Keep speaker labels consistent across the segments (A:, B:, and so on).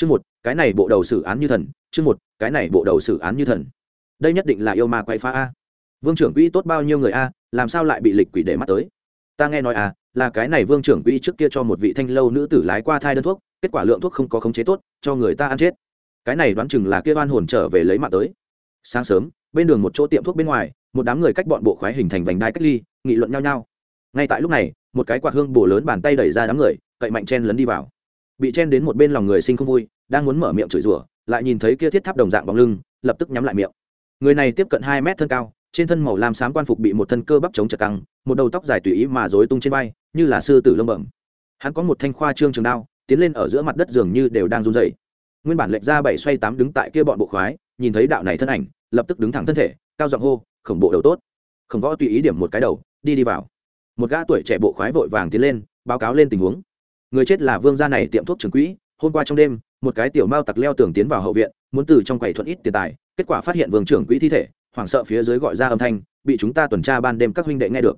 A: chương một, cái này bộ đầu xử án như thần, chương một, cái này bộ đầu xử án như thần. Đây nhất định là yêu ma quay phá a. Vương trưởng quỹ tốt bao nhiêu người a, làm sao lại bị lịch quỷ để mắt tới? Ta nghe nói à là cái này vương trưởng quỹ trước kia cho một vị thanh lâu nữ tử lái qua thai đơn thuốc, kết quả lượng thuốc không có khống chế tốt, cho người ta ăn chết. Cái này đoán chừng là kia oan hồn trở về lấy mạng tới. Sáng sớm, bên đường một chỗ tiệm thuốc bên ngoài, một đám người cách bọn bộ khoái hình thành vành đai cách ly, nghị luận nhau nhau. Ngay tại lúc này, một cái quạt hương bổ lớn bàn tay đẩy ra đám người, cậy mạnh chen lấn đi vào bị chen đến một bên lòng người sinh không vui, đang muốn mở miệng chửi rủa, lại nhìn thấy kia thiết tháp đồng dạng bóng lưng, lập tức nhắm lại miệng. Người này tiếp cận hai mét thân cao, trên thân màu lam xám quan phục bị một thân cơ bắp chống chật căng, một đầu tóc dài tùy ý mà rối tung trên vai, như là sư tử lông bẩm. Hắn có một thanh khoa trương trường đao, tiến lên ở giữa mặt đất dường như đều đang run dày nguyên bản lệnh ra bảy xoay tám đứng tại kia bọn bộ khoái, nhìn thấy đạo này thân ảnh, lập tức đứng thẳng thân thể, cao giọng hô, khổng bộ đầu tốt. Khổng võ tùy ý điểm một cái đầu, đi đi vào. Một gã tuổi trẻ bộ khoái vội vàng tiến lên, báo cáo lên tình huống người chết là vương gia này tiệm thuốc trường quỹ, hôm qua trong đêm, một cái tiểu mao tặc leo tường tiến vào hậu viện, muốn từ trong quầy thuận ít tiền tài, kết quả phát hiện vương trưởng quỹ thi thể, hoảng sợ phía dưới gọi ra âm thanh, bị chúng ta tuần tra ban đêm các huynh đệ nghe được.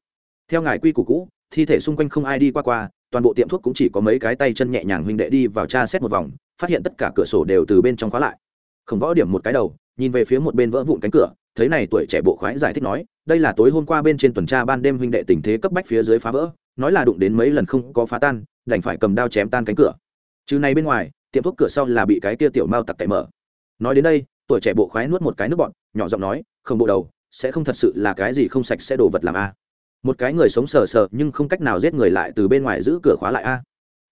A: Theo ngài quy củ cũ, thi thể xung quanh không ai đi qua qua, toàn bộ tiệm thuốc cũng chỉ có mấy cái tay chân nhẹ nhàng huynh đệ đi vào tra xét một vòng, phát hiện tất cả cửa sổ đều từ bên trong khóa lại. Khổng võ điểm một cái đầu, nhìn về phía một bên vỡ vụn cánh cửa, thấy này tuổi trẻ bộ khoái giải thích nói, đây là tối hôm qua bên trên tuần tra ban đêm huynh đệ tình thế cấp bách phía dưới phá vỡ, nói là đụng đến mấy lần không có phá tan đành phải cầm đao chém tan cánh cửa. Chứ này bên ngoài, tiệm thuốc cửa sau là bị cái kia tiểu mao tặc cậy mở. Nói đến đây, tuổi trẻ bộ khoái nuốt một cái nước bọn nhỏ giọng nói, không bộ đầu, sẽ không thật sự là cái gì không sạch sẽ đồ vật làm a. Một cái người sống sờ sờ nhưng không cách nào giết người lại từ bên ngoài giữ cửa khóa lại a.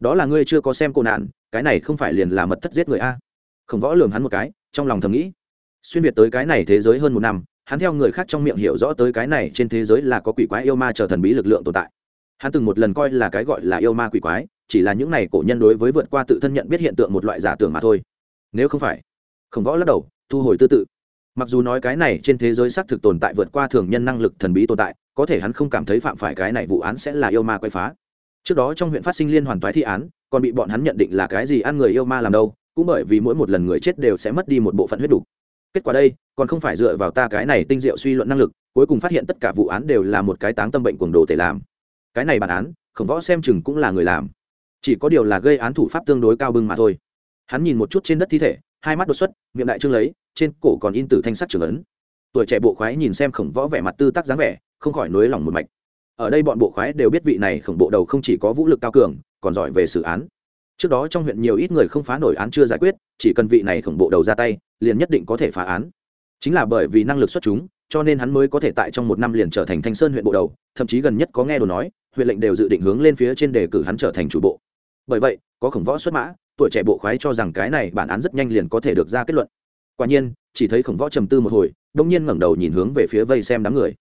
A: Đó là ngươi chưa có xem cô nạn, cái này không phải liền là mật thất giết người a? Không võ lường hắn một cái, trong lòng thầm nghĩ. Xuyên việt tới cái này thế giới hơn một năm, hắn theo người khác trong miệng hiểu rõ tới cái này trên thế giới là có quỷ quái yêu ma chờ thần bí lực lượng tồn tại hắn từng một lần coi là cái gọi là yêu ma quỷ quái, chỉ là những này cổ nhân đối với vượt qua tự thân nhận biết hiện tượng một loại giả tưởng mà thôi. Nếu không phải, khổng võ lắc đầu, thu hồi tư tự. Mặc dù nói cái này trên thế giới xác thực tồn tại vượt qua thường nhân năng lực thần bí tồn tại, có thể hắn không cảm thấy phạm phải cái này vụ án sẽ là yêu ma quay phá. Trước đó trong huyện phát sinh liên hoàn toái thi án, còn bị bọn hắn nhận định là cái gì ăn người yêu ma làm đâu, cũng bởi vì mỗi một lần người chết đều sẽ mất đi một bộ phận huyết đủ. Kết quả đây, còn không phải dựa vào ta cái này tinh diệu suy luận năng lực, cuối cùng phát hiện tất cả vụ án đều là một cái táng tâm bệnh cuồng đồ thể làm cái này bản án, khổng võ xem chừng cũng là người làm. Chỉ có điều là gây án thủ pháp tương đối cao bưng mà thôi. Hắn nhìn một chút trên đất thi thể, hai mắt đột xuất, miệng đại trương lấy, trên cổ còn in tử thanh sắc trường ấn. Tuổi trẻ bộ khoái nhìn xem khổng võ vẻ mặt tư tác dáng vẻ, không khỏi nối lòng một mạch. Ở đây bọn bộ khoái đều biết vị này khổng bộ đầu không chỉ có vũ lực cao cường, còn giỏi về xử án. Trước đó trong huyện nhiều ít người không phá nổi án chưa giải quyết, chỉ cần vị này khổng bộ đầu ra tay, liền nhất định có thể phá án. Chính là bởi vì năng lực xuất chúng, cho nên hắn mới có thể tại trong một năm liền trở thành thanh sơn huyện bộ đầu, thậm chí gần nhất có nghe đồ nói huyện lệnh đều dự định hướng lên phía trên đề cử hắn trở thành chủ bộ. Bởi vậy, có khổng võ xuất mã, tuổi trẻ bộ khoái cho rằng cái này bản án rất nhanh liền có thể được ra kết luận. Quả nhiên, chỉ thấy khổng võ trầm tư một hồi, đông nhiên ngẩng đầu nhìn hướng về phía vây xem đám người.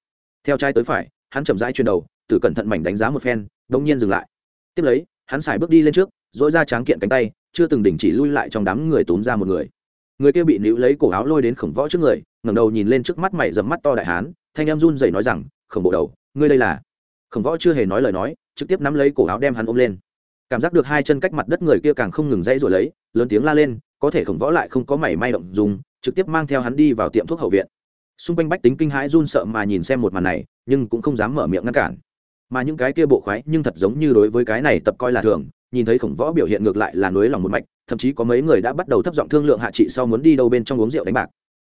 A: Theo trái tới phải, hắn chậm rãi chuyên đầu, từ cẩn thận mảnh đánh giá một phen, đông nhiên dừng lại. Tiếp lấy, hắn xài bước đi lên trước dỗi ra tráng kiện cánh tay, chưa từng đình chỉ lui lại trong đám người túm ra một người. Người kia bị níu lấy cổ áo lôi đến khổng võ trước người, ngẩng đầu nhìn lên trước mắt mày dầm mắt to đại hán, thanh em run rẩy nói rằng, khổng bộ đầu, ngươi đây là khổng võ chưa hề nói lời nói, trực tiếp nắm lấy cổ áo đem hắn ôm lên. Cảm giác được hai chân cách mặt đất người kia càng không ngừng dãy rồi lấy, lớn tiếng la lên, có thể khổng võ lại không có mảy may động dùng trực tiếp mang theo hắn đi vào tiệm thuốc hậu viện. Xung quanh bách tính kinh hãi run sợ mà nhìn xem một màn này, nhưng cũng không dám mở miệng ngăn cản. Mà những cái kia bộ khoái nhưng thật giống như đối với cái này tập coi là thường, nhìn thấy khổng võ biểu hiện ngược lại là nối lòng một mạch, thậm chí có mấy người đã bắt đầu thấp giọng thương lượng hạ trị sau muốn đi đâu bên trong uống rượu đánh bạc.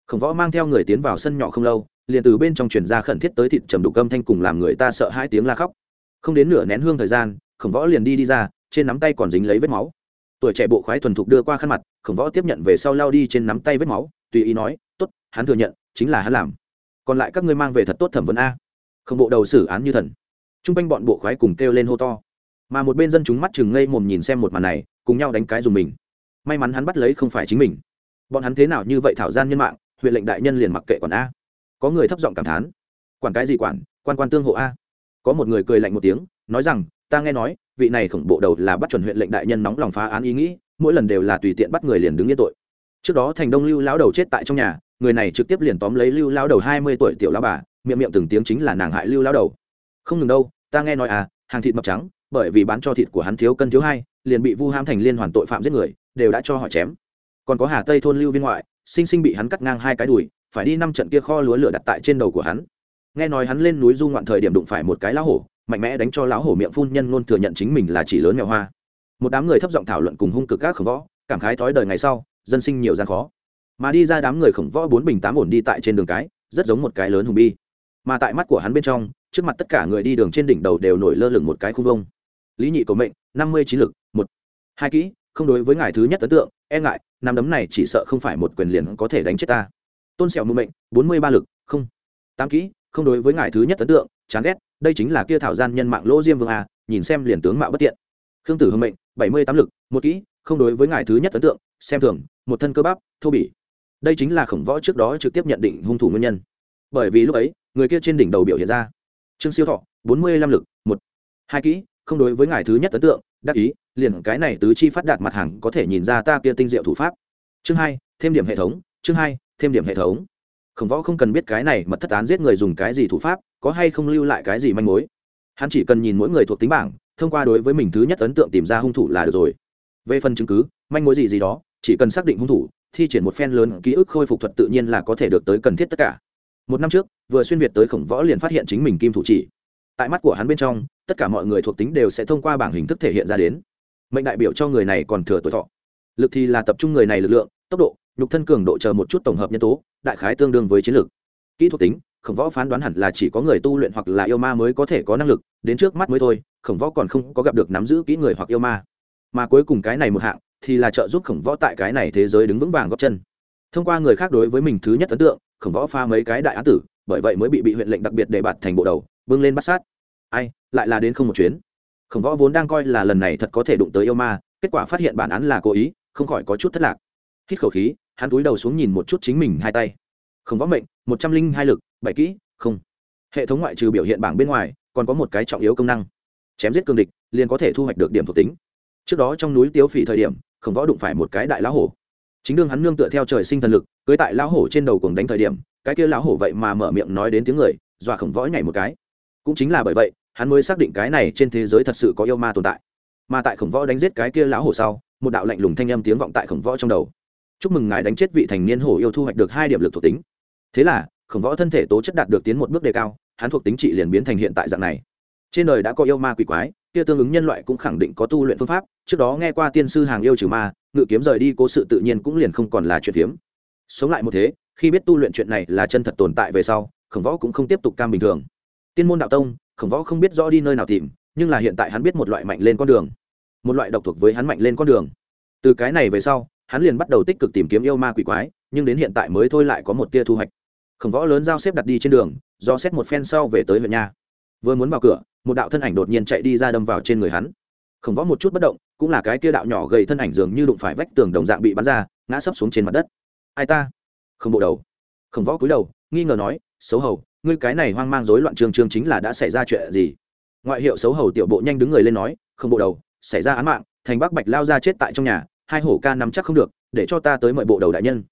A: Khổng võ mang theo người tiến vào sân nhỏ không lâu liền từ bên trong truyền ra khẩn thiết tới thịt trầm đục âm thanh cùng làm người ta sợ hai tiếng la khóc. Không đến nửa nén hương thời gian, khổng võ liền đi đi ra, trên nắm tay còn dính lấy vết máu. Tuổi trẻ bộ khoái thuần thục đưa qua khăn mặt, khổng võ tiếp nhận về sau lao đi trên nắm tay vết máu, tùy ý nói, tốt, hắn thừa nhận, chính là hắn làm. Còn lại các ngươi mang về thật tốt thẩm vấn a. Không bộ đầu xử án như thần. T r u n g quanh bọn bộ khoái cùng kêu lên hô to. Mà một bên dân chúng mắt chừng ngây mồm nhìn xem một màn này, cùng nhau đánh cái dùng mình. May mắn hắn bắt lấy không phải chính mình. Bọn hắn thế nào như vậy thảo gian nhân mạng, huyện lệnh đại nhân liền mặc kệ quản a có người thấp giọng cảm thán. Quản cái gì quản, quan quan tương hộ a. Có một người cười lạnh một tiếng, nói rằng, ta nghe nói, vị này khổng bộ đầu là bắt chuẩn huyện lệnh đại nhân nóng lòng phá án ý nghĩ, mỗi lần đều là tùy tiện bắt người liền đứng yên tội. Trước đó thành đông lưu lão đầu chết tại trong nhà, người này trực tiếp liền tóm lấy lưu lão đầu hai mươi tuổi tiểu lão bà, miệng miệng từng tiếng chính là nàng hại lưu lão đầu. Không ngừng đâu, ta nghe nói à hàng thịt mập trắng, bởi vì bán cho thịt của hắn thiếu cân thiếu hai, liền bị vu ham thành liên hoàn tội phạm giết người, đều đã cho họ chém. Còn có hà tây thôn lưu viên ngoại, sinh sinh bị hắn cắt ngang hai cái đùi phải đi năm trận kia kho lúa lửa đặt tại trên đầu của hắn. Nghe nói hắn lên núi du ngoạn thời điểm đụng phải một cái lão hổ, mạnh mẽ đánh cho lão hổ miệng phun nhân luôn thừa nhận chính mình là chỉ lớn mèo hoa. Một đám người thấp giọng thảo luận cùng hung cực các khổng võ, cảm khái thói đời ngày sau, dân sinh nhiều gian khó. Mà đi ra đám người khổng võ bốn bình tám ổn đi tại trên đường cái, rất giống một cái lớn hùng bi. Mà tại mắt của hắn bên trong, trước mặt tất cả người đi đường trên đỉnh đầu đều nổi lơ lửng một cái khung vông. Lý nhị cầu mệnh, năm mươi trí lực, một. Hai kỹ, không đối với ngài thứ nhất ấn tượng e ngại, năm đấm này chỉ sợ không phải một quyền liền có thể đánh chết ta tôn sẹo mưu mệnh, bốn mươi ba lực, không, tám kỹ, không đối với ngài thứ nhất ấn tượng, chán ghét, đây chính là kia thảo gian nhân mạng lỗ diêm vương a, nhìn xem liền tướng mạo bất tiện. Khương tử hưng mệnh, bảy mươi tám lực, một kỹ, không đối với ngài thứ nhất ấn tượng, xem thường, một thân cơ bắp, thô bỉ. Đây chính là khổng võ trước đó trực tiếp nhận định hung thủ nguyên nhân. Bởi vì lúc ấy, người kia trên đỉnh đầu biểu hiện ra. Trương siêu thọ, bốn mươi lăm lực, một, hai kỹ, không đối với ngài thứ nhất ấn tượng, đắc ý, liền cái này tứ chi phát đạt mặt hàng có thể nhìn ra ta kia tinh diệu thủ pháp. Chương hai, thêm điểm hệ thống, chương hai thêm điểm hệ thống. Khổng võ không cần biết cái này mật thất án giết người dùng cái gì thủ pháp, có hay không lưu lại cái gì manh mối. Hắn chỉ cần nhìn mỗi người thuộc tính bảng, thông qua đối với mình thứ nhất ấn tượng tìm ra hung thủ là được rồi. Về phần chứng cứ, manh mối gì gì đó, chỉ cần xác định hung thủ, thi triển một phen lớn ký ức khôi phục thuật tự nhiên là có thể được tới cần thiết tất cả. Một năm trước, vừa xuyên việt tới khổng võ liền phát hiện chính mình kim thủ chỉ. Tại mắt của hắn bên trong, tất cả mọi người thuộc tính đều sẽ thông qua bảng hình thức thể hiện ra đến. Mệnh đại biểu cho người này còn thừa tuổi thọ. Lực thì là tập trung người này lực lượng, tốc độ nhục thân cường độ chờ một chút tổng hợp nhân tố, đại khái tương đương với chiến lược. Kỹ thuật tính, khổng võ phán đoán hẳn là chỉ có người tu luyện hoặc là yêu ma mới có thể có năng lực, đến trước mắt mới thôi, khổng võ còn không có gặp được nắm giữ kỹ người hoặc yêu ma. Mà cuối cùng cái này một hạng, thì là trợ giúp khổng võ tại cái này thế giới đứng vững vàng góp chân. Thông qua người khác đối với mình thứ nhất ấn tượng, khổng võ pha mấy cái đại án tử, bởi vậy mới bị bị huyện lệnh đặc biệt để bạt thành bộ đầu, bưng lên bắt sát. Ai, lại là đến không một chuyến. Khổng võ vốn đang coi là lần này thật có thể đụng tới yêu ma, kết quả phát hiện bản án là cố ý, không khỏi có chút thất lạc. Hít khẩu khí hắn túi đầu xuống nhìn một chút chính mình hai tay. Không võ mệnh, một trăm linh hai lực, bảy kỹ, không. Hệ thống ngoại trừ biểu hiện bảng bên ngoài, còn có một cái trọng yếu công năng. Chém giết cường địch, liền có thể thu hoạch được điểm thuộc tính. Trước đó trong núi tiêu phỉ thời điểm khổng võ đụng phải một cái đại lão hổ. Chính đương hắn nương tựa theo trời sinh thần lực, cưới tại lão hổ trên đầu cùng đánh thời điểm, cái kia lão hổ vậy mà mở miệng nói đến tiếng người, dọa khổng võ nhảy một cái. Cũng chính là bởi vậy, hắn mới xác định cái này trên thế giới thật sự có yêu ma tồn tại. Mà tại khổng võ đánh giết cái kia lão hổ sau, một đạo lạnh lùng thanh âm tiếng vọng tại khổng võ trong đầu chúc mừng ngài đánh chết vị thành niên hổ yêu thu hoạch được hai điểm lực thuộc tính. Thế là, khổng võ thân thể tố chất đạt được tiến một bước đề cao, hắn thuộc tính trị liền biến thành hiện tại dạng này. Trên đời đã có yêu ma quỷ quái, kia tương ứng nhân loại cũng khẳng định có tu luyện phương pháp, trước đó nghe qua tiên sư hàng yêu trừ ma, ngự kiếm rời đi cố sự tự nhiên cũng liền không còn là chuyện phiếm. Sống lại một thế, khi biết tu luyện chuyện này là chân thật tồn tại về sau, khổng võ cũng không tiếp tục cam bình thường. Tiên môn đạo tông, khổng võ không biết rõ đi nơi nào tìm, nhưng là hiện tại hắn biết một loại mạnh lên con đường. Một loại độc thuộc với hắn mạnh lên con đường. Từ cái này về sau hắn liền bắt đầu tích cực tìm kiếm yêu ma quỷ quái, nhưng đến hiện tại mới thôi lại có một tia thu hoạch. Khổng võ lớn giao xếp đặt đi trên đường, do xét một phen sau về tới huyện nha. Vừa muốn vào cửa, một đạo thân ảnh đột nhiên chạy đi ra đâm vào trên người hắn. Khổng võ một chút bất động, cũng là cái tia đạo nhỏ gầy thân ảnh dường như đụng phải vách tường đồng dạng bị bắn ra, ngã sấp xuống trên mặt đất. Ai ta? Không bộ đầu. Khổng võ cúi đầu, nghi ngờ nói, xấu hầu, ngươi cái này hoang mang rối loạn trường trường chính là đã xảy ra chuyện gì? Ngoại hiệu xấu hầu tiểu bộ nhanh đứng người lên nói không bộ đầu, xảy ra án mạng, thành bắc bạch lao ra chết tại trong nhà hai hổ ca nắm chắc không được, để cho ta tới mời bộ đầu đại nhân.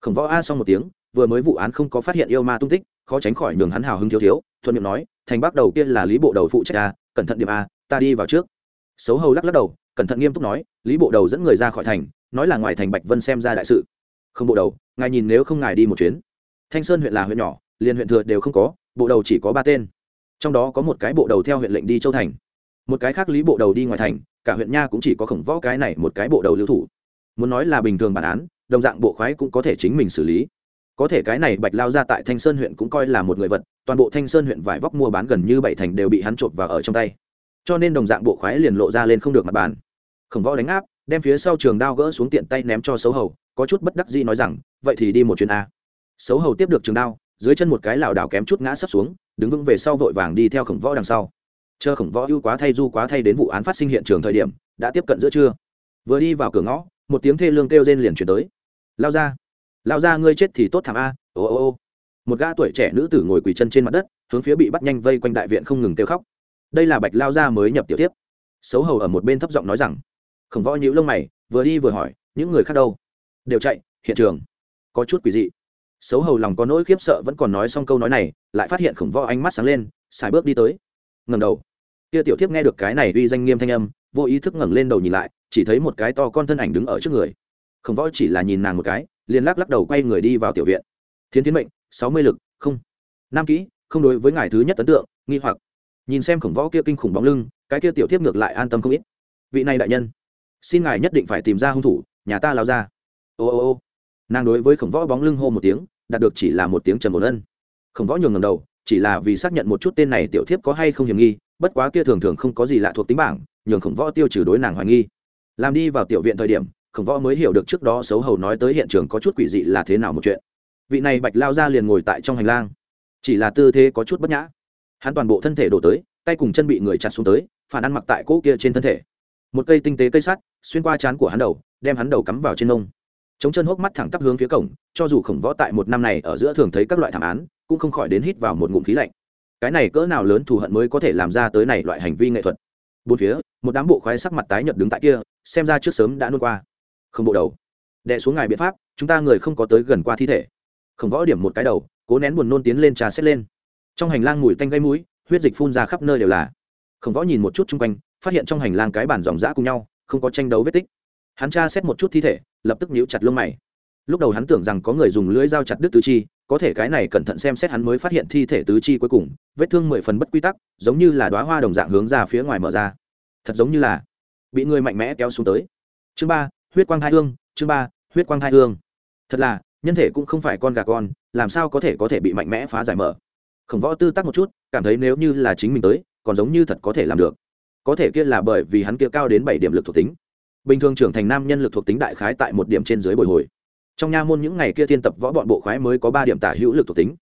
A: Khổng võ a xong một tiếng, vừa mới vụ án không có phát hiện yêu ma tung tích, khó tránh khỏi nhường hắn hào hứng thiếu thiếu, thuận miệng nói, thành bắc đầu kia là lý bộ đầu phụ trách a, cẩn thận điểm a, ta đi vào trước. Xấu hầu lắc lắc đầu, cẩn thận nghiêm túc nói, lý bộ đầu dẫn người ra khỏi thành, nói là ngoài thành bạch vân xem ra đại sự. Không bộ đầu, ngài nhìn nếu không ngài đi một chuyến. Thanh sơn huyện là huyện nhỏ, liền huyện thừa đều không có, bộ đầu chỉ có ba tên. Trong đó có một cái bộ đầu theo huyện lệnh đi châu thành, một cái khác lý bộ đầu đi ngoài thành cả huyện nha cũng chỉ có khổng võ cái này một cái bộ đầu lưu thủ. Muốn nói là bình thường bản án, đồng dạng bộ khoái cũng có thể chính mình xử lý. Có thể cái này bạch lao ra tại thanh sơn huyện cũng coi là một người vật, toàn bộ thanh sơn huyện vải vóc mua bán gần như bảy thành đều bị hắn trộm vào ở trong tay. Cho nên đồng dạng bộ khoái liền lộ ra lên không được mặt bàn. Khổng võ đánh áp, đem phía sau trường đao gỡ xuống tiện tay ném cho xấu hầu, có chút bất đắc dĩ nói rằng, vậy thì đi một chuyến a. Xấu hầu tiếp được trường đao, dưới chân một cái lảo đảo kém chút ngã sấp xuống, đứng vững về sau vội vàng đi theo khổng võ đằng sau chờ khổng võ ưu quá thay du quá thay đến vụ án phát sinh hiện trường thời điểm, đã tiếp cận giữa trưa. Vừa đi vào cửa ngõ, một tiếng thê lương kêu rên liền chuyển tới. Lao ra lao ra, ngươi chết thì tốt thảm a, ô ô ô. Một gã tuổi trẻ nữ tử ngồi quỳ chân trên mặt đất, hướng phía bị bắt nhanh vây quanh đại viện không ngừng kêu khóc. Đây là bạch lao ra mới nhập tiểu tiếp. Xấu hầu ở một bên thấp giọng nói rằng, khổng võ nhíu lông mày, vừa đi vừa hỏi, những người khác đâu? Đều chạy, hiện trường, có chút quỷ dị. Xấu hầu lòng có nỗi khiếp sợ vẫn còn nói xong câu nói này, lại phát hiện khổng võ ánh mắt sáng lên xài bước đi tới. Ngầm đầu kia tiểu thiếp nghe được cái này uy danh nghiêm thanh âm, vô ý thức ngẩng lên đầu nhìn lại, chỉ thấy một cái to con thân ảnh đứng ở trước người. Khổng võ chỉ là nhìn nàng một cái, liền lắc lắc đầu quay người đi vào tiểu viện. Thiến tiến mệnh, sáu mươi lực, không. Nam kỹ, không đối với ngài thứ nhất ấn tượng, nghi hoặc. Nhìn xem khổng võ kia kinh khủng bóng lưng, cái kia tiểu thiếp ngược lại an tâm không ít. Vị này đại nhân, xin ngài nhất định phải tìm ra hung thủ, nhà ta lao ra. Ô ô ô. Nàng đối với khổng võ bóng lưng hô một tiếng, đạt được chỉ là một tiếng trầm một ân. Khổng võ nhường ngầm đầu, chỉ là vì xác nhận một chút tên này tiểu thiếp có hay không hiểm nghi bất quá kia thường thường không có gì lạ thuộc tính bảng, nhường khổng võ tiêu trừ đối nàng hoài nghi. Làm đi vào tiểu viện thời điểm, khổng võ mới hiểu được trước đó xấu hầu nói tới hiện trường có chút quỷ dị là thế nào một chuyện. Vị này bạch lao ra liền ngồi tại trong hành lang. Chỉ là tư thế có chút bất nhã. Hắn toàn bộ thân thể đổ tới, tay cùng chân bị người chặt xuống tới, phản ăn mặc tại cỗ kia trên thân thể. Một cây tinh tế cây sắt, xuyên qua chán của hắn đầu, đem hắn đầu cắm vào trên nông. Chống chân hốc mắt thẳng tắp hướng phía cổng, cho dù khổng võ tại một năm này ở giữa thường thấy các loại thảm án, cũng không khỏi đến hít vào một ngụm khí lạnh cái này cỡ nào lớn thù hận mới có thể làm ra tới này loại hành vi nghệ thuật. Bốn phía, một đám bộ khoái sắc mặt tái nhợt đứng tại kia, xem ra trước sớm đã nôn qua. Không bộ đầu. Đệ xuống ngài biện pháp, chúng ta người không có tới gần qua thi thể. Không võ điểm một cái đầu, cố nén buồn nôn tiến lên trà xét lên. Trong hành lang mùi tanh gây mũi, huyết dịch phun ra khắp nơi đều là. Không võ nhìn một chút chung quanh, phát hiện trong hành lang cái bản dòng dã cùng nhau, không có tranh đấu vết tích. Hắn tra xét một chút thi thể, lập tức nhíu chặt lông mày. Lúc đầu hắn tưởng rằng có người dùng lưỡi dao chặt đứt tứ chi có thể cái này cẩn thận xem xét hắn mới phát hiện thi thể tứ chi cuối cùng, vết thương mười phần bất quy tắc, giống như là đoá hoa đồng dạng hướng ra phía ngoài mở ra. Thật giống như là bị người mạnh mẽ kéo xuống tới. Chương ba, huyết quang hai hương, chương ba, huyết quang hai hương. Thật là, nhân thể cũng không phải con gà con, làm sao có thể có thể bị mạnh mẽ phá giải mở? Khổng võ tư tắc một chút, cảm thấy nếu như là chính mình tới, còn giống như thật có thể làm được. Có thể kia là bởi vì hắn kia cao đến bảy điểm lực thuộc tính. Bình thường trưởng thành nam nhân lực thuộc tính đại khái tại một điểm trên dưới bồi hồi trong nha môn những ngày kia thiên tập võ bọn bộ khoái mới có ba điểm tả hữu lực thuộc tính.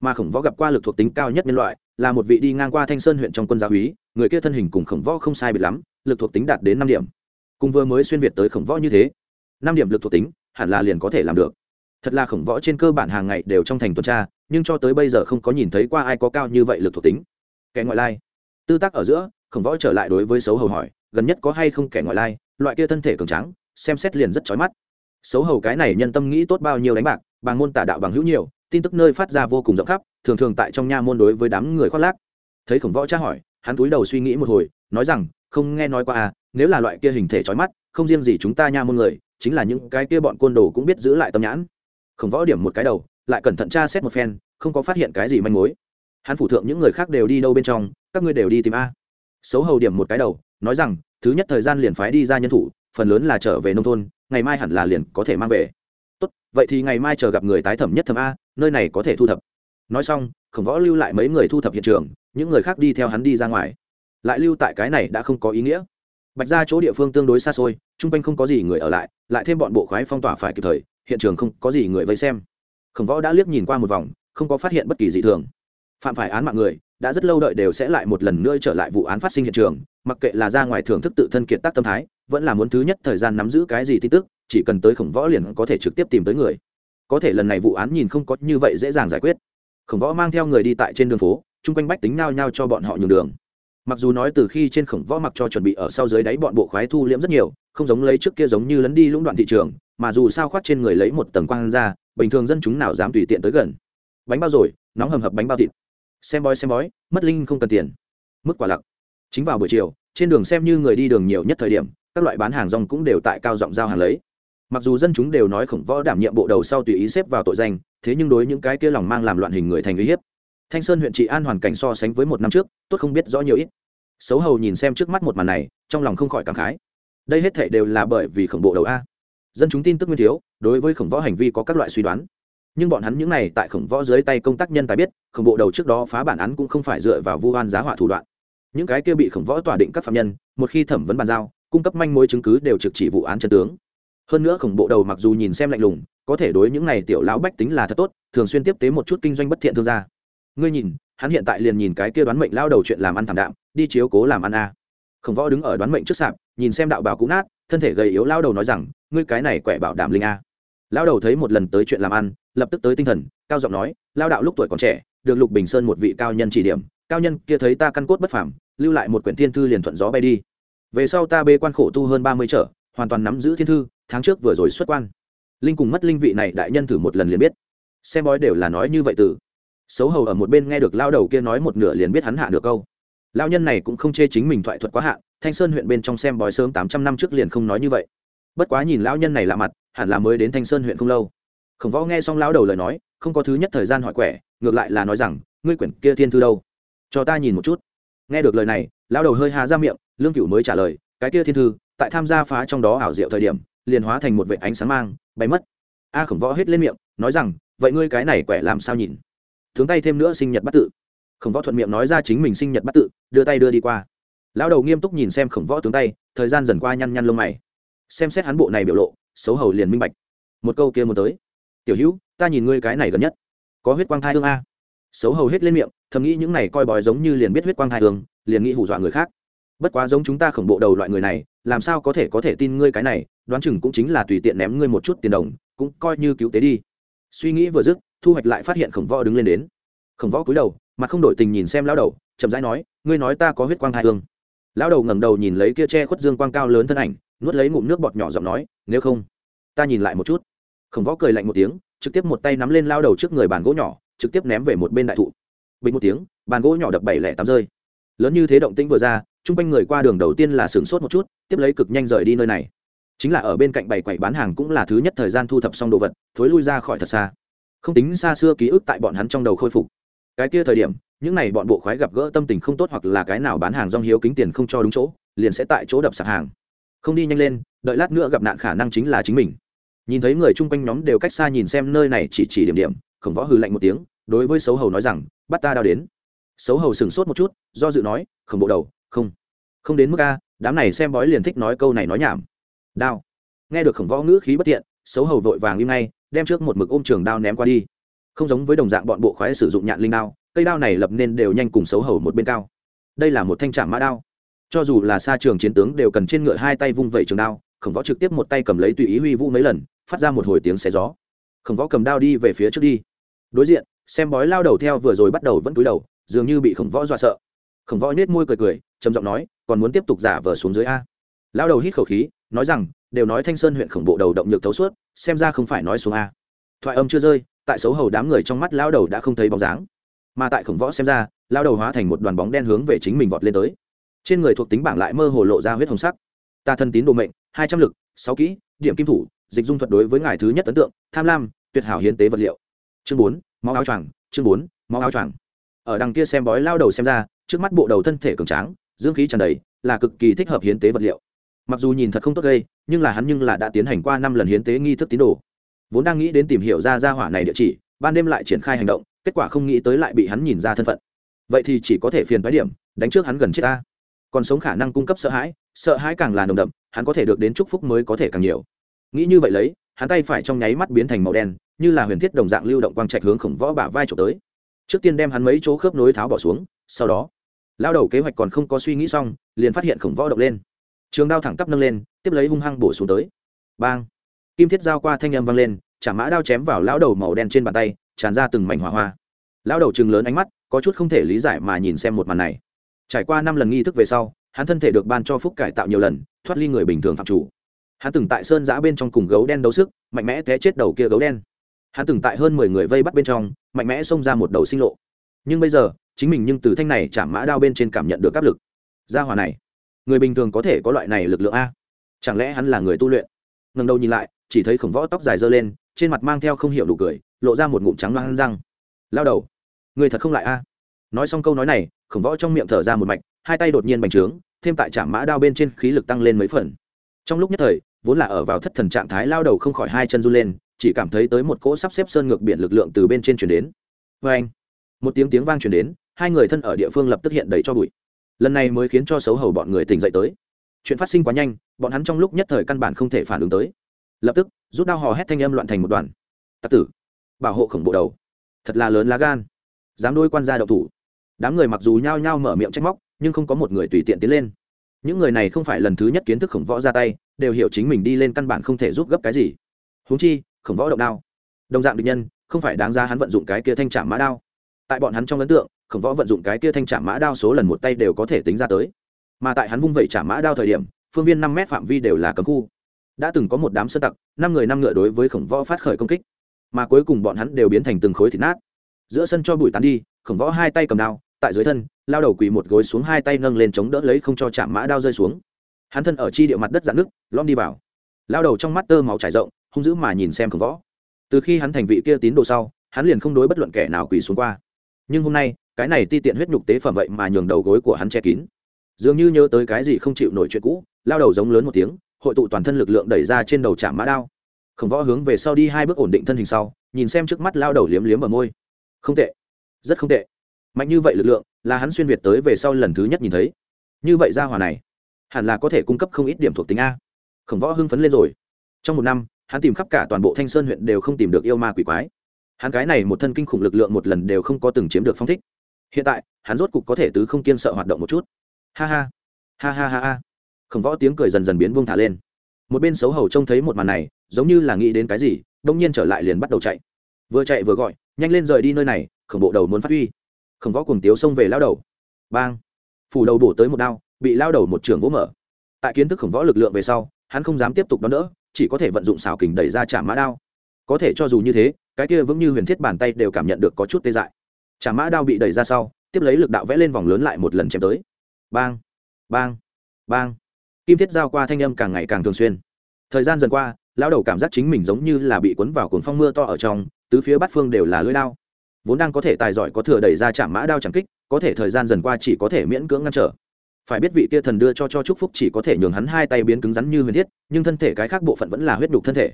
A: Mà khổng võ gặp qua lực thuộc tính cao nhất nhân loại là một vị đi ngang qua thanh sơn huyện trong quân gia úy, người kia thân hình cùng khổng võ không sai biệt lắm, lực thuộc tính đạt đến năm điểm. Cùng vừa mới xuyên việt tới khổng võ như thế, năm điểm lực thuộc tính hẳn là liền có thể làm được. Thật là khổng võ trên cơ bản hàng ngày đều trong thành tuần tra, nhưng cho tới bây giờ không có nhìn thấy qua ai có cao như vậy lực thuộc tính. Kẻ ngoại lai. Tư tác ở giữa, khổng võ trở lại đối với xấu hầu hỏi, gần nhất có hay không kẻ ngoại lai? Loại kia thân thể cường tráng, xem xét liền rất chói mắt xấu hầu cái này nhân tâm nghĩ tốt bao nhiêu đánh bạc, bằng môn tả đạo bằng hữu nhiều, tin tức nơi phát ra vô cùng rộng khắp, thường thường tại trong nha môn đối với đám người khoác lác. Thấy khổng võ tra hỏi, hắn túi đầu suy nghĩ một hồi, nói rằng, không nghe nói qua à nếu là loại kia hình thể chói mắt, không riêng gì chúng ta nha môn người, chính là những cái kia bọn côn đồ cũng biết giữ lại tâm nhãn. Khổng võ điểm một cái đầu, lại cẩn thận tra xét một phen, không có phát hiện cái gì manh mối. Hắn phủ thượng những người khác đều đi đâu bên trong, các ngươi đều đi tìm a. Xấu hầu điểm một cái đầu, nói rằng, thứ nhất thời gian liền phái đi ra nhân thủ, phần lớn là trở về nông thôn ngày mai hẳn là liền có thể mang về. Tốt, vậy thì ngày mai chờ gặp người tái thẩm nhất thẩm a, nơi này có thể thu thập. Nói xong, khổng võ lưu lại mấy người thu thập hiện trường, những người khác đi theo hắn đi ra ngoài. Lại lưu tại cái này đã không có ý nghĩa. Bạch ra chỗ địa phương tương đối xa xôi, chung quanh không có gì người ở lại lại thêm bọn bộ khoái phong tỏa phải kịp thời, hiện trường không có gì người vây xem. Khổng võ đã liếc nhìn qua một vòng, không có phát hiện bất kỳ gì thường. Phạm phải án mạng người, đã rất lâu đợi đều sẽ lại một lần nữa trở lại vụ án phát sinh hiện trường, mặc kệ là ra ngoài thưởng thức tự thân kiệt tác tâm thái vẫn là muốn thứ nhất thời gian nắm giữ cái gì tin tức, chỉ cần tới khổng võ liền có thể trực tiếp tìm tới người. Có thể lần này vụ án nhìn không có như vậy dễ dàng giải quyết. Khổng võ mang theo người đi tại trên đường phố, chung quanh bách tính nao nhau cho bọn họ nhường đường. Mặc dù nói từ khi trên khổng võ mặc cho chuẩn bị ở sau dưới đáy bọn bộ khoái thu liễm rất nhiều, không giống lấy trước kia giống như lấn đi lũng đoạn thị trường, mà dù sao khoát trên người lấy một tầng quang ra, bình thường dân chúng nào dám tùy tiện tới gần. Bánh bao rồi, nóng hầm hập bánh bao thịt. Xem bói xem bói, mất linh không cần tiền. Mức quả lặc. Chính vào buổi chiều, trên đường xem như người đi đường nhiều nhất thời điểm các loại bán hàng rong cũng đều tại cao giọng giao hàng lấy. Mặc dù dân chúng đều nói khổng võ đảm nhiệm bộ đầu sau tùy ý xếp vào tội danh, thế nhưng đối những cái kia lòng mang làm loạn hình người thành uy hiếp. Thanh sơn huyện trị an hoàn cảnh so sánh với một năm trước, tốt không biết rõ nhiều ít. Xấu hầu nhìn xem trước mắt một màn này, trong lòng không khỏi cảm khái. Đây hết thể đều là bởi vì khổng bộ đầu a. Dân chúng tin tức nguyên thiếu, đối với khổng võ hành vi có các loại suy đoán. Nhưng bọn hắn những này tại khổng võ dưới tay công tác nhân tài biết, khổng bộ đầu trước đó phá bản án cũng không phải dựa vào vu oan giá họa thủ đoạn. Những cái kia bị khổng võ tỏa định các phạm nhân, một khi thẩm vấn bàn giao cung cấp manh mối chứng cứ đều trực chỉ vụ án chân tướng. Hơn nữa khổng bộ đầu mặc dù nhìn xem lạnh lùng, có thể đối những này tiểu lão bách tính là thật tốt, thường xuyên tiếp tế một chút kinh doanh bất thiện thương gia. Ngươi nhìn, hắn hiện tại liền nhìn cái kia đoán mệnh lao đầu chuyện làm ăn thảm đạm, đi chiếu cố làm ăn a. À. khổng võ đứng ở đoán mệnh trước sạp, nhìn xem đạo bảo cũ nát, thân thể gầy yếu lao đầu nói rằng, ngươi cái này quẻ bảo đảm linh a. Lao đầu thấy một lần tới chuyện làm ăn, lập tức tới tinh thần, cao giọng nói, lao đạo lúc tuổi còn trẻ, được lục bình sơn một vị cao nhân chỉ điểm, cao nhân kia thấy ta căn cốt bất phàm, lưu lại một quyển thiên thư liền thuận gió bay đi về sau ta bê quan khổ tu hơn ba mươi trở, hoàn toàn nắm giữ thiên thư, tháng trước vừa rồi xuất quan. Linh cùng mất linh vị này đại nhân thử một lần liền biết. Xem bói đều là nói như vậy từ. Xấu hầu ở một bên nghe được lao đầu kia nói một nửa liền biết hắn hạ được câu. Lao nhân này cũng không chê chính mình thoại thuật quá hạn, thanh sơn huyện bên trong xem bói sớm tám trăm năm trước liền không nói như vậy. Bất quá nhìn lão nhân này lạ mặt, hẳn là mới đến thanh sơn huyện không lâu. Khổng võ nghe xong lão đầu lời nói, không có thứ nhất thời gian hỏi quẻ, ngược lại là nói rằng, ngươi quyển kia thiên thư đâu? Cho ta nhìn một chút. Nghe được lời này lão đầu hơi hà ra miệng, lương cửu mới trả lời, cái kia thiên thư, tại tham gia phá trong đó ảo diệu thời điểm, liền hóa thành một vệ ánh sáng mang, bay mất. A khổng võ hết lên miệng, nói rằng, vậy ngươi cái này quẻ làm sao nhìn? Tướng tay thêm nữa sinh nhật bắt tự. Khổng võ thuận miệng nói ra chính mình sinh nhật bắt tự, đưa tay đưa đi qua. Lão đầu nghiêm túc nhìn xem khổng võ tướng tay, thời gian dần qua nhăn nhăn lông mày. Xem xét hắn bộ này biểu lộ, xấu hầu liền minh bạch. Một câu kia muốn tới. Tiểu hữu, ta nhìn ngươi cái này gần nhất. Có huyết quang thai hương a. Xấu hầu hết lên miệng, thầm nghĩ những này coi bói giống như liền biết huyết quang thai hương liền nghĩ hù dọa người khác. Bất quá giống chúng ta khổng bộ đầu loại người này, làm sao có thể có thể tin ngươi cái này, đoán chừng cũng chính là tùy tiện ném ngươi một chút tiền đồng, cũng coi như cứu tế đi. Suy nghĩ vừa dứt, thu hoạch lại phát hiện khổng võ đứng lên đến. Khổng võ cúi đầu, mặt không đổi tình nhìn xem lao đầu, chậm rãi nói, ngươi nói ta có huyết quang hai hương. Lao đầu ngẩng đầu nhìn lấy kia che khuất dương quang cao lớn thân ảnh, nuốt lấy ngụm nước bọt nhỏ giọng nói, nếu không, ta nhìn lại một chút. Khổng võ cười lạnh một tiếng, trực tiếp một tay nắm lên lao đầu trước người bàn gỗ nhỏ, trực tiếp ném về một bên đại thụ. Bình một tiếng, bàn gỗ nhỏ đập bảy lẻ tám rơi lớn như thế động tĩnh vừa ra, chung quanh người qua đường đầu tiên là sửng sốt một chút, tiếp lấy cực nhanh rời đi nơi này. Chính là ở bên cạnh bảy quầy bán hàng cũng là thứ nhất thời gian thu thập xong đồ vật, thối lui ra khỏi thật xa. Không tính xa xưa ký ức tại bọn hắn trong đầu khôi phục. Cái kia thời điểm, những n à y bọn bộ khoái gặp gỡ tâm tình không tốt hoặc là cái nào bán hàng rong hiếu kính tiền không cho đúng chỗ, liền sẽ tại chỗ đập sạc hàng. Không đi nhanh lên, đợi lát nữa gặp nạn khả năng chính là chính mình. Nhìn thấy người chung quanh nhóm đều cách xa nhìn xem nơi này chỉ chỉ điểm điểm, khổng võ hư lạnh một tiếng, đối với xấu hầu nói rằng, bắt ta đao đến xấu hầu sừng sốt một chút, do dự nói, khổng bộ đầu, không không đến mức a, đám này xem bói liền thích nói câu này nói nhảm. Đao. Nghe được khổng võ ngữ khí bất tiện, xấu hầu vội vàng im ngay, đem trước một mực ôm trường đao ném qua đi. Không giống với đồng dạng bọn bộ khoái sử dụng nhạn linh đao, cây đao này lập nên đều nhanh cùng xấu hầu một bên cao. Đây là một thanh trạm mã đao. Cho dù là xa trường chiến tướng đều cần trên ngựa hai tay vung vẩy trường đao, khổng võ trực tiếp một tay cầm lấy tùy ý huy vũ mấy lần, phát ra một hồi tiếng xé gió. Khổng võ cầm đao đi về phía trước đi. Đối diện, xem bói lao đầu theo vừa rồi bắt đầu vẫn cúi đầu dường như bị khổng võ dọa sợ. Khổng võ nết môi cười cười, trầm giọng nói, còn muốn tiếp tục giả vờ xuống dưới a? Lao đầu hít khẩu khí, nói rằng, đều nói thanh sơn huyện khổng bộ đầu động nhược thấu suốt, xem ra không phải nói xuống a. Thoại âm chưa rơi, tại xấu hầu đám người trong mắt lao đầu đã không thấy bóng dáng. Mà tại khổng võ xem ra lao đầu hóa thành một đoàn bóng đen hướng về chính mình vọt lên tới. Trên người thuộc tính bảng lại mơ hồ lộ ra huyết hồng sắc. Ta thân tín đồ mệnh, hai trăm lực, sáu kỹ, điểm kim thủ, dịch dung thuật đối với ngài thứ nhất ấn tượng, tham lam, tuyệt hảo hiến tế vật liệu. Chương bốn, máu áo choàng, chương bốn, máu áo choàng ở đằng kia xem bói lao đầu xem ra, trước mắt bộ đầu thân thể cường tráng, dương khí tràn đầy, là cực kỳ thích hợp hiến tế vật liệu. Mặc dù nhìn thật không tốt gây, nhưng là hắn nhưng là đã tiến hành qua năm lần hiến tế nghi thức tín đồ. Vốn đang nghĩ đến tìm hiểu ra gia hỏa này địa chỉ, ban đêm lại triển khai hành động, kết quả không nghĩ tới lại bị hắn nhìn ra thân phận. Vậy thì chỉ có thể phiền phái điểm, đánh trước hắn gần chết ta. Còn sống khả năng cung cấp sợ hãi sợ hãi càng là nồng đậm, hắn có thể được đến chúc phúc mới có thể càng nhiều. Nghĩ như vậy lấy, hắn tay phải trong nháy mắt biến thành màu đen, như là huyền thiết đồng dạng lưu động quang trạch hướng khổng võ bả vai trộm tới trước tiên đem hắn mấy chỗ khớp nối tháo bỏ xuống, sau đó, lao đầu kế hoạch còn không có suy nghĩ xong, liền phát hiện khổng võ động lên. Trường đao thẳng tắp nâng lên, tiếp lấy hung hăng bổ xuống tới. Bang! Kim thiết giao qua thanh âm vang lên, chả mã đao chém vào lão đầu màu đen trên bàn tay, tràn ra từng mảnh hỏa hoa. Lão đầu chừng lớn ánh mắt, có chút không thể lý giải mà nhìn xem một màn này. Trải qua năm lần nghi thức về sau, hắn thân thể được ban cho phúc cải tạo nhiều lần, thoát ly người bình thường phạm chủ. Hắn từng tại sơn giã bên trong cùng gấu đen đấu sức, mạnh mẽ té chết đầu kia gấu đen hắn từng tại hơn mười người vây bắt bên trong, mạnh mẽ xông ra một đầu sinh lộ. Nhưng bây giờ, chính mình nhưng từ thanh này chạm mã đao bên trên cảm nhận được áp lực. Gia hòa này, người bình thường có thể có loại này lực lượng a? Chẳng lẽ hắn là người tu luyện? Ngần đầu nhìn lại, chỉ thấy khổng võ tóc dài dơ lên, trên mặt mang theo không hiểu đủ cười, lộ ra một ngụm trắng loang răng. Lao đầu, người thật không lại a? Nói xong câu nói này, khổng võ trong miệng thở ra một mạch, hai tay đột nhiên bành trướng, thêm tại trạm mã đao bên trên khí lực tăng lên mấy phần. Trong lúc nhất thời, vốn là ở vào thất thần trạng thái, lao đầu không khỏi hai chân run lên chỉ cảm thấy tới một cỗ sắp xếp sơn ngược biển lực lượng từ bên trên chuyển đến. Vê anh, một tiếng tiếng vang chuyển đến, hai người thân ở địa phương lập tức hiện đầy cho bụi. Lần này mới khiến cho xấu hầu bọn người tỉnh dậy tới. Chuyện phát sinh quá nhanh, bọn hắn trong lúc nhất thời căn bản không thể phản ứng tới. Lập tức, rút đao hò hét thanh âm loạn thành một đoàn. Tặc tử, bảo hộ khổng bộ đầu. Thật là lớn lá gan. Dám đôi quan gia đậu thủ. Đám người mặc dù nhao nhao mở miệng trách móc, nhưng không có một người tùy tiện tiến lên. Những người này không phải lần thứ nhất kiến thức khổng võ ra tay, đều hiểu chính mình đi lên căn bản không thể giúp gấp cái gì. Huống chi khổng võ động đao. Đồng dạng địch nhân, không phải đáng ra hắn vận dụng cái kia thanh trạm mã đao. Tại bọn hắn trong ấn tượng, khổng võ vận dụng cái kia thanh trạm mã đao số lần một tay đều có thể tính ra tới. Mà tại hắn vung vẩy trạm mã đao thời điểm, phương viên năm mét phạm vi đều là cấm khu. Đã từng có một đám sơ tặc, năm người năm ngựa đối với khổng võ phát khởi công kích. Mà cuối cùng bọn hắn đều biến thành từng khối thịt nát. Giữa sân cho bụi tán đi, khổng võ hai tay cầm đao, tại dưới thân, lao đầu quỳ một gối xuống hai tay nâng lên chống đỡ lấy không cho chạm mã đao rơi xuống. Hắn thân ở chi địa mặt đất dạn nước lom đi vào. Lao đầu trong mắt tơ máu trải rộng hung dữ mà nhìn xem khổng võ. Từ khi hắn thành vị kia tín đồ sau, hắn liền không đối bất luận kẻ nào quỳ xuống qua. Nhưng hôm nay, cái này ti tiện huyết nhục tế phẩm vậy mà nhường đầu gối của hắn che kín. Dường như nhớ tới cái gì không chịu nổi chuyện cũ, lao đầu giống lớn một tiếng, hội tụ toàn thân lực lượng đẩy ra trên đầu chạm mã đao. Khổng võ hướng về sau đi hai bước ổn định thân hình sau, nhìn xem trước mắt lao đầu liếm liếm ở môi. Không tệ. Rất không tệ. Mạnh như vậy lực lượng, là hắn xuyên việt tới về sau lần thứ nhất nhìn thấy. Như vậy ra hòa này, hẳn là có thể cung cấp không ít điểm thuộc tính a. Khổng võ hưng phấn lên rồi. Trong một năm hắn tìm khắp cả toàn bộ thanh sơn huyện đều không tìm được yêu ma quỷ quái. Hắn cái này một thân kinh khủng lực lượng một lần đều không có từng chiếm được phong thích. Hiện tại, hắn rốt cục có thể tứ không kiên sợ hoạt động một chút. Ha ha ha ha ha ha. Khổng võ tiếng cười dần dần biến vung thả lên. Một bên xấu hầu trông thấy một màn này, giống như là nghĩ đến cái gì, đông nhiên trở lại liền bắt đầu chạy. Vừa chạy vừa gọi, nhanh lên rời đi nơi này, khổng bộ đầu muốn phát huy. Khổng võ cùng tiếu xông về lao đầu. Bang. Phủ đầu bổ tới một đao, bị lao đầu một trường vỗ mở. Tại kiến thức khổng võ lực lượng về sau, hắn không dám tiếp tục đón đỡ chỉ có thể vận dụng xào kình đẩy ra trả mã đao. Có thể cho dù như thế, cái kia vững như huyền thiết bàn tay đều cảm nhận được có chút tê dại. Trả mã đao bị đẩy ra sau, tiếp lấy lực đạo vẽ lên vòng lớn lại một lần chém tới. Bang bang bang. Kim thiết giao qua thanh âm càng ngày càng thường xuyên. Thời gian dần qua, lão đầu cảm giác chính mình giống như là bị cuốn vào cuồng phong mưa to ở trong, tứ phía bát phương đều là lưỡi đao. Vốn đang có thể tài giỏi có thừa đẩy ra chạm mã đao chẳng kích, có thể thời gian dần qua chỉ có thể miễn cưỡng ngăn trở phải biết vị kia thần đưa cho cho chúc phúc chỉ có thể nhường hắn hai tay biến cứng rắn như huyền thiết, nhưng thân thể cái khác bộ phận vẫn là huyết đục thân thể.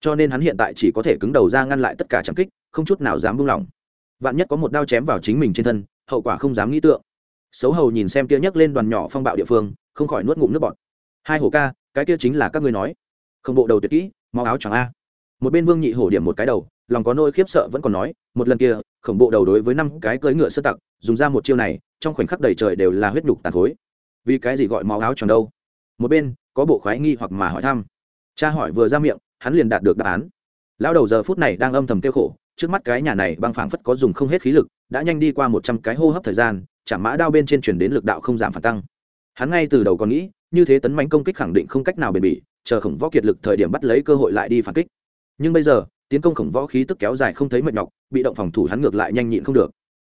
A: Cho nên hắn hiện tại chỉ có thể cứng đầu ra ngăn lại tất cả trầm kích, không chút nào dám buông lỏng. Vạn nhất có một đao chém vào chính mình trên thân, hậu quả không dám nghĩ tượng. Xấu hầu nhìn xem kia nhấc lên đoàn nhỏ phong bạo địa phương, không khỏi nuốt ngụm nước bọt. Hai hổ ca, cái kia chính là các ngươi nói. Không bộ đầu tuyệt kỹ máu áo chẳng a. Một bên vương nhị hổ điểm một cái đầu, lòng có nôi khiếp sợ vẫn còn nói, một lần kia, khổng bộ đầu đối với năm cái cưỡi ngựa sơ tặc, dùng ra một chiêu này, trong khoảnh khắc đầy trời đều là huyết nhục tàn khối vì cái gì gọi máu áo tròn đâu? Một bên, có bộ khoái nghi hoặc mà hỏi thăm. Cha hỏi vừa ra miệng, hắn liền đạt được đáp án. Lão đầu giờ phút này đang âm thầm tiêu khổ, trước mắt cái nhà này băng phảng phất có dùng không hết khí lực, đã nhanh đi qua một trăm cái hô hấp thời gian, chả mã đao bên trên chuyển đến lực đạo không giảm phản tăng. Hắn ngay từ đầu còn nghĩ, như thế tấn mánh công kích khẳng định không cách nào bền bỉ, chờ khổng võ kiệt lực thời điểm bắt lấy cơ hội lại đi phản kích. Nhưng bây giờ, tiến công khổng võ khí tức kéo dài không thấy mệt nhọc, bị động phòng thủ hắn ngược lại nhanh nhịn không được.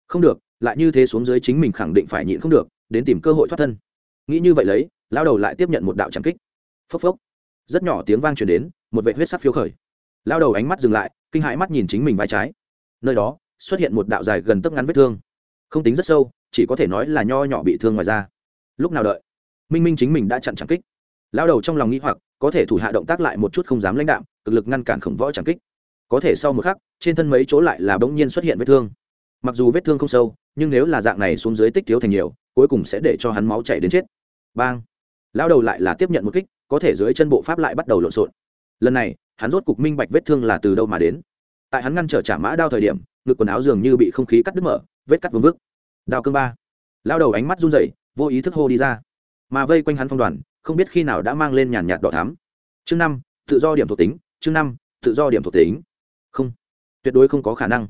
A: Không được, lại như thế xuống dưới chính mình khẳng định phải nhịn không được, đến tìm cơ hội thoát thân nghĩ như vậy lấy, lao đầu lại tiếp nhận một đạo trảm kích. Phốc phốc. Rất nhỏ tiếng vang truyền đến, một vệ huyết sắc phiêu khởi. Lao đầu ánh mắt dừng lại, kinh hãi mắt nhìn chính mình vai trái. Nơi đó, xuất hiện một đạo dài gần tấc ngắn vết thương. Không tính rất sâu, chỉ có thể nói là nho nhỏ bị thương ngoài ra. lúc nào đợi, minh minh chính mình đã chặn trảm kích. Lao đầu trong lòng nghĩ hoặc, có thể thủ hạ động tác lại một chút không dám lãnh đạm, cực lực ngăn cản khổng võ trảm kích. Có thể sau một khắc, trên thân mấy chỗ lại là bỗng nhiên xuất hiện vết thương. Mặc dù vết thương không sâu, nhưng nếu là dạng này xuống dưới tích thiếu thành nhiều cuối cùng sẽ để cho hắn máu chảy đến chết. Bang. Lao đầu lại là tiếp nhận một kích, có thể dưới chân bộ pháp lại bắt đầu lộn xộn. Lần này, hắn rốt cục minh bạch vết thương là từ đâu mà đến. Tại hắn ngăn trở trả mã đao thời điểm, ngực quần áo dường như bị không khí cắt đứt mở, vết cắt vương vức. Đao cương ba. Lao đầu ánh mắt run rẩy, vô ý thức hô đi ra. Mà vây quanh hắn phong đoàn, không biết khi nào đã mang lên nhàn nhạt đỏ thám chương năm, tự do điểm thuộc tính, chương năm, tự do điểm thuộc tính. Không. Tuyệt đối không có khả năng.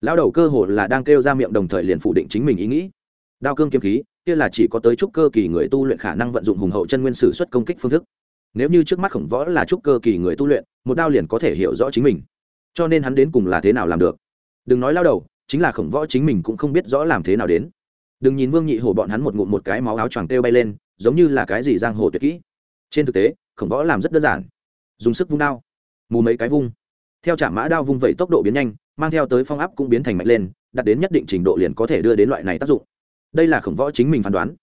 A: Lao đầu cơ hồ là đang kêu ra miệng đồng thời liền phủ định chính mình ý nghĩ đao cương kiếm khí, kia là chỉ có tới trúc cơ kỳ người tu luyện khả năng vận dụng hùng hậu chân nguyên sử xuất công kích phương thức. Nếu như trước mắt khổng võ là trúc cơ kỳ người tu luyện, một đao liền có thể hiểu rõ chính mình. Cho nên hắn đến cùng là thế nào làm được? Đừng nói lao đầu, chính là khổng võ chính mình cũng không biết rõ làm thế nào đến. Đừng nhìn vương nhị hổ bọn hắn một ngụm một cái máu áo choàng têu bay lên, giống như là cái gì giang hồ tuyệt kỹ. Trên thực tế, khổng võ làm rất đơn giản. Dùng sức vung đao, mù mấy cái vung. Theo trả mã đao vung vẩy tốc độ biến nhanh, mang theo tới phong áp cũng biến thành mạnh lên, đạt đến nhất định trình độ liền có thể đưa đến loại này tác dụng đây là khổng võ chính mình phán đoán.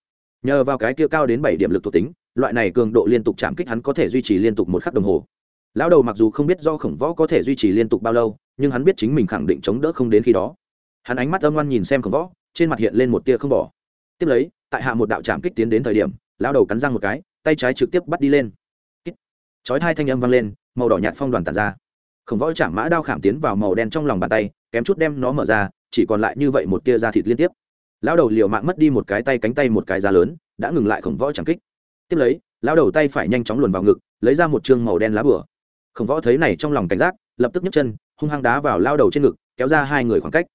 A: Nhờ vào cái kia cao đến bảy điểm lực thuộc tính, loại này cường độ liên tục chạm kích hắn có thể duy trì liên tục một khắc đồng hồ. Lão đầu mặc dù không biết do khổng võ có thể duy trì liên tục bao lâu, nhưng hắn biết chính mình khẳng định chống đỡ không đến khi đó. Hắn ánh mắt âm ngoan nhìn xem khổng võ, trên mặt hiện lên một tia không bỏ. Tiếp lấy, tại hạ một đạo chạm kích tiến đến thời điểm, lão đầu cắn răng một cái, tay trái trực tiếp bắt đi lên. Chói hai thanh âm vang lên, màu đỏ nhạt phong đoàn tàn ra. Khổng võ chạm mã đao khảm tiến vào màu đen trong lòng bàn tay, kém chút đem nó mở ra, chỉ còn lại như vậy một tia da thịt liên tiếp lão đầu liều mạng mất đi một cái tay cánh tay một cái da lớn, đã ngừng lại khổng võ chẳng kích. Tiếp lấy, lão đầu tay phải nhanh chóng luồn vào ngực, lấy ra một chương màu đen lá bửa khổng võ thấy này trong lòng cảnh giác, lập tức nhấc chân, hung hăng đá vào lao đầu trên ngực, kéo ra hai người khoảng cách.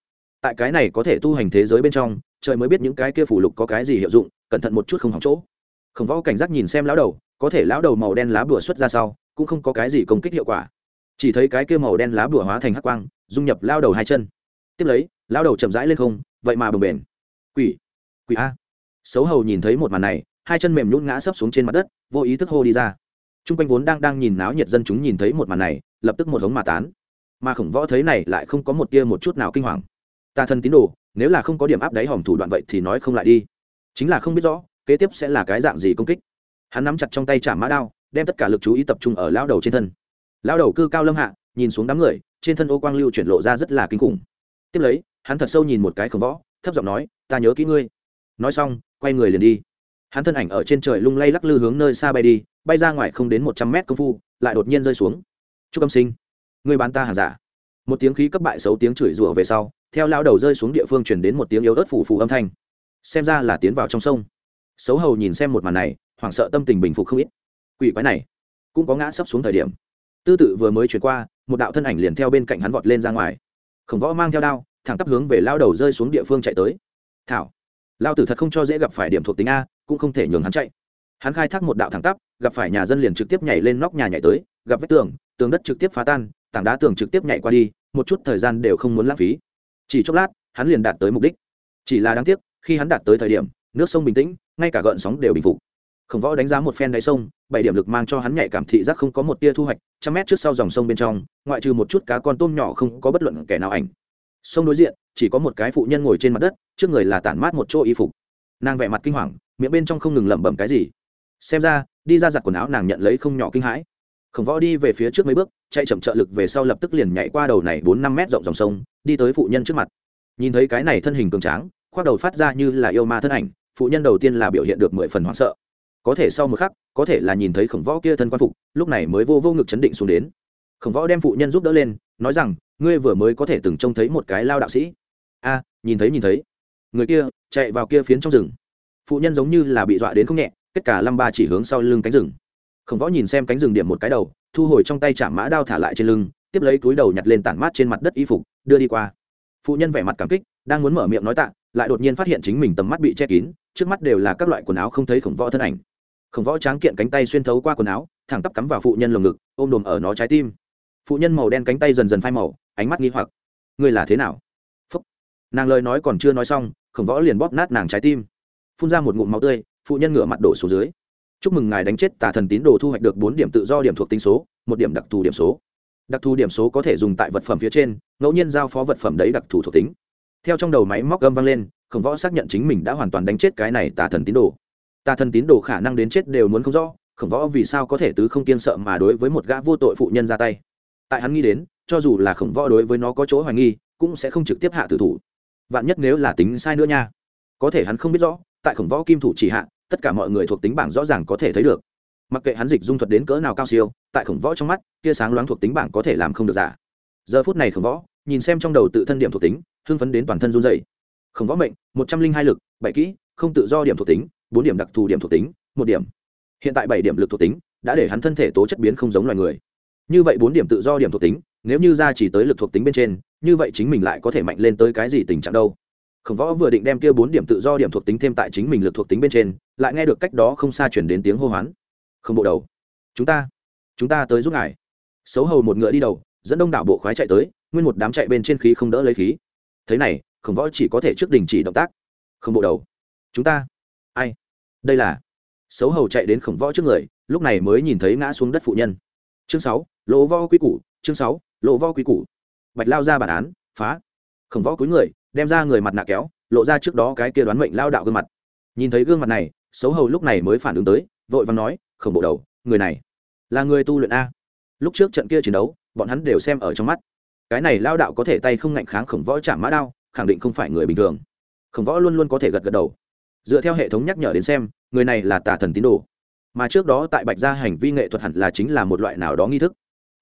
A: Tại cái này có thể tu hành thế giới bên trong, trời mới biết những cái kia phủ lục có cái gì hiệu dụng, cẩn thận một chút không hỏng chỗ. Khổng võ cảnh giác nhìn xem lão đầu, có thể lão đầu màu đen lá bùa xuất ra sau, cũng không có cái gì công kích hiệu quả. Chỉ thấy cái kia màu đen lá bùa hóa thành hắc quang, dung nhập lao đầu hai chân. Tiếp lấy lao đầu chậm rãi lên không, vậy mà bồng bền quỷ. Quỷ a. Xấu hầu nhìn thấy một màn này, hai chân mềm nhún ngã sấp xuống trên mặt đất, vô ý thức hô đi ra. T r u n g quanh vốn đang đang nhìn náo nhiệt dân chúng nhìn thấy một màn này, lập tức một hống mà tán. Mà khổng võ thấy này lại không có một tia một chút nào kinh hoàng. Ta thân tín đồ, nếu là không có điểm áp đáy hòm thủ đoạn vậy thì nói không lại đi. Chính là không biết rõ, kế tiếp sẽ là cái dạng gì công kích. Hắn nắm chặt trong tay trả mã đao, đem tất cả lực chú ý tập trung ở lao đầu trên thân. Lao đầu cư cao lâm hạ, nhìn xuống đám người, trên thân ô quang lưu chuyển lộ ra rất là kinh khủng. Tiếp lấy, hắn thật sâu nhìn một cái khổng võ thấp giọng nói, ta nhớ kỹ ngươi. Nói xong, quay người liền đi. Hắn thân ảnh ở trên trời lung lay lắc lư hướng nơi xa bay đi, bay ra ngoài không đến một trăm mét công phu, lại đột nhiên rơi xuống. Chúc âm sinh người bán ta hàng giả? Một tiếng khí cấp bại xấu tiếng chửi rủa về sau, theo lao đầu rơi xuống địa phương chuyển đến một tiếng yếu ớt phủ phủ âm thanh. Xem ra là tiến vào trong sông. Xấu hầu nhìn xem một màn này, hoảng sợ tâm tình bình phục không ít. Quỷ quái này, cũng có ngã sấp xuống thời điểm. Tư tự vừa mới chuyển qua, một đạo thân ảnh liền theo bên cạnh hắn vọt lên ra ngoài. Khổng võ mang theo đao thẳng tắp hướng về lao đầu rơi xuống địa phương chạy tới. Thảo, lao tử thật không cho dễ gặp phải điểm thuộc tính a, cũng không thể nhường hắn chạy. Hắn khai thác một đạo thẳng tắp, gặp phải nhà dân liền trực tiếp nhảy lên nóc nhà nhảy tới, gặp vách tường tường đất trực tiếp phá tan, tảng đá tường trực tiếp nhảy qua đi, một chút thời gian đều không muốn lãng phí. Chỉ chốc lát, hắn liền đạt tới mục đích. Chỉ là đáng tiếc, khi hắn đạt tới thời điểm, nước sông bình tĩnh, ngay cả gợn sóng đều bình phục. Khổng võ đánh giá một phen đáy sông, bảy điểm lực mang cho hắn nhạy cảm thị giác không có một tia thu hoạch, trăm mét trước sau dòng sông bên trong, ngoại trừ một chút cá con tôm nhỏ không có bất luận kẻ nào ảnh sông đối diện, chỉ có một cái phụ nhân ngồi trên mặt đất, trước người là tản mát một chỗ y phục. Nàng vẻ mặt kinh hoàng, miệng bên trong không ngừng lẩm bẩm cái gì. Xem ra, đi ra giặt quần áo nàng nhận lấy không nhỏ kinh hãi. Khổng võ đi về phía trước mấy bước, chạy chậm trợ lực về sau lập tức liền nhảy qua đầu này bốn năm mét rộng dòng sông, đi tới phụ nhân trước mặt. Nhìn thấy cái này thân hình cường tráng, khoác đầu phát ra như là yêu ma thân ảnh, phụ nhân đầu tiên là biểu hiện được mười phần hoảng sợ. Có thể sau một khắc, có thể là nhìn thấy khổng võ kia thân quan phục, lúc này mới vô vô ngực chấn định xuống đến. Khổng võ đem phụ nhân giúp đỡ lên, nói rằng ngươi vừa mới có thể từng trông thấy một cái lao đạo sĩ. A, nhìn thấy nhìn thấy. Người kia, chạy vào kia phiến trong rừng. Phụ nhân giống như là bị dọa đến không nhẹ, kết cả lâm ba chỉ hướng sau lưng cánh rừng. Khổng võ nhìn xem cánh rừng điểm một cái đầu, thu hồi trong tay chạm mã đao thả lại trên lưng, tiếp lấy túi đầu nhặt lên tản mát trên mặt đất y phục, đưa đi qua. Phụ nhân vẻ mặt cảm kích, đang muốn mở miệng nói tạ, lại đột nhiên phát hiện chính mình tầm mắt bị che kín, trước mắt đều là các loại quần áo không thấy khổng võ thân ảnh. Khổng võ tráng kiện cánh tay xuyên thấu qua quần áo, thẳng tắp cắm vào phụ nhân lồng ngực, ôm đồm ở nó trái tim phụ nhân màu đen cánh tay dần dần phai màu, ánh mắt nghi hoặc. Người là thế nào? Phúc. nàng lời nói còn chưa nói xong, khổng võ liền bóp nát nàng trái tim. Phun ra một ngụm máu tươi, phụ nhân ngửa mặt đổ xuống dưới. Chúc mừng ngài đánh chết tà thần tín đồ thu hoạch được bốn điểm tự do điểm thuộc tính số, một điểm đặc thù điểm số. Đặc thù điểm số có thể dùng tại vật phẩm phía trên, ngẫu nhiên giao phó vật phẩm đấy đặc thù thuộc tính. Theo trong đầu máy móc gâm vang lên, khổng võ xác nhận chính mình đã hoàn toàn đánh chết cái này tà thần tín đồ. Tà thần tín đồ khả năng đến chết đều muốn không rõ, khổng võ vì sao có thể tứ không kiên sợ mà đối với một gã vô tội phụ nhân ra tay? Tại hắn nghĩ đến, cho dù là khổng võ đối với nó có chỗ hoài nghi, cũng sẽ không trực tiếp hạ tử thủ. Vạn nhất nếu là tính sai nữa nha. Có thể hắn không biết rõ, tại khổng võ kim thủ chỉ hạ, tất cả mọi người thuộc tính bảng rõ ràng có thể thấy được. Mặc kệ hắn dịch dung thuật đến cỡ nào cao siêu, tại khổng võ trong mắt, kia sáng loáng thuộc tính bảng có thể làm không được giả. Giờ phút này khổng võ, nhìn xem trong đầu tự thân điểm thuộc tính, hưng phấn đến toàn thân run dày khổng võ mệnh, một trăm linh hai lực, bảy kỹ, không tự do điểm thuộc tính, bốn điểm đặc thù điểm thuộc tính, một điểm. Hiện tại bảy điểm lực thuộc tính, đã để hắn thân thể tố chất biến không giống loài người như vậy bốn điểm tự do điểm thuộc tính, nếu như ra chỉ tới lực thuộc tính bên trên, như vậy chính mình lại có thể mạnh lên tới cái gì tình trạng đâu? Khổng võ vừa định đem kia bốn điểm tự do điểm thuộc tính thêm tại chính mình lực thuộc tính bên trên, lại nghe được cách đó không xa chuyển đến tiếng hô hoán. Không bộ đầu, chúng ta chúng ta tới giúp ngài. Xấu hầu một ngựa đi đầu, dẫn đông đảo bộ khoái chạy tới, nguyên một đám chạy bên trên khí không đỡ lấy khí. Thế này, khổng võ chỉ có thể trước đình chỉ động tác. Không bộ đầu, chúng ta, ai? Đây là, xấu hầu chạy đến khổng võ trước người, lúc này mới nhìn thấy ngã xuống đất phụ nhân. Chương sáu lỗ vo quy củ, chương sáu, lỗ vo quy củ. Bạch lao ra bản án, phá. Khổng võ cúi người, đem ra người mặt nạ kéo, lộ ra trước đó cái kia đoán mệnh lao đạo gương mặt. Nhìn thấy gương mặt này, xấu hầu lúc này mới phản ứng tới, vội vàng nói, khổng bộ đầu, người này là người tu luyện a. Lúc trước trận kia chiến đấu, bọn hắn đều xem ở trong mắt. Cái này lao đạo có thể tay không ngạnh kháng khổng võ chạm mã đao, khẳng định không phải người bình thường. Khổng võ luôn luôn có thể gật gật đầu. Dựa theo hệ thống nhắc nhở đến xem, người này là tà thần tín đồ. Mà trước đó tại bạch gia hành vi nghệ thuật hẳn là chính là một loại nào đó nghi thức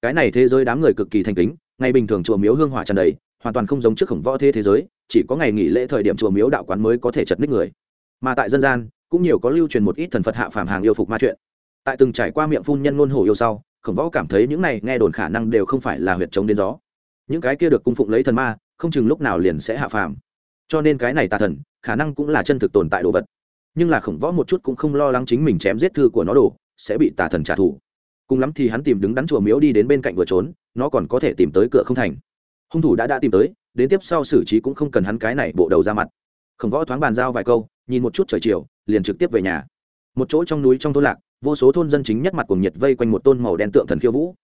A: cái này thế giới đám người cực kỳ thành kính, ngày bình thường chùa miếu hương hỏa tràn đầy, hoàn toàn không giống trước khổng võ thế thế giới, chỉ có ngày nghỉ lễ thời điểm chùa miếu đạo quán mới có thể chật ních người. Mà tại dân gian, cũng nhiều có lưu truyền một ít thần phật hạ phàm hàng yêu phục ma chuyện. Tại từng trải qua miệng phun nhân ngôn hổ yêu sau, khổng võ cảm thấy những này nghe đồn khả năng đều không phải là huyệt chống đến gió. Những cái kia được cung phụng lấy thần ma, không chừng lúc nào liền sẽ hạ phàm. Cho nên cái này tà thần, khả năng cũng là chân thực tồn tại đồ vật. Nhưng là khổng võ một chút cũng không lo lắng chính mình chém giết thư của nó đồ, sẽ bị tà thần trả thù cùng lắm thì hắn tìm đứng đắn chùa miếu đi đến bên cạnh vừa trốn, nó còn có thể tìm tới cửa không thành. Hung thủ đã đã tìm tới, đến tiếp sau xử trí cũng không cần hắn cái này bộ đầu ra mặt. Khổng võ thoáng bàn giao vài câu, nhìn một chút trời chiều, liền trực tiếp về nhà. Một chỗ trong núi trong thôn lạc, vô số thôn dân chính nhất mặt cùng nhiệt vây quanh một tôn màu đen tượng thần khiêu vũ.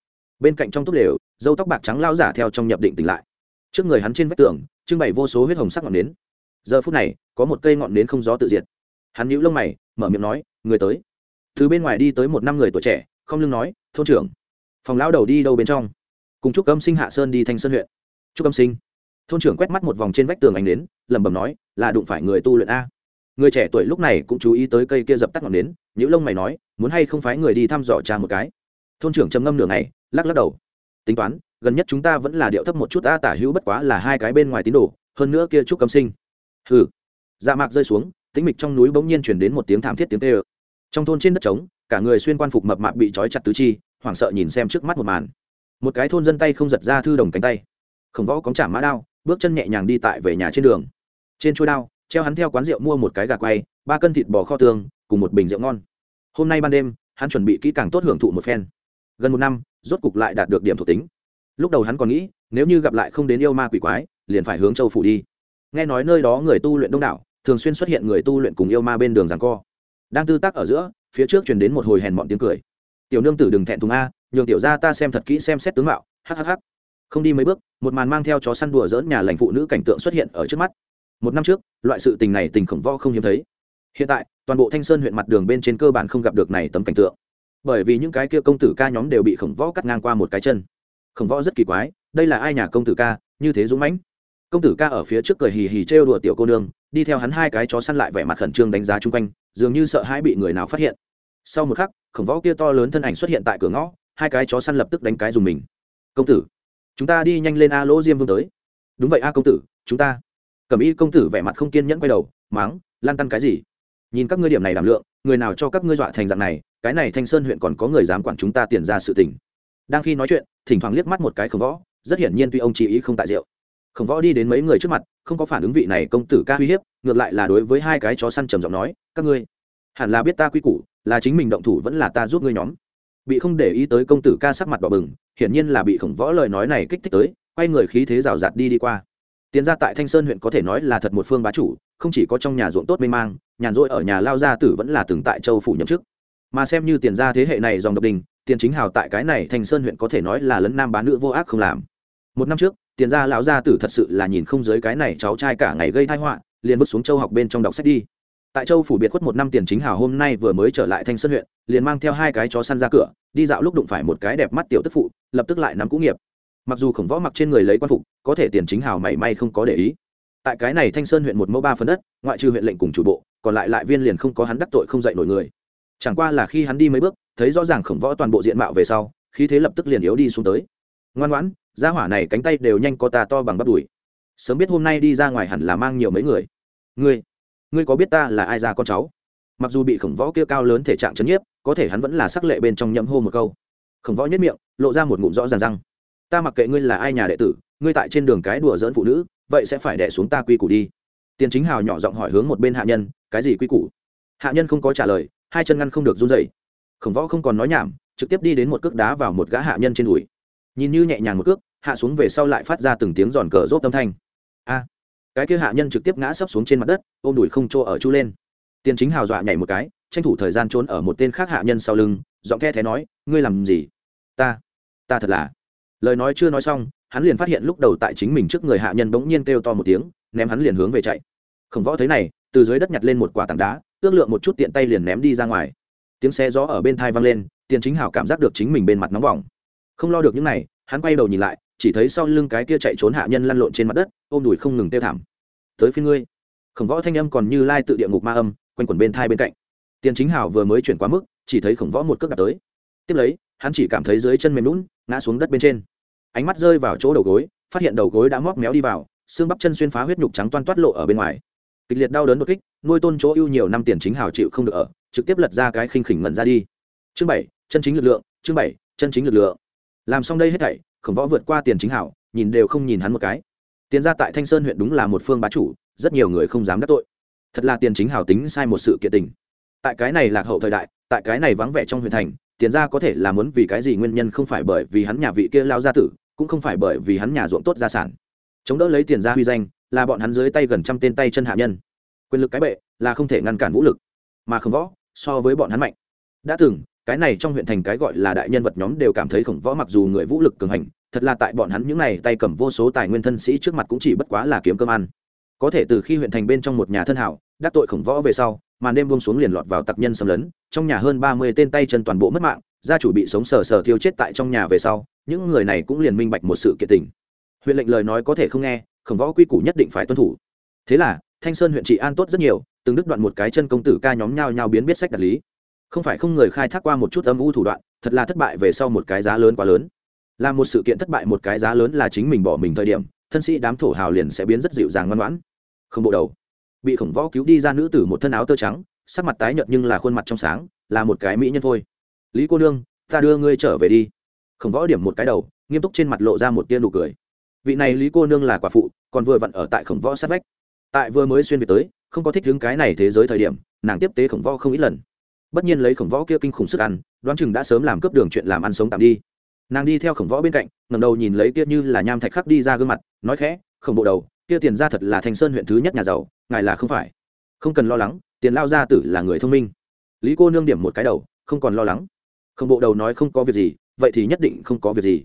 A: Bên cạnh trong túp lều, dâu tóc bạc trắng lao giả theo trong nhập định tỉnh lại. Trước người hắn trên vách tường, trưng bày vô số huyết hồng sắc ngọn nến. Giờ phút này, có một cây ngọn nến không gió tự diệt. Hắn nhíu lông mày, mở miệng nói, người tới. Từ bên ngoài đi tới một năm người tuổi trẻ không lưng nói, thôn trưởng, phòng lão đầu đi đâu bên trong? Cùng chúc âm sinh hạ sơn đi thanh sơn huyện. Chúc âm sinh, thôn trưởng quét mắt một vòng trên vách tường ánh đến lẩm bẩm nói, là đụng phải người tu luyện a. Người trẻ tuổi lúc này cũng chú ý tới cây kia dập tắt ngọn nến những lông mày nói, muốn hay không phải người đi thăm dò cha một cái? Thôn trưởng trầm ngâm nửa ngày, lắc lắc đầu. Tính toán, gần nhất chúng ta vẫn là điệu thấp một chút, a, tả hữu bất quá là hai cái bên ngoài tín đồ, hơn nữa kia chúc cấm sinh. Hừ. Dạ mạc rơi xuống, tĩnh mịch trong núi bỗng nhiên chuyển đến một tiếng thảm thiết tiếng tê ơ trong thôn trên đất trống cả người xuyên quan phục mập mạp bị trói chặt tứ chi, hoảng sợ nhìn xem trước mắt một màn. Một cái thôn dân tay không giật ra thư đồng cánh tay. Khổng võ cóng trả mã đao, bước chân nhẹ nhàng đi tại về nhà trên đường. Trên chuôi đao, treo hắn theo quán rượu mua một cái gà quay, ba cân thịt bò kho tương cùng một bình rượu ngon. Hôm nay ban đêm, hắn chuẩn bị kỹ càng tốt hưởng thụ một phen. Gần một năm, rốt cục lại đạt được điểm thuộc tính. Lúc đầu hắn còn nghĩ, nếu như gặp lại không đến yêu ma quỷ quái, liền phải hướng châu phủ đi. Nghe nói nơi đó người tu luyện đông đảo, thường xuyên xuất hiện người tu luyện cùng yêu ma bên đường giằng co. Đang tư tác ở giữa phía trước truyền đến một hồi hèn mọn tiếng cười. Tiểu nương tử đừng thẹn thùng a, nhường tiểu ra ta xem thật kỹ xem xét tướng mạo. Hhh không đi mấy bước, một màn mang theo chó săn đùa dỡn nhà lành phụ nữ cảnh tượng xuất hiện ở trước mắt. Một năm trước, loại sự tình này tình khổng võ không hiếm thấy. Hiện tại, toàn bộ thanh sơn huyện mặt đường bên trên cơ bản không gặp được này tấm cảnh tượng. Bởi vì những cái kia công tử ca nhóm đều bị khổng võ cắt ngang qua một cái chân. Khổng võ rất kỳ quái, đây là ai nhà công tử ca, như thế dũng mãnh. Công tử ca ở phía trước cười hì hì trêu đùa tiểu cô nương, đi theo hắn hai cái chó săn lại vẻ mặt khẩn trương đánh giá chung quanh dường như sợ hãi bị người nào phát hiện. Sau một khắc, khổng võ kia to lớn thân ảnh xuất hiện tại cửa ngõ, hai cái chó săn lập tức đánh cái dùng mình. Công tử, chúng ta đi nhanh lên a lỗ diêm vương tới. Đúng vậy a công tử, chúng ta. Cẩm y công tử vẻ mặt không kiên nhẫn quay đầu máng lan tăn cái gì? Nhìn các ngươi điểm này đảm lượng, người nào cho các ngươi dọa thành dạng này, cái này thanh sơn huyện còn có người dám quản chúng ta tiền ra sự tình. Đang khi nói chuyện, thỉnh thoảng liếc mắt một cái khổng võ, rất hiển nhiên tuy ông chỉ ý không tại rượu. Khổng võ đi đến mấy người trước mặt, không có phản ứng vị này công tử ca uy hiếp ngược lại là đối với hai cái chó săn trầm giọng nói, các ngươi, hẳn là biết ta quy củ, là chính mình động thủ vẫn là ta giúp ngươi nhóm. Bị không để ý tới công tử ca sắc mặt đỏ bừng, hiển nhiên là bị khổng võ lời nói này kích thích tới, quay người khí thế rào rạt đi đi qua. Tiến ra tại thanh sơn huyện có thể nói là thật một phương bá chủ, không chỉ có trong nhà ruộng tốt mê mang, nhàn rỗi ở nhà lao gia tử vẫn là từng tại châu phủ nhậm chức. Mà xem như tiền gia thế hệ này dòng độc đình, tiền chính hào tại cái này thanh sơn huyện có thể nói là lấn nam bá nữ vô ác không làm. Một năm trước, tiền gia lão gia tử thật sự là nhìn không giới cái này cháu trai cả ngày gây thai họa liền vứt xuống châu học bên trong đọc sách đi. Tại châu phủ biệt khuất một năm tiền chính hào hôm nay vừa mới trở lại thanh sơn huyện, liền mang theo hai cái chó săn ra cửa, đi dạo lúc đụng phải một cái đẹp mắt tiểu tức phụ, lập tức lại nắm cũ nghiệp. Mặc dù khổng võ mặc trên người lấy quan phục, có thể tiền chính hào mảy may không có để ý. Tại cái này thanh sơn huyện một mẫu ba phần đất, ngoại trừ huyện lệnh cùng chủ bộ, còn lại lại viên liền không có hắn đắc tội không dạy nổi người. Chẳng qua là khi hắn đi mấy bước, thấy rõ ràng khổng võ toàn bộ diện mạo về sau, khí thế lập tức liền yếu đi xuống tới. Ngoan ngoãn ra hỏa này cánh tay đều nhanh có ta to bằng bắp đùi sớm biết hôm nay đi ra ngoài hẳn là mang nhiều mấy người. Ngươi ngươi có biết ta là ai ra con cháu? Mặc dù bị khổng võ kia cao lớn thể trạng chấn nhiếp, có thể hắn vẫn là sắc lệ bên trong nhậm hô một câu. Khổng võ nhất miệng, lộ ra một ngụm rõ ràng răng. Ta mặc kệ ngươi là ai nhà đệ tử, ngươi tại trên đường cái đùa dỡn phụ nữ, vậy sẽ phải đẻ xuống ta quy củ đi. Tiền chính hào nhỏ giọng hỏi hướng một bên hạ nhân, cái gì quy củ? Hạ nhân không có trả lời, hai chân ngăn không được run dậy khổng võ không còn nói nhảm, trực tiếp đi đến một cước đá vào một gã hạ nhân trên đùi. Nhìn như nhẹ nhàng một cước hạ xuống về sau lại phát ra từng tiếng giòn cờ rốt âm thanh. A, cái kia hạ nhân trực tiếp ngã sấp xuống trên mặt đất, ôm đùi không chỗ ở chu lên. Tiền chính hào dọa nhảy một cái, tranh thủ thời gian trốn ở một tên khác hạ nhân sau lưng, giọng the thé nói, ngươi làm gì? Ta ta thật là. Lời nói chưa nói xong, hắn liền phát hiện lúc đầu tại chính mình trước người hạ nhân bỗng nhiên kêu to một tiếng, ném hắn liền hướng về chạy. Khổng võ thấy này, từ dưới đất nhặt lên một quả tảng đá, ước lượng một chút tiện tay liền ném đi ra ngoài. Tiếng xe gió ở bên thai vang lên, tiền chính hào cảm giác được chính mình bên mặt nóng bỏng. Không lo được những này, hắn quay đầu nhìn lại chỉ thấy sau lưng cái kia chạy trốn hạ nhân lăn lộn trên mặt đất, ôm đùi không ngừng tiêu thảm. Tới phía ngươi. Khổng võ thanh âm còn như lai tự địa ngục ma âm, quanh quẩn bên thai bên cạnh. Tiền chính hào vừa mới chuyển quá mức, chỉ thấy khổng võ một cước đạp tới. Tiếp lấy, hắn chỉ cảm thấy dưới chân mềm lún ngã xuống đất bên trên. Ánh mắt rơi vào chỗ đầu gối, phát hiện đầu gối đã móc méo đi vào, xương bắp chân xuyên phá huyết nhục trắng toan toát lộ ở bên ngoài. Kịch liệt đau đớn đột kích, nuôi tôn chỗ ưu nhiều năm tiền chính hào chịu không được ở, trực tiếp lật ra cái khinh khỉnh ngẩn ra đi. Chương bảy, chân chính lực lượng, chương bảy, chân chính lực lượng. Làm xong đây hết thảy khổng võ vượt qua tiền chính hảo, nhìn đều không nhìn hắn một cái. Tiền ra tại thanh sơn huyện đúng là một phương bá chủ, rất nhiều người không dám đắc tội. Thật là tiền chính hảo tính sai một sự kiện tình. Tại cái này lạc hậu thời đại, tại cái này vắng vẻ trong huyện thành, tiền ra có thể là muốn vì cái gì nguyên nhân không phải bởi vì hắn nhà vị kia lao gia tử, cũng không phải bởi vì hắn nhà ruộng tốt gia sản. Chống đỡ lấy tiền ra huy danh, là bọn hắn dưới tay gần trăm tên tay chân hạ nhân. Quyền lực cái bệ, là không thể ngăn cản vũ lực. Mà không võ, so với bọn hắn mạnh. Đã từng cái này trong huyện thành cái gọi là đại nhân vật nhóm đều cảm thấy khổng võ mặc dù người vũ lực cường hành, thật là tại bọn hắn những này tay cầm vô số tài nguyên thân sĩ trước mặt cũng chỉ bất quá là kiếm cơm ăn. Có thể từ khi huyện thành bên trong một nhà thân hảo, đắc tội khổng võ về sau mà đêm buông xuống liền lọt vào tặc nhân xâm lấn, trong nhà hơn ba mươi tên tay chân toàn bộ mất mạng, gia chủ bị sống sờ sờ thiêu chết tại trong nhà về sau, những người này cũng liền minh bạch một sự kiện tình. Huyện lệnh lời nói có thể không nghe, khổng võ quy củ nhất định phải tuân thủ. Thế là, thanh sơn huyện trị an tốt rất nhiều, từng đứt đoạn một cái chân công tử ca nhóm nhau nhau biến biết sách đặt lý không phải không người khai thác qua một chút âm u thủ đoạn, thật là thất bại về sau một cái giá lớn quá lớn. Là một sự kiện thất bại, một cái giá lớn là chính mình bỏ mình thời điểm, thân sĩ đám thổ hào liền sẽ biến rất dịu dàng ngoan ngoãn. Không bộ đầu. Bị khổng võ cứu đi ra nữ tử một thân áo tơ trắng, sắc mặt tái nhợt nhưng là khuôn mặt trong sáng, là một cái mỹ nhân thôi. Lý cô nương, ta đưa ngươi trở về đi. Khổng võ điểm một cái đầu, nghiêm túc trên mặt lộ ra một tia nụ cười. Vị này lý cô nương là quả phụ, còn vừa vặn ở tại khổng võ sát vách. Tại vừa mới xuyên về tới, không có thích đứng cái này thế giới thời điểm, nàng tiếp tế khổng võ không ít lần bất nhiên lấy khổng võ kia kinh khủng sức ăn, đoán chừng đã sớm làm cướp đường chuyện làm ăn sống tạm đi. Nàng đi theo khổng võ bên cạnh ngầm đầu nhìn lấy kia như là nham thạch khắc đi ra gương mặt, nói khẽ, khổng bộ đầu, kia tiền ra thật là thanh sơn huyện thứ nhất nhà giàu, ngài là không phải. Không cần lo lắng, tiền lao gia tử là người thông minh. Lý cô nương điểm một cái đầu, không còn lo lắng. Khổng bộ đầu nói không có việc gì, vậy thì nhất định không có việc gì.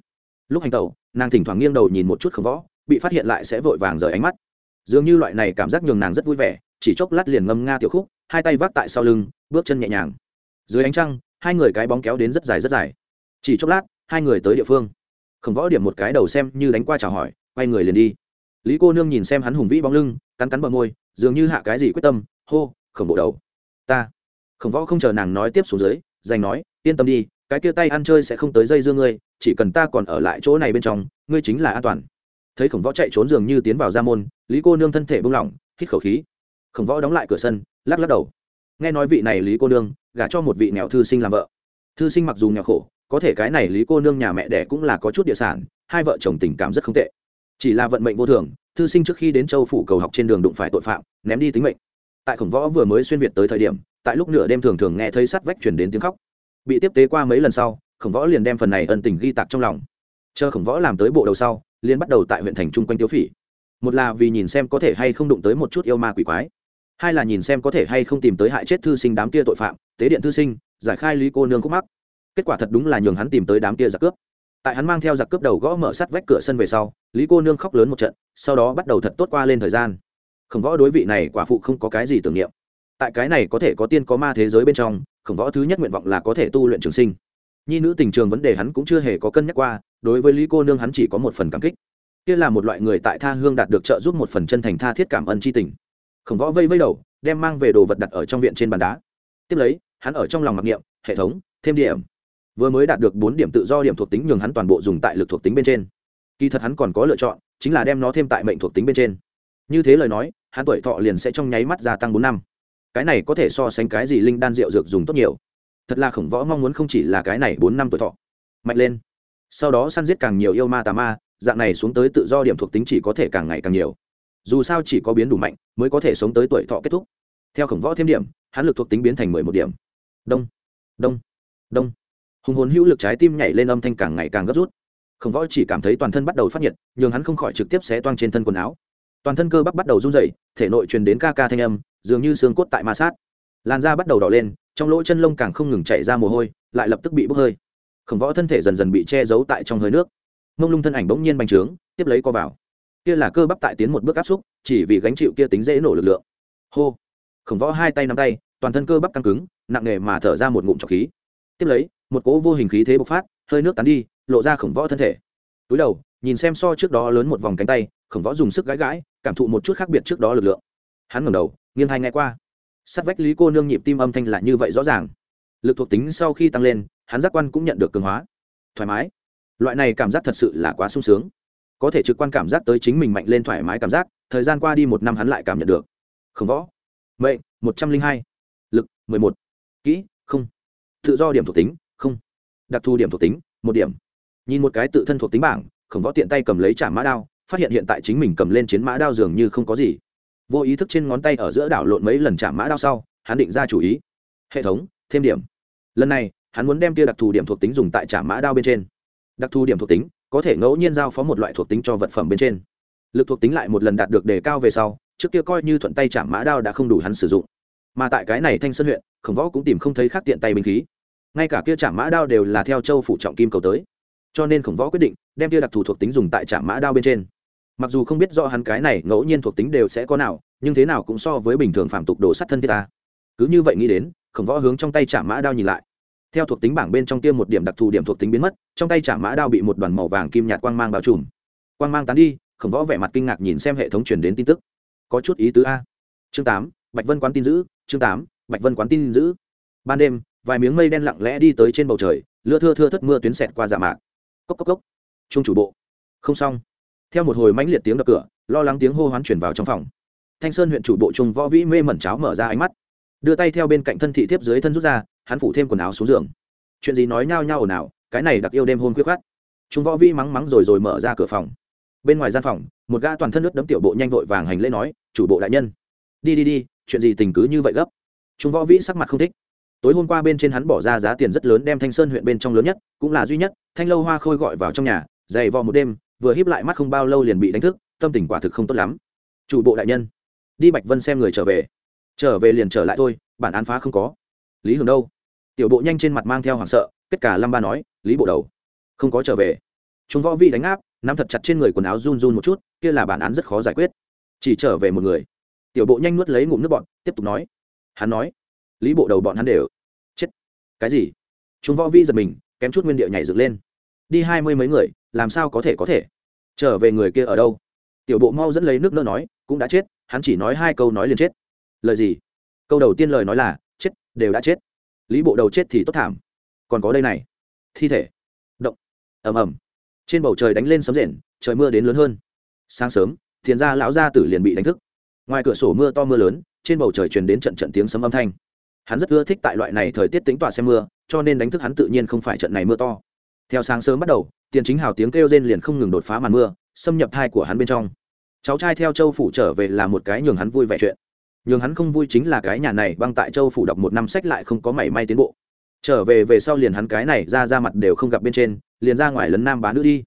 A: Lúc hành tẩu, nàng thỉnh thoảng nghiêng đầu nhìn một chút khổng võ, bị phát hiện lại sẽ vội vàng rời ánh mắt. Dường như loại này cảm giác nhường nàng rất vui vẻ, chỉ chốc lát liền ngâm nga tiểu khúc, hai tay vác tại sau lưng bước chân nhẹ nhàng. Dưới ánh trăng, hai người cái bóng kéo đến rất dài rất dài. Chỉ chốc lát, hai người tới địa phương. Khổng võ điểm một cái đầu xem như đánh qua chào hỏi, quay người liền đi. Lý cô nương nhìn xem hắn hùng vĩ bóng lưng, cắn cắn bờ môi, dường như hạ cái gì quyết tâm, hô, khổng bộ đầu, ta. Khổng võ không chờ nàng nói tiếp xuống dưới dành nói, yên tâm đi, cái kia tay ăn chơi sẽ không tới dây dưa ngươi, chỉ cần ta còn ở lại chỗ này bên trong, ngươi chính là an toàn. Thấy khổng võ chạy trốn dường như tiến vào ra môn, lý cô nương thân thể bung lỏng, hít khẩu khí. Khổng võ đóng lại cửa sân, lắc lắc đầu nghe nói vị này lý cô nương, gả cho một vị nghèo thư sinh làm vợ. Thư sinh mặc dù nghèo khổ, có thể cái này lý cô nương nhà mẹ đẻ cũng là có chút địa sản, hai vợ chồng tình cảm rất không tệ. Chỉ là vận mệnh vô thường, thư sinh trước khi đến châu phủ cầu học trên đường đụng phải tội phạm, ném đi tính mệnh. Tại khổng võ vừa mới xuyên việt tới thời điểm, tại lúc nửa đêm thường thường nghe thấy sắt vách chuyển đến tiếng khóc. Bị tiếp tế qua mấy lần sau, khổng võ liền đem phần này ân tình ghi tạc trong lòng. Chờ khổng võ làm tới bộ đầu sau, liền bắt đầu tại huyện thành chung quanh tiêu phỉ. Một là vì nhìn xem có thể hay không đụng tới một chút yêu ma quỷ quái hai là nhìn xem có thể hay không tìm tới hại chết thư sinh đám kia tội phạm, tế điện thư sinh, giải khai lý cô nương khúc mắc. Kết quả thật đúng là nhường hắn tìm tới đám kia giặc cướp. Tại hắn mang theo giặc cướp đầu gõ mở sắt vách cửa sân về sau, lý cô nương khóc lớn một trận, sau đó bắt đầu thật tốt qua lên thời gian. Khổng võ đối vị này quả phụ không có cái gì tưởng niệm. Tại cái này có thể có tiên có ma thế giới bên trong, khổng võ thứ nhất nguyện vọng là có thể tu luyện trường sinh. Nhi nữ tình trường vấn đề hắn cũng chưa hề có cân nhắc qua, đối với lý cô nương hắn chỉ có một phần cảm kích. Kia là một loại người tại tha hương đạt được trợ giúp một phần chân thành tha thiết cảm ơn c h i tình khổng võ vây vây đầu, đem mang về đồ vật đặt ở trong viện trên bàn đá. Tiếp lấy, hắn ở trong lòng mặc niệm, hệ thống, thêm điểm. Vừa mới đạt được bốn điểm tự do điểm thuộc tính nhường hắn toàn bộ dùng tại lực thuộc tính bên trên. Kỳ thật hắn còn có lựa chọn, chính là đem nó thêm tại mệnh thuộc tính bên trên. Như thế lời nói, hắn tuổi thọ liền sẽ trong nháy mắt gia tăng bốn năm. Cái này có thể so sánh cái gì linh đan rượu dược dùng tốt nhiều. Thật là khổng võ mong muốn không chỉ là cái này bốn năm tuổi thọ. Mạnh lên. Sau đó săn giết càng nhiều yêu ma tà ma, dạng này xuống tới tự do điểm thuộc tính chỉ có thể càng ngày càng nhiều dù sao chỉ có biến đủ mạnh, mới có thể sống tới tuổi thọ kết thúc. Theo khổng võ thêm điểm, hắn lực thuộc tính biến thành mười một điểm. Đông đông đông. Hùng hồn hữu lực trái tim nhảy lên âm thanh càng ngày càng gấp rút. Khổng võ chỉ cảm thấy toàn thân bắt đầu phát nhiệt, nhường hắn không khỏi trực tiếp xé toang trên thân quần áo. Toàn thân cơ bắp bắt đầu run dày thể nội truyền đến ca ca thanh âm, dường như xương cốt tại ma sát. Làn da bắt đầu đỏ lên, trong lỗ chân lông càng không ngừng chảy ra mồ hôi, lại lập tức bị bốc hơi. Khổng võ thân thể dần dần bị che giấu tại trong hơi nước. Mông lung thân ảnh bỗng nhiên bành trướng, tiếp lấy co vào kia là cơ bắp tại tiến một bước áp xúc, chỉ vì gánh chịu kia tính dễ nổ lực lượng. Hô. Khổng võ hai tay nắm tay, toàn thân cơ bắp căng cứng, nặng nề mà thở ra một ngụm trọc khí. Tiếp lấy, một cỗ vô hình khí thế bộc phát, hơi nước tán đi, lộ ra khổng võ thân thể. Túi đầu, nhìn xem so trước đó lớn một vòng cánh tay, khổng võ dùng sức gãi gãi, cảm thụ một chút khác biệt trước đó lực lượng. Hắn ngẩng đầu, nghiêng hai ngay qua. Sát vách lý cô nương nhịp tim âm thanh là như vậy rõ ràng. Lực thuộc tính sau khi tăng lên, hắn giác quan cũng nhận được cường hóa. Thoải mái. Loại này cảm giác thật sự là quá sung sướng có thể trực quan cảm giác tới chính mình mạnh lên thoải mái cảm giác, thời gian qua đi một năm hắn lại cảm nhận được. Khổng võ. Mệnh, một trăm linh hai. Lực, mười một. Kỹ, không. Tự do điểm thuộc tính, không. Đặc thù điểm thuộc tính, một điểm. Nhìn một cái tự thân thuộc tính bảng, khổng võ tiện tay cầm lấy trả mã đao, phát hiện hiện tại chính mình cầm lên chiến mã đao dường như không có gì. Vô ý thức trên ngón tay ở giữa đảo lộn mấy lần trả mã đao sau, hắn định ra chủ ý. Hệ thống, thêm điểm. Lần này, hắn muốn đem tia đặc thù điểm thuộc tính dùng tại trả mã đao bên trên. Đặc thù điểm thuộc tính có thể ngẫu nhiên giao phó một loại thuộc tính cho vật phẩm bên trên. Lực thuộc tính lại một lần đạt được đề cao về sau, trước kia coi như thuận tay chạm mã đao đã không đủ hắn sử dụng. Mà tại cái này thanh sơn huyện, khổng võ cũng tìm không thấy khác tiện tay binh khí. Ngay cả kia chạm mã đao đều là theo châu phủ trọng kim cầu tới. Cho nên khổng võ quyết định đem kia đặc thù thuộc tính dùng tại chạm mã đao bên trên. Mặc dù không biết rõ hắn cái này ngẫu nhiên thuộc tính đều sẽ có nào, nhưng thế nào cũng so với bình thường phạm tục đồ sắt thân thiết ta. Cứ như vậy nghĩ đến, khổng võ hướng trong tay chạm mã đao nhìn lại theo thuộc tính bảng bên trong kia một điểm đặc thù điểm thuộc tính biến mất, trong tay trả mã đao bị một đoàn màu vàng kim nhạt quang mang bao trùm. Quang mang tán đi, khổng võ vẻ mặt kinh ngạc nhìn xem hệ thống truyền đến tin tức. Có chút ý tứ a. Chương tám, bạch vân quán tin giữ, chương tám, bạch vân quán tin giữ. Ban đêm, vài miếng mây đen lặng lẽ đi tới trên bầu trời, lưa thưa thưa thất mưa tuyến xẹt qua dạ mạc. Cốc cốc cốc. Trung chủ bộ. Không xong. Theo một hồi mãnh liệt tiếng đập cửa, lo lắng tiếng hô hoán chuyển vào trong phòng. Thanh sơn huyện chủ bộ trung võ vĩ mê mẩn cháo mở ra ánh mắt. Đưa tay theo bên cạnh thân thị thiếp dưới thân rút ra hắn phủ thêm quần áo xuống giường. Chuyện gì nói nhao nhao ồn ào, cái này đặc yêu đêm hôn khuyết khát chúng võ vĩ mắng mắng rồi rồi mở ra cửa phòng. Bên ngoài gian phòng, một gã toàn thân nước đấm tiểu bộ nhanh vội vàng hành lễ nói, chủ bộ đại nhân, đi đi đi, chuyện gì tình cứ như vậy gấp? Chúng võ vĩ sắc mặt không thích. Tối hôm qua bên trên hắn bỏ ra giá tiền rất lớn đem thanh sơn huyện bên trong lớn nhất, cũng là duy nhất, thanh lâu hoa khôi gọi vào trong nhà, dày vò một đêm, vừa híp lại mắt không bao lâu liền bị đánh thức, tâm tình quả thực không tốt lắm. Chủ bộ đại nhân, đi bạch vân xem người trở về. Trở về liền trở lại thôi, bản án phá không có. Lý hưởng đâu? Tiểu bộ nhanh trên mặt mang theo hoảng sợ, kết cả lâm ba nói, lý bộ đầu, không có trở về. Chúng võ vị đánh áp, nắm thật chặt trên người quần áo run run một chút, kia là bản án rất khó giải quyết. Chỉ trở về một người. Tiểu bộ nhanh nuốt lấy ngụm nước bọn tiếp tục nói, hắn nói, lý bộ đầu bọn hắn đều chết. Cái gì? Chúng võ vi giật mình, kém chút nguyên địa nhảy dựng lên. Đi hai mươi mấy người, làm sao có thể có thể? Trở về người kia ở đâu? Tiểu bộ mau dẫn lấy nước nơ nói, cũng đã chết, hắn chỉ nói hai câu nói liền chết. Lời gì? Câu đầu tiên lời nói là, chết, đều đã chết lý bộ đầu chết thì tốt thảm. Còn có đây này. Thi thể. Động. Ầm ầm. Trên bầu trời đánh lên sấm rền, trời mưa đến lớn hơn. Sáng sớm, thiền gia lão gia tử liền bị đánh thức. Ngoài cửa sổ mưa to mưa lớn, trên bầu trời truyền đến trận trận tiếng sấm âm thanh. Hắn rất ưa thích tại loại này thời tiết tính tọa xem mưa, cho nên đánh thức hắn tự nhiên không phải trận này mưa to. Theo sáng sớm bắt đầu, tiền chính hào tiếng kêu rên liền không ngừng đột phá màn mưa, xâm nhập thai của hắn bên trong. Cháu trai theo châu phủ trở về là một cái nhường hắn vui vẻ chuyện nhường hắn không vui chính là cái nhà này băng tại châu phủ đọc một năm sách lại không có mảy may tiến bộ. Trở về về sau liền hắn cái này ra ra mặt đều không gặp bên trên, liền ra ngoài lấn nam bán nữ đi.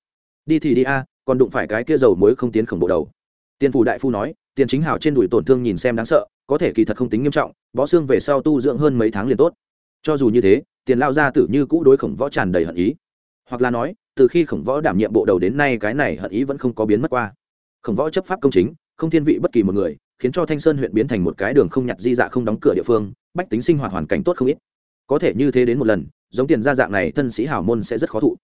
A: Đi thì đi a, còn đụng phải cái kia dầu muối không tiến khổng bộ đầu. Tiền phủ đại phu nói, tiền chính hào trên đùi tổn thương nhìn xem đáng sợ, có thể kỳ thật không tính nghiêm trọng võ xương về sau tu dưỡng hơn mấy tháng liền tốt. Cho dù như thế, tiền lao ra tử như cũ đối khổng võ tràn đầy hận ý. Hoặc là nói, từ khi khổng võ đảm nhiệm bộ đầu đến nay cái này hận ý vẫn không có biến mất qua. Khổng võ chấp pháp công chính, không thiên vị bất kỳ một người khiến cho thanh sơn huyện biến thành một cái đường không nhặt di dạ không đóng cửa địa phương, bách tính sinh hoạt hoàn cảnh tốt không ít. Có thể như thế đến một lần, giống tiền gia dạng này thân sĩ hảo môn sẽ rất khó thụ.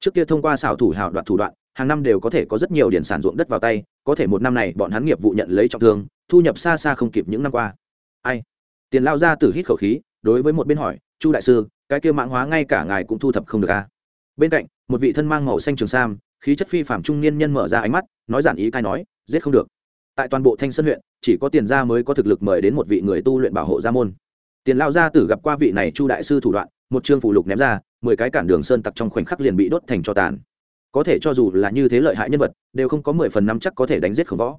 A: Trước kia thông qua xảo thủ hảo đoạt thủ đoạn, hàng năm đều có thể có rất nhiều điển sản ruộng đất vào tay, có thể một năm này bọn hắn nghiệp vụ nhận lấy trọng thương, thu nhập xa xa không kịp những năm qua. Ai? Tiền lao ra từ hít khẩu khí, đối với một bên hỏi, chu đại sư, cái kia mạng hóa ngay cả ngài cũng thu thập không được a à? bên cạnh, một vị thân mang màu xanh trường sam, khí chất phi phạm trung niên nhân mở ra ánh mắt, nói giản ý cai nói, giết không được. Tại toàn bộ thanh sơn huyện chỉ có tiền gia mới có thực lực mời đến một vị người tu luyện bảo hộ gia môn. Tiền lao gia tử gặp qua vị này chu đại sư thủ đoạn, một chương phù lục ném ra, mười cái cản đường sơn tặc trong khoảnh khắc liền bị đốt thành cho tàn. Có thể cho dù là như thế lợi hại nhân vật, đều không có mười phần năm chắc có thể đánh giết khổng võ.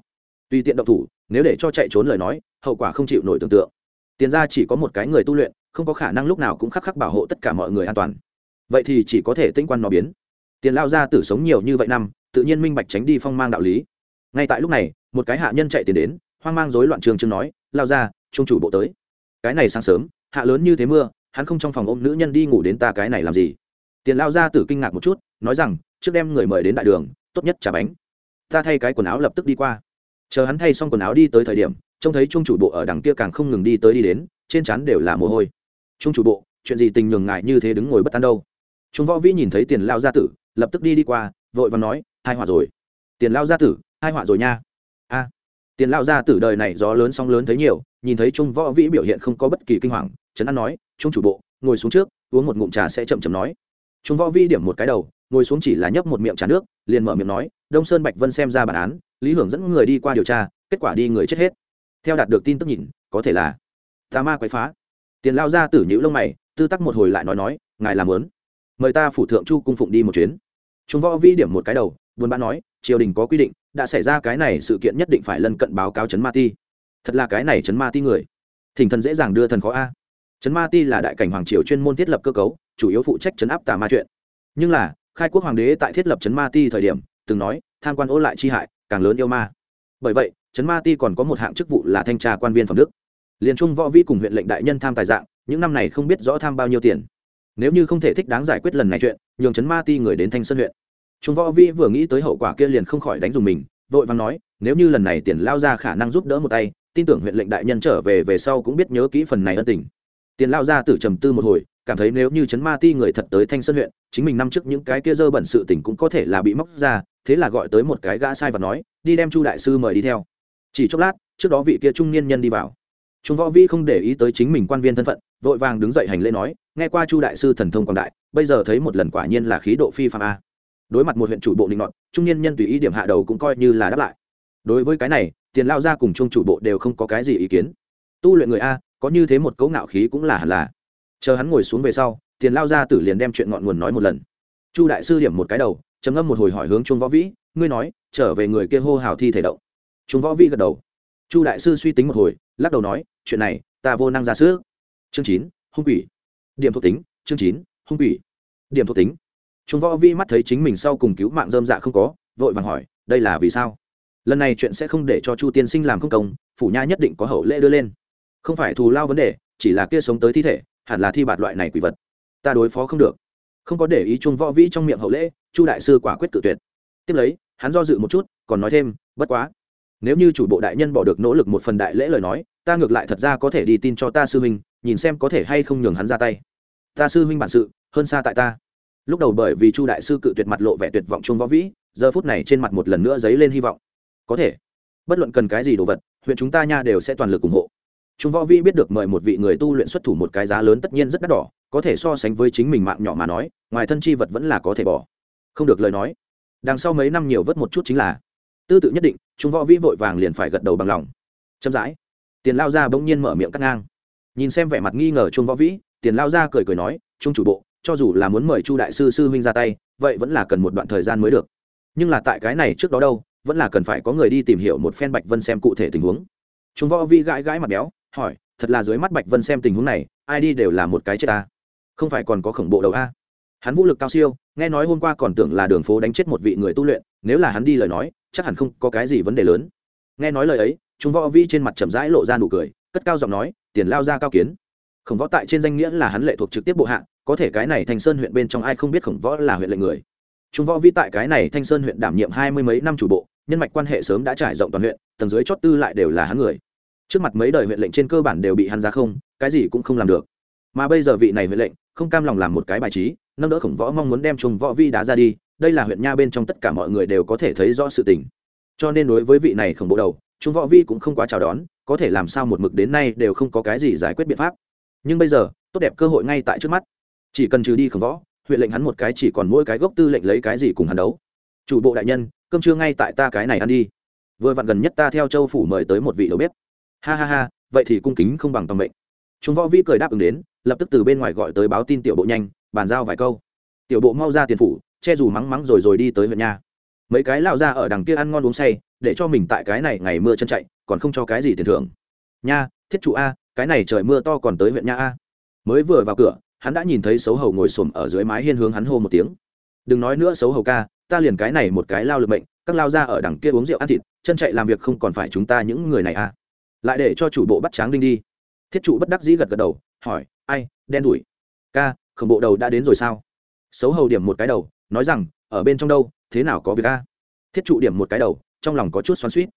A: Tuy tiện độc thủ, nếu để cho chạy trốn lời nói, hậu quả không chịu nổi tưởng tượng. Tiền ra chỉ có một cái người tu luyện, không có khả năng lúc nào cũng khắc khắc bảo hộ tất cả mọi người an toàn. Vậy thì chỉ có thể tinh quan nó biến. Tiền lao ra tử sống nhiều như vậy năm, tự nhiên minh bạch tránh đi phong mang đạo lý. Ngay tại lúc này, một cái hạ nhân chạy tiền đến hoang mang rối loạn trường trương nói, lao ra, trung chủ bộ tới. Cái này sáng sớm, hạ lớn như thế mưa, hắn không trong phòng ôm nữ nhân đi ngủ đến ta cái này làm gì? Tiền lao ra tử kinh ngạc một chút, nói rằng, trước đem người mời đến đại đường, tốt nhất trả bánh. Ta thay cái quần áo lập tức đi qua. Chờ hắn thay xong quần áo đi tới thời điểm, trông thấy trung chủ bộ ở đằng kia càng không ngừng đi tới đi đến, trên chắn đều là mồ hôi. Trung chủ bộ, chuyện gì tình nhường ngại như thế đứng ngồi bất an đâu? Trung võ vĩ nhìn thấy tiền lao gia tử, lập tức đi đi qua, vội và nói, hai họa rồi. Tiền lao gia tử, hai họa rồi nha. A tiền lao gia tử đời này gió lớn sóng lớn thấy nhiều, nhìn thấy trung võ vĩ biểu hiện không có bất kỳ kinh hoàng, trấn an nói, trung chủ bộ, ngồi xuống trước, uống một ngụm trà sẽ chậm chậm nói. Trung võ vĩ điểm một cái đầu, ngồi xuống chỉ là nhấp một miệng trà nước, liền mở miệng nói, đông sơn bạch vân xem ra bản án, lý hưởng dẫn người đi qua điều tra, kết quả đi người chết hết. Theo đạt được tin tức nhìn, có thể là tà ma quấy phá. Tiền lao ra tử nhữ lông mày, tư tắc một hồi lại nói nói, ngài làm lớn mời ta phủ thượng chu cung phụng đi một chuyến. Chúng võ vi điểm một cái đầu buôn bã nói, triều đình có quy định đã xảy ra cái này sự kiện nhất định phải lân cận báo cáo chấn ma ti. Thật là cái này chấn ma ti người. Thỉnh thần dễ dàng đưa thần khó a. Chấn ma ti là đại cảnh hoàng triều chuyên môn thiết lập cơ cấu, chủ yếu phụ trách chấn áp tà ma chuyện. Nhưng là, khai quốc hoàng đế tại thiết lập chấn ma ti thời điểm, từng nói, tham quan ô lại chi hại, càng lớn yêu ma. Bởi vậy chấn ma ti còn có một hạng chức vụ là thanh tra quan viên phẩm đức. Liền trung võ vĩ cùng huyện lệnh đại nhân tham tài dạng, những năm này không biết rõ tham bao nhiêu tiền. Nếu như không thể thích đáng giải quyết lần này chuyện, nhường chấn ma ti người đến thanh sơn huyện trung võ vĩ vừa nghĩ tới hậu quả kia liền không khỏi đánh dùng mình, vội vàng nói, nếu như lần này tiền lao ra khả năng giúp đỡ một tay, tin tưởng huyện lệnh đại nhân trở về về sau cũng biết nhớ kỹ phần này ân tình. Tiền lao ra tử trầm tư một hồi, cảm thấy nếu như chấn ma ti người thật tới thanh sơn huyện, chính mình năm trước những cái kia dơ bẩn sự tình cũng có thể là bị móc ra, thế là gọi tới một cái gã sai và nói, đi đem chu đại sư mời đi theo. Chỉ chốc lát, trước đó vị kia trung niên nhân đi vào. Chúng võ vĩ không để ý tới chính mình quan viên thân phận, vội vàng đứng dậy hành lễ nói, nghe qua chu đại sư thần thông quảng đại, bây giờ thấy một lần quả nhiên là khí độ phi phạm a đối mặt một huyện chủ bộ định nọt, trung niên nhân tùy ý điểm hạ đầu cũng coi như là đáp lại. Đối với cái này, tiền lao ra cùng chung chủ bộ đều không có cái gì ý kiến. Tu luyện người a, có như thế một cấu ngạo khí cũng là hẳn là. Chờ hắn ngồi xuống về sau, tiền lao ra tử liền đem chuyện ngọn nguồn nói một lần. Chu đại sư điểm một cái đầu, trầm ngâm một hồi hỏi hướng trung võ vĩ, ngươi nói, trở về người kia hô hào thi thể động. Trung võ vĩ gật đầu. Chu đại sư suy tính một hồi, lắc đầu nói, chuyện này, ta vô năng ra sữa chương chín, hung quỷ. Điểm thuộc tính, chương chín, hung quỷ. Điểm thuộc tính trung võ vi mắt thấy chính mình sau cùng cứu mạng dơm dạ không có, vội vàng hỏi, đây là vì sao? Lần này chuyện sẽ không để cho chu tiên sinh làm không công, phủ nha nhất định có hậu lễ đưa lên. Không phải thù lao vấn đề, chỉ là kia sống tới thi thể, hẳn là thi bạt loại này quỷ vật. Ta đối phó không được. Không có để ý chung võ vĩ trong miệng hậu lễ, chu đại sư quả quyết cự tuyệt. Tiếp lấy, hắn do dự một chút, còn nói thêm, bất quá, nếu như chủ bộ đại nhân bỏ được nỗ lực một phần đại lễ lời nói, ta ngược lại thật ra có thể đi tin cho ta sư huynh, nhìn xem có thể hay không nhường hắn ra tay. Ta sư huynh bản sự, hơn xa tại ta lúc đầu bởi vì chu đại sư cự tuyệt mặt lộ vẻ tuyệt vọng chung võ vĩ, giờ phút này trên mặt một lần nữa dấy lên hy vọng. Có thể, bất luận cần cái gì đồ vật, huyện chúng ta nha đều sẽ toàn lực ủng hộ. Chúng võ vĩ biết được mời một vị người tu luyện xuất thủ một cái giá lớn tất nhiên rất đắt đỏ, có thể so sánh với chính mình mạng nhỏ mà nói, ngoài thân chi vật vẫn là có thể bỏ. Không được lời nói. Đằng sau mấy năm nhiều vớt một chút chính là, tư tự nhất định chúng võ vĩ vội vàng liền phải gật đầu bằng lòng. Chậm rãi, tiền lao ra bỗng nhiên mở miệng cắt ngang. Nhìn xem vẻ mặt nghi ngờ trung võ vĩ, tiền lao ra cười cười nói trung chủ bộ cho dù là muốn mời chu đại sư sư huynh ra tay, vậy vẫn là cần một đoạn thời gian mới được. Nhưng là tại cái này trước đó đâu, vẫn là cần phải có người đi tìm hiểu một phen bạch vân xem cụ thể tình huống. Chúng võ vi gãi gãi mặt béo, hỏi, thật là dưới mắt bạch vân xem tình huống này, ai đi đều là một cái chết ta. Không phải còn có khổng bộ đầu a? Hắn vũ lực cao siêu, nghe nói hôm qua còn tưởng là đường phố đánh chết một vị người tu luyện, nếu là hắn đi lời nói, chắc hẳn không có cái gì vấn đề lớn. Nghe nói lời ấy, chúng võ vi trên mặt chậm rãi lộ ra nụ cười, cất cao giọng nói, tiền lao ra cao kiến. Khổng võ tại trên danh nghĩa là hắn lệ thuộc trực tiếp bộ hạ có thể cái này thanh sơn huyện bên trong ai không biết khổng võ là huyện lệnh người. Chúng võ vi tại cái này thanh sơn huyện đảm nhiệm hai mươi mấy năm chủ bộ, nhân mạch quan hệ sớm đã trải rộng toàn huyện, tầng dưới chót tư lại đều là hắn người. Trước mặt mấy đời huyện lệnh trên cơ bản đều bị hắn ra không, cái gì cũng không làm được. Mà bây giờ vị này huyện lệnh, không cam lòng làm một cái bài trí, nâng đỡ khổng võ mong muốn đem chúng võ vi đá ra đi, đây là huyện nha bên trong tất cả mọi người đều có thể thấy rõ sự tình. Cho nên đối với vị này khổng bộ đầu chúng võ vi cũng không quá chào đón, có thể làm sao một mực đến nay đều không có cái gì giải quyết biện pháp. Nhưng bây giờ, tốt đẹp cơ hội ngay tại trước mắt chỉ cần trừ đi khổng võ, huyện lệnh hắn một cái chỉ còn mỗi cái gốc tư lệnh lấy cái gì cùng hắn đấu. Chủ bộ đại nhân, cơm trưa ngay tại ta cái này ăn đi. Vừa vặn gần nhất ta theo châu phủ mời tới một vị đầu bếp. Ha ha ha, vậy thì cung kính không bằng tầm mệnh. Chúng võ vĩ cười đáp ứng đến, lập tức từ bên ngoài gọi tới báo tin tiểu bộ nhanh, bàn giao vài câu. Tiểu bộ mau ra tiền phủ, che dù mắng mắng rồi rồi đi tới huyện nhà. mấy cái lao ra ở đằng kia ăn ngon uống say, để cho mình tại cái này ngày mưa chân chạy, còn không cho cái gì tiền thưởng. Nha, thiết trụ a, cái này trời mưa to còn tới huyện nha a. Mới vừa vào cửa hắn đã nhìn thấy xấu hầu ngồi xổm ở dưới mái hiên hướng hắn hô một tiếng. Đừng nói nữa xấu hầu ca, ta liền cái này một cái lao lực bệnh các lao ra ở đằng kia uống rượu ăn thịt, chân chạy làm việc không còn phải chúng ta những người này à. Lại để cho chủ bộ bắt tráng đinh đi. Thiết trụ bất đắc dĩ gật gật đầu, hỏi, ai, đen đủi? Ca, khổng bộ đầu đã đến rồi sao? Xấu hầu điểm một cái đầu, nói rằng, ở bên trong đâu, thế nào có việc a? Thiết trụ điểm một cái đầu, trong lòng có chút xoắn suýt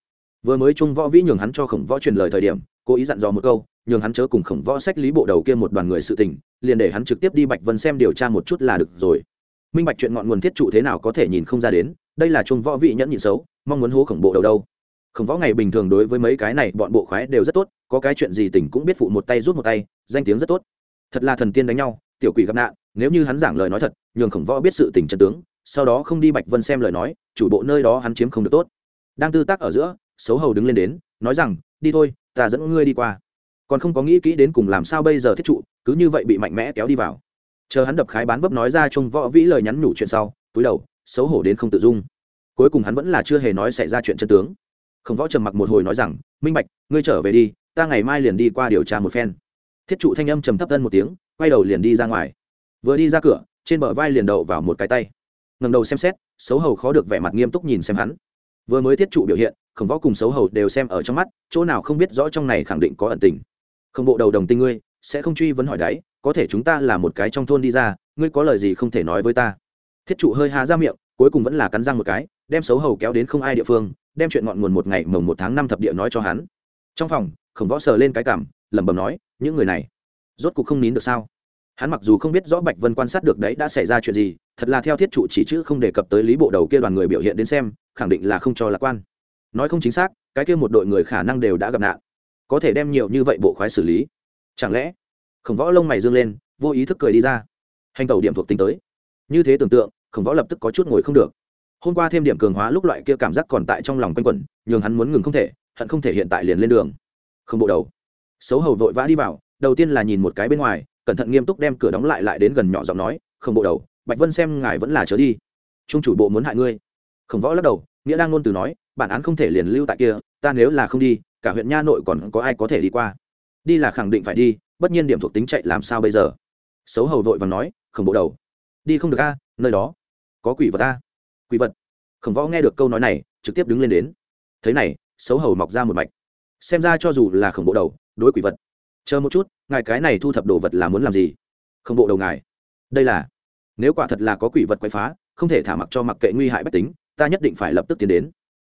A: vừa mới trung võ vĩ nhường hắn cho khổng võ truyền lời thời điểm, cố ý dặn dò một câu nhường hắn chớ cùng khổng võ sách lý bộ đầu kia một đoàn người sự tình, liền để hắn trực tiếp đi bạch vân xem điều tra một chút là được rồi. Minh bạch chuyện ngọn nguồn thiết trụ thế nào có thể nhìn không ra đến, đây là chung võ vị nhẫn nhịn xấu, mong muốn hố khổng bộ đầu đâu. Khổng võ ngày bình thường đối với mấy cái này bọn bộ khoái đều rất tốt, có cái chuyện gì tỉnh cũng biết phụ một tay rút một tay, danh tiếng rất tốt. Thật là thần tiên đánh nhau, tiểu quỷ gặp nạn, nếu như hắn giảng lời nói thật, nhường khổng võ biết sự tình chân tướng, sau đó không đi bạch vân xem lời nói, chủ bộ nơi đó hắn chiếm không được tốt. Đang tư tác ở giữa, xấu hầu đứng lên đến, nói rằng, đi thôi, ta dẫn ngươi đi qua còn không có nghĩ kỹ đến cùng làm sao bây giờ thiết trụ, cứ như vậy bị mạnh mẽ kéo đi vào. Chờ hắn đập khái bán vấp nói ra chung võ vĩ lời nhắn nhủ chuyện sau, túi đầu, xấu hổ đến không tự dung. Cuối cùng hắn vẫn là chưa hề nói xảy ra chuyện chân tướng. Khổng võ trầm mặc một hồi nói rằng, minh bạch, ngươi trở về đi, ta ngày mai liền đi qua điều tra một phen. Thiết trụ thanh âm trầm thấp thân một tiếng, quay đầu liền đi ra ngoài. Vừa đi ra cửa, trên bờ vai liền đậu vào một cái tay. Ngầm đầu xem xét, xấu hầu khó được vẻ mặt nghiêm túc nhìn xem hắn. Vừa mới thiết trụ biểu hiện, khổng võ cùng xấu hầu đều xem ở trong mắt, chỗ nào không biết rõ trong này khẳng định có ẩn tình không bộ đầu đồng tình ngươi, sẽ không truy vấn hỏi đáy, có thể chúng ta là một cái trong thôn đi ra, ngươi có lời gì không thể nói với ta. Thiết trụ hơi há ra miệng, cuối cùng vẫn là cắn răng một cái, đem xấu hầu kéo đến không ai địa phương, đem chuyện ngọn nguồn một ngày mồng một tháng năm thập địa nói cho hắn. Trong phòng, khổng võ sờ lên cái cảm, lẩm bẩm nói, những người này, rốt cuộc không nín được sao? Hắn mặc dù không biết rõ bạch vân quan sát được đấy đã xảy ra chuyện gì, thật là theo thiết trụ chỉ chữ không đề cập tới lý bộ đầu kia đoàn người biểu hiện đến xem, khẳng định là không cho lạc quan. Nói không chính xác, cái kia một đội người khả năng đều đã gặp nạn có thể đem nhiều như vậy bộ khoái xử lý. Chẳng lẽ, khổng võ lông mày dương lên, vô ý thức cười đi ra. Hành tẩu điểm thuộc tính tới. Như thế tưởng tượng, khổng võ lập tức có chút ngồi không được. Hôm qua thêm điểm cường hóa lúc loại kia cảm giác còn tại trong lòng quanh quẩn, nhường hắn muốn ngừng không thể, hận không thể hiện tại liền lên đường. Không bộ đầu. Xấu hầu vội vã đi vào, đầu tiên là nhìn một cái bên ngoài, cẩn thận nghiêm túc đem cửa đóng lại lại đến gần nhỏ giọng nói, không bộ đầu, bạch vân xem ngài vẫn là trở đi. Trung chủ bộ muốn hại ngươi. Khổng võ lắc đầu, nghĩa đang ngôn từ nói, bản án không thể liền lưu tại kia, ta nếu là không đi cả huyện nha nội còn có ai có thể đi qua? Đi là khẳng định phải đi, bất nhiên điểm thuộc tính chạy làm sao bây giờ? Xấu hầu vội và nói, khổng bộ đầu, đi không được a, nơi đó có quỷ vật a. Quỷ vật? Khổng võ nghe được câu nói này, trực tiếp đứng lên đến. Thế này, xấu hầu mọc ra một mạch. Xem ra cho dù là khổng bộ đầu, đối quỷ vật, chờ một chút, ngài cái này thu thập đồ vật là muốn làm gì? Khổng bộ đầu ngài, đây là, nếu quả thật là có quỷ vật quay phá, không thể thả mặc cho mặc kệ nguy hại bách tính, ta nhất định phải lập tức tiến đến.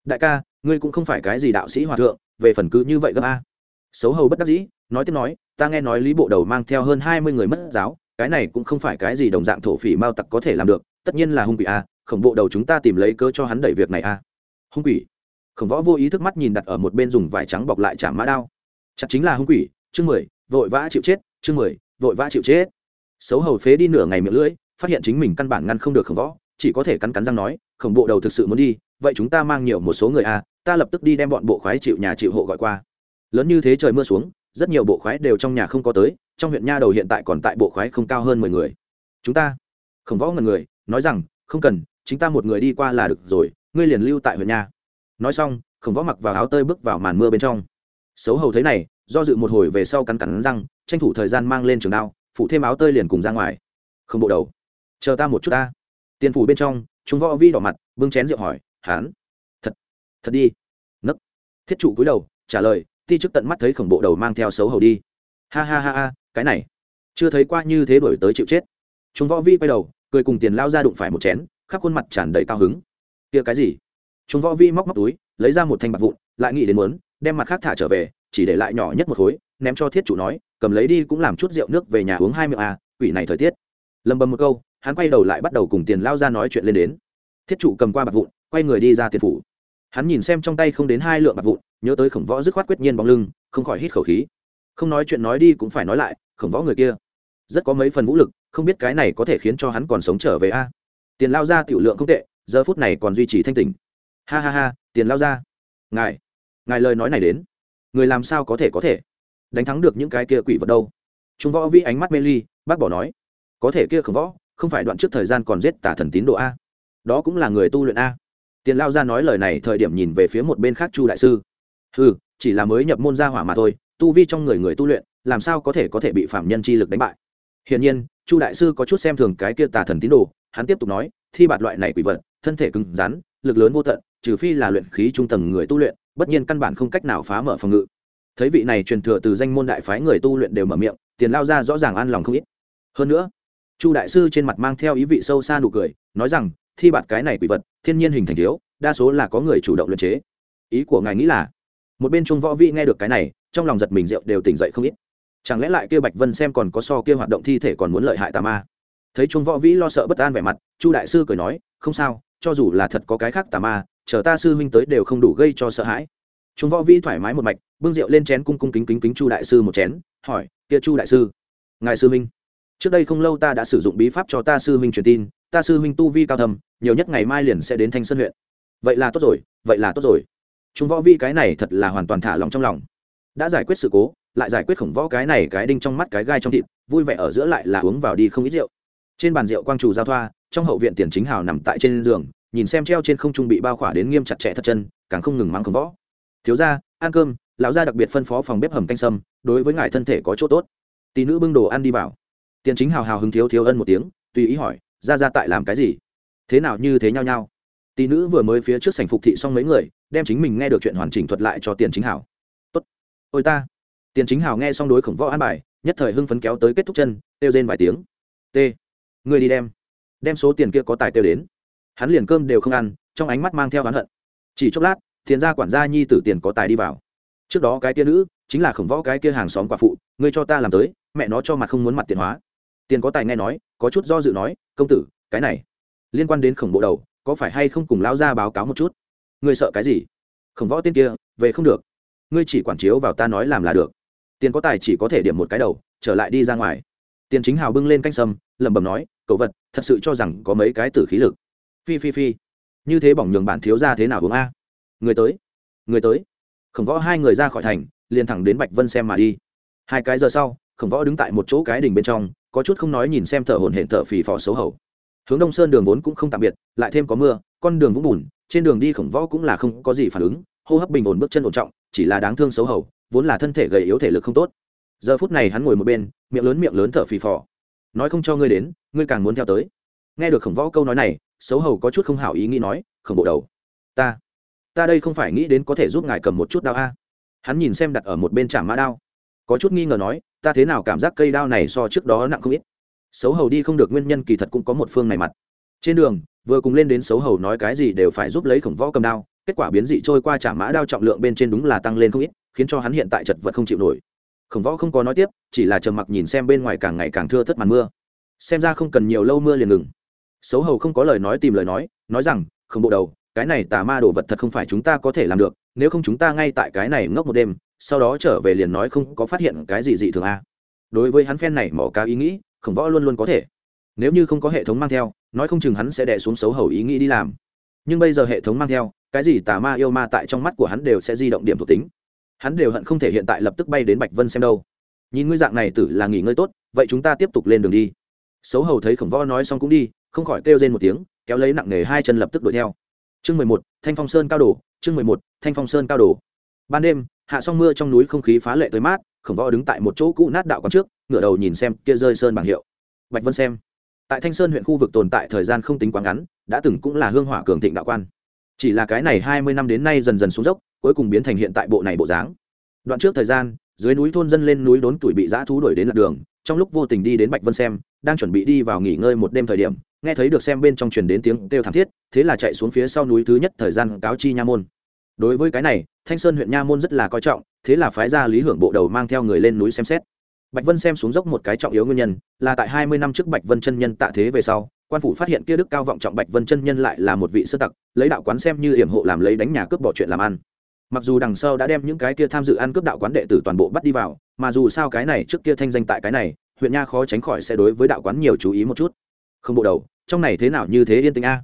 A: Đại ca, ngươi cũng không phải cái gì đạo sĩ hòa thượng về phần cứ như vậy gấp a. Xấu hầu bất đắc dĩ, nói tiếp nói, ta nghe nói lý bộ đầu mang theo hơn hai mươi người mất giáo, cái này cũng không phải cái gì đồng dạng thổ phỉ mao tặc có thể làm được, tất nhiên là hung quỷ a, khổng bộ đầu chúng ta tìm lấy cớ cho hắn đẩy việc này a. Hung quỷ? Khổng võ vô ý thức mắt nhìn đặt ở một bên dùng vải trắng bọc lại trả mã đao. Chặt chính là hung quỷ, chương mười, vội vã chịu chết, chương mười, vội vã chịu chết. Xấu hầu phế đi nửa ngày miệng lưỡi, phát hiện chính mình căn bản ngăn không được khổng võ, chỉ có thể cắn cắn răng nói, khổng bộ đầu thực sự muốn đi, vậy chúng ta mang nhiều một số người a ta lập tức đi đem bọn bộ khoái chịu nhà chịu hộ gọi qua. Lớn như thế trời mưa xuống, rất nhiều bộ khoái đều trong nhà không có tới, trong huyện nha đầu hiện tại còn tại bộ khoái không cao hơn mười người. Chúng ta, khổng võ ngần người, nói rằng, không cần, chính ta một người đi qua là được rồi, ngươi liền lưu tại huyện nha. Nói xong, khổng võ mặc vào áo tơi bước vào màn mưa bên trong. Xấu hầu thấy này, do dự một hồi về sau cắn cắn răng, tranh thủ thời gian mang lên trường đao, phủ thêm áo tơi liền cùng ra ngoài. Không bộ đầu, chờ ta một chút ta. Tiền phủ bên trong chúng võ vi đỏ mặt, bưng chén rượu hỏi, hán thật đi. Nấc. Thiết trụ cúi đầu, trả lời, ti chức tận mắt thấy khổng bộ đầu mang theo xấu hầu đi. Ha ha ha ha, cái này. Chưa thấy qua như thế đổi tới chịu chết. Chúng võ vi quay đầu, cười cùng tiền lao ra đụng phải một chén, khắp khuôn mặt tràn đầy cao hứng. Kia cái gì? Chúng võ vi móc móc túi, lấy ra một thanh bạc vụn, lại nghĩ đến muốn, đem mặt khác thả trở về, chỉ để lại nhỏ nhất một khối, ném cho thiết chủ nói, cầm lấy đi cũng làm chút rượu nước về nhà uống hai miệng à quỷ này thời tiết. Lầm bầm một câu, hắn quay đầu lại bắt đầu cùng tiền lao ra nói chuyện lên đến. Thiết chủ cầm qua bạc vụn, quay người đi ra tiền phủ hắn nhìn xem trong tay không đến hai lượng bạc vụn, nhớ tới khổng võ dứt khoát quyết nhiên bóng lưng, không khỏi hít khẩu khí. Không nói chuyện nói đi cũng phải nói lại, khổng võ người kia, rất có mấy phần vũ lực, không biết cái này có thể khiến cho hắn còn sống trở về a. Tiền lao ra tiểu lượng không tệ, giờ phút này còn duy trì thanh tỉnh. Ha ha ha, tiền lao ra. Ngài ngài lời nói này đến. Người làm sao có thể có thể? Đánh thắng được những cái kia quỷ vật đâu? Chúng võ vĩ ánh mắt mê ly, bác bỏ nói. Có thể kia khổng võ, không phải đoạn trước thời gian còn giết tả thần tín độ a. Đó cũng là người tu luyện a tiền lao ra nói lời này thời điểm nhìn về phía một bên khác chu đại sư. Ừ chỉ là mới nhập môn gia hỏa mà thôi, tu vi trong người người tu luyện, làm sao có thể có thể bị phạm nhân chi lực đánh bại? Hiển nhiên, chu đại sư có chút xem thường cái kia tà thần tín đồ, hắn tiếp tục nói, thi bạt loại này quỷ vật, thân thể cứng rắn, lực lớn vô tận, trừ phi là luyện khí trung tầng người tu luyện, bất nhiên căn bản không cách nào phá mở phòng ngự. Thấy vị này truyền thừa từ danh môn đại phái người tu luyện đều mở miệng, tiền lao ra rõ ràng an lòng không ít. Hơn nữa, chu đại sư trên mặt mang theo ý vị sâu xa nụ cười, nói rằng thi bạt cái này quỷ vật, thiên nhiên hình thành thiếu, đa số là có người chủ động luyện chế. Ý của ngài nghĩ là, một bên trung võ vi nghe được cái này, trong lòng giật mình rượu đều tỉnh dậy không ít. Chẳng lẽ lại kia bạch vân xem còn có so kia hoạt động thi thể còn muốn lợi hại tà ma? Thấy trung võ vĩ lo sợ bất an vẻ mặt, chu đại sư cười nói, không sao, cho dù là thật có cái khác tà ma, chờ ta sư huynh tới đều không đủ gây cho sợ hãi. Trung võ vĩ thoải mái một mạch, bưng rượu lên chén cung cung kính kính kính chu đại sư một chén, hỏi, kia chu đại sư, ngài sư huynh trước đây không lâu ta đã sử dụng bí pháp cho ta sư huynh truyền tin, ta sư huynh tu vi cao thầm nhiều nhất ngày mai liền sẽ đến thanh sơn huyện. Vậy là tốt rồi, vậy là tốt rồi. Chúng võ vi cái này thật là hoàn toàn thả lòng trong lòng. Đã giải quyết sự cố, lại giải quyết khổng võ cái này cái đinh trong mắt cái gai trong thịt, vui vẻ ở giữa lại là uống vào đi không ít rượu. Trên bàn rượu quang trù giao thoa, trong hậu viện tiền chính hào nằm tại trên giường, nhìn xem treo trên không trung bị bao khỏa đến nghiêm chặt chẽ thật chân, càng không ngừng mắng khổng võ. Thiếu ra ăn cơm, lão gia đặc biệt phân phó phòng bếp hầm canh sâm, đối với ngài thân thể có chỗ tốt. Tỷ nữ bưng đồ ăn đi vào tiền chính hào hào hứng thiếu thiếu ân một tiếng, tùy ý hỏi ra ra tại làm cái gì? Thế nào như thế nhau nhau? Tỷ nữ vừa mới phía trước sảnh phục thị xong mấy người, đem chính mình nghe được chuyện hoàn chỉnh thuật lại cho tiền chính hào. Tốt, ôi ta. Tiền chính hào nghe xong đối khổng võ an bài, nhất thời hưng phấn kéo tới kết thúc chân têu rên vài tiếng. T, người đi đem đem số tiền kia có tài têu đến. Hắn liền cơm đều không ăn, trong ánh mắt mang theo hắn hận. Chỉ chốc lát, tiền ra quản gia nhi tử tiền có tài đi vào. Trước đó cái kia nữ, chính là khổng võ cái kia hàng xóm quả phụ, ngươi cho ta làm tới, mẹ nó cho mặt không muốn mặt tiền hóa tiền có tài nghe nói, có chút do dự nói, công tử, cái này, liên quan đến khổng bộ đầu, có phải hay không cùng lao ra báo cáo một chút? Ngươi sợ cái gì? Khổng võ tên kia, về không được. Ngươi chỉ quản chiếu vào ta nói làm là được. Tiền có tài chỉ có thể điểm một cái đầu, trở lại đi ra ngoài. Tiền chính hào bưng lên canh sâm, lẩm bẩm nói, cậu vật, thật sự cho rằng có mấy cái tử khí lực. Phi phi phi. Như thế bỏng nhường bản thiếu ra thế nào uống a? Người tới người tới. Khổng võ hai người ra khỏi thành, liền thẳng đến bạch vân xem mà đi. Hai cái giờ sau, khổng võ đứng tại một chỗ cái đình bên trong có chút không nói nhìn xem thở hổn hển thở phì phò xấu hổ. Hướng đông sơn đường vốn cũng không tạm biệt, lại thêm có mưa, con đường vũng bùn, trên đường đi khổng võ cũng là không có gì phản ứng, hô hấp bình ổn bước chân ổn trọng, chỉ là đáng thương xấu hổ, vốn là thân thể gầy yếu thể lực không tốt. Giờ phút này hắn ngồi một bên, miệng lớn miệng lớn thở phì phò. Nói không cho ngươi đến, ngươi càng muốn theo tới. Nghe được khổng võ câu nói này, xấu hầu có chút không hảo ý nghĩ nói, khổng bộ đầu, ta ta đây không phải nghĩ đến có thể giúp ngài cầm một chút đao a. Hắn nhìn xem đặt ở một bên trả mã đao có chút nghi ngờ nói, ta thế nào cảm giác cây đao này so trước đó nặng không ít? Xấu hầu đi không được nguyên nhân kỳ thật cũng có một phương này mặt. Trên đường, vừa cùng lên đến xấu hầu nói cái gì đều phải giúp lấy khổng võ cầm đao, kết quả biến dị trôi qua trả mã đao trọng lượng bên trên đúng là tăng lên không ít, khiến cho hắn hiện tại chật vật không chịu nổi. Khổng võ không có nói tiếp, chỉ là trầm mặc nhìn xem bên ngoài càng ngày càng thưa thất màn mưa. Xem ra không cần nhiều lâu mưa liền ngừng. Xấu hầu không có lời nói tìm lời nói nói rằng không bộ đầu, cái này tà ma đồ vật thật không phải chúng ta có thể làm được, nếu không chúng ta ngay tại cái này ngốc một đêm sau đó trở về liền nói không có phát hiện cái gì dị thường a à. đối với hắn phen này mỏ cá ý nghĩ, khổng võ luôn luôn có thể. Nếu như không có hệ thống mang theo, nói không chừng hắn sẽ đẻ xuống xấu hầu ý nghĩ đi làm. Nhưng bây giờ hệ thống mang theo, cái gì tà ma yêu ma tại trong mắt của hắn đều sẽ di động điểm thuộc tính. Hắn đều hận không thể hiện tại lập tức bay đến bạch vân xem đâu. Nhìn ngươi dạng này tử là nghỉ ngơi tốt, vậy chúng ta tiếp tục lên đường đi. Xấu hầu thấy khổng võ nói xong cũng đi, không khỏi kêu lên một tiếng, kéo lấy nặng nề hai chân lập tức đuổi theo. Chương mười một, thanh phong sơn cao đồ, chương mười một, thanh phong sơn cao đồ. Ban đêm hạ xong mưa trong núi không khí phá lệ tới mát, khổng võ đứng tại một chỗ cũ nát đạo quán trước, ngửa đầu nhìn xem kia rơi sơn bảng hiệu. Bạch vân xem. Tại thanh sơn huyện khu vực tồn tại thời gian không tính quá ngắn, đã từng cũng là hương hỏa cường thịnh đạo quan. Chỉ là cái này hai mươi năm đến nay dần dần xuống dốc, cuối cùng biến thành hiện tại bộ này bộ dáng. Đoạn trước thời gian, dưới núi thôn dân lên núi đốn tuổi bị dã thú đuổi đến lạc đường, trong lúc vô tình đi đến bạch vân xem, đang chuẩn bị đi vào nghỉ ngơi một đêm thời điểm, nghe thấy được xem bên trong truyền đến tiếng kêu thảm thiết, thế là chạy xuống phía sau núi thứ nhất thời gian cáo chi nha môn đối với cái này, thanh sơn huyện nha môn rất là coi trọng, thế là phái ra lý hưởng bộ đầu mang theo người lên núi xem xét. Bạch vân xem xuống dốc một cái trọng yếu nguyên nhân, là tại hai mươi năm trước bạch vân chân nhân tạ thế về sau, quan phủ phát hiện kia đức cao vọng trọng bạch vân chân nhân lại là một vị sơ tặc, lấy đạo quán xem như hiểm hộ làm lấy đánh nhà cướp bỏ chuyện làm ăn. Mặc dù đằng sau đã đem những cái kia tham dự ăn cướp đạo quán đệ tử toàn bộ bắt đi vào, mà dù sao cái này trước kia thanh danh tại cái này, huyện nha khó tránh khỏi sẽ đối với đạo quán nhiều chú ý một chút. Không bộ đầu, trong này thế nào như thế yên tĩnh a?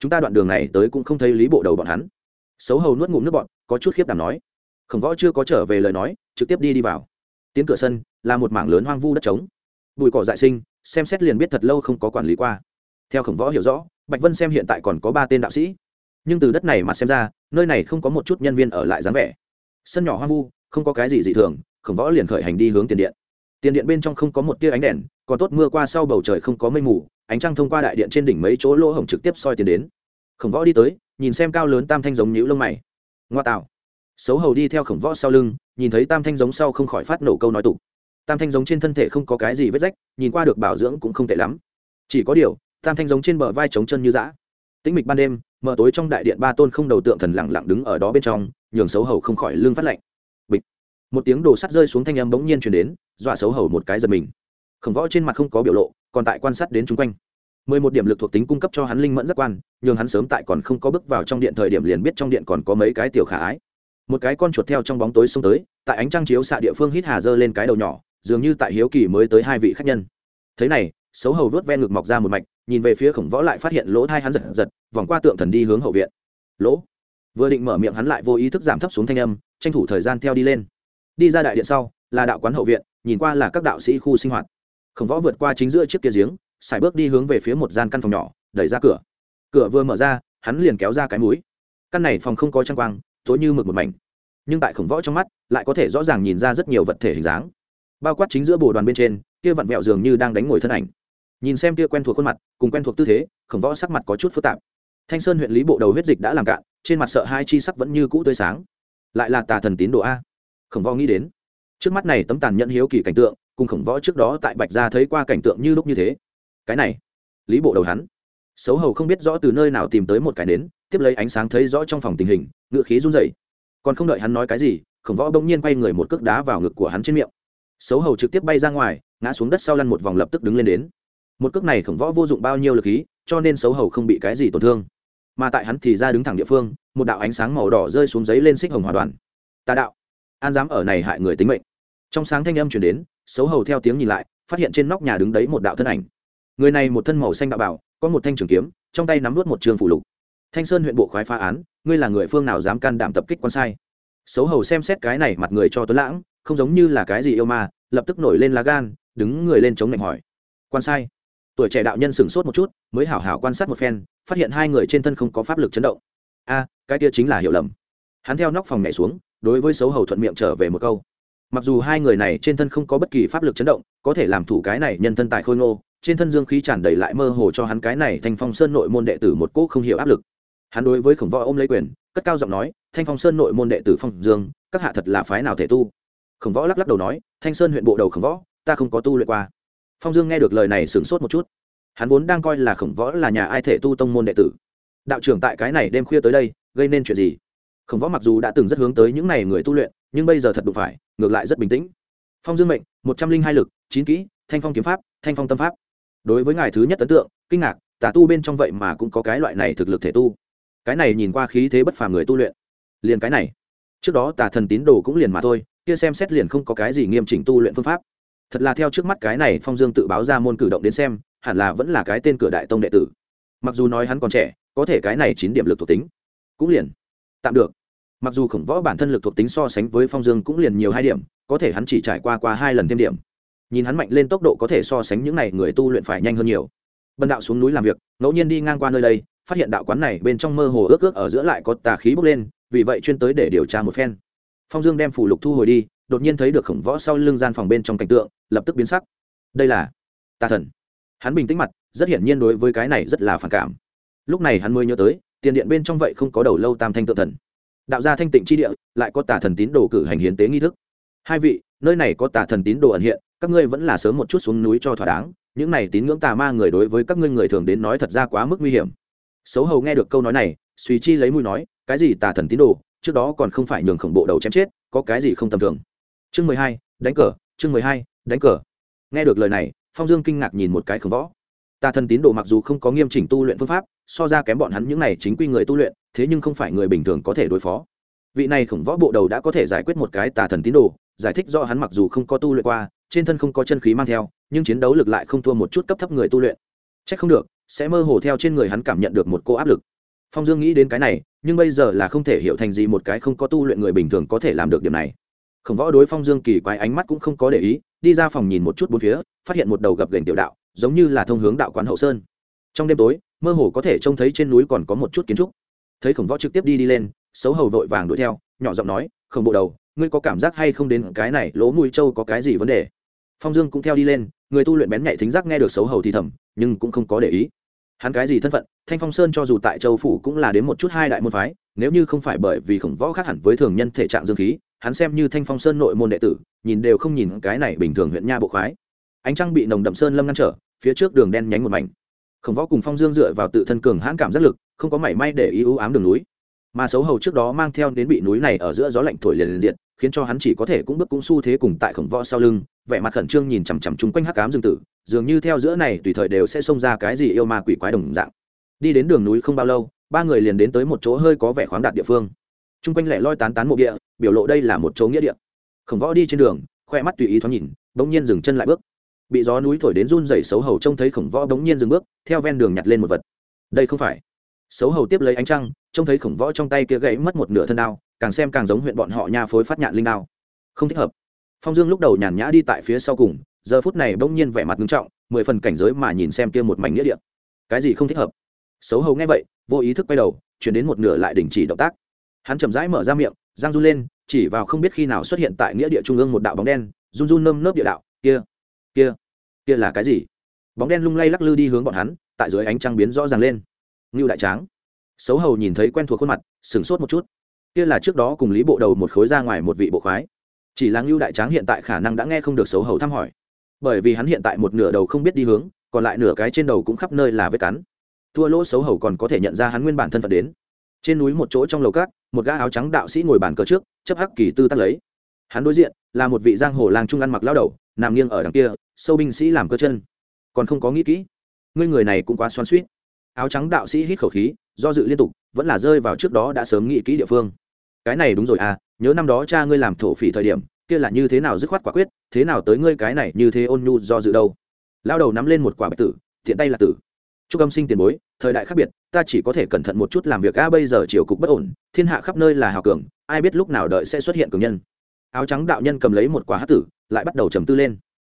A: Chúng ta đoạn đường này tới cũng không thấy lý bộ đầu bọn hắn xấu hầu nuốt ngụm nước bọn có chút khiếp đảm nói. Khổng võ chưa có trở về lời nói, trực tiếp đi đi vào. Tiến cửa sân, là một mảng lớn hoang vu đất trống. Bụi cỏ dại sinh, xem xét liền biết thật lâu không có quản lý qua. Theo khổng võ hiểu rõ, bạch vân xem hiện tại còn có ba tên đạo sĩ. Nhưng từ đất này mà xem ra, nơi này không có một chút nhân viên ở lại dáng vẻ. Sân nhỏ hoang vu, không có cái gì dị thường, khổng võ liền khởi hành đi hướng tiền điện. Tiền điện bên trong không có một tia ánh đèn, còn tốt mưa qua sau bầu trời không có mây mù, ánh trăng thông qua đại điện trên đỉnh mấy chỗ lỗ hổng trực tiếp soi tiền đến. Khổng võ đi tới nhìn xem cao lớn tam thanh giống nhũ lông mày. Ngoa tạo. Xấu hầu đi theo khổng võ sau lưng, nhìn thấy tam thanh giống sau không khỏi phát nổ câu nói tục tam thanh giống trên thân thể không có cái gì vết rách, nhìn qua được bảo dưỡng cũng không tệ lắm. Chỉ có điều, tam thanh giống trên bờ vai trống chân như dã. Tĩnh mịch ban đêm, mở tối trong đại điện ba tôn không đầu tượng thần lẳng lặng đứng ở đó bên trong, nhường xấu hầu không khỏi lương phát lạnh. Bịch. Một tiếng đồ sắt rơi xuống thanh âm bỗng nhiên chuyển đến, dọa xấu hầu một cái giật mình. Khổng võ trên mặt không có biểu lộ, còn tại quan sát đến chung quanh mười một điểm lực thuộc tính cung cấp cho hắn linh mẫn giác quan nhưng hắn sớm tại còn không có bước vào trong điện thời điểm liền biết trong điện còn có mấy cái tiểu khả ái. Một cái con chuột theo trong bóng tối xông tới, tại ánh trăng chiếu xạ địa phương hít hà dơ lên cái đầu nhỏ, dường như tại hiếu kỳ mới tới hai vị khách nhân. Thế này, xấu hầu vớt ven ngực mọc ra một mạch, nhìn về phía khổng võ lại phát hiện lỗ thai hắn giật giật, vòng qua tượng thần đi hướng hậu viện. Lỗ? Vừa định mở miệng hắn lại vô ý thức giảm thấp xuống thanh âm, tranh thủ thời gian theo đi lên. Đi ra đại điện sau, là đạo quán hậu viện, nhìn qua là các đạo sĩ khu sinh hoạt. Khổng võ vượt qua chính giữa chiếc kia giếng sải bước đi hướng về phía một gian căn phòng nhỏ, đẩy ra cửa. Cửa vừa mở ra, hắn liền kéo ra cái mũi. Căn này phòng không có trang quang, tối như mực một mảnh. Nhưng tại khổng võ trong mắt, lại có thể rõ ràng nhìn ra rất nhiều vật thể hình dáng. Bao quát chính giữa bồ đoàn bên trên, kia vặn vẹo dường như đang đánh ngồi thân ảnh. Nhìn xem kia quen thuộc khuôn mặt, cùng quen thuộc tư thế, khổng võ sắc mặt có chút phức tạp. Thanh sơn huyện lý bộ đầu huyết dịch đã làm cạn, trên mặt sợ hai chi sắc vẫn như cũ tươi sáng. Lại là tà thần tín đồ a. Khổng võ nghĩ đến, trước mắt này tấm tàn nhẫn hiếu kỳ cảnh tượng, cùng khổng võ trước đó tại bạch gia thấy qua cảnh tượng như lúc như thế cái này, lý bộ đầu hắn. Xấu hầu không biết rõ từ nơi nào tìm tới một cái nến, tiếp lấy ánh sáng thấy rõ trong phòng tình hình, ngựa khí run rẩy. Còn không đợi hắn nói cái gì, khổng võ bỗng nhiên quay người một cước đá vào ngực của hắn trên miệng. Xấu hầu trực tiếp bay ra ngoài, ngã xuống đất sau lăn một vòng lập tức đứng lên đến. Một cước này khổng võ vô dụng bao nhiêu lực khí, cho nên xấu hầu không bị cái gì tổn thương. Mà tại hắn thì ra đứng thẳng địa phương, một đạo ánh sáng màu đỏ rơi xuống giấy lên xích hồng hòa đoàn tà đạo. An dám ở này hại người tính mệnh. Trong sáng thanh âm chuyển đến, xấu hầu theo tiếng nhìn lại, phát hiện trên nóc nhà đứng đấy một đạo thân ảnh người này một thân màu xanh đạo bảo có một thanh trường kiếm, trong tay nắm vút một trường phủ lục. Thanh sơn huyện bộ khoái phá án, ngươi là người phương nào dám can đảm tập kích quan sai? Xấu hầu xem xét cái này mặt người cho tuấn lãng, không giống như là cái gì yêu ma, lập tức nổi lên lá gan, đứng người lên chống lạnh hỏi. Quan sai? Tuổi trẻ đạo nhân sửng sốt một chút, mới hảo hảo quan sát một phen, phát hiện hai người trên thân không có pháp lực chấn động. A, cái kia chính là hiểu lầm. Hắn theo nóc phòng nhảy xuống, đối với xấu hầu thuận miệng trở về một câu. Mặc dù hai người này trên thân không có bất kỳ pháp lực chấn động, có thể làm thủ cái này nhân thân tài khôi ngô trên thân dương khí tràn đầy lại mơ hồ cho hắn cái này thanh phong sơn nội môn đệ tử một cỗ không hiểu áp lực. Hắn đối với khổng võ ôm lấy quyền, cất cao giọng nói, thanh phong sơn nội môn đệ tử phong dương, các hạ thật là phái nào thể tu? Khổng võ lắc lắc đầu nói, thanh sơn huyện bộ đầu khổng võ, ta không có tu luyện qua. Phong dương nghe được lời này sửng sốt một chút. Hắn vốn đang coi là khổng võ là nhà ai thể tu tông môn đệ tử. Đạo trưởng tại cái này đêm khuya tới đây, gây nên chuyện gì? Khổng võ mặc dù đã từng rất hướng tới những n à y người tu luyện, nhưng bây giờ thật đụng phải, ngược lại rất bình tĩnh. Phong dương mệnh, một trăm linh hai lực, chín kỹ, thanh phong kiếm pháp, thanh phong tâm pháp đối với ngài thứ nhất ấn tượng, kinh ngạc, tà tu bên trong vậy mà cũng có cái loại này thực lực thể tu. Cái này nhìn qua khí thế bất phàm người tu luyện. Liền cái này. Trước đó tà thần tín đồ cũng liền mà thôi, kia xem xét liền không có cái gì nghiêm chỉnh tu luyện phương pháp. Thật là theo trước mắt cái này phong dương tự báo ra môn cử động đến xem, hẳn là vẫn là cái tên cửa đại tông đệ tử. Mặc dù nói hắn còn trẻ, có thể cái này chín điểm lực thuộc tính cũng liền tạm được. Mặc dù khổng võ bản thân lực thuộc tính so sánh với phong dương cũng liền nhiều hai điểm, có thể hắn chỉ trải qua qua hai lần thêm điểm nhìn hắn mạnh lên tốc độ có thể so sánh những n à y người tu luyện phải nhanh hơn nhiều. Bần đạo xuống núi làm việc, ngẫu nhiên đi ngang qua nơi đây, phát hiện đạo quán này bên trong mơ hồ ước ước ở giữa lại có tà khí bốc lên, vì vậy chuyên tới để điều tra một phen. Phong dương đem phủ lục thu hồi đi, đột nhiên thấy được khổng võ sau lưng gian phòng bên trong cảnh tượng, lập tức biến sắc. Đây là tà thần. Hắn bình tĩnh mặt, rất hiển nhiên đối với cái này rất là phản cảm. Lúc này hắn mới nhớ tới, tiền điện bên trong vậy không có đầu lâu tam thanh tự thần. Đạo gia thanh tịnh chi địa, lại có tà thần tín đồ cử hành hiến tế nghi thức. Hai vị, nơi này có tà thần tín đồ ẩn hiện các ngươi vẫn là sớm một chút xuống núi cho thỏa đáng, những này tín ngưỡng tà ma người đối với các ngươi người thường đến nói thật ra quá mức nguy hiểm. Xấu hầu nghe được câu nói này suy chi lấy mũi nói, cái gì tà thần tín đồ, trước đó còn không phải nhường khổng bộ đầu chém chết, có cái gì không tầm thường. Chương mười hai, đánh cờ, chương mười hai, đánh cờ. Nghe được lời này, phong dương kinh ngạc nhìn một cái khổng võ. Tà thần tín đồ mặc dù không có nghiêm chỉnh tu luyện phương pháp, so ra kém bọn hắn những này chính quy người tu luyện, thế nhưng không phải người bình thường có thể đối phó. Vị này khổng võ bộ đầu đã có thể giải quyết một cái tà thần tín đồ, giải thích do hắn mặc dù không có tu luyện qua trên thân không có chân khí mang theo, nhưng chiến đấu lực lại không thua một chút cấp thấp người tu luyện. C h ắ c không được, sẽ mơ hồ theo trên người hắn cảm nhận được một cô áp lực. Phong dương nghĩ đến cái này, nhưng bây giờ là không thể hiểu thành gì một cái không có tu luyện người bình thường có thể làm được điểm này. Khổng võ đối phong dương kỳ quái ánh mắt cũng không có để ý, đi ra phòng nhìn một chút bốn phía, phát hiện một đầu gập gành tiểu đạo, giống như là thông hướng đạo quán hậu sơn. Trong đêm tối, mơ hồ có thể trông thấy trên núi còn có một chút kiến trúc. Thấy khổng võ trực tiếp đi đi lên, xấu hầu vội vàng đuổi theo, nhỏ giọng nói không bộ đầu, ngươi có cảm giác hay không đến cái này, lỗ mũi trâu có cái gì vấn đề? Phong dương cũng theo đi lên, người tu luyện bén nhạy thính giác nghe được xấu hầu thì thầm, nhưng cũng không có để ý. Hắn cái gì thân phận, thanh phong sơn cho dù tại châu phủ cũng là đến một chút hai đại môn phái, nếu như không phải bởi vì khổng võ khác hẳn với thường nhân thể trạng dương khí, hắn xem như thanh phong sơn nội môn đệ tử, nhìn đều không nhìn cái này bình thường huyện nha bộ khoái. Ánh trăng bị nồng đậm sơn lâm ngăn trở, phía trước đường đen nhánh một mảnh. Khổng võ cùng phong dương dựa vào tự thân cường hãn cảm giác lực, không có mảy may để ý ưu ám đường núi mà xấu hầu trước đó mang theo đến bị núi này ở giữa gió lạnh thổi liền liền diện khiến cho hắn chỉ có thể cũng bước cũng xu thế cùng tại khổng võ sau lưng, vẻ mặt khẩn trương nhìn chằm chằm chung quanh hắc cám dương tử, dường như theo giữa này tùy thời đều sẽ xông ra cái gì yêu ma quỷ quái đồng dạng. Đi đến đường núi không bao lâu, ba người liền đến tới một chỗ hơi có vẻ khoáng đạt địa phương. Chung quanh lẻ loi tán tán mộ địa, biểu lộ đây là một chỗ nghĩa địa. Khổng võ đi trên đường, khoe mắt tùy ý thoáng nhìn, bỗng nhiên dừng chân lại bước. Bị gió núi thổi đến run rẩy xấu hầu trông thấy khổng võ bỗng nhiên dừng bước, theo ven đường nhặt lên một vật. Đây không phải xấu hầu tiếp lấy ánh trăng, trông thấy khổng võ trong tay kia gãy mất một nửa thân đao, càng xem càng giống huyện bọn họ nha phối phát nhạn linh đao. Không thích hợp. Phong dương lúc đầu nhàn nhã đi tại phía sau cùng, giờ phút này bỗng nhiên vẻ mặt nghiêm trọng, mười phần cảnh giới mà nhìn xem kia một mảnh nghĩa địa. Cái gì không thích hợp? Xấu hầu nghe vậy, vô ý thức quay đầu, chuyển đến một nửa lại đình chỉ động tác. Hắn chậm rãi mở ra miệng, giang run lên, chỉ vào không biết khi nào xuất hiện tại nghĩa địa trung ương một đạo bóng đen, run run nơm nớp địa đạo, kia kia kia là cái gì? Bóng đen lung lay lắc lư đi hướng bọn hắn, tại dưới ánh trăng biến rõ ràng lên ngưu đại tráng. Xấu hầu nhìn thấy quen thuộc khuôn mặt, sửng sốt một chút. Kia là trước đó cùng lý bộ đầu một khối ra ngoài một vị bộ khoái. Chỉ là ngưu đại tráng hiện tại khả năng đã nghe không được xấu hầu thăm hỏi. Bởi vì hắn hiện tại một nửa đầu không biết đi hướng, còn lại nửa cái trên đầu cũng khắp nơi là vết cắn. Thua lỗ xấu hầu còn có thể nhận ra hắn nguyên bản thân phận đến. Trên núi một chỗ trong lầu cát một gã áo trắng đạo sĩ ngồi bàn cờ trước, chấp hắc kỳ tư tắt lấy. Hắn đối diện, là một vị giang hồ làng trung ăn mặc lao đầu, nằm nghiêng ở đằng kia, sâu binh sĩ làm cơ chân. Còn không có nghĩ kỹ. Ngươi người này cũng quá xoan suýt áo trắng đạo sĩ hít khẩu khí, do dự liên tục, vẫn là rơi vào trước đó đã sớm nghĩ kỹ địa phương. Cái này đúng rồi à nhớ năm đó cha ngươi làm thổ phỉ thời điểm, kia là như thế nào dứt khoát quả quyết, thế nào tới ngươi cái này như thế ôn nhu do dự đâu. Lao đầu nắm lên một quả bạch tử, thiện tay là tử. Chúc âm sinh tiền bối, thời đại khác biệt, ta chỉ có thể cẩn thận một chút làm việc, a, bây giờ chiều cục bất ổn, thiên hạ khắp nơi là hào cường, ai biết lúc nào đợi sẽ xuất hiện cường nhân. Áo trắng đạo nhân cầm lấy một quả hát tử, lại bắt đầu trầm tư lên.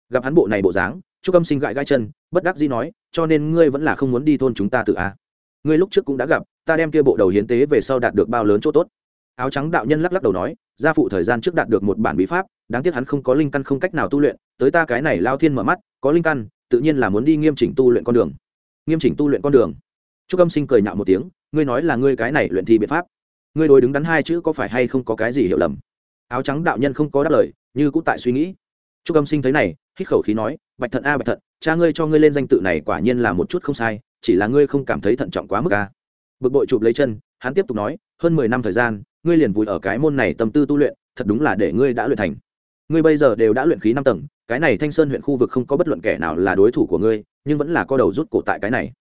A: Gặp hắn bộ này bộ dáng, chúc âm sinh gãi gai chân, bất đắc dĩ nói cho nên ngươi vẫn là không muốn đi thôn chúng ta tự a. Ngươi lúc trước cũng đã gặp, ta đem kia bộ đầu hiến tế về sau đạt được bao lớn chỗ tốt. Áo trắng đạo nhân lắc lắc đầu nói, gia phụ thời gian trước đạt được một bản bí pháp, đáng tiếc hắn không có linh căn không cách nào tu luyện, tới ta cái này lao thiên mở mắt, có linh căn, tự nhiên là muốn đi nghiêm chỉnh tu luyện con đường. Nghiêm chỉnh tu luyện con đường. Trúc âm sinh cười nhạo một tiếng, ngươi nói là ngươi cái này luyện thi biện pháp. Ngươi đối đứng đắn hai chữ có phải hay không có cái gì hiểu lầm? Áo trắng đạo nhân không có đáp lời, như cũng tại suy nghĩ. Trúc âm sinh thấy này, hít khẩu khí nói, bạch thận a bạch thận cha ngươi cho ngươi lên danh tự này quả nhiên là một chút không sai, chỉ là ngươi không cảm thấy thận trọng quá mức a bực bội chụp lấy chân, hắn tiếp tục nói, hơn mười năm thời gian, ngươi liền vùi ở cái môn này tâm tư tu luyện, thật đúng là để ngươi đã luyện thành. Ngươi bây giờ đều đã luyện khí năm tầng, cái này thanh sơn huyện khu vực không có bất luận kẻ nào là đối thủ của ngươi, nhưng vẫn là co đầu rút cổ tại cái này.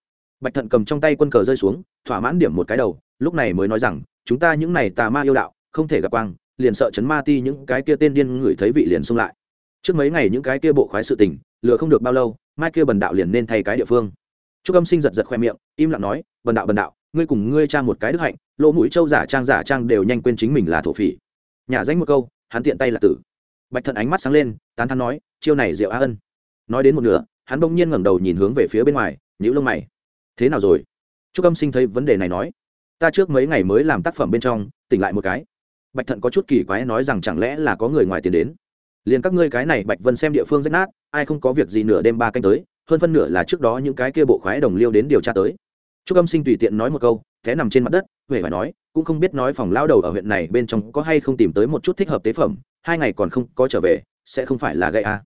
A: Bạch thận cầm trong tay quân cờ rơi xuống, thỏa mãn điểm một cái đầu, lúc này mới nói rằng, chúng ta những này tà ma yêu đạo, không thể gặp quang, liền sợ chấn ma ti những cái kia tên điên ngửi thấy vị liền xung lại. Trước mấy ngày những cái kia bộ khoái sự tình lừa không được bao lâu, mai kia bần đạo liền nên thay cái địa phương. Trúc âm sinh giật giật khoe miệng, im lặng nói, bần đạo bần đạo, ngươi cùng ngươi cha một cái đức hạnh, lỗ mũi châu giả trang giả trang đều nhanh quên chính mình là thổ phỉ. Nhà danh một câu, hắn tiện tay là tử. Bạch thận ánh mắt sáng lên, tán thắn nói, chiêu này diệu a ân. Nói đến một nửa, hắn bỗng nhiên ngẩng đầu nhìn hướng về phía bên ngoài nhữ lông mày. Thế nào rồi? Trúc âm sinh thấy vấn đề này nói, ta trước mấy ngày mới làm tác phẩm bên trong, tỉnh lại một cái. Bạch thận có chút kỳ quái nói rằng chẳng lẽ là có người ngoài tiền đến? Liền các ngươi cái này bạch vân xem địa phương rách nát, ai không có việc gì nửa đêm ba canh tới, hơn phân nửa là trước đó những cái kia bộ khoái đồng liêu đến điều tra tới. Trúc âm sinh tùy tiện nói một câu thế nằm trên mặt đất, huệ phải nói, cũng không biết nói phòng lao đầu ở huyện này bên trong có hay không tìm tới một chút thích hợp tế phẩm, hai ngày còn không có trở về, sẽ không phải là gây à?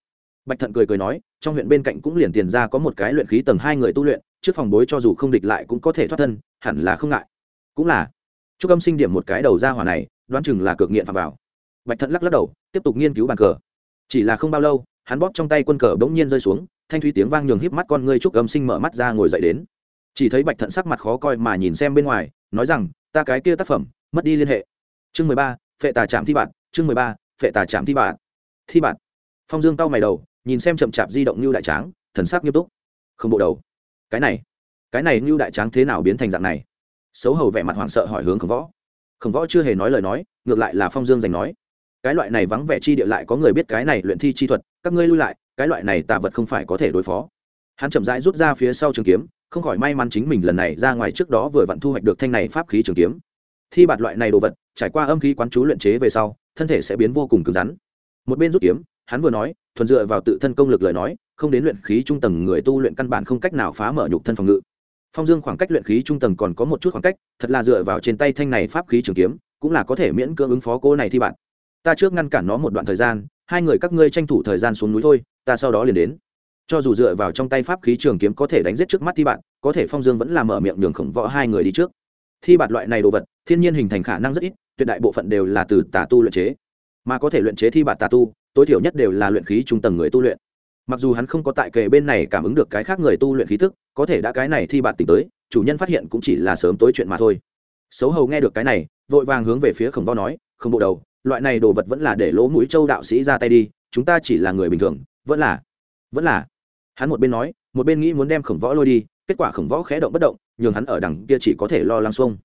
A: bạch thận cười cười nói, trong huyện bên cạnh cũng liền tiền ra có một cái luyện khí tầng hai người tu luyện, trước phòng bối cho dù không địch lại cũng có thể thoát thân, hẳn là không ngại. Cũng là. Chúc âm sinh điểm một cái đầu ra hỏa này, đoán chừng là cược nghiện phạm vào. Bạch thận lắc lắc đầu, tiếp tục nghiên cứu bàn cờ chỉ là không bao lâu, hắn bóp trong tay quân cờ bỗng nhiên rơi xuống, thanh thúy tiếng vang nhường híp mắt con ngươi trúc âm sinh mở mắt ra ngồi dậy đến. Chỉ thấy bạch thận sắc mặt khó coi mà nhìn xem bên ngoài, nói rằng, ta cái kia tác phẩm, mất đi liên hệ. Chương mười ba, phệ tà trạm thi bạn chương mười ba, phệ tà trạm thi bạn thi bạn phong dương tao mày đầu, nhìn xem chậm chạp di động như đại tráng, thần sắc nghiêm túc. Không bộ đầu. Cái này cái này như đại tráng thế nào biến thành dạng này? Xấu hầu vẻ mặt hoảng sợ hỏi hướng khổng võ. Khổng võ chưa hề nói lời nói, ngược lại là phong dương giành nói cái loại này vắng vẻ chi địa lại có người biết cái này luyện thi chi thuật, các ngươi lui lại, cái loại này tà vật không phải có thể đối phó. Hắn chậm rãi rút ra phía sau trường kiếm, không khỏi may mắn chính mình lần này ra ngoài trước đó vừa vặn thu hoạch được thanh này pháp khí trường kiếm. Thi bạt loại này đồ vật, trải qua âm khí quán chú luyện chế về sau, thân thể sẽ biến vô cùng cứng rắn. Một bên rút kiếm, hắn vừa nói, thuần dựa vào tự thân công lực lời nói, không đến luyện khí trung tầng người tu luyện căn bản không cách nào phá mở nhục thân phòng ngự. Phong dương khoảng cách luyện khí trung tầng còn có một chút khoảng cách, thật là dựa vào trên tay thanh này pháp khí trường kiếm, cũng là có thể miễn cưỡng ứng phó cô này thi bạn ta trước ngăn cản nó một đoạn thời gian, hai người các ngươi tranh thủ thời gian xuống núi thôi, ta sau đó liền đến. Cho dù dựa vào trong tay pháp khí trường kiếm có thể đánh giết trước mắt thi bạn, có thể phong dương vẫn làm mở miệng đường khổng võ hai người đi trước. Thi bạn loại này đồ vật, thiên nhiên hình thành khả năng rất ít, tuyệt đại bộ phận đều là từ tà tu luyện chế. Mà có thể luyện chế thi bạn tà tu, tối thiểu nhất đều là luyện khí trung tầng người tu luyện. Mặc dù hắn không có tại kề bên này cảm ứng được cái khác người tu luyện khí thức có thể đã cái này thi bạn tỉnh tới, chủ nhân phát hiện cũng chỉ là sớm tối chuyện mà thôi. Xấu hầu nghe được cái này, vội vàng hướng về phía khổng võ nói không bộ đầu loại này đồ vật vẫn là để lỗ mũi châu đạo sĩ ra tay đi, chúng ta chỉ là người bình thường, vẫn là vẫn là. Hắn một bên nói, một bên nghĩ muốn đem khổng võ lôi đi, kết quả khổng võ khẽ động bất động, nhường hắn ở đằng kia chỉ có thể lo lăng xuông.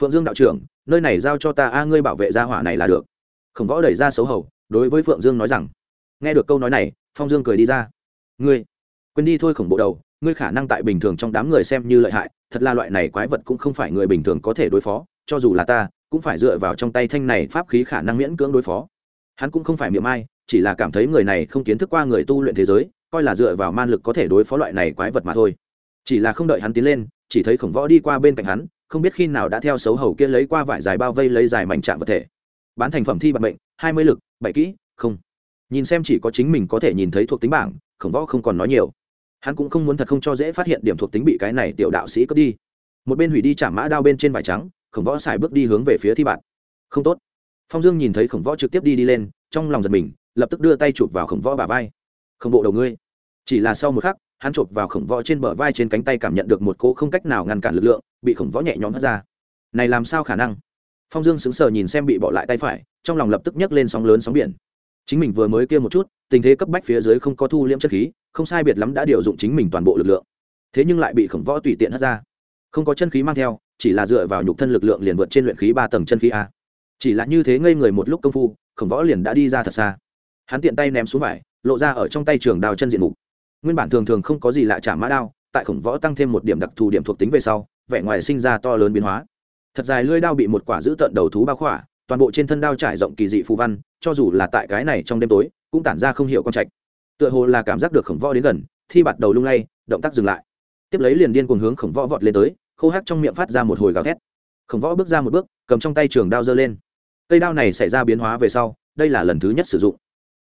A: Phượng dương đạo trưởng, nơi này giao cho ta a, ngươi bảo vệ gia hỏa này là được. Khổng võ đẩy ra xấu hầu, đối với phượng dương nói rằng, nghe được câu nói này, phong dương cười đi ra. Ngươi, quên đi thôi khổng bộ đầu, ngươi khả năng tại bình thường trong đám người xem như lợi hại, thật là loại này quái vật cũng không phải người bình thường có thể đối phó cho dù là ta cũng phải dựa vào trong tay thanh này pháp khí khả năng miễn cưỡng đối phó. Hắn cũng không phải miệng ai chỉ là cảm thấy người này không kiến thức qua người tu luyện thế giới coi là dựa vào man lực có thể đối phó loại này quái vật mà thôi. Chỉ là không đợi hắn tiến lên chỉ thấy khổng võ đi qua bên cạnh hắn không biết khi nào đã theo xấu hầu kia lấy qua vải dài bao vây lấy dài mảnh trạng vật thể. Bán thành phẩm thi bạc mệnh, hai mươi lực bảy kỹ không. Nhìn xem chỉ có chính mình có thể nhìn thấy thuộc tính bảng khổng võ không còn nói nhiều. Hắn cũng không muốn thật không cho dễ phát hiện điểm thuộc tính bị cái này tiểu đạo sĩ cướp đi. Một bên hủy đi trả mã đao bên trên vải trắng khổng võ xài bước đi hướng về phía thi bạn. Không tốt. Phong dương nhìn thấy khổng võ trực tiếp đi đi lên, trong lòng giật mình, lập tức đưa tay chụp vào khổng võ bả vai. Không bộ đầu ngươi. Chỉ là sau một khắc, hắn chụp vào khổng võ trên bờ vai trên cánh tay cảm nhận được một cỗ không cách nào ngăn cản lực lượng, bị khổng võ nhẹ nhõm hất ra. Này làm sao khả năng? Phong dương sững sờ nhìn xem bị bỏ lại tay phải, trong lòng lập tức nhấc lên sóng lớn sóng biển. Chính mình vừa mới kia một chút, tình thế cấp bách phía dưới không có thu liễm chất khí, không sai biệt lắm đã điều dụng chính mình toàn bộ lực lượng. Thế nhưng lại bị khổng võ tùy tiện hất ra. Không có chân khí mang theo chỉ là dựa vào nhục thân lực lượng liền vượt trên luyện khí ba tầng chân khí a. Chỉ là như thế ngây người một lúc công phu, khổng võ liền đã đi ra thật xa. Hắn tiện tay ném xuống vải, lộ ra ở trong tay trường đào chân diện mục. Nguyên bản thường thường không có gì lạ trả mã đao, tại khổng võ tăng thêm một điểm đặc thù điểm thuộc tính về sau, vẻ ngoài sinh ra to lớn biến hóa. Thật dài lưỡi đao bị một quả giữ tận đầu thú bao khỏa, toàn bộ trên thân đao trải rộng kỳ dị phù văn, cho dù là tại cái này trong đêm tối, cũng tản ra không hiểu con trạch. Tựa hồ là cảm giác được khổng võ đến gần, thi bắt đầu lung lay, động tác dừng lại. Tiếp lấy liền điên cuồng hướng khổng võ vọt lên tới khô hắc trong miệng phát ra một hồi gào thét. Khổng võ bước ra một bước, cầm trong tay trường đao giơ lên. Cây đao này xảy ra biến hóa về sau, đây là lần thứ nhất sử dụng.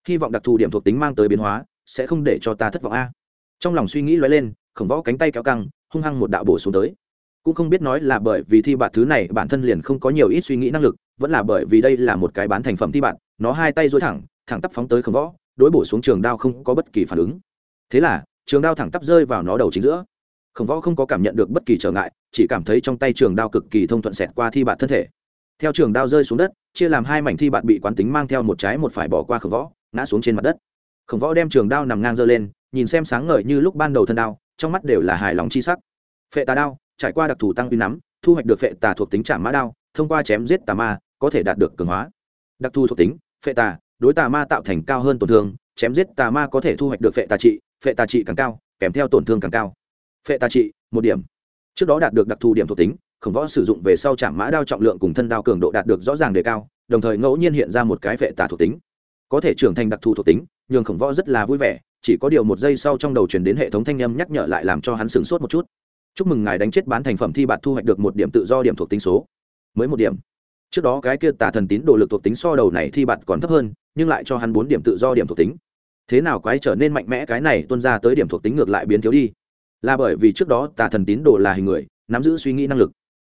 A: Hy vọng đặc thù điểm thuộc tính mang tới biến hóa, sẽ không để cho ta thất vọng a. Trong lòng suy nghĩ lóe lên, khổng võ cánh tay kéo căng, hung hăng một đạo bổ xuống tới. Cũng không biết nói là bởi vì thi bạt thứ này, bản thân liền không có nhiều ít suy nghĩ năng lực, vẫn là bởi vì đây là một cái bán thành phẩm thi bạt, nó hai tay dối thẳng thẳng tắp phóng tới khổng võ, đối bổ xuống trường đao không có bất kỳ phản ứng. Thế là, trường đao thẳng tắp rơi vào nó đầu chính giữa khổng võ không có cảm nhận được bất kỳ trở ngại, chỉ cảm thấy trong tay trường đao cực kỳ thông thuận xẹt qua thi bạt thân thể. Theo trường đao rơi xuống đất, chia làm hai mảnh thi bạt bị quán tính mang theo một trái một phải bỏ qua khổng võ, ngã xuống trên mặt đất. Khổng võ đem trường đao nằm ngang giơ lên, nhìn xem sáng ngời như lúc ban đầu thân đao, trong mắt đều là hài lòng chi sắc. Phệ tà đao, trải qua đặc thù tăng uy nắm, thu hoạch được phệ tà thuộc tính trả mã đao, thông qua chém giết tà ma, có thể đạt được cường hóa. Đặc thù thuộc tính, phệ tà, đối tà ma tạo thành cao hơn tổn thương, chém giết tà ma có thể thu hoạch được phệ tà trị, phệ tà trị càng cao, kèm theo tổn thương càng cao phệ tà trị, một điểm. Trước đó đạt được đặc thù điểm thuộc tính, khổng võ sử dụng về sau chạm mã đao trọng lượng cùng thân đao cường độ đạt được rõ ràng đề cao, đồng thời ngẫu nhiên hiện ra một cái phệ tà thuộc tính. Có thể trưởng thành đặc thù thuộc tính, nhường khổng võ rất là vui vẻ, chỉ có điều một giây sau trong đầu truyền đến hệ thống thanh âm nhắc nhở lại làm cho hắn sửng sốt một chút. Chúc mừng ngài đánh chết bán thành phẩm thi bạt thu hoạch được một điểm tự do điểm thuộc tính số. Mới một điểm. Trước đó cái kia tả thần tín đồ lực thuộc tính so đầu này thi bạt còn thấp hơn, nhưng lại cho hắn bốn điểm tự do điểm thuộc tính. Thế nào quái trở nên mạnh mẽ cái này tuân ra tới điểm thuộc tính ngược lại biến thiếu đi là bởi vì trước đó tà thần tín đồ là hình người, nắm giữ suy nghĩ năng lực.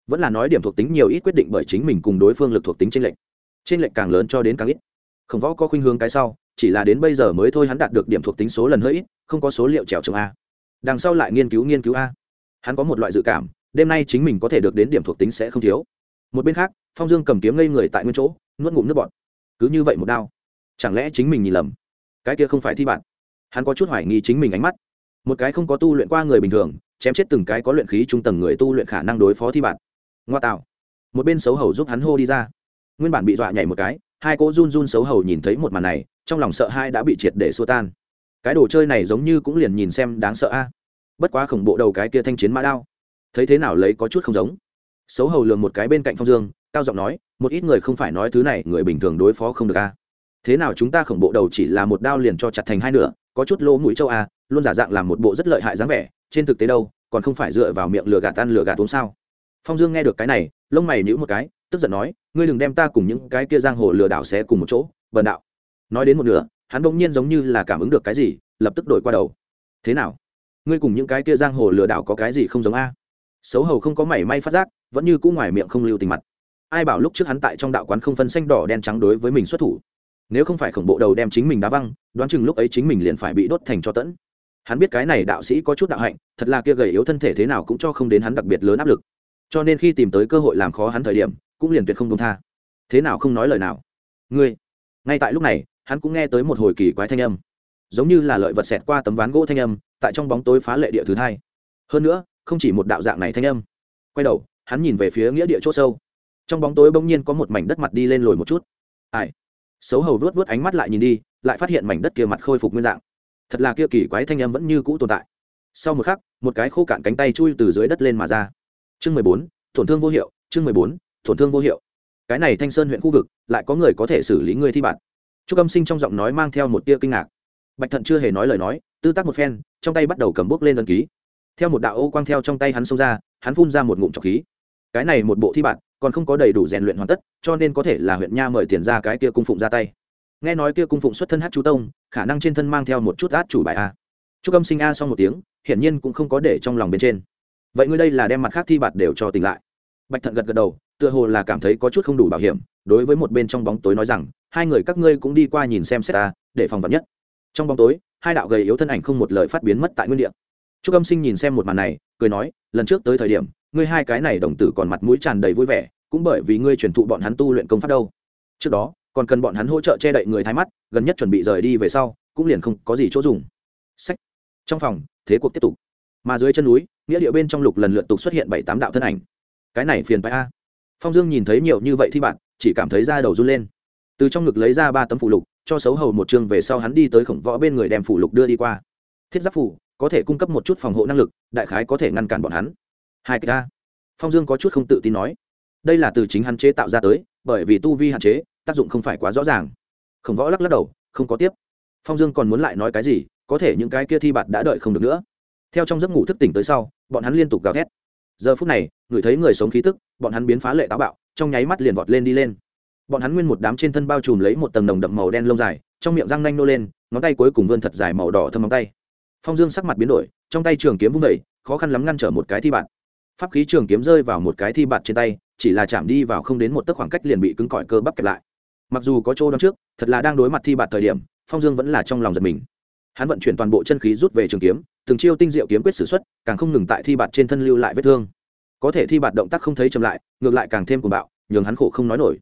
A: Vẫn là nói điểm thuộc tính nhiều ít quyết định bởi chính mình cùng đối phương lực thuộc tính trên lệnh trên lệnh càng lớn cho đến càng ít. Khổng võ có khuynh hướng cái sau, chỉ là đến bây giờ mới thôi hắn đạt được điểm thuộc tính số lần hơi ít, không có số liệu trèo trồng a. Đằng sau lại nghiên cứu nghiên cứu a. Hắn có một loại dự cảm, đêm nay chính mình có thể được đến điểm thuộc tính sẽ không thiếu. Một bên khác, phong dương cầm kiếm ngây người tại nguyên chỗ, nuốt ngụm nước bọt. Cứ như vậy một đao. Chẳng lẽ chính mình nhìn lầm? Cái kia không phải thi bạn. Hắn có chút hoài nghi chính mình ánh mắt một cái không có tu luyện qua người bình thường, chém chết từng cái có luyện khí trung tầng người tu luyện khả năng đối phó thi bạn. Ngoa tạo. Một bên xấu hầu giúp hắn hô đi ra. Nguyên bản bị dọa nhảy một cái, hai cỗ run run xấu hầu nhìn thấy một màn này, trong lòng sợ hai đã bị triệt để xua tan. Cái đồ chơi này giống như cũng liền nhìn xem đáng sợ a. Bất quá khổng bộ đầu cái kia thanh chiến mã đao. Thấy thế nào lấy có chút không giống. Xấu hầu lường một cái bên cạnh phong dương, cao giọng nói, một ít người không phải nói thứ này, người bình thường đối phó không được a. Thế nào chúng ta khổng bộ đầu chỉ là một đao liền cho chặt thành hai nửa, có chút lỗ mũi châu a luôn giả dạng làm một bộ rất lợi hại dáng vẻ, trên thực tế đâu, còn không phải dựa vào miệng lừa gạt ăn lừa gạt uống sao? Phong dương nghe được cái này, lông mày nhíu một cái, tức giận nói, ngươi đừng đem ta cùng những cái kia giang hồ lừa đảo xé cùng một chỗ, bần đạo. Nói đến một nửa, hắn bỗng nhiên giống như là cảm ứng được cái gì, lập tức đổi qua đầu. Thế nào? Ngươi cùng những cái kia giang hồ lừa đảo có cái gì không giống a? Xấu hầu không có mảy may phát giác, vẫn như cũ ngoài miệng không lưu tình mặt. Ai bảo lúc trước hắn tại trong đạo quán không phân xanh đỏ đen trắng đối với mình xuất thủ? Nếu không phải khổng bộ đầu đem chính mình đá văng, đoán chừng lúc ấy chính mình liền phải bị đốt thành cho tẫn hắn biết cái này đạo sĩ có chút đạo hạnh, thật là kia gầy yếu thân thể thế nào cũng cho không đến hắn đặc biệt lớn áp lực. Cho nên khi tìm tới cơ hội làm khó hắn thời điểm, cũng liền tuyệt không công tha. Thế nào không nói lời nào. Ngươi. Ngay tại lúc này, hắn cũng nghe tới một hồi kỳ quái thanh âm. Giống như là lợi vật xẹt qua tấm ván gỗ thanh âm, tại trong bóng tối phá lệ địa thứ hai. Hơn nữa, không chỉ một đạo dạng này thanh âm. Quay đầu, hắn nhìn về phía nghĩa địa c h ỗ sâu. Trong bóng tối bỗng nhiên có một mảnh đất mặt đi lên lồi một chút. Ai? Xấu hầu vuốt vuốt ánh mắt lại nhìn đi, lại phát hiện mảnh đất kia mặt khôi phục nguyên dạng thật là kia kỳ quái thanh âm vẫn như cũ tồn tại. Sau một khắc, một cái khô cạn cánh tay chui từ dưới đất lên mà ra. Chương mười bốn, tổn thương vô hiệu, chương mười bốn, tổn thương vô hiệu. Cái này thanh sơn huyện khu vực, lại có người có thể xử lý người thi bạn. Chúc âm sinh trong giọng nói mang theo một tia kinh ngạc. Bạch thận chưa hề nói lời nói, tư tác một phen, trong tay bắt đầu cầm bút lên đơn ký. Theo một đạo ô quang theo trong tay hắn xông ra, hắn phun ra một ngụm trọc khí. Cái này một bộ thi bạn, còn không có đầy đủ rèn luyện hoàn tất, cho nên có thể là huyện nha mời tiền ra cái kia cung phụng ra tay nghe nói kia cung phụng xuất thân hát chú tông, khả năng trên thân mang theo một chút át chủ bài a. Chúc âm sinh a xong một tiếng, hiển nhiên cũng không có để trong lòng bên trên. Vậy ngươi đây là đem mặt khác thi bạt đều cho tỉnh lại. Bạch thận gật gật đầu, tựa hồ là cảm thấy có chút không đủ bảo hiểm, đối với một bên trong bóng tối nói rằng, hai người các ngươi cũng đi qua nhìn xem xét ta để phòng vật nhất. Trong bóng tối, hai đạo gầy yếu thân ảnh không một lời phát biến mất tại nguyên địa. Chúc âm sinh nhìn xem một màn này, cười nói, lần trước tới thời điểm, ngươi hai cái này đồng tử còn mặt mũi tràn đầy vui vẻ, cũng bởi vì ngươi truyền thụ bọn hắn tu luyện công pháp đâu. Trước đó còn cần bọn hắn hỗ trợ che đậy người thái mắt, gần nhất chuẩn bị rời đi về sau, cũng liền không có gì chỗ dùng. Sách. Trong phòng, thế cuộc tiếp tục. Mà dưới chân núi, nghĩa địa bên trong lục lần lượt tục xuất hiện bảy tám đạo thân ảnh. Cái này phiền phải a. Phong dương nhìn thấy nhiều như vậy thì bạn, chỉ cảm thấy da đầu run lên. Từ trong ngực lấy ra ba tấm phụ lục, cho xấu hầu một chương về sau hắn đi tới khổng võ bên người đem phụ lục đưa đi qua. Thiết giáp phủ, có thể cung cấp một chút phòng hộ năng lực, đại khái có thể ngăn cản bọn hắn. Hai cái a phong dương có chút không tự tin nói. Đây là từ chính hắn chế tạo ra tới, bởi vì tu vi hạn chế tác dụng không phải quá rõ ràng. Khổng võ lắc lắc đầu, không có tiếp. Phong dương còn muốn lại nói cái gì, có thể những cái kia thi bạt đã đợi không được nữa. Theo trong giấc ngủ thức tỉnh tới sau, bọn hắn liên tục gào thét. Giờ phút này ngửi thấy người sống khí tức, bọn hắn biến phá lệ táo bạo, trong nháy mắt liền vọt lên đi lên. Bọn hắn nguyên một đám trên thân bao trùm lấy một tầng đồng đậm màu đen lông dài, trong miệng răng nanh nô lên, ngón tay cuối cùng vươn thật dài màu đỏ thâm móng tay. Phong dương sắc mặt biến đổi, trong tay trường kiếm vung vẩy khó khăn lắm ngăn trở một cái thi bạn pháp khí trường kiếm rơi vào một cái thi bạn trên tay, chỉ là chạm đi vào không đến một tấc khoảng cách liền bị cứng cỏi cơ bắp kẹp lại mặc dù có chỗ đón trước, thật là đang đối mặt thi bạt thời điểm, phong dương vẫn là trong lòng giật mình. Hắn vận chuyển toàn bộ chân khí rút về trường kiếm, từng chiêu tinh diệu kiếm quyết sử xuất, càng không ngừng tại thi bạt trên thân lưu lại vết thương. Có thể thi bạt động tác không thấy chậm lại, ngược lại càng thêm cuồng bạo, nhường hắn khổ không nói nổi.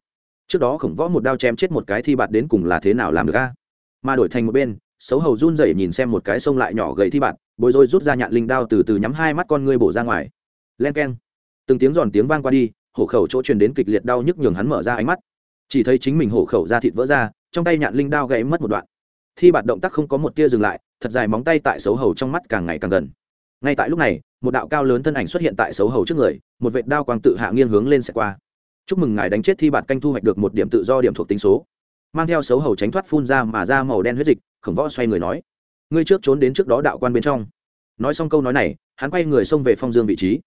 A: Trước đó khổng võ một đao chém chết một cái thi bạt đến cùng là thế nào làm được a? Mà đổi thành một bên, xấu hầu run rẩy nhìn xem một cái sông lại nhỏ gầy thi bạt bồi rối rút ra nhạn linh đao từ từ nhắm hai mắt con ngươi bổ ra ngoài. Len keng. Từng tiếng giòn tiếng vang qua đi, hổ khẩu chỗ truyền đến kịch liệt đau nhức nhường hắn mở ra ánh mắt chỉ thấy chính mình hổ khẩu ra thịt vỡ ra, trong tay nhạn linh đao gãy mất một đoạn. Thi bạt động tác không có một tia dừng lại, thật dài móng tay tại xấu hầu trong mắt càng ngày càng gần. Ngay tại lúc này, một đạo cao lớn thân ảnh xuất hiện tại xấu hầu trước người, một vệt đao quang tự hạ nghiêng hướng lên sẽ qua. Chúc mừng ngài đánh chết thi bạt canh thu hoạch được một điểm tự do điểm thuộc tính số. Mang theo xấu hầu tránh thoát phun ra mà ra màu đen huyết dịch, khổng võ xoay người nói, ngươi trước trốn đến trước đó đạo quan bên trong. Nói xong câu nói này, hắn quay người xông về phong dương vị trí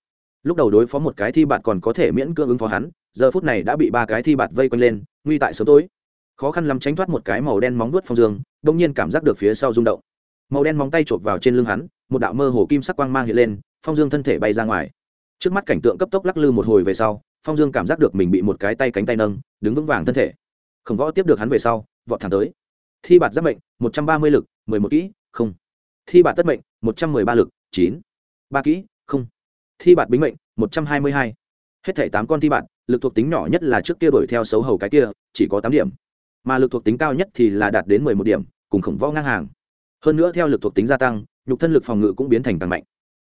A: lúc đầu đối phó một cái thi bạt còn có thể miễn cưỡng ứng phó hắn, giờ phút này đã bị ba cái thi bạt vây quanh lên, nguy tại sớm tối. Khó khăn lắm tránh thoát một cái màu đen móng vuốt phong dương đông nhiên cảm giác được phía sau rung động. Màu đen móng tay chộp vào trên lưng hắn, một đạo mơ hồ kim sắc quang mang hiện lên, phong dương thân thể bay ra ngoài. Trước mắt cảnh tượng cấp tốc lắc lư một hồi về sau, phong dương cảm giác được mình bị một cái tay cánh tay nâng, đứng vững vàng thân thể. Khổng võ tiếp được hắn về sau, vọt thẳng tới. Thi bạt giáp mệnh, một trăm ba mươi lực, mười một kỹ, không. Thi bạt tất mệnh, một trăm mười ba lực, chín. Ba kỹ, không thi bạt bính mệnh, một trăm hai mươi hai. Hết thảy tám con thi bạt, lực thuộc tính nhỏ nhất là trước kia đuổi theo xấu hầu cái kia, chỉ có tám điểm. Mà lực thuộc tính cao nhất thì là đạt đến mười một điểm, cùng khổng võ ngang hàng. Hơn nữa theo lực thuộc tính gia tăng, nhục thân lực phòng ngự cũng biến thành càng mạnh.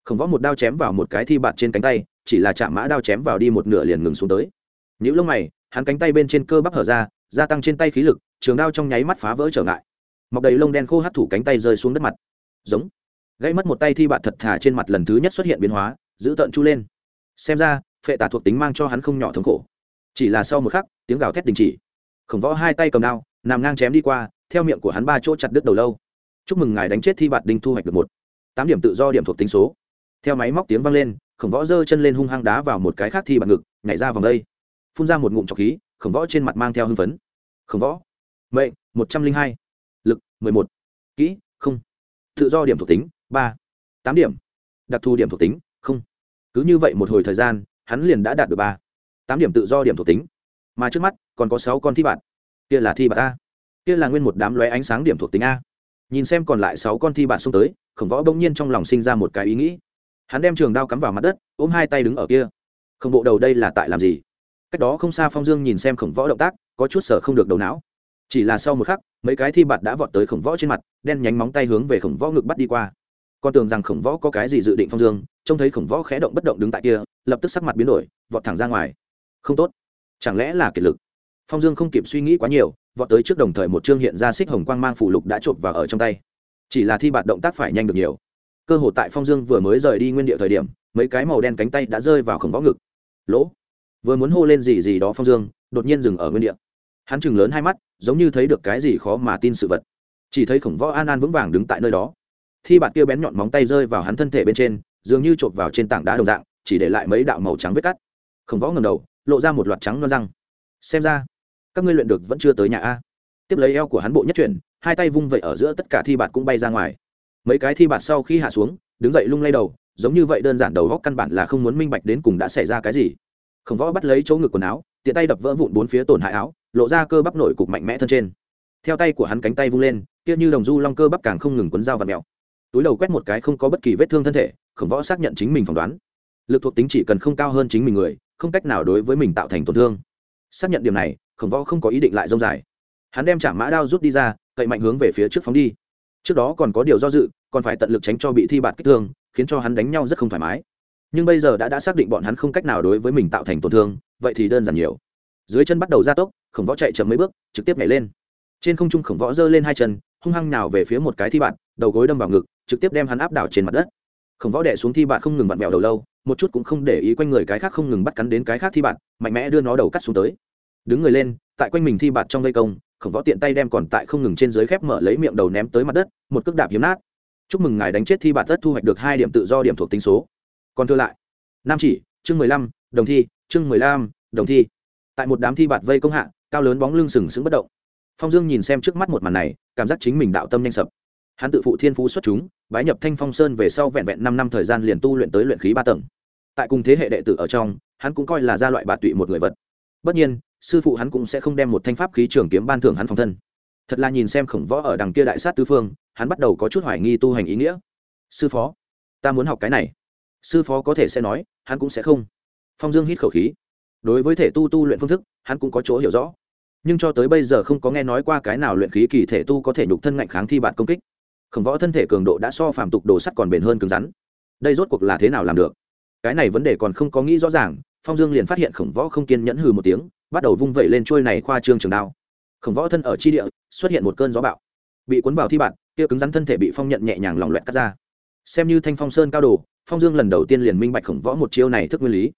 A: Khổng võ một đao chém vào một cái thi bạt trên cánh tay, chỉ là chạm mã đao chém vào đi một nửa liền ngừng xuống tới. Những lông mày, hắn cánh tay bên trên cơ bắp hở ra, gia tăng trên tay khí lực, trường đao trong nháy mắt phá vỡ trở ngại. Mọc đầy lông đen khô hắt thủ cánh tay rơi xuống đất mặt. Giống. Gãy mất một tay thi bạt thật thà trên mặt lần thứ nhất xuất hiện biến hóa giữ tợn chu lên. Xem ra, phệ tả thuộc tính mang cho hắn không nhỏ thống khổ. Chỉ là sau một khắc, tiếng gào thét đình chỉ. Khổng võ hai tay cầm đao, nằm ngang chém đi qua, theo miệng của hắn ba chỗ chặt đứt đầu lâu. Chúc mừng ngài đánh chết thi bạt đinh thu hoạch được một. Tám điểm tự do, điểm thuộc tính số. Theo máy móc tiếng vang lên, khổng võ giơ chân lên hung hăng đá vào một cái khác thi bạt ngực, nhảy ra vòng đây. Phun ra một ngụm trọc khí, khổng võ trên mặt mang theo hưng phấn. Khổng võ. Mệnh, một trăm linh hai. Lực, mười một. Kỹ, không. Tự do, điểm thuộc tính, ba. Tám điểm. Đặc thù, điểm thuộc tính không. Cứ như vậy một hồi thời gian, hắn liền đã đạt được ba. Tám điểm tự do điểm thuộc tính. Mà trước mắt, còn có sáu con thi bạt kia là thi bạt a. Kia là nguyên một đám lóe ánh sáng điểm thuộc tính a. Nhìn xem còn lại sáu con thi bạt xông tới, khổng võ bỗng nhiên trong lòng sinh ra một cái ý nghĩ. Hắn đem trường đao cắm vào mặt đất, ôm hai tay đứng ở kia. Khổng bộ đầu đây là tại làm gì? Cách đó không xa phong dương nhìn xem khổng võ động tác, có chút sở không được đầu não. Chỉ là sau một khắc, mấy cái thi bạt đã vọt tới khổng võ trên mặt, đen nhánh móng tay hướng về khổng võ ngực bắt đi qua con tưởng rằng khổng võ có cái gì dự định phong dương, trông thấy khổng võ khẽ động bất động đứng tại kia, lập tức sắc mặt biến đổi, vọt thẳng ra ngoài. Không tốt. Chẳng lẽ là kiệt lực? Phong dương không kịp suy nghĩ quá nhiều, vọt tới trước đồng thời một chương hiện ra xích hồng quang mang phủ lục đã chộp vào ở trong tay. Chỉ là thi bạt động tác phải nhanh được nhiều. Cơ hội tại phong dương vừa mới rời đi nguyên địa thời điểm, mấy cái màu đen cánh tay đã rơi vào khổng võ ngực. Lỗ. Vừa muốn hô lên gì gì đó phong dương, đột nhiên dừng ở nguyên địa. Hắn chừng lớn hai mắt, giống như thấy được cái gì khó mà tin sự vật. Chỉ thấy khổng võ an an vững vàng đứng tại nơi đó thi bạt kia bén nhọn móng tay rơi vào hắn thân thể bên trên, dường như chộp vào trên tảng đá đồng dạng, chỉ để lại mấy đạo màu trắng vết cắt. Khổng võ ngầm đầu, lộ ra một loạt trắng non răng. Xem ra, các ngươi luyện được vẫn chưa tới nhà a. Tiếp lấy eo của hắn bộ nhất chuyển, hai tay vung vậy ở giữa tất cả thi bạt cũng bay ra ngoài. Mấy cái thi bạt sau khi hạ xuống, đứng dậy lung lay đầu, giống như vậy đơn giản đầu góc căn bản là không muốn minh bạch đến cùng đã xảy ra cái gì. Khổng võ bắt lấy chỗ ngực quần áo, tiện tay đập vỡ vụn bốn phía tổn hại áo, lộ ra cơ bắp nổi cục mạnh mẽ thân trên. Theo tay của hắn cánh tay vung lên, kia như đồng du long cơ bắp càng không ngừng quấn dao và mèo túi đầu quét một cái không có bất kỳ vết thương thân thể, khổng võ xác nhận chính mình phỏng đoán. Lực thuộc tính chỉ cần không cao hơn chính mình người, không cách nào đối với mình tạo thành tổn thương. Xác nhận điểm này, khổng võ không có ý định lại dông dài. Hắn đem trả mã đao rút đi ra, cậy mạnh hướng về phía trước phóng đi. Trước đó còn có điều do dự, còn phải tận lực tránh cho bị thi bạt kích thương, khiến cho hắn đánh nhau rất không thoải mái. Nhưng bây giờ đã đã xác định bọn hắn không cách nào đối với mình tạo thành tổn thương, vậy thì đơn giản nhiều. Dưới chân bắt đầu gia tốc, khổng võ chạy chậm mấy bước, trực tiếp nhảy lên. Trên không trung khổng võ giơ lên hai chân, hung hăng nào về phía một cái thi bạn đầu gối đâm vào ngực trực tiếp đem hắn áp đảo trên mặt đất. Khổng võ đẻ xuống thi bạn không ngừng vặn vẹo đầu lâu, một chút cũng không để ý quanh người cái khác không ngừng bắt cắn đến cái khác thi bạn, mạnh mẽ đưa nó đầu cắt xuống tới. Đứng người lên, tại quanh mình thi bạn trong vây công, khổng võ tiện tay đem còn tại không ngừng trên dưới khép mở lấy miệng đầu ném tới mặt đất, một cước đạp hiếm nát. Chúc mừng ngài đánh chết thi bạn tất thu hoạch được hai điểm tự do điểm thuộc tính số. Còn thưa lại, nam chỉ, chương mười lăm, đồng thi, chương mười lăm, đồng thi. Tại một đám thi bạt vây công hạ, cao lớn bóng lưng sừng sững bất động. Phong dương nhìn xem trước mắt một màn này, cảm giác chính mình đạo tâm nhanh sập hắn tự phụ thiên phú xuất chúng, bái nhập thanh phong sơn về sau vẹn vẹn năm năm thời gian liền tu luyện tới luyện khí ba tầng. Tại cùng thế hệ đệ tử ở trong, hắn cũng coi là gia loại bạt tụy một người vật. Bất nhiên, sư phụ hắn cũng sẽ không đem một thanh pháp khí trường kiếm ban thưởng hắn phòng thân. Thật là nhìn xem khổng võ ở đằng kia đại sát tứ phương, hắn bắt đầu có chút hoài nghi tu hành ý nghĩa. Sư phó, ta muốn học cái này. Sư phó có thể sẽ nói, hắn cũng sẽ không. Phong dương hít khẩu khí. Đối với thể tu tu luyện phương thức, hắn cũng có chỗ hiểu rõ. Nhưng cho tới bây giờ không có nghe nói qua cái nào luyện khí kỳ thể tu có thể nhục thân ngạnh kháng thi bạn công kích khổng võ thân thể cường độ đã so phàm tục đồ sắt còn bền hơn cứng rắn. Đây rốt cuộc là thế nào làm được? Cái này vấn đề còn không có nghĩ rõ ràng, phong dương liền phát hiện khổng võ không kiên nhẫn hừ một tiếng, bắt đầu vung vẩy lên trôi này khoa trương trường đao. Khổng võ thân ở chi địa, xuất hiện một cơn gió bạo. Bị cuốn vào thi bạn, kia cứng rắn thân thể bị phong nhận nhẹ nhàng lỏng loẹt cắt ra. Xem như thanh phong sơn cao đồ, phong dương lần đầu tiên liền minh bạch khổng võ một chiêu này thức nguyên lý.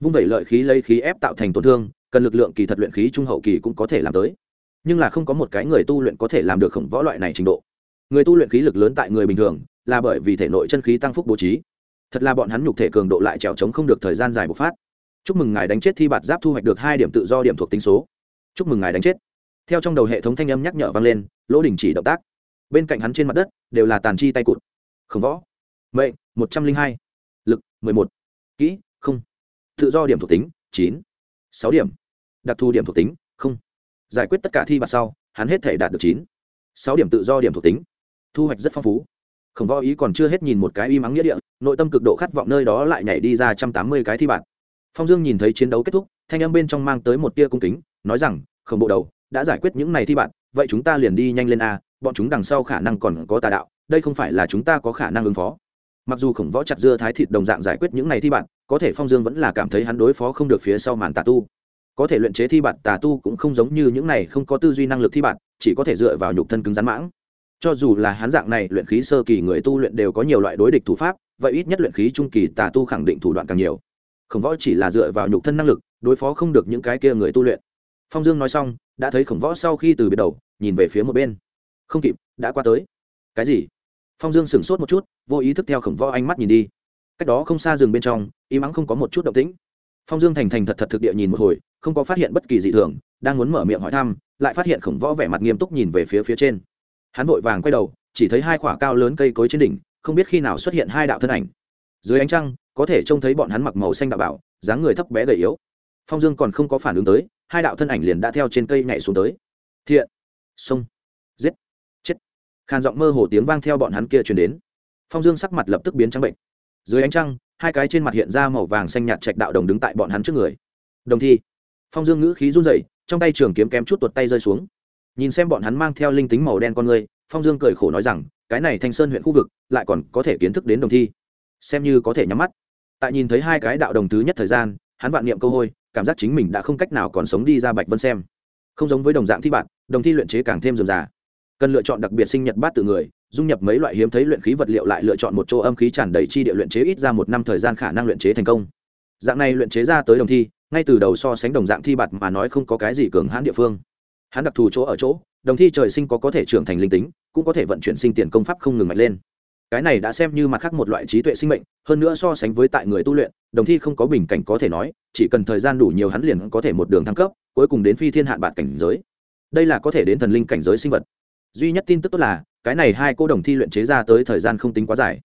A: Vung vẩy lợi khí lấy khí ép tạo thành tổn thương, cần lực lượng kỳ thật luyện khí trung hậu kỳ cũng có thể làm tới. Nhưng là không có một cái người tu luyện có thể làm được khổng võ loại này trình độ người tu luyện khí lực lớn tại người bình thường, là bởi vì thể nội chân khí tăng phúc bố trí. Thật là bọn hắn nhục thể cường độ lại trèo trống không được thời gian dài bộc phát. Chúc mừng ngài đánh chết thi bạt giáp thu hoạch được hai điểm tự do điểm thuộc tính số. Chúc mừng ngài đánh chết. Theo trong đầu hệ thống thanh âm nhắc nhở vang lên, lỗ đình chỉ động tác. Bên cạnh hắn trên mặt đất, đều là tàn chi tay cụt. Khổng võ. Mệnh, một trăm linh hai. Lực, mười một. Kỹ, không. Tự do điểm thuộc tính, chín. Sáu điểm. Đặc thù điểm thuộc tính, không. Giải quyết tất cả thi bạt sau, hắn hết thể đạt được chín. Sáu điểm tự do điểm thuộc tính thu hoạch rất phong phú. Khổng võ ý còn chưa hết nhìn một cái y mắng nghĩa địa nội tâm cực độ khát vọng nơi đó lại nhảy đi ra trăm tám mươi cái thi bản. phong dương nhìn thấy chiến đấu kết thúc thanh âm bên trong mang tới một tia cung kính nói rằng khổng bộ đầu đã giải quyết những này thi bản, vậy chúng ta liền đi nhanh lên a bọn chúng đằng sau khả năng còn có tà đạo đây không phải là chúng ta có khả năng ứng phó. Mặc dù khổng võ chặt dưa thái thịt đồng dạng giải quyết những này thi bạn có thể phong dương vẫn là cảm thấy hắn đối phó không được phía sau màn tà tu. Có thể luyện chế thi bạn tà tu cũng không giống như những này không có tư duy năng lực thi bạn chỉ có thể dựa vào nhục thân cứng rắn mãng cho dù là hắn dạng này, luyện khí sơ kỳ người tu luyện đều có nhiều loại đối địch thủ pháp, vậy ít nhất luyện khí trung kỳ tà tu khẳng định thủ đoạn càng nhiều. Khổng võ chỉ là dựa vào nhục thân năng lực, đối phó không được những cái kia người tu luyện. Phong dương nói xong, đã thấy khổng võ sau khi từ biệt đầu, nhìn về phía một bên. Không kịp, đã qua tới. Cái gì? Phong dương sửng sốt một chút, vô ý thức theo khổng võ ánh mắt nhìn đi. Cách đó không xa rừng bên trong, im ắng không có một chút động tĩnh. Phong dương thành thành thật thật thực địa nhìn một hồi, không có phát hiện bất kỳ dị thường, đang muốn mở miệng hỏi thăm, lại phát hiện khổng võ vẻ mặt nghiêm túc nhìn về phía phía trên hắn vội vàng quay đầu, chỉ thấy hai quả cao lớn cây cối trên đỉnh, không biết khi nào xuất hiện hai đạo thân ảnh. Dưới ánh trăng, có thể trông thấy bọn hắn mặc màu xanh đạo bảo, dáng người thấp bé gầy yếu. Phong dương còn không có phản ứng tới, hai đạo thân ảnh liền đã theo trên cây nhảy xuống tới. Thiện! Sông giết! Chết! Khàn giọng mơ hồ tiếng vang theo bọn hắn kia truyền đến. Phong dương sắc mặt lập tức biến trắng bệnh. Dưới ánh trăng, hai cái trên mặt hiện ra màu vàng xanh nhạt trạch đạo đồng đứng tại bọn hắn trước người. Đồng thi! Phong dương ngữ khí run rẩy, trong tay trường kiếm kém chút tuột tay rơi xuống nhìn xem bọn hắn mang theo linh tính màu đen con người, phong dương cười khổ nói rằng, cái này thanh sơn huyện khu vực, lại còn có thể kiến thức đến đồng thi. Xem như có thể nhắm mắt. Tại nhìn thấy hai cái đạo đồng thứ nhất thời gian, hắn vạn niệm câu hôi, cảm giác chính mình đã không cách nào còn sống đi ra bạch vân xem. Không giống với đồng dạng thi bạn, đồng thi luyện chế càng thêm dườm già cần lựa chọn đặc biệt sinh nhật bát từ người, dung nhập mấy loại hiếm thấy luyện khí vật liệu lại lựa chọn một chỗ âm khí tràn đầy chi địa luyện chế ít ra một năm thời gian khả năng luyện chế thành công. Dạng này luyện chế ra tới đồng thi, ngay từ đầu so sánh đồng dạng thi bạt mà nói không có cái gì cường hãn địa phương hắn đặc thù chỗ ở chỗ, đồng thi trời sinh có có thể trưởng thành linh tính, cũng có thể vận chuyển sinh tiền công pháp không ngừng mạnh lên. Cái này đã xem như mặt khác một loại trí tuệ sinh mệnh, hơn nữa so sánh với tại người tu luyện, đồng thi không có bình cảnh có thể nói, chỉ cần thời gian đủ nhiều hắn liền có thể một đường thăng cấp, cuối cùng đến phi thiên hạn bạt cảnh giới. Đây là có thể đến thần linh cảnh giới sinh vật. Duy nhất tin tức tốt là, cái này hai cô đồng thi luyện chế ra tới thời gian không tính quá dài.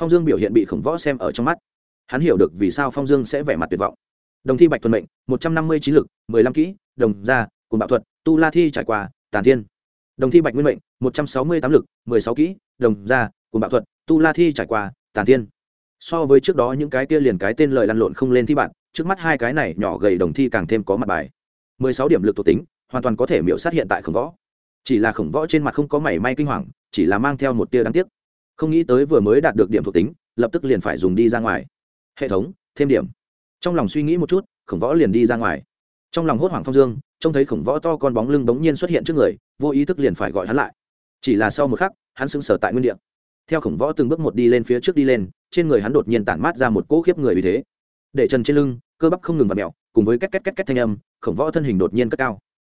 A: Phong dương biểu hiện bị khổng võ xem ở trong mắt. Hắn hiểu được vì sao phong dương sẽ vẻ mặt tuyệt vọng. Đồng thi bạch thuần mệnh, một trăm năm mươi chín lực, mười lăm kỹ, đồng ra cùng bạo thuật, tu la thi trải qua, tàn thiên. Đồng thi bạch nguyên mệnh, một trăm sáu mươi tám lực, mười sáu kỹ, đồng gia, cùng bạo thuật, tu la thi trải qua, tàn thiên. So với trước đó những cái kia liền cái tên lời lăn lộn không lên thi bạn, trước mắt hai cái này nhỏ gầy đồng thi càng thêm có mặt bài. mười sáu điểm lực thuộc tính, hoàn toàn có thể miễu sát hiện tại khổng võ. Chỉ là khổng võ trên mặt không có mảy may kinh hoàng, chỉ là mang theo một tia đáng tiếc. Không nghĩ tới vừa mới đạt được điểm thuộc tính, lập tức liền phải dùng đi ra ngoài. Hệ thống, thêm điểm. Trong lòng suy nghĩ một chút, khổng võ liền đi ra ngoài trong lòng hốt hoảng phong dương, trông thấy khổng võ to con bóng lưng bỗng nhiên xuất hiện trước người, vô ý thức liền phải gọi hắn lại. Chỉ là sau một khắc, hắn sững sờ tại nguyên địa. Theo khổng võ từng bước một đi lên phía trước đi lên, trên người hắn đột nhiên tản mát ra một cỗ khiếp người vì thế. Để trần trên lưng, cơ bắp không ngừng và mẹo cùng với két két két két thanh âm, khổng võ thân hình đột nhiên cất cao.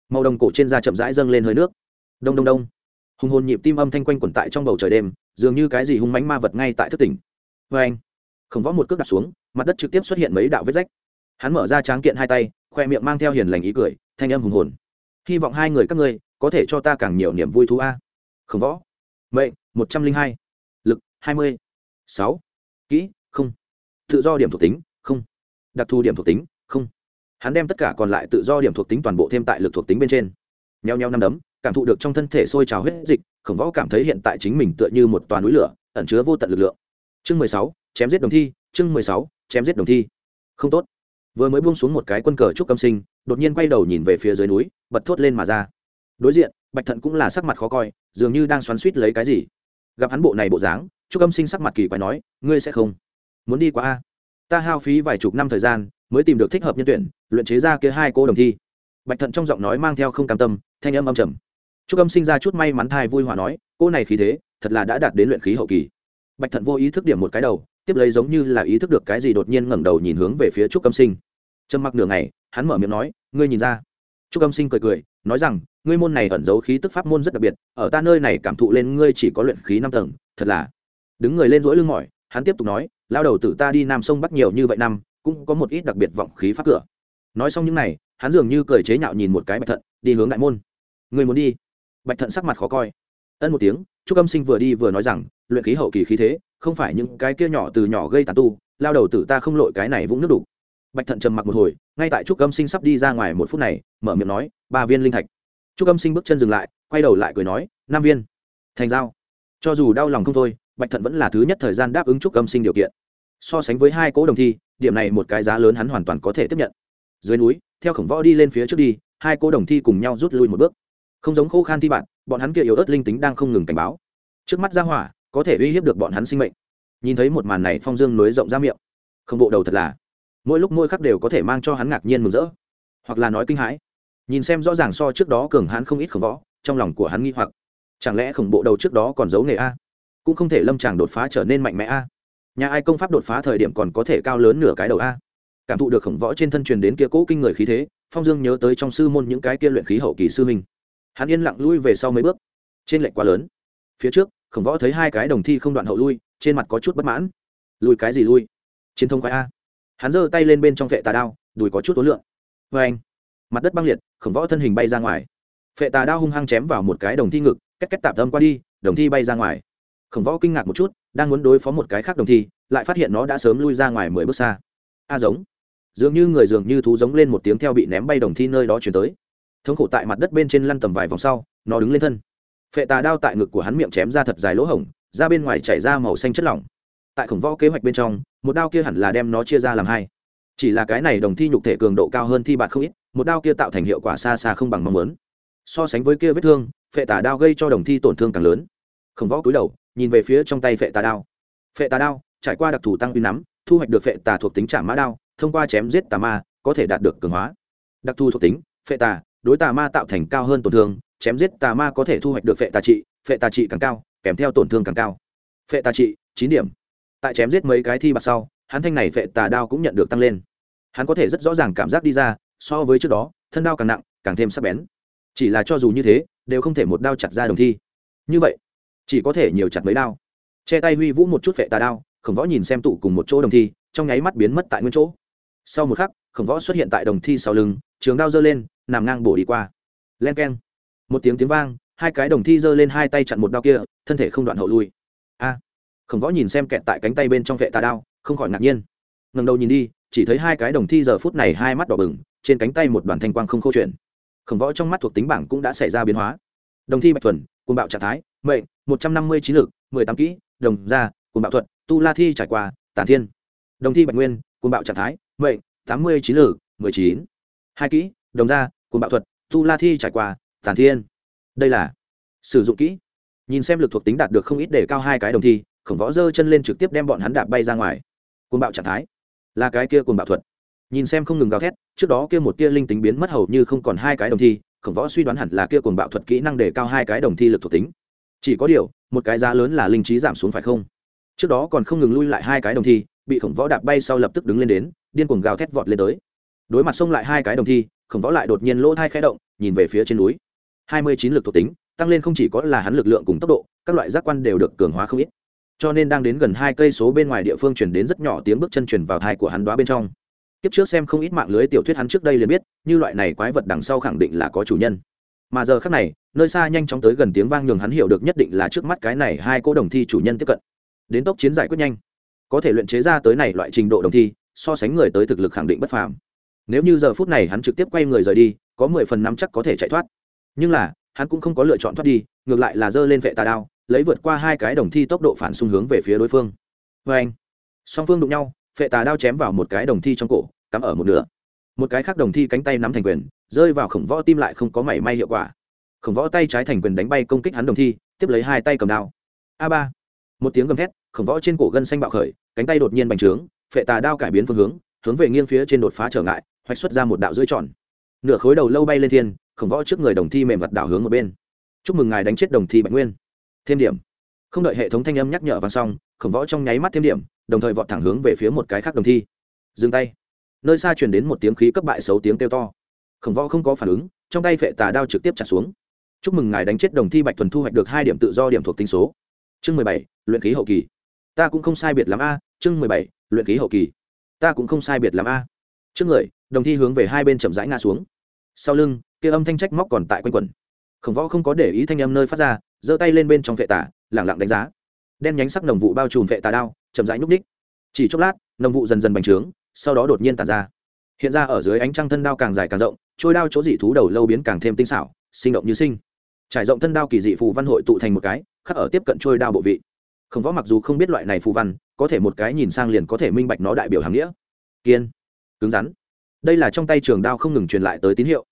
A: Màu đồng cổ trên da chậm rãi dâng lên hơi nước. Đông đông đông. Hùng hồn nhịp tim âm thanh quanh quẩn tại trong bầu trời đêm, dường như cái gì hung mánh ma vật ngay tại thức tỉnh. Vê anh khổng võ một cước đặt xuống, mặt đất trực tiếp xuất hiện mấy đạo vết rách. Hắn mở ra tráng kiện hai tay khoe miệng mang theo hiền lành ý cười, thanh âm hùng hồn. Hy vọng hai người các ngươi có thể cho ta càng nhiều niềm vui thú a. Khổng võ. Mệnh, một trăm linh hai. Lực, hai mươi. Sáu. Kỹ, không. Tự do điểm thuộc tính, không. Đặc thù điểm thuộc tính, không. Hắn đem tất cả còn lại tự do điểm thuộc tính toàn bộ thêm tại lực thuộc tính bên trên. Nheo nheo năm đấm, cảm thụ được trong thân thể sôi trào huyết dịch, khổng võ cảm thấy hiện tại chính mình tựa như một toàn núi lửa, ẩn chứa vô tận lực lượng. Chương mười sáu, chém giết đồng thi, chương mười sáu, chém giết đồng thi. Không tốt vừa mới buông xuống một cái quân cờ trúc âm sinh, đột nhiên quay đầu nhìn về phía dưới núi, bật thốt lên mà ra. Đối diện, bạch thận cũng là sắc mặt khó coi, dường như đang xoắn suýt lấy cái gì. Gặp hắn bộ này bộ dáng, trúc âm sinh sắc mặt kỳ quái nói, ngươi sẽ không? Muốn đi qua a? Ta hao phí vài chục năm thời gian, mới tìm được thích hợp nhân tuyển, luyện chế ra kia hai cô đồng thi. Bạch thận trong giọng nói mang theo không cam tâm, thanh âm âm trầm. Trúc âm sinh ra chút may mắn thai vui hòa nói, cô này khí thế, thật là đã đạt đến luyện khí hậu kỳ. Bạch thận vô ý thức điểm một cái đầu tiếp lấy giống như là ý thức được cái gì đột nhiên ngẩng đầu nhìn hướng về phía trúc âm sinh. Trầm mặc nửa ngày, hắn mở miệng nói, ngươi nhìn ra. Trúc âm sinh cười cười, nói rằng, ngươi môn này ẩn giấu khí tức pháp môn rất đặc biệt, ở ta nơi này cảm thụ lên ngươi chỉ có luyện khí năm tầng, thật là. Đứng người lên rỗi lưng mỏi, hắn tiếp tục nói lao đầu tử ta đi nam sông bắc nhiều như vậy năm, cũng có một ít đặc biệt vọng khí pháp cửa. Nói xong những này, hắn dường như cười chế nhạo nhìn một cái bạch thận, đi hướng đại môn. Người muốn đi? Bạch thận sắc mặt khó coi. Ân một tiếng, trúc âm sinh vừa đi vừa nói rằng, luyện khí hậu kỳ khí thế không phải những cái kia nhỏ từ nhỏ gây tàn tu, lao đầu tử ta không lội cái này vũng nước đủ bạch thận trầm mặc một hồi, ngay tại trúc âm sinh sắp đi ra ngoài một phút này, mở miệng nói, ba viên linh thạch. Trúc âm sinh bước chân dừng lại, quay đầu lại cười nói, năm viên. Thành giao. Cho dù đau lòng không thôi, bạch thận vẫn là thứ nhất thời gian đáp ứng trúc âm sinh điều kiện. So sánh với hai cố đồng thi, điểm này một cái giá lớn hắn hoàn toàn có thể tiếp nhận. Dưới núi, theo khổng võ đi lên phía trước đi, hai cố đồng thi cùng nhau rút lui một bước. Không giống khô khan thi bạn, bọn hắn kia yếu ớt linh tính đang không ngừng cảnh báo. Trước mắt ra hỏa có thể uy hiếp được bọn hắn sinh mệnh. Nhìn thấy một màn này, phong dương nối rộng ra miệng. Không bộ đầu thật là, mỗi lúc mỗi khắc đều có thể mang cho hắn ngạc nhiên mừng rỡ, hoặc là nói kinh hãi. Nhìn xem rõ ràng so trước đó cường hắn không ít khổng võ, trong lòng của hắn nghi hoặc. Chẳng lẽ khổng bộ đầu trước đó còn giấu nghề a? Cũng không thể lâm tràng đột phá trở nên mạnh mẽ a. Nhà ai công pháp đột phá thời điểm còn có thể cao lớn nửa cái đầu a? Cảm thụ được khổng võ trên thân truyền đến kia cỗ kinh người khí thế, phong dương nhớ tới trong sư môn những cái kia luyện khí hậu kỳ sư minh hắn yên lặng lui về sau mấy bước. Trên lệnh quá lớn. Phía trước khổng võ thấy hai cái đồng thi không đoạn hậu lui, trên mặt có chút bất mãn. Lui cái gì lui? Chiến thông khoái a. Hắn giơ tay lên bên trong vệ tà đao, đùi có chút ối lượng vâng vê anh. Mặt đất băng liệt, khổng võ thân hình bay ra ngoài. Phệ tà đao hung hăng chém vào một cái đồng thi ngực cách cách tạp âm qua đi, đồng thi bay ra ngoài. Khổng võ kinh ngạc một chút, đang muốn đối phó một cái khác đồng thi, lại phát hiện nó đã sớm lui ra ngoài mười bước xa. A giống. Dường như người dường như thú giống lên một tiếng theo bị ném bay đồng thi nơi đó chuyển tới. Thống khổ tại mặt đất bên trên lăn tầm vài vòng sau, nó đứng lên thân phệ tà đao tại ngực của hắn miệng chém ra thật dài lỗ hổng ra bên ngoài chảy ra màu xanh chất lỏng. Tại khổng võ kế hoạch bên trong, một đao kia hẳn là đem nó chia ra làm hai. Chỉ là cái này đồng thi nhục thể cường độ cao hơn thi bạt không ít, một đao kia tạo thành hiệu quả xa xa không bằng mong muốn. So sánh với kia vết thương, phệ tà đao gây cho đồng thi tổn thương càng lớn. Khổng võ cúi đầu, nhìn về phía trong tay phệ tà đao. Phệ tà đao, trải qua đặc thù tăng uy nắm, thu hoạch được phệ tà thuộc tính trả mã đao, thông qua chém giết tà ma, có thể đạt được cường hóa. Đặc thù thuộc tính, phệ tà, đối tà ma tạo thành cao hơn tổn thương chém giết tà ma có thể thu hoạch được phệ tà trị, phệ tà trị càng cao, kèm theo tổn thương càng cao. Phệ tà trị, chín điểm. Tại chém giết mấy cái thi bạc sau, hắn thanh này phệ tà đao cũng nhận được tăng lên. Hắn có thể rất rõ ràng cảm giác đi ra, so với trước đó, thân đao càng nặng, càng thêm sắc bén. Chỉ là cho dù như thế, đều không thể một đao chặt ra đồng thi. Như vậy, chỉ có thể nhiều chặt mấy đao. Che tay huy vũ một chút phệ tà đao, khổng võ nhìn xem tụ cùng một chỗ đồng thi, trong nháy mắt biến mất tại nguyên chỗ. Sau một khắc, khổng võ xuất hiện tại đồng thi sau lưng, trường đao giơ lên, nằm ngang bổ đi qua. Len k e n một tiếng tiếng vang, hai cái đồng thi giơ lên hai tay chặn một đao kia, thân thể không đoạn hậu lui. A. Khổng võ nhìn xem kẹt tại cánh tay bên trong vệ tà đao, không khỏi ngạc nhiên. Ngần đầu nhìn đi, chỉ thấy hai cái đồng thi giờ phút này hai mắt đỏ bừng, trên cánh tay một đoàn thanh quang không câu chuyện khổng võ trong mắt thuộc tính bảng cũng đã xảy ra biến hóa. Đồng thi bạch thuần cùng bạo trạng thái, mệnh, một trăm năm mươi trí lực, mười tám kỹ, đồng gia cùng bạo thuật, tu la thi trải qua, tản thiên. Đồng thi bạch nguyên cùng bạo trạng thái, mệnh, tám mươi trí lực, mười chín. Hai kỹ, đồng gia cùng bạo thuật, tu la thi trải qua tản thiên. Đây là sử dụng kỹ. Nhìn xem lực thuộc tính đạt được không ít để cao hai cái đồng thi, khổng võ giơ chân lên trực tiếp đem bọn hắn đạp bay ra ngoài. Cuồng bạo trạng thái. Là cái kia cuồng bạo thuật. Nhìn xem không ngừng gào thét, trước đó kia một tia linh tính biến mất hầu như không còn hai cái đồng thi, khổng võ suy đoán hẳn là kia cuồng bạo thuật kỹ năng để cao hai cái đồng thi lực thuộc tính. Chỉ có điều, một cái giá lớn là linh trí giảm xuống phải không? Trước đó còn không ngừng lui lại hai cái đồng thi, bị khổng võ đạp bay sau lập tức đứng lên đến, điên cuồng gào thét vọt lên tới. Đối mặt xông lại hai cái đồng thi, khổng võ lại đột nhiên lỗ thai khẽ động, nhìn về phía trên núi hai mươi chín lực thuộc tính, tăng lên không chỉ có là hắn lực lượng cùng tốc độ, các loại giác quan đều được cường hóa không ít. Cho nên đang đến gần hai cây số bên ngoài địa phương chuyển đến rất nhỏ tiếng bước chân chuyển vào thai của hắn đoá bên trong. Kiếp trước xem không ít mạng lưới tiểu thuyết hắn trước đây liền biết, như loại này quái vật đằng sau khẳng định là có chủ nhân. Mà giờ khác này, nơi xa nhanh chóng tới gần tiếng vang nhường hắn hiểu được nhất định là trước mắt cái này hai cô đồng thi chủ nhân tiếp cận. Đến tốc chiến giải quyết nhanh. Có thể luyện chế ra tới này loại trình độ đồng thi, so sánh người tới thực lực khẳng định bất phàm. Nếu như giờ phút này hắn trực tiếp quay người rời đi, có mười phần năm chắc có thể chạy thoát nhưng là, hắn cũng không có lựa chọn thoát đi, ngược lại là giơ lên vệ tà đao, lấy vượt qua hai cái đồng thi tốc độ phản xung hướng về phía đối phương. Vê anh, song phương đụng nhau, vệ tà đao chém vào một cái đồng thi trong cổ, cắm ở một nửa. Một cái khác đồng thi cánh tay nắm thành quyền, rơi vào khổng võ tim lại không có mảy may hiệu quả. Khổng võ tay trái thành quyền đánh bay công kích hắn đồng thi, tiếp lấy hai tay cầm đao. A ba, một tiếng gầm thét, khổng võ trên cổ gân xanh bạo khởi, cánh tay đột nhiên bành trướng phệ tà đao cải biến phương hướng hướng về nghiêng phía trên đột phá trở ngại, hoạch xuất ra một đạo dưới tròn. Nửa khối đầu lâu bay lên thiên khổng võ trước người đồng thi mềm vật đảo hướng một bên. Chúc mừng ngài đánh chết đồng thi bạch nguyên. Thêm điểm. Không đợi hệ thống thanh âm nhắc nhở và xong, khổng võ trong nháy mắt thêm điểm, đồng thời vọt thẳng hướng về phía một cái khác đồng thi. Dừng tay. Nơi xa truyền đến một tiếng khí cấp bại xấu tiếng kêu to. Khổng võ không có phản ứng, trong tay phệ tà đao trực tiếp chặt xuống. Chúc mừng ngài đánh chết đồng thi bạch thuần thu hoạch được hai điểm tự do điểm thuộc tinh số. Chương mười bảy, luyện khí hậu kỳ. Ta cũng không sai biệt lắm a, chương mười bảy, luyện khí hậu kỳ. Ta cũng không sai biệt lắm a. Trước người, đồng thi hướng về hai bên chậm rãi ngã xuống. Sau lưng kia âm thanh trách móc còn tại quanh quẩn. Khổng võ không có để ý thanh âm nơi phát ra, giơ tay lên bên trong vệ tả lẳng lặng đánh giá. Đen nhánh sắc nồng vụ bao trùm vệ tà đao, chậm rãi nhúc ních chỉ chốc lát, nồng vụ dần dần bành trướng, sau đó đột nhiên tàn ra. Hiện ra ở dưới ánh trăng thân đao càng dài càng rộng, trôi đao chỗ dị thú đầu lâu biến càng thêm tinh xảo, sinh động như sinh. Trải rộng thân đao kỳ dị phù văn hội tụ thành một cái, khắc ở tiếp cận trôi đao bộ vị. Khổng võ mặc dù không biết loại này phù văn, có thể một cái nhìn sang liền có thể minh bạch nó đại biểu hàm nghĩa. Kiên. Cứng rắn. Đây là trong tay trường đao không ngừng truyền lại tới tín hiệu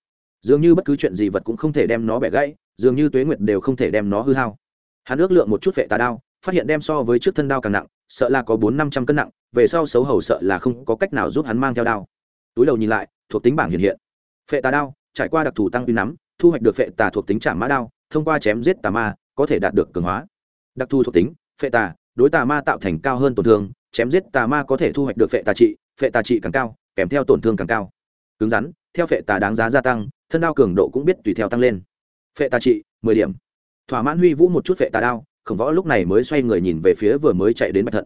A: dường như bất cứ chuyện gì vật cũng không thể đem nó bẻ gãy, dường như tuế nguyệt đều không thể đem nó hư hao. Hắn ước lượng một chút vệ tà đao, phát hiện đem so với trước thân đao càng nặng, sợ là có bốn năm trăm cân nặng, về sau xấu hầu sợ là không có cách nào giúp hắn mang theo đao. Túi đầu nhìn lại, thuộc tính bảng hiện hiện. Phệ tà đao, trải qua đặc thù tăng uy nắm, thu hoạch được phệ tà thuộc tính trả mã đao, thông qua chém giết tà ma, có thể đạt được cường hóa. Đặc thù thuộc tính, phệ tà, đối tà ma tạo thành cao hơn tổn thương, chém giết tà ma có thể thu hoạch được phệ tà trị, phệ tà trị càng cao, kèm theo tổn thương càng cao. Cứng rắn, theo phệ tà đáng giá gia tăng thân đao cường độ cũng biết tùy theo tăng lên. Phệ tà trị, mười điểm. Thỏa mãn huy vũ một chút phệ tà đao, khổng võ lúc này mới xoay người nhìn về phía vừa mới chạy đến bạch thận.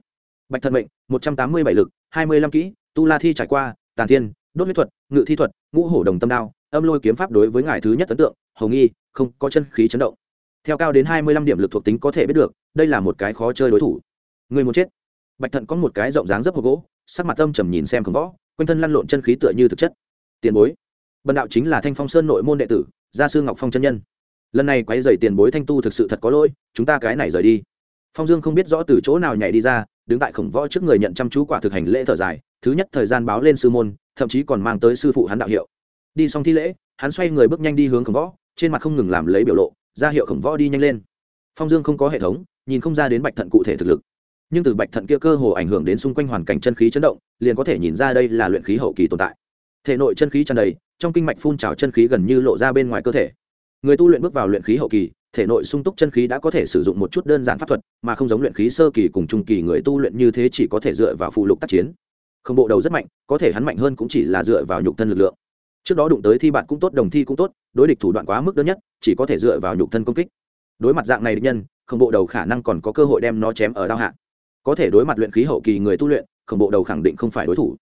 A: Bạch thận mệnh, một trăm tám mươi bảy lực, hai mươi lăm kỹ, tu la thi trải qua, tàn thiên, đốt huyết thuật, ngự thi thuật, ngũ hổ đồng tâm đao, âm lôi kiếm pháp đối với ngài thứ nhất ấn tượng, hầu nghi, không có chân khí chấn động. Theo cao đến hai mươi lăm điểm lực thuộc tính có thể biết được, đây là một cái khó chơi đối thủ. Người muốn chết. Bạch thận có một cái rộng dáng rất hộp gỗ, sắc mặt âm trầm nhìn xem khổng võ, quanh thân lăn lộn chân khí tựa như thực chất. Tiền bối bần đạo chính là thanh phong sơn nội môn đệ tử, gia sư ngọc phong chân nhân. Lần này quái dày tiền bối thanh tu thực sự thật có lỗi, chúng ta cái này rời đi. Phong dương không biết rõ từ chỗ nào nhảy đi ra, đứng tại khổng võ trước người nhận chăm chú quả thực hành lễ thở dài, thứ nhất thời gian báo lên sư môn, thậm chí còn mang tới sư phụ hắn đạo hiệu. Đi xong thi lễ, hắn xoay người bước nhanh đi hướng khổng võ, trên mặt không ngừng làm lấy biểu lộ, ra hiệu khổng võ đi nhanh lên. Phong dương không có hệ thống, nhìn không ra đến bạch thận cụ thể thực lực. Nhưng từ bạch thận kia cơ hồ ảnh hưởng đến xung quanh hoàn cảnh chân khí chấn động, liền có thể nhìn ra đây là luyện khí hậu kỳ tồn tại thể nội chân khí tràn đầy, trong kinh mạch phun trào chân khí gần như lộ ra bên ngoài cơ thể. Người tu luyện bước vào luyện khí hậu kỳ, thể nội sung túc chân khí đã có thể sử dụng một chút đơn giản pháp thuật, mà không giống luyện khí sơ kỳ cùng trung kỳ người tu luyện như thế chỉ có thể dựa vào phụ lục tác chiến. Không, bộ đầu rất mạnh, có thể hắn mạnh hơn cũng chỉ là dựa vào nhục thân lực lượng. Trước đó đụng tới thi bạn cũng tốt, đồng thi cũng tốt, đối địch thủ đoạn quá mức đơn nhất, chỉ có thể dựa vào nhục thân công kích. Đối mặt dạng này địch nhân, không, bộ đầu khả năng còn có cơ hội đem nó chém ở đao hạ. Có thể đối mặt luyện khí hậu kỳ người tu luyện, không, bộ đầu khẳng định không phải đối thủ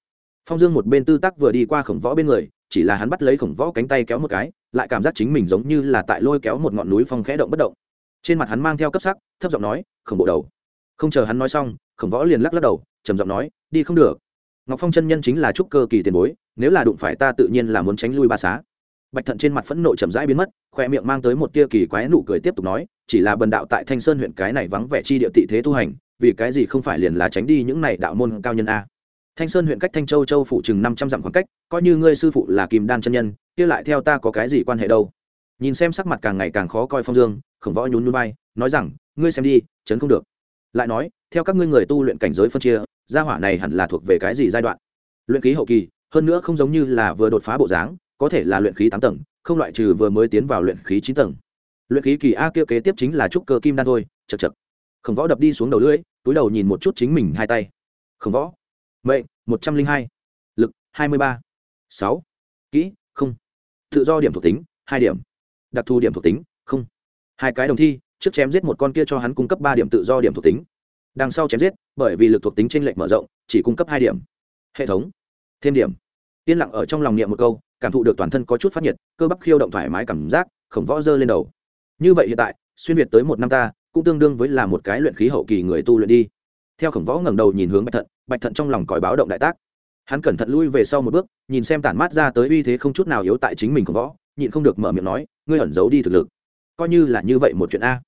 A: phong dương một bên tư tắc vừa đi qua khổng võ bên người, chỉ là hắn bắt lấy khổng võ cánh tay kéo một cái, lại cảm giác chính mình giống như là tại lôi kéo một ngọn núi phong khẽ động bất động. Trên mặt hắn mang theo cấp sắc, thấp giọng nói, khổng bộ đầu. Không chờ hắn nói xong, khổng võ liền lắc lắc đầu, trầm giọng nói, đi không được. Ngọc phong chân nhân chính là trúc cơ kỳ tiền bối, nếu là đụng phải ta tự nhiên là muốn tránh lui ba xá. Bạch thận trên mặt phẫn nộ chậm rãi biến mất, khoe miệng mang tới một tia kỳ quái nụ cười tiếp tục nói, chỉ là bần đạo tại thanh sơn huyện cái này vắng vẻ chi địa tị thế tu hành, vì cái gì không phải liền là tránh đi những này đạo môn cao nhân a? Thanh sơn huyện cách thanh châu châu phụ chừng năm trăm dặm khoảng cách, coi như ngươi sư phụ là kim đan chân nhân, kia lại theo ta có cái gì quan hệ đâu? Nhìn xem sắc mặt càng ngày càng khó coi phong dương, khổng võ nhún nhún vai, nói rằng, ngươi xem đi, chấn không được. Lại nói, theo các ngươi người tu luyện cảnh giới phân chia, gia hỏa này hẳn là thuộc về cái gì giai đoạn? Luyện khí hậu kỳ, hơn nữa không giống như là vừa đột phá bộ dáng, có thể là luyện khí tám tầng, không loại trừ vừa mới tiến vào luyện khí chín tầng. Luyện khí kỳ a kia kế tiếp chính là trúc cơ kim đan thôi chật chật khổng võ đập đi xuống đầu lưỡi, túi đầu nhìn một chút chính mình hai tay. Khổng võ mệnh, một trăm linh hai. Lực, hai mươi ba. Sáu. Kỹ, không. Tự do điểm thuộc tính, hai điểm. Đặc thù điểm thuộc tính, không. Hai cái đồng thi, trước chém giết một con kia cho hắn cung cấp ba điểm tự do điểm thuộc tính. Đằng sau chém giết, bởi vì lực thuộc tính t r ê n lệch mở rộng, chỉ cung cấp hai điểm. Hệ thống. Thêm điểm. Yên lặng ở trong lòng niệm một câu, cảm thụ được toàn thân có chút phát nhiệt, cơ bắp khiêu động thoải mái cảm giác, khổng võ dơ lên đầu. Như vậy hiện tại, xuyên việt tới một năm ta, cũng tương đương với là một cái luyện khí hậu kỳ người tu luyện đi theo khổng võ ngẩng đầu nhìn hướng bạch thận bạch thận trong lòng còi báo động đại tác. Hắn cẩn thận lui về sau một bước, nhìn xem tản mát ra tới uy thế không chút nào yếu tại chính mình khổng võ, nhịn không được mở miệng nói, ngươi ẩn giấu đi thực lực. Coi như là như vậy một chuyện a.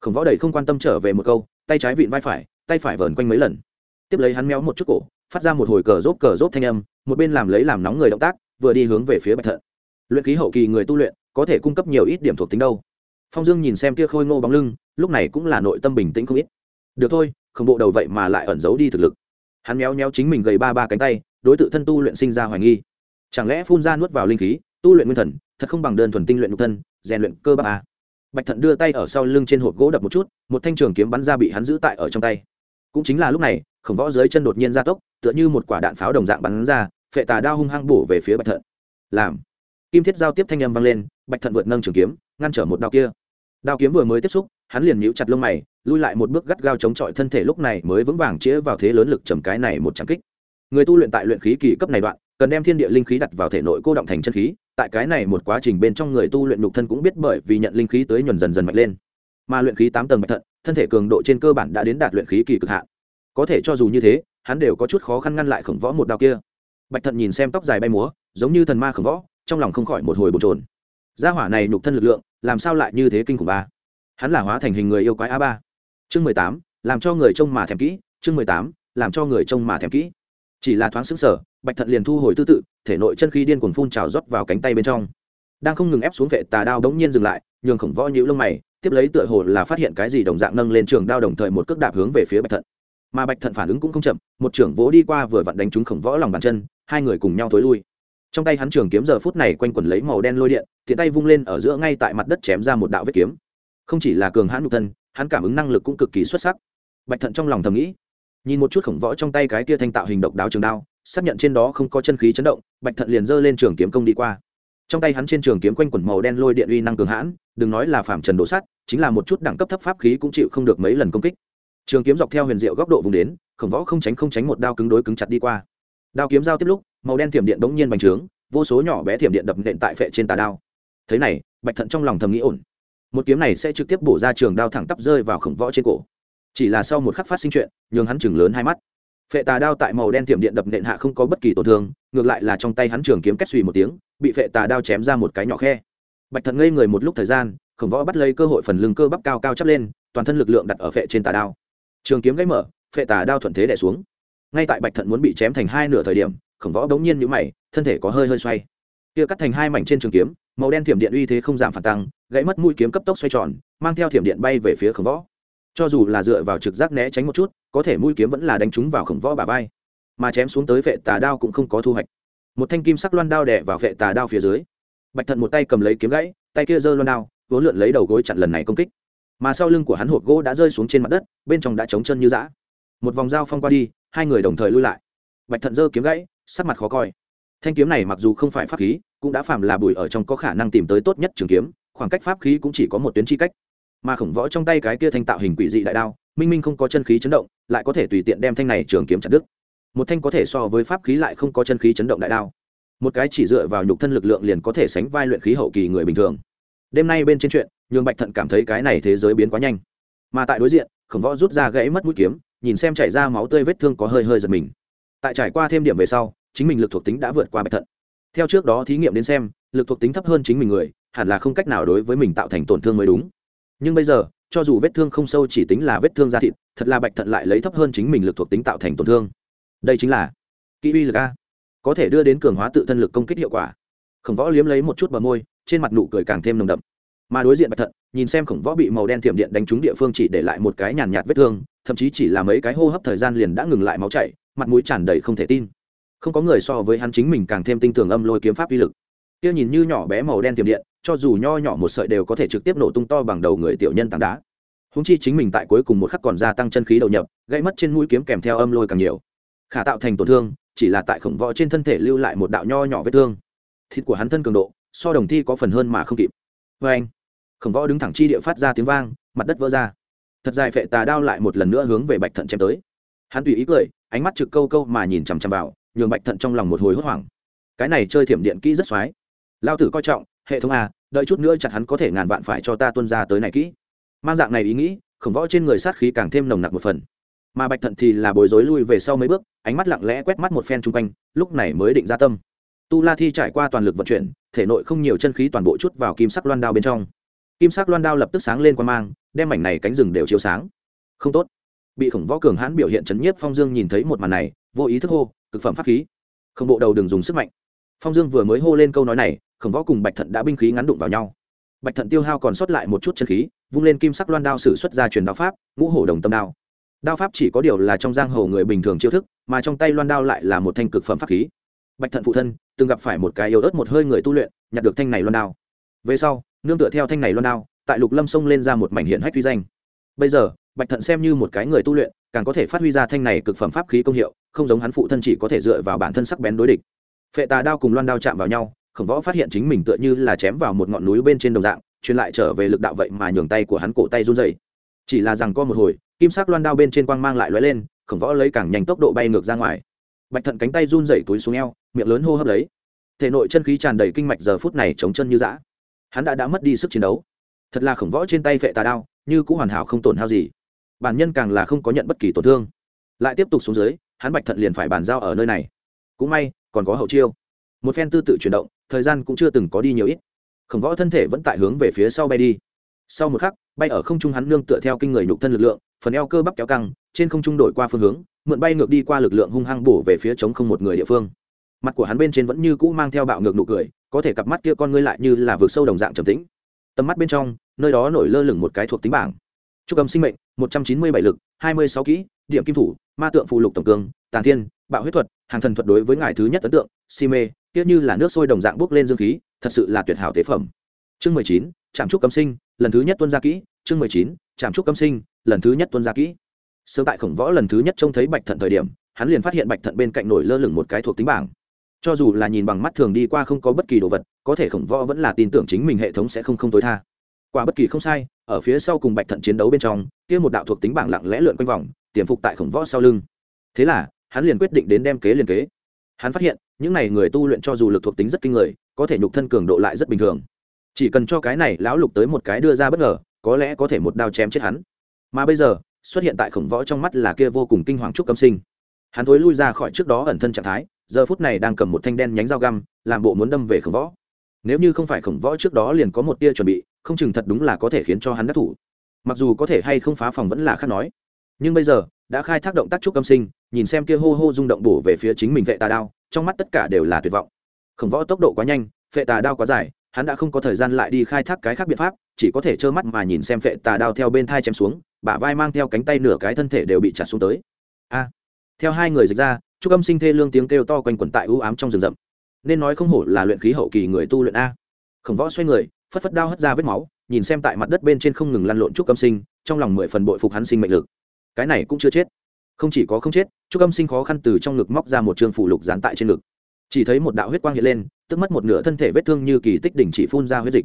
A: Khổng võ đầy không quan tâm trở về một câu, tay trái vịn vai phải, tay phải vờn quanh mấy lần. Tiếp lấy hắn méo một chút cổ, phát ra một hồi cờ rốt cờ rốt thanh âm, một bên làm lấy làm nóng người động tác, vừa đi hướng về phía bạch thận. Luyện ký hậu kỳ người tu luyện, có thể cung cấp nhiều ít điểm thuộc tính đâu. Phong dương nhìn xem kia khôi ngô bóng lưng, lúc này cũng là nội tâm bình tĩnh không ít. Được thôi không bộ đầu vậy mà lại ẩn giấu đi thực lực. Hắn méo méo chính mình gầy ba ba cánh tay, đối tượng thân tu luyện sinh ra hoài nghi. Chẳng lẽ phun ra nuốt vào linh khí, tu luyện nguyên thần, thật không bằng đơn thuần tinh luyện nhục thân, rèn luyện cơ bắp à. bạch thận đưa tay ở sau lưng trên hộp gỗ đập một chút, một thanh trường kiếm bắn ra bị hắn giữ tại ở trong tay. Cũng chính là lúc này, khổng võ dưới chân đột nhiên ra tốc, tựa như một quả đạn pháo đồng dạng bắn ra, phệ tà đao hung hăng bổ về phía bạch thận. Làm. Kim thiết giao tiếp thanh âm vang lên, bạch thận vượt nâng trường kiếm, ngăn trở một đao kia. Đao kiếm vừa mới tiếp xúc hắn liền nhíu chặt lông mày, lui lại một bước gắt gao chống chọi thân thể lúc này mới vững vàng chĩa vào thế lớn lực trầm cái này một trắng kích. Người tu luyện tại luyện khí kỳ cấp này đoạn, cần đem thiên địa linh khí đặt vào thể nội cô động thành chân khí, tại cái này một quá trình bên trong người tu luyện nhục thân cũng biết bởi vì nhận linh khí tới nhuần dần dần mạnh lên. Mà luyện khí tám tầng bạch thận, thân thể cường độ trên cơ bản đã đến đạt luyện khí kỳ cực hạn. Có thể cho dù như thế, hắn đều có chút khó khăn ngăn lại khổng võ một đao kia. Bạch thận nhìn xem tóc dài bay múa, giống như thần ma khổng võ, trong lòng không khỏi một hồi bồn trồn gia hỏa này nhục thân lực lượng, làm sao lại như thế kinh khủng ba? Hắn là hóa thành hình người yêu quái a ba. Chương mười tám, làm cho người trông mà thèm kỹ. Chương mười tám, làm cho người trông mà thèm kỹ. Chỉ là thoáng xứng sở bạch thận liền thu hồi tư tự, thể nội chân khí điên cuồng phun trào rót vào cánh tay bên trong. Đang không ngừng ép xuống vệ tà đao đống nhiên dừng lại, nhường khổng võ nhũ lông mày, tiếp lấy tựa hồ là phát hiện cái gì đồng dạng nâng lên trường đao đồng thời một cước đạp hướng về phía bạch thận. Mà bạch thận phản ứng cũng không chậm, một trưởng vỗ đi qua vừa vặn đánh trúng khổng võ lòng bàn chân, hai người cùng nhau thối lui. Trong tay hắn trường kiếm giờ phút này quanh quẩn lấy màu đen lôi điện, tiện tay vung lên ở giữa ngay tại mặt đất chém ra một đạo vết kiếm không chỉ là cường hãn nhục thân, hắn cảm ứng năng lực cũng cực kỳ xuất sắc. Bạch thận trong lòng thầm nghĩ, nhìn một chút khổng võ trong tay cái kia thanh tạo hình độc đáo trường đao, xác nhận trên đó không có chân khí chấn động, bạch thận liền giơ lên trường kiếm công đi qua. Trong tay hắn trên trường kiếm quanh quẩn màu đen lôi điện uy năng cường hãn, đừng nói là phạm trần đổ sắt, chính là một chút đẳng cấp thấp pháp khí cũng chịu không được mấy lần công kích. Trường kiếm dọc theo huyền diệu góc độ vùng đến, khổng võ không tránh không tránh một đao cứng đối cứng chặt đi qua. Đao kiếm giao tiếp lúc, màu đen thiểm điện bỗng nhiên bành trướng, vô số nhỏ bé thiểm điện đập nện tại phệ trên tà đao. Thế này, bạch thận trong lòng thầm nghĩ ổn một kiếm này sẽ trực tiếp bổ ra trường đao thẳng tắp rơi vào khổng võ trên cổ. Chỉ là sau một khắc phát sinh chuyện, nhường hắn chừng lớn hai mắt. Phệ tà đao tại màu đen tiệm điện đập nện hạ không có bất kỳ tổn thương, ngược lại là trong tay hắn trường kiếm kết suy một tiếng, bị phệ tà đao chém ra một cái nhỏ khe. Bạch thận ngây người một lúc thời gian, khổng võ bắt lấy cơ hội phần lưng cơ bắp cao cao chắp lên, toàn thân lực lượng đặt ở phệ trên tà đao. Trường kiếm gãy mở, phệ tà đao thuận thế đẻ xuống. Ngay tại bạch thận muốn bị chém thành hai nửa thời điểm, khổng võ bỗng nhiên nhũ mày, thân thể có hơi hơi xoay. Kia cắt thành hai mảnh trên trường kiếm, màu đen thiểm điện uy thế không giảm phản tăng gãy mất mũi kiếm cấp tốc xoay tròn, mang theo thiểm điện bay về phía khổng võ. Cho dù là dựa vào trực giác né tránh một chút, có thể mũi kiếm vẫn là đánh trúng vào khổng võ bà vai. Mà chém xuống tới vệ tà đao cũng không có thu hoạch. Một thanh kim sắc loan đao đẻ vào vệ tà đao phía dưới. Bạch thận một tay cầm lấy kiếm gãy, tay kia giơ loan đao vốn lượn lấy đầu gối chặn lần này công kích. Mà sau lưng của hắn hộp gỗ đã rơi xuống trên mặt đất, bên trong đã trống chân như dã. Một vòng dao phong qua đi, hai người đồng thời lui lại. Bạch thận giơ kiếm gãy, sắc mặt khó coi. Thanh kiếm này mặc dù không phải pháp khí, cũng đã phạm là bùi ở trong có khả năng tìm tới tốt nhất trường kiếm khoảng cách pháp khí cũng chỉ có một tuyến chi cách. Mà khổng võ trong tay cái kia thanh tạo hình quỷ dị đại đao, minh minh không có chân khí chấn động, lại có thể tùy tiện đem thanh này trường kiếm chặt đứt. Một thanh có thể so với pháp khí lại không có chân khí chấn động đại đao. Một cái chỉ dựa vào nhục thân lực lượng liền có thể sánh vai luyện khí hậu kỳ người bình thường. Đêm nay bên trên chuyện, nhường bạch thận cảm thấy cái này thế giới biến quá nhanh. Mà tại đối diện, khổng võ rút ra gãy mất mũi kiếm, nhìn xem chảy ra máu tươi vết thương có hơi hơi giật mình. Tại trải qua thêm điểm về sau, chính mình lực thuộc tính đã vượt qua bạch thận. Theo trước đó thí nghiệm đến xem, lực thuộc tính thấp hơn chính mình người hẳn là không cách nào đối với mình tạo thành tổn thương mới đúng. Nhưng bây giờ, cho dù vết thương không sâu chỉ tính là vết thương da thịt, thật là bạch thận lại lấy thấp hơn chính mình lực thuộc tính tạo thành tổn thương. Đây chính là kỹ uy lực a. Có thể đưa đến cường hóa tự thân lực công kích hiệu quả. Khổng võ liếm lấy một chút bờ môi, trên mặt nụ cười càng thêm nồng đậm. Mà đối diện bạch thận, nhìn xem khổng võ bị màu đen thiểm điện đánh trúng địa phương chỉ để lại một cái nhàn nhạt vết thương, thậm chí chỉ là mấy cái hô hấp thời gian liền đã ngừng lại máu chảy, mặt mũi tràn đầy không thể tin. Không có người so với hắn chính mình càng thêm tinh tường âm lôi kiếm pháp uy lực. Kia nhìn như nhỏ bé màu đen tiềm điện cho dù nho nhỏ một sợi đều có thể trực tiếp nổ tung to bằng đầu người tiểu nhân tảng đá. Húng chi chính mình tại cuối cùng một khắc còn gia tăng chân khí đầu nhập gây mất trên mũi kiếm kèm theo âm lôi càng nhiều. Khả tạo thành tổn thương, chỉ là tại khổng võ trên thân thể lưu lại một đạo nho nhỏ vết thương. Thịt của hắn thân cường độ, so đồng thi có phần hơn mà không kịp. Vê anh, khổng võ đứng thẳng chi địa phát ra tiếng vang, mặt đất vỡ ra. Thật dài phệ tà đao lại một lần nữa hướng về bạch thận chém tới. Hắn tùy ý cười, ánh mắt trực câu câu mà nhìn chằm chằm vào, nhường bạch thận trong lòng một hồi hốt hoảng. Cái này chơi thiểm điện kỹ rất x lao tử coi trọng hệ thống a, đợi chút nữa chặt hắn có thể ngàn vạn phải cho ta tuân ra tới này kỹ. Mang dạng này ý nghĩ, khổng võ trên người sát khí càng thêm nồng nặc một phần. Mà bạch thận thì là bối rối lui về sau mấy bước, ánh mắt lặng lẽ quét mắt một phen chung quanh, lúc này mới định ra tâm. Tu la thi trải qua toàn lực vận chuyển, thể nội không nhiều chân khí toàn bộ chút vào kim sắc loan đao bên trong. Kim sắc loan đao lập tức sáng lên qua mang, đem mảnh này cánh rừng đều chiếu sáng. Không tốt. Bị khổng võ cường hãn biểu hiện chấn nhiếp phong dương nhìn thấy một màn này, vô ý thức hô, cực phẩm pháp khí. Không bộ đầu đừng dùng sức mạnh. Phong dương vừa mới hô lên câu nói này khổng võ cùng bạch thận đã binh khí ngắn đụng vào nhau. Bạch thận tiêu hao còn sót lại một chút chân khí, vung lên kim sắc loan đao sử xuất ra truyền đao pháp, ngũ hổ đồng tâm đao. Đao pháp chỉ có điều là trong giang hồ người bình thường chiêu thức, mà trong tay loan đao lại là một thanh cực phẩm pháp khí. Bạch thận phụ thân, từng gặp phải một cái yếu ớt một hơi người tu luyện, nhặt được thanh này loan đao. Về sau, nương tựa theo thanh này loan đao, tại lục lâm sông lên ra một mảnh hiện hách huy danh. Bây giờ, bạch thận xem như một cái người tu luyện, càng có thể phát huy ra thanh này cực phẩm pháp khí công hiệu, không giống hắn phụ thân chỉ có thể dựa vào bản thân sắc bén đối địch. Phệ tà đao cùng loan đao chạm vào nhau khổng võ phát hiện chính mình tựa như là chém vào một ngọn núi bên trên đồng dạng, truyền lại trở về lực đạo vậy mà nhường tay của hắn cổ tay run dày chỉ là rằng co một hồi, kim sắc loan đao bên trên quang mang lại lóe lên, khổng võ lấy càng nhanh tốc độ bay ngược ra ngoài. Bạch thận cánh tay run dày túi xuống eo, miệng lớn hô hấp lấy. Thể nội chân khí tràn đầy kinh mạch giờ phút này chống chân như dã. Hắn đã đã mất đi sức chiến đấu. Thật là khổng võ trên tay vệ tà đao, như cũng hoàn hảo không tổn hao gì. Bản nhân càng là không có nhận bất kỳ tổn thương. Lại tiếp tục xuống dưới, hắn bạch thận liền phải bàn giao ở nơi này. Cũng may, còn có hậu chiêu. Một phen tư tự chuyển động thời gian cũng chưa từng có đi nhiều ít. Khổng võ thân thể vẫn tại hướng về phía sau bay đi. Sau một khắc, bay ở không trung hắn nương tựa theo kinh người nhục thân lực lượng, phần eo cơ bắp kéo căng, trên không trung đổi qua phương hướng, mượn bay ngược đi qua lực lượng hung hăng bổ về phía chống không một người địa phương. Mặt của hắn bên trên vẫn như cũ mang theo bạo ngược nụ cười, có thể cặp mắt kia con ngươi lại như là vượt sâu đồng dạng trầm tĩnh. Tầm mắt bên trong, nơi đó nổi lơ lửng một cái thuộc tính bảng. Trúc âm sinh mệnh, một trăm chín mươi bảy lực, hai mươi sáu kỹ, điểm kim thủ, ma tượng phụ lục tổng cương, tàn thiên, bạo huyết thuật, hàng thần thuật đối với ngài thứ nhất ấn tượng, si mê kia như là nước sôi đồng dạng bốc lên dương khí, thật sự là tuyệt hảo tế phẩm. Chương mười chín, trạm trúc cấm sinh, lần thứ nhất tuân gia kỹ. Chương mười chín, trạm trúc cấm sinh, lần thứ nhất tuân gia kỹ. Sớm tại khổng võ lần thứ nhất trông thấy bạch thận thời điểm, hắn liền phát hiện bạch thận bên cạnh nổi lơ lửng một cái thuộc tính bảng. Cho dù là nhìn bằng mắt thường đi qua không có bất kỳ đồ vật, có thể khổng võ vẫn là tin tưởng chính mình hệ thống sẽ không không tối tha. Quả bất kỳ không sai, ở phía sau cùng bạch thận chiến đấu bên trong, kia một đạo thuộc tính bảng lặng lẽ lượn quanh vòng, tiềm phục tại khổng võ sau lưng. Thế là, hắn liền quyết định đến đem kế liền kế hắn phát hiện, những n à y người tu luyện cho dù lực thuộc tính rất kinh người, có thể nhục thân cường độ lại rất bình thường. Chỉ cần cho cái này lão lục tới một cái đưa ra bất ngờ, có lẽ có thể một đao chém chết hắn. Mà bây giờ, xuất hiện tại khổng võ trong mắt là kia vô cùng kinh hoàng trúc cấm sinh. Hắn thối lui ra khỏi trước đó ẩn thân trạng thái, giờ phút này đang cầm một thanh đen nhánh dao găm, làm bộ muốn đâm về khổng võ. Nếu như không phải khổng võ trước đó liền có một tia chuẩn bị, không chừng thật đúng là có thể khiến cho hắn đắc thủ. Mặc dù có thể hay không phá phòng vẫn là khác nói. Nhưng bây giờ đã khai thác động tác trúc âm sinh, nhìn xem kia hô hô rung động bổ về phía chính mình vệ tà đao, trong mắt tất cả đều là tuyệt vọng. Khổng võ tốc độ quá nhanh, vệ tà đao quá dài, hắn đã không có thời gian lại đi khai thác cái khác biện pháp, chỉ có thể trơ mắt mà nhìn xem vệ tà đao theo bên thai chém xuống, bả vai mang theo cánh tay nửa cái thân thể đều bị chặt xuống tới. A! Theo hai người dịch ra, trúc âm sinh thê lương tiếng kêu to quanh quẩn tại ưu ám trong rừng rậm. Nên nói không hổ là luyện khí hậu kỳ người tu luyện a. Khổng võ xoay người, phất phất đao hất ra vết máu, nhìn xem tại mặt đất bên trên không ngừng lăn lộn trúc âm sinh, trong lòng mười phần bội phục hắn sinh mệnh lực cái này cũng chưa chết. Không chỉ có không chết, trúc âm sinh khó khăn từ trong ngực móc ra một trường phủ lục dán tại trên ngực. Chỉ thấy một đạo huyết quang hiện lên, tức mất một nửa thân thể vết thương như kỳ tích đỉnh chỉ phun ra huyết dịch.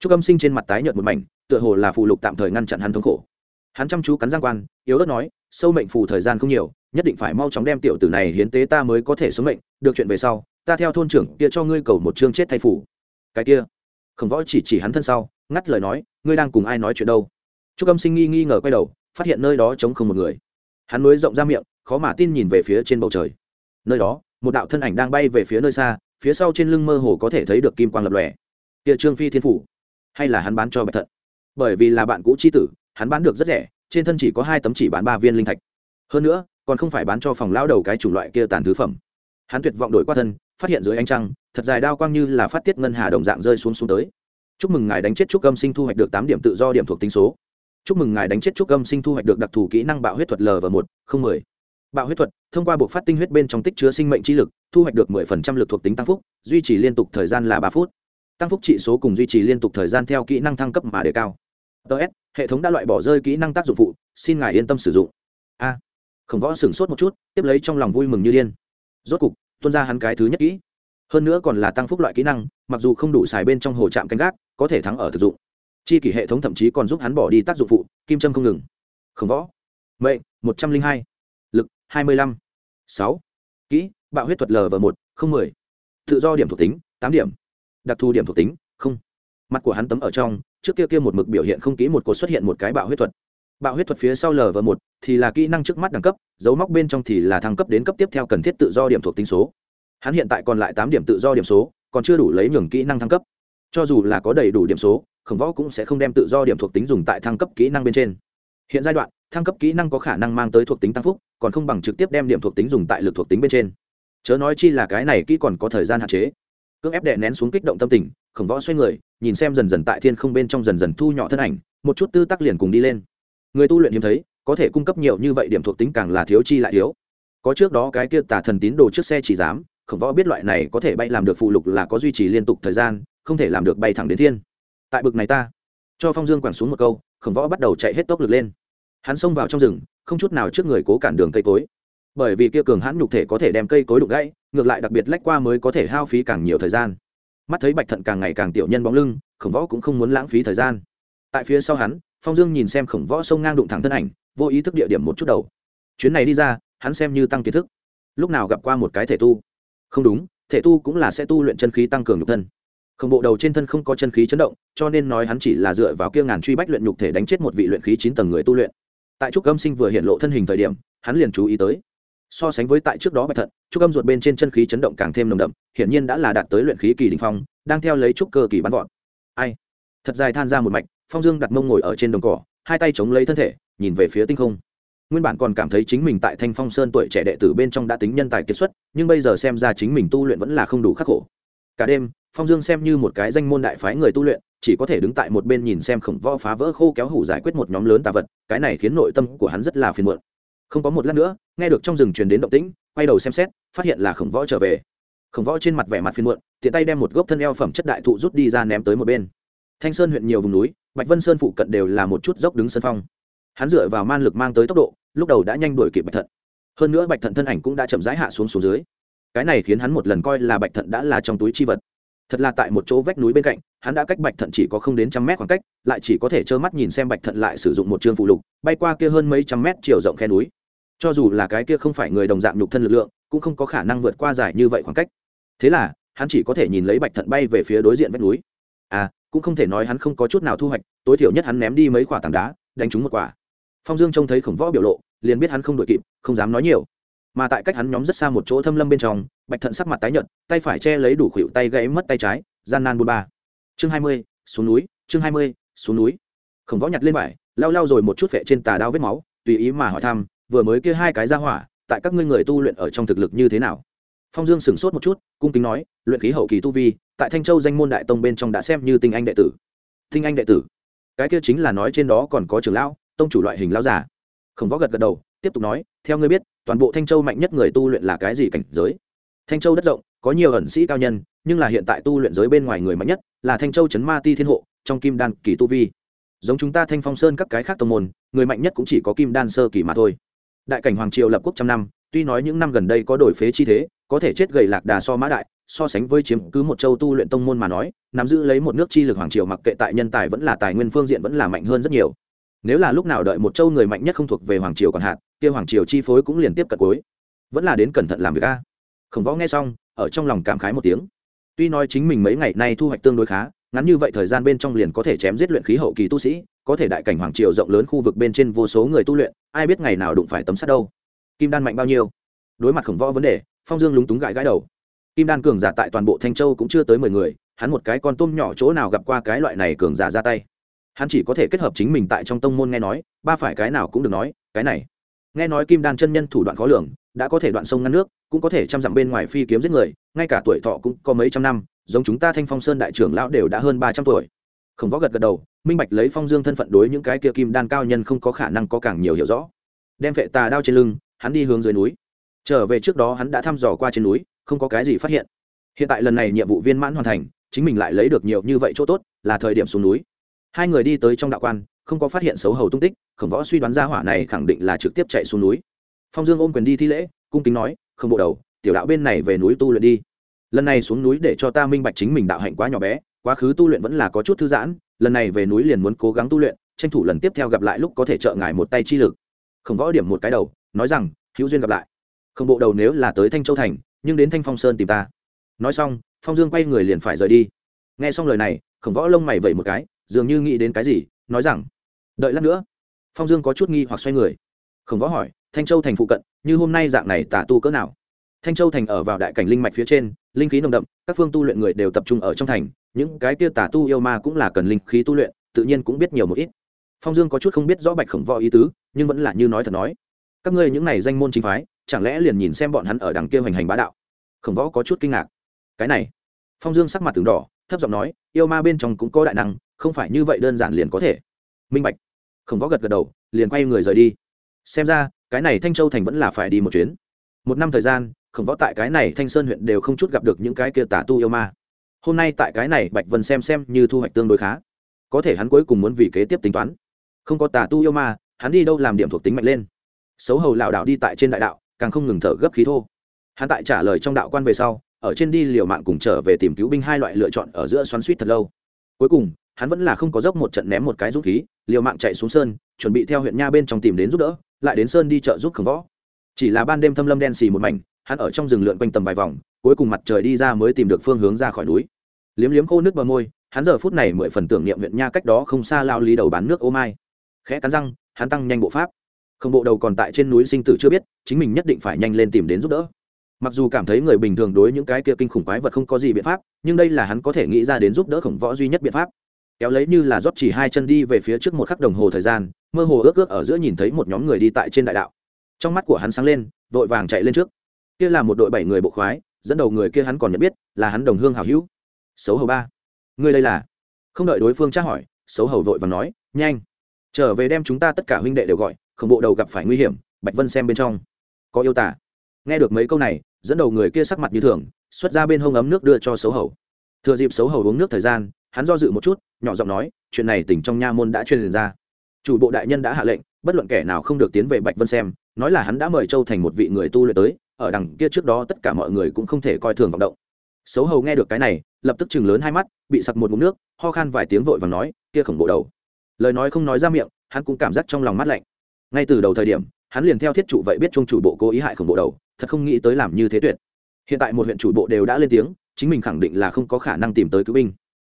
A: Trúc âm sinh trên mặt tái nhợt một mảnh, tựa hồ là phù lục tạm thời ngăn chặn hắn thống khổ. Hắn chăm chú cắn giang quan, yếu ớt nói, sâu mệnh phù thời gian không nhiều, nhất định phải mau chóng đem tiểu tử này hiến tế ta mới có thể sống mệnh, được chuyện về sau, ta theo thôn trưởng kia cho ngươi cầu một chương chết thay phủ cái kia, khổng võ chỉ chỉ hắn thân sau, ngắt lời nói, ngươi đang cùng ai nói chuyện đâu? Trúc âm sinh nghi nghi ngờ quay đầu phát hiện nơi đó trống không một người. Hắn nối rộng ra miệng, khó mà tin nhìn về phía trên bầu trời. Nơi đó, một đạo thân ảnh đang bay về phía nơi xa, phía sau trên lưng mơ hồ có thể thấy được kim quang lập lòe. Kia trương phi thiên phủ, hay là hắn bán cho bạch thận? Bởi vì là bạn cũ c h i tử, hắn bán được rất rẻ, trên thân chỉ có hai tấm chỉ bán ba viên linh thạch. Hơn nữa, còn không phải bán cho phòng lao đầu cái chủng loại kia tàn thứ phẩm. Hắn tuyệt vọng đổi qua thân, phát hiện dưới ánh trăng, thật dài đao quang như là phát tiết ngân hà đồng dạng rơi xuống xuống tới. Chúc mừng ngài đánh chết trúc âm sinh thu hoạch được tám điểm tự do điểm thuộc tính số chúc mừng ngài đánh chết trúc âm sinh thu hoạch được đặc thù kỹ năng bạo huyết thuật l và một không mười. Bạo huyết thuật, thông qua buộc phát tinh huyết bên trong tích chứa sinh mệnh chi lực, thu hoạch được mười phần trăm lực thuộc tính tăng phúc, duy trì liên tục thời gian là ba phút. Tăng phúc trị số cùng duy trì liên tục thời gian theo kỹ năng thăng cấp mà đề cao. Ts hệ thống đã loại bỏ rơi kỹ năng tác dụng phụ, xin ngài yên tâm sử dụng. A, khổng võ sửng sốt một chút, tiếp lấy trong lòng vui mừng như điên. Rốt cục tuân ra hắn cái thứ nhất kỹ. Hơn nữa còn là tăng phúc loại kỹ năng, mặc dù không đủ xài bên trong hồ trạm canh gác, có thể thắng ở thực dụng chi kỷ hệ thống thậm chí còn giúp hắn bỏ đi tác dụng phụ, kim trâm không ngừng. Khổng võ. Mệnh, một trăm linh hai. Lực, hai mươi lăm. Sáu. Kỹ, bạo huyết thuật l v một, không mười. Tự do điểm thuộc tính, tám điểm. Đặc thù điểm thuộc tính, không. Mặt của hắn tấm ở trong, trước kia kia một mực biểu hiện không kỹ một cột xuất hiện một cái bạo huyết thuật. Bạo huyết thuật phía sau l và một thì là kỹ năng trước mắt đẳng cấp, dấu móc bên trong thì là thăng cấp đến cấp tiếp theo cần thiết tự do điểm thuộc tính số. Hắn hiện tại còn lại tám điểm tự do điểm số, còn chưa đủ lấy nhường kỹ năng thăng cấp cho dù là có đầy đủ điểm số, khổng võ cũng sẽ không đem tự do điểm thuộc tính dùng tại thăng cấp kỹ năng bên trên. Hiện giai đoạn, thăng cấp kỹ năng có khả năng mang tới thuộc tính tăng phúc, còn không bằng trực tiếp đem điểm thuộc tính dùng tại lực thuộc tính bên trên. Chớ nói chi là cái này kỹ còn có thời gian hạn chế. Cưỡng ép đệ nén xuống kích động tâm tình, khổng võ xoay người, nhìn xem dần dần tại thiên không bên trong dần dần thu nhỏ thân ảnh, một chút tư tắc liền cùng đi lên. Người tu luyện hiếm thấy, có thể cung cấp nhiều như vậy điểm thuộc tính càng là thiếu chi lại thiếu. Có trước đó cái kia tà thần tín đồ trước xe chỉ dám, khổng võ biết loại này có thể bay làm được phụ lục là có duy trì liên tục thời gian không thể làm được bay thẳng đến thiên. Tại bực này ta. Cho phong dương quẳng xuống một câu, khổng võ bắt đầu chạy hết tốc lực lên. Hắn xông vào trong rừng, không chút nào trước người cố cản đường cây cối. Bởi vì kia cường hãn nhục thể có thể đem cây cối đục gãy, ngược lại đặc biệt lách qua mới có thể hao phí càng nhiều thời gian. Mắt thấy bạch thận càng ngày càng tiểu nhân bóng lưng, khổng võ cũng không muốn lãng phí thời gian. Tại phía sau hắn, phong dương nhìn xem khổng võ sông ngang đụng thẳng thân ảnh, vô ý thức địa điểm một chút đầu. Chuyến này đi ra, hắn xem như tăng kiến thức. Lúc nào gặp qua một cái thể tu. Không đúng, thể tu cũng là sẽ tu luyện chân khí tăng cường nhục thân không bộ đầu trên thân không có chân khí chấn động, cho nên nói hắn chỉ là dựa vào kia ngàn truy bách luyện nhục thể đánh chết một vị luyện khí chín tầng người tu luyện. Tại trúc âm sinh vừa hiện lộ thân hình thời điểm, hắn liền chú ý tới. So sánh với tại trước đó bạch thận, trúc âm ruột bên trên chân khí chấn động càng thêm nồng đậm, hiển nhiên đã là đạt tới luyện khí kỳ đình phong, đang theo lấy trúc cơ kỳ bắn vọt. Ai? Thật dài than ra một mạch, phong dương đặt mông ngồi ở trên đồng cỏ, hai tay chống lấy thân thể, nhìn về phía tinh không. Nguyên bản còn cảm thấy chính mình tại thanh phong sơn tuổi trẻ đệ tử bên trong đã tính nhân tài kiệt xuất, nhưng bây giờ xem ra chính mình tu luyện vẫn là không đủ khắc khổ cả đêm, phong dương xem như một cái danh môn đại phái người tu luyện, chỉ có thể đứng tại một bên nhìn xem khổng võ phá vỡ khô kéo hủ giải quyết một nhóm lớn tà vật, cái này khiến nội tâm của hắn rất là phiền muộn. Không có một lát nữa, nghe được trong rừng truyền đến động tĩnh, quay đầu xem xét, phát hiện là khổng võ trở về. Khổng võ trên mặt vẻ mặt phiền muộn, tiện tay đem một gốc thân eo phẩm chất đại thụ rút đi ra ném tới một bên. Thanh sơn huyện nhiều vùng núi, bạch vân sơn phụ cận đều là một chút dốc đứng sân phong. Hắn dựa vào man lực mang tới tốc độ, lúc đầu đã nhanh đuổi kịp bạch thận. Hơn nữa bạch thận thân ảnh cũng đã chậm rãi hạ xuống xuống dưới cái này khiến hắn một lần coi là bạch thận đã là trong túi chi vật. Thật là tại một chỗ vách núi bên cạnh, hắn đã cách bạch thận chỉ có không đến trăm mét khoảng cách, lại chỉ có thể trơ mắt nhìn xem bạch thận lại sử dụng một chương phụ lục, bay qua kia hơn mấy trăm mét chiều rộng khe núi. Cho dù là cái kia không phải người đồng dạng nhục thân lực lượng, cũng không có khả năng vượt qua dài như vậy khoảng cách. Thế là, hắn chỉ có thể nhìn lấy bạch thận bay về phía đối diện vách núi. À cũng không thể nói hắn không có chút nào thu hoạch, tối thiểu nhất hắn ném đi mấy quả tảng đá, đánh trúng một quả. Phong dương trông thấy khổng võ biểu lộ, liền biết hắn không đội kịp, không dám nói nhiều mà tại cách hắn nhóm rất xa một chỗ thâm lâm bên trong, bạch thận sắc mặt tái nhợt, tay phải che lấy đủ khuỷu tay gãy mất tay trái, gian nan buôn ba. Chương hai mươi, xuống núi, chương hai mươi, xuống núi. Khổng võ nhặt lên vải, lau lau rồi một chút vệ trên tà đao vết máu, tùy ý mà hỏi thăm, vừa mới kia hai cái ra hỏa, tại các ngươi người tu luyện ở trong thực lực như thế nào? Phong dương sửng sốt một chút, cung kính nói, luyện khí hậu kỳ tu vi, tại thanh châu danh môn đại tông bên trong đã xem như tinh anh đệ tử. Tinh anh đệ tử? Cái kia chính là nói trên đó còn có trưởng lão, tông chủ loại hình lão giả khổng võ gật gật đầu tiếp tục nói, theo ngươi biết, toàn bộ thanh châu mạnh nhất người tu luyện là cái gì cảnh giới? Thanh châu đất rộng, có nhiều ẩn sĩ cao nhân, nhưng là hiện tại tu luyện giới bên ngoài người mạnh nhất là thanh châu chấn ma ti thiên hộ, trong kim đan kỳ tu vi. Giống chúng ta thanh phong sơn các cái khác tông môn, người mạnh nhất cũng chỉ có kim đan sơ kỳ mà thôi. Đại cảnh hoàng triều lập quốc trăm năm, tuy nói những năm gần đây có đổi phế chi thế, có thể chết gầy lạc đà so mã đại, so sánh với chiếm cứ một châu tu luyện tông môn mà nói, nắm giữ lấy một nước chi lực hoàng triều mặc kệ tại nhân tài vẫn là tài nguyên phương diện vẫn là mạnh hơn rất nhiều. Nếu là lúc nào đợi một châu người mạnh nhất không thuộc về hoàng triều còn hạn kia hoàng triều chi phối cũng liền tiếp cận cuối. Vẫn là đến cẩn thận làm việc a. Khổng võ nghe xong, ở trong lòng cảm khái một tiếng. Tuy nói chính mình mấy ngày nay thu hoạch tương đối khá, ngắn như vậy thời gian bên trong liền có thể chém giết luyện khí hậu kỳ tu sĩ, có thể đại cảnh hoàng triều rộng lớn khu vực bên trên vô số người tu luyện, ai biết ngày nào đụng phải tấm sắt đâu. Kim đan mạnh bao nhiêu? Đối mặt khổng võ vấn đề, phong dương lúng túng gãi gãi đầu. Kim đan cường giả tại toàn bộ thanh châu cũng chưa tới mười người, hắn một cái con tôm nhỏ chỗ nào gặp qua cái loại này cường giả ra tay? Hắn chỉ có thể kết hợp chính mình tại trong tông môn nghe nói, ba phải cái nào cũng được nói, cái này nghe nói kim đan chân nhân thủ đoạn khó lường, đã có thể đoạn sông ngăn nước, cũng có thể chăm dặm bên ngoài phi kiếm giết người, ngay cả tuổi thọ cũng có mấy trăm năm, giống chúng ta thanh phong sơn đại trưởng lão đều đã hơn ba trăm tuổi. Khổng võ gật gật đầu, minh bạch lấy phong dương thân phận đối những cái kia kim đan cao nhân không có khả năng có càng nhiều hiểu rõ. Đem vệ tà đao trên lưng, hắn đi hướng dưới núi. Trở về trước đó hắn đã thăm dò qua trên núi, không có cái gì phát hiện. Hiện tại lần này nhiệm vụ viên mãn hoàn thành, chính mình lại lấy được nhiều như vậy chỗ tốt, là thời điểm xuống núi. Hai người đi tới trong đạo quan không có phát hiện xấu hầu tung tích, khổng võ suy đoán ra hỏa này khẳng định là trực tiếp chạy xuống núi. Phong dương ôm quyền đi thi lễ, cung kính nói không bộ đầu, tiểu đạo bên này về núi tu luyện đi. Lần này xuống núi để cho ta minh bạch chính mình đạo hạnh quá nhỏ bé, quá khứ tu luyện vẫn là có chút thư giãn, lần này về núi liền muốn cố gắng tu luyện, tranh thủ lần tiếp theo gặp lại lúc có thể trợ ngài một tay chi lực. Khổng võ điểm một cái đầu, nói rằng, hữu duyên gặp lại. Không bộ đầu nếu là tới thanh châu thành, nhưng đến thanh phong sơn tìm ta. Nói xong, phong dương quay người liền phải rời đi. Nghe xong lời này, khổng võ lông mày vẩy một cái, dường như nghĩ đến cái gì, nói rằng đợi lát nữa. Phong dương có chút nghi hoặc xoay người. Khổng võ hỏi, thanh châu thành phụ cận, như hôm nay dạng này tả tu cỡ nào? Thanh châu thành ở vào đại cảnh linh mạch phía trên, linh khí nồng đậm, các phương tu luyện người đều tập trung ở trong thành, những cái kia tả tu yêu ma cũng là cần linh khí tu luyện, tự nhiên cũng biết nhiều một ít. Phong dương có chút không biết rõ bạch khổng võ ý tứ, nhưng vẫn là như nói thật nói, các ngươi những này danh môn chính phái, chẳng lẽ liền nhìn xem bọn hắn ở đằng kia hoành hành bá đạo? Khổng võ có chút kinh ngạc. Cái này? Phong dương sắc mặt từng đỏ, thấp giọng nói, yêu ma bên trong cũng có đại năng, không phải như vậy đơn giản liền có thể. Minh bạch khổng võ gật gật đầu, liền quay người rời đi. Xem ra, cái này thanh châu thành vẫn là phải đi một chuyến. Một năm thời gian, khổng võ tại cái này thanh sơn huyện đều không chút gặp được những cái kia tả tu yêu ma. Hôm nay tại cái này bạch vân xem xem như thu hoạch tương đối khá. Có thể hắn cuối cùng muốn vì kế tiếp tính toán. Không có tà tu yêu ma, hắn đi đâu làm điểm thuộc tính mạnh lên. Xấu hầu lảo đảo đi tại trên đại đạo, càng không ngừng thở gấp khí thô. Hắn tại trả lời trong đạo quan về sau, ở trên đi liều mạng cùng trở về tìm cứu binh hai loại lựa chọn ở giữa xoắn suýt thật lâu. Cuối cùng hắn vẫn là không có dốc một trận ném một cái dũng khí, liều mạng chạy xuống sơn, chuẩn bị theo huyện nha bên trong tìm đến giúp đỡ, lại đến sơn đi chợ giúp khổng võ. Chỉ là ban đêm thâm lâm đen xì một mảnh, hắn ở trong rừng lượn quanh tầm vài vòng, cuối cùng mặt trời đi ra mới tìm được phương hướng ra khỏi núi. Liếm liếm khô nước bờ môi, hắn giờ phút này mười phần tưởng niệm huyện nha cách đó không xa lao lý đầu bán nước ô mai. Khẽ cắn răng, hắn tăng nhanh bộ pháp. Không bộ đầu còn tại trên núi sinh tử chưa biết, chính mình nhất định phải nhanh lên tìm đến giúp đỡ. Mặc dù cảm thấy người bình thường đối những cái kia kinh khủng quái vật không có gì biện pháp, nhưng đây là hắn có thể nghĩ ra đến giúp đỡ khổng võ duy nhất biện pháp kéo lấy như là rót chỉ hai chân đi về phía trước một khắc đồng hồ thời gian, mơ hồ ước ước ở giữa nhìn thấy một nhóm người đi tại trên đại đạo. Trong mắt của hắn sáng lên, vội vàng chạy lên trước. Kia là một đội bảy người bộ khoái, dẫn đầu người kia hắn còn nhận biết, là hắn đồng hương hảo hữu. Xấu hầu ba. Ngươi đây là? Không đợi đối phương tra hỏi, xấu hầu vội và nói, nhanh. Trở về đem chúng ta tất cả huynh đệ đều gọi, không bộ đầu gặp phải nguy hiểm, bạch vân xem bên trong. Có yêu tả nghe được mấy câu này, dẫn đầu người kia sắc mặt như thường, xuất ra bên hông ấm nước đưa cho xấu hầu. Thừa dịp xấu hầu uống nước thời gian hắn do dự một chút, nhỏ giọng nói, chuyện này tỉnh trong nha môn đã truyền ra. Chủ bộ đại nhân đã hạ lệnh, bất luận kẻ nào không được tiến về bạch vân xem, nói là hắn đã mời châu thành một vị người tu luyện tới, ở đằng kia trước đó tất cả mọi người cũng không thể coi thường vọng động. Xấu hầu nghe được cái này, lập tức chừng lớn hai mắt, bị sặc một mụn nước, ho khan vài tiếng vội và nói, kia khổng bộ đầu. Lời nói không nói ra miệng, hắn cũng cảm giác trong lòng mát lạnh. Ngay từ đầu thời điểm, hắn liền theo thiết trụ vậy biết trung chủ bộ cố ý hại khổng bộ đầu, thật không nghĩ tới làm như thế tuyệt. Hiện tại một huyện chủ bộ đều đã lên tiếng, chính mình khẳng định là không có khả năng tìm tới cứu binh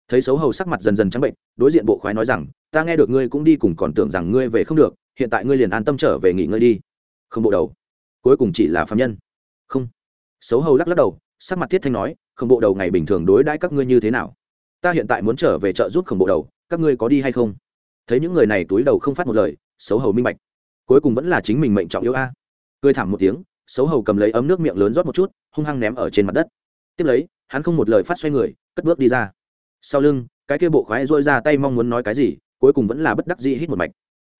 A: thấy xấu hầu sắc mặt dần dần trắng bệnh, đối diện bộ khoái nói rằng, ta nghe được ngươi cũng đi cùng còn tưởng rằng ngươi về không được, hiện tại ngươi liền an tâm trở về nghỉ ngơi đi. Không bộ đầu. Cuối cùng chỉ là phạm nhân. Không. Xấu hầu lắc lắc đầu, sắc mặt thiết thanh nói, không bộ đầu ngày bình thường đối đãi các ngươi như thế nào? Ta hiện tại muốn trở về chợ giúp khổng bộ đầu, các ngươi có đi hay không? Thấy những người này túi đầu không phát một lời, xấu hầu minh bạch. Cuối cùng vẫn là chính mình mệnh trọng yêu a. À. cười thảm một tiếng, xấu hầu cầm lấy ấm nước miệng lớn rót một chút, hung hăng ném ở trên mặt đất. Tiếp lấy, hắn không một lời phát xoay người, cất bước đi ra sau lưng cái kia bộ khoái dôi ra tay mong muốn nói cái gì cuối cùng vẫn là bất đắc dĩ hít một mạch.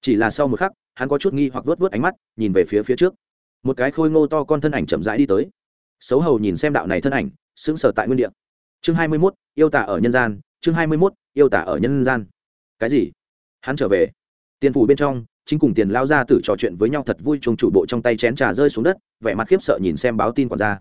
A: Chỉ là sau một khắc hắn có chút nghi hoặc vớt vớt ánh mắt nhìn về phía phía trước. Một cái khôi ngô to con thân ảnh chậm rãi đi tới. Xấu hầu nhìn xem đạo này thân ảnh sững sờ tại nguyên địa. Chương hai mươi 21, yêu tả ở nhân gian chương hai mươi 21, yêu tả ở nhân gian. Cái gì? Hắn trở về. Tiền phủ bên trong chính cùng tiền lao ra tử trò chuyện với nhau thật vui chung chủ bộ trong tay chén trà rơi xuống đất vẻ mặt khiếp sợ nhìn xem báo tin quản gia.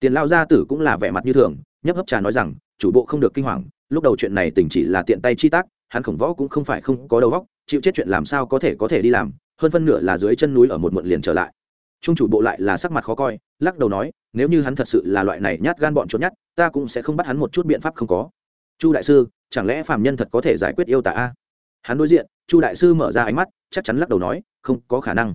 A: Tiền lao gia tử cũng là vẻ mặt như thường nhấp hấp trà nói rằng chủ bộ không được kinh hoàng lúc đầu chuyện này tỉnh chỉ là tiện tay chi tác, hắn khổng võ cũng không phải không có đầu óc, chịu chết chuyện làm sao có thể có thể đi làm, hơn phân nửa là dưới chân núi ở một muộn liền trở lại. Trung chủ bộ lại là sắc mặt khó coi, lắc đầu nói, nếu như hắn thật sự là loại này nhát gan bọn trốn nhát, ta cũng sẽ không bắt hắn một chút biện pháp không có. Chu đại sư, chẳng lẽ phàm nhân thật có thể giải quyết yêu tả a? Hắn đối diện, chu đại sư mở ra ánh mắt, chắc chắn lắc đầu nói, không có khả năng.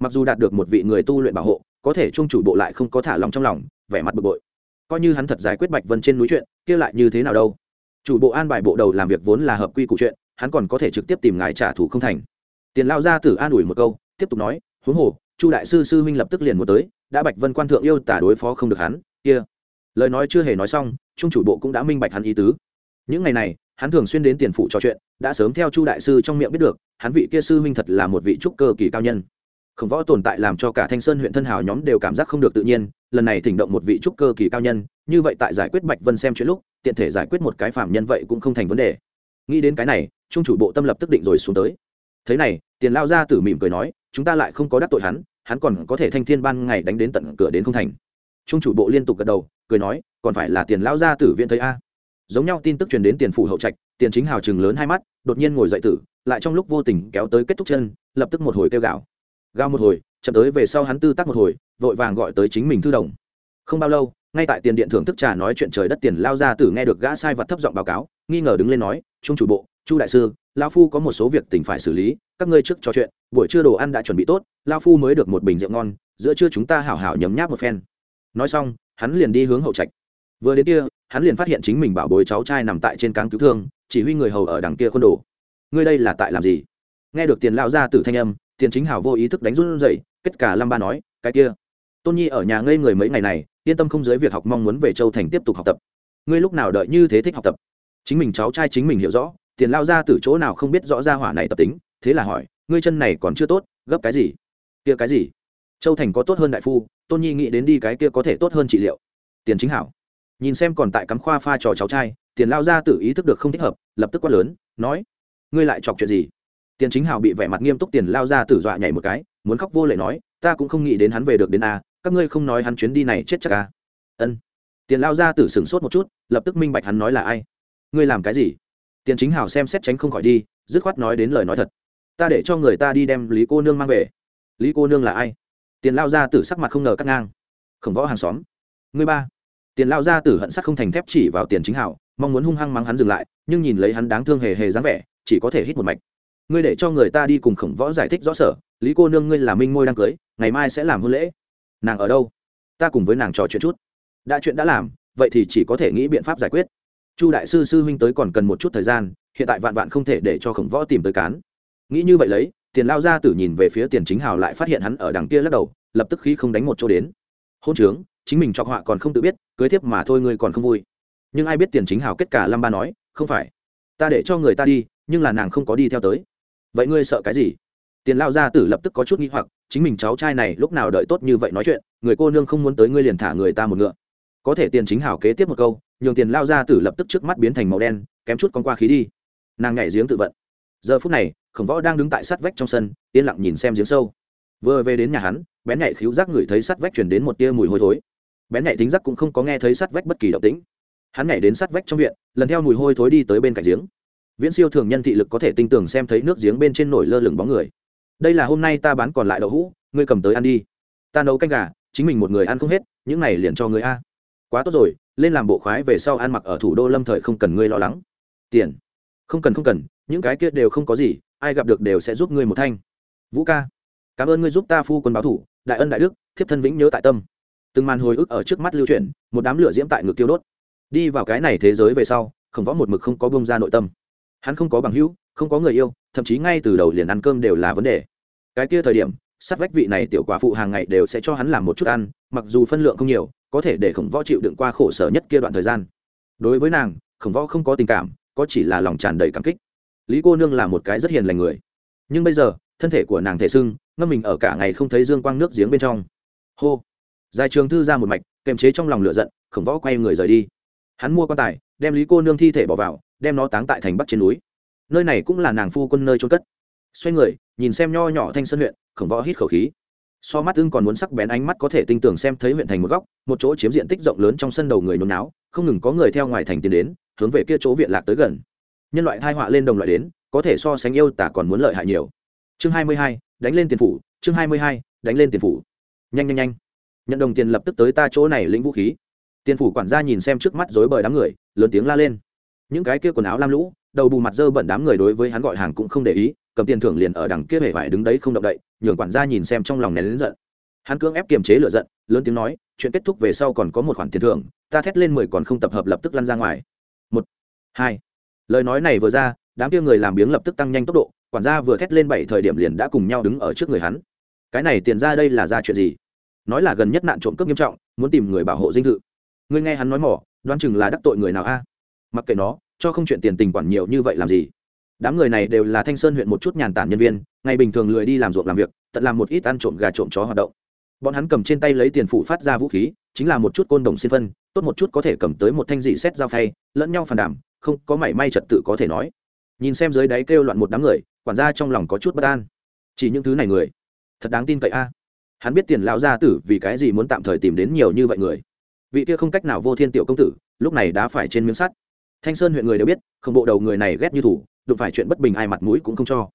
A: Mặc dù đạt được một vị người tu luyện bảo hộ, có thể trung chủ bộ lại không có thả lòng trong lòng, vẻ mặt bực bội. Coi như hắn thật giải quyết bạch vân trên núi chuyện, kia lại như thế nào đâu? Chủ bộ an bài bộ đầu làm việc vốn là hợp quy củ chuyện, hắn còn có thể trực tiếp tìm ngài trả thù không thành. Tiền lao ra tử an ủi một câu, tiếp tục nói, huống hồ, chu đại sư sư huynh lập tức liền muốn tới, đã bạch vân quan thượng yêu tả đối phó không được hắn, kia. Lời nói chưa hề nói xong, trung chủ bộ cũng đã minh bạch hắn ý tứ. Những ngày này, hắn thường xuyên đến tiền phụ trò chuyện, đã sớm theo chu đại sư trong miệng biết được, hắn vị kia sư huynh thật là một vị trúc cơ kỳ cao nhân khổng võ tồn tại làm cho cả thanh sơn huyện thân hào nhóm đều cảm giác không được tự nhiên, lần này thỉnh động một vị trúc cơ kỳ cao nhân, như vậy tại giải quyết bạch vân xem chuyện lúc, tiện thể giải quyết một cái phạm nhân vậy cũng không thành vấn đề. Nghĩ đến cái này, trung chủ bộ tâm lập tức định rồi xuống tới. Thế này, tiền lao ra tử mỉm cười nói, chúng ta lại không có đắc tội hắn hắn còn có thể thanh thiên ban ngày đánh đến tận cửa đến không thành. Trung chủ bộ liên tục gật đầu, cười nói, còn phải là tiền lao ra tử viện thấy a. Giống nhau tin tức truyền đến tiền phủ hậu trạch, tiền chính hào chừng lớn hai mắt, đột nhiên ngồi dậy tử, lại trong lúc vô tình kéo tới kết thúc chân, lập tức một hồi kêu gạo gao một hồi, chậm tới về sau hắn tư tắc một hồi, vội vàng gọi tới chính mình thư đồng. Không bao lâu, ngay tại tiền điện thưởng thức trà nói chuyện trời đất tiền lao ra tử nghe được gã sai vật thấp giọng báo cáo, nghi ngờ đứng lên nói, trung chủ bộ, chu đại sư lao phu có một số việc tỉnh phải xử lý, các ngươi trước trò chuyện, buổi trưa đồ ăn đã chuẩn bị tốt lao phu mới được một bình rượu ngon, giữa trưa chúng ta hảo hảo nhấm nháp một phen. Nói xong, hắn liền đi hướng hậu trạch. Vừa đến kia, hắn liền phát hiện chính mình bảo bối cháu trai nằm tại trên cáng cứu thương, chỉ huy người hầu ở đằng kia khuôn đồ. Ngươi đây là tại làm gì? Nghe được tiền lao ra từ thanh âm tiền chính hảo vô ý thức đánh run dậy kết cả lâm ba nói, cái kia, tôn nhi ở nhà ngây người mấy ngày này, yên tâm không dưới việc học mong muốn về châu thành tiếp tục học tập. Ngươi lúc nào đợi như thế thích học tập? Chính mình cháu trai chính mình hiểu rõ, tiền lao ra từ chỗ nào không biết rõ ra hỏa này tập tính, thế là hỏi, ngươi chân này còn chưa tốt, gấp cái gì? Kia cái gì? Châu thành có tốt hơn đại phu, tôn nhi nghĩ đến đi cái kia có thể tốt hơn trị liệu. Tiền chính hảo. Nhìn xem còn tại cắm khoa pha trò cháu trai, tiền lao ra tự ý thức được không thích hợp, lập tức quát lớn, nói, ngươi lại chọc chuyện gì? Tiền chính hảo bị vẻ mặt nghiêm túc tiền lao ra tử dọa nhảy một cái, muốn khóc vô lệ nói, ta cũng không nghĩ đến hắn về được đến a, các ngươi không nói hắn chuyến đi này chết chắc a. Ân. Tiền lao ra tử sửng sốt một chút, lập tức minh bạch hắn nói là ai. Ngươi làm cái gì? Tiền chính hảo xem xét tránh không khỏi đi, dứt khoát nói đến lời nói thật. Ta để cho người ta đi đem lý cô nương mang về. Lý cô nương là ai? Tiền lao ra tử sắc mặt không ngờ cắt ngang. Khổng võ hàng xóm. Ngươi ba. Tiền lao ra tử hận sắc không thành thép chỉ vào tiền chính hảo mong muốn hung hăng mắng hắn dừng lại, nhưng nhìn lấy hắn đáng thương hề hề dáng vẻ, chỉ có thể hít một mạch ngươi để cho người ta đi cùng khổng võ giải thích rõ sở, lý cô nương ngươi là minh ngôi đang cưới, ngày mai sẽ làm hôn lễ. Nàng ở đâu? Ta cùng với nàng trò chuyện chút. Đã chuyện đã làm, vậy thì chỉ có thể nghĩ biện pháp giải quyết. Chu đại sư sư huynh tới còn cần một chút thời gian, hiện tại vạn vạn không thể để cho khổng võ tìm tới cán. Nghĩ như vậy lấy, tiền lao ra tử nhìn về phía tiền chính hào lại phát hiện hắn ở đằng kia lắc đầu, lập tức khí không đánh một chỗ đến. Hôn trướng, chính mình chọc họa còn không tự biết, cưới tiếp mà thôi ngươi còn không vui. Nhưng ai biết tiền chính hào kết cả lâm ba nói, không phải. Ta để cho người ta đi, nhưng là nàng không có đi theo tới vậy ngươi sợ cái gì? Tiền lao gia tử lập tức có chút nghi hoặc, chính mình cháu trai này lúc nào đợi tốt như vậy nói chuyện, người cô nương không muốn tới ngươi liền thả người ta một ngựa. Có thể tiền chính hảo kế tiếp một câu, nhường tiền lao gia tử lập tức trước mắt biến thành màu đen, kém chút con qua khí đi. Nàng nhảy giếng tự vận. Giờ phút này, khổng võ đang đứng tại sát vách trong sân, yên lặng nhìn xem giếng sâu. Vừa về đến nhà hắn, bén nhạy khíu giác ngửi thấy sát vách chuyển đến một tia mùi hôi thối. Bén nhạy thính giác cũng không có nghe thấy sát vách bất kỳ động tĩnh. Hắn nhảy đến sát vách trong viện, lần theo mùi hôi thối đi tới bên cạnh giếng viễn siêu thường nhân thị lực có thể tinh tường xem thấy nước giếng bên trên nổi lơ lửng bóng người. Đây là hôm nay ta bán còn lại đậu hũ, ngươi cầm tới ăn đi. Ta nấu canh gà, chính mình một người ăn không hết, những này liền cho người a. Quá tốt rồi, lên làm bộ khoái về sau ăn mặc ở thủ đô lâm thời không cần ngươi lo lắng. Tiền. Không cần không cần, những cái kia đều không có gì, ai gặp được đều sẽ giúp ngươi một thanh. Vũ ca. Cảm ơn ngươi giúp ta phu quân báo thủ, đại ân đại đức, thiếp thân vĩnh nhớ tại tâm. Từng màn hồi ức ở trước mắt lưu chuyển, một đám lửa diễm tại ngực tiêu đốt. Đi vào cái này thế giới về sau, khổng võ một mực không có bông ra nội tâm hắn không có bằng hữu, không có người yêu, thậm chí ngay từ đầu liền ăn cơm đều là vấn đề. Cái kia thời điểm, sát vách vị này tiểu quả phụ hàng ngày đều sẽ cho hắn làm một chút ăn, mặc dù phân lượng không nhiều, có thể để khổng võ chịu đựng qua khổ sở nhất kia đoạn thời gian. Đối với nàng, khổng võ không có tình cảm, có chỉ là lòng tràn đầy cảm kích. Lý cô nương là một cái rất hiền lành người. Nhưng bây giờ, thân thể của nàng thể sưng, ngâm mình ở cả ngày không thấy dương quang nước giếng bên trong. Hô! Dài trường thư ra một mạch, kềm chế trong lòng lửa giận, khổng võ quay người rời đi. Hắn mua quan tài, đem lý cô nương thi thể bỏ vào đem nó táng tại thành bắc trên núi. Nơi này cũng là nàng phu quân nơi trôn cất. Xoay người, nhìn xem nho nhỏ thanh sơn huyện, khổng võ hít khẩu khí. So mắt ưng còn muốn sắc bén ánh mắt có thể tinh tường xem thấy huyện thành một góc, một chỗ chiếm diện tích rộng lớn trong sân đầu người nôn náo, không ngừng có người theo ngoài thành tiến đến, hướng về kia chỗ viện lạc tới gần. Nhân loại thai họa lên đồng loại đến, có thể so sánh yêu tả còn muốn lợi hại nhiều. Chương hai mươi hai, đánh lên tiền phủ, chương hai mươi hai, đánh lên tiền phủ. Nhanh nhanh nhanh. Nhận đồng tiền lập tức tới ta chỗ này lĩnh vũ khí. Tiền phủ quản gia nhìn xem trước mắt rối bời đám người, lớn tiếng la lên những cái kia quần áo lam lũ, đầu bù mặt dơ bẩn đám người đối với hắn gọi hàng cũng không để ý, cầm tiền thưởng liền ở đằng kia hề vải đứng đấy không động đậy, nhường quản gia nhìn xem trong lòng nén lớn giận. Hắn cưỡng ép kiềm chế lửa giận, lớn tiếng nói, chuyện kết thúc về sau còn có một khoản tiền thưởng, ta thét lên mười còn không tập hợp lập tức lăn ra ngoài. Một, hai. Lời nói này vừa ra, đám kia người làm biếng lập tức tăng nhanh tốc độ, quản gia vừa thét lên bảy thời điểm liền đã cùng nhau đứng ở trước người hắn. Cái này tiền ra đây là ra chuyện gì? Nói là gần nhất nạn trộm cướp nghiêm trọng, muốn tìm người bảo hộ dinh thự. Ngươi nghe hắn nói mỏ, đoán chừng là đắc tội người nào a? Mặc kệ nó cho không chuyện tiền tình quản nhiều như vậy làm gì? Đám người này đều là thanh sơn huyện một chút nhàn tản nhân viên, ngày bình thường lười đi làm ruộng làm việc, tận làm một ít ăn trộm gà trộm chó hoạt động. Bọn hắn cầm trên tay lấy tiền phụ phát ra vũ khí, chính là một chút côn đồng xin phân, tốt một chút có thể cầm tới một thanh dị xét dao phay, lẫn nhau phản đảm không có mảy may trật tự có thể nói. Nhìn xem dưới đáy kêu loạn một đám người, quản gia trong lòng có chút bất an. Chỉ những thứ này người, thật đáng tin cậy a. Hắn biết tiền lão gia tử vì cái gì muốn tạm thời tìm đến nhiều như vậy người. Vị kia không cách nào vô thiên tiểu công tử, lúc này đã phải trên miếng sắt thanh sơn huyện người đều biết, không bộ đầu người này ghét như thủ, đụng phải chuyện bất bình ai mặt mũi cũng không cho.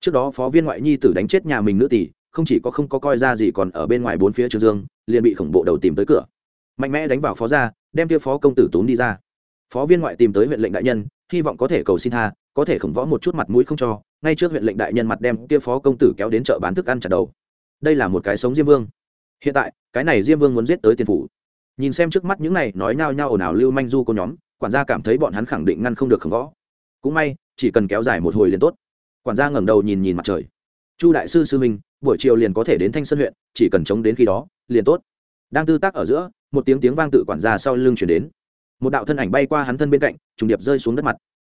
A: Trước đó phó viên ngoại nhi tử đánh chết nhà mình nữ tỷ, không chỉ có không có coi ra gì còn ở bên ngoài bốn phía trường dương, liền bị khổng bộ đầu tìm tới cửa. Mạnh mẽ đánh vào phó ra đem kia phó công tử tốn đi ra. Phó viên ngoại tìm tới huyện lệnh đại nhân, hy vọng có thể cầu xin tha, có thể khổng võ một chút mặt mũi không cho, ngay trước huyện lệnh đại nhân mặt đem kia phó công tử kéo đến chợ bán thức ăn chặt đầu. Đây là một cái sống diêm vương. Hiện tại, cái này diêm vương muốn giết tới tiền phủ. Nhìn xem trước mắt những này nói nhao nhao ồn ào lưu manh du cô nhóm quản gia cảm thấy bọn hắn khẳng định ngăn không được khổng võ. Cũng may, chỉ cần kéo dài một hồi liền tốt. Quản gia ngẩng đầu nhìn nhìn mặt trời. Chu đại sư sư minh buổi chiều liền có thể đến thanh sơn huyện, chỉ cần chống đến khi đó, liền tốt. Đang tư tác ở giữa, một tiếng tiếng vang tự quản gia sau lưng chuyển đến. Một đạo thân ảnh bay qua hắn thân bên cạnh, trùng điệp rơi xuống đất mặt.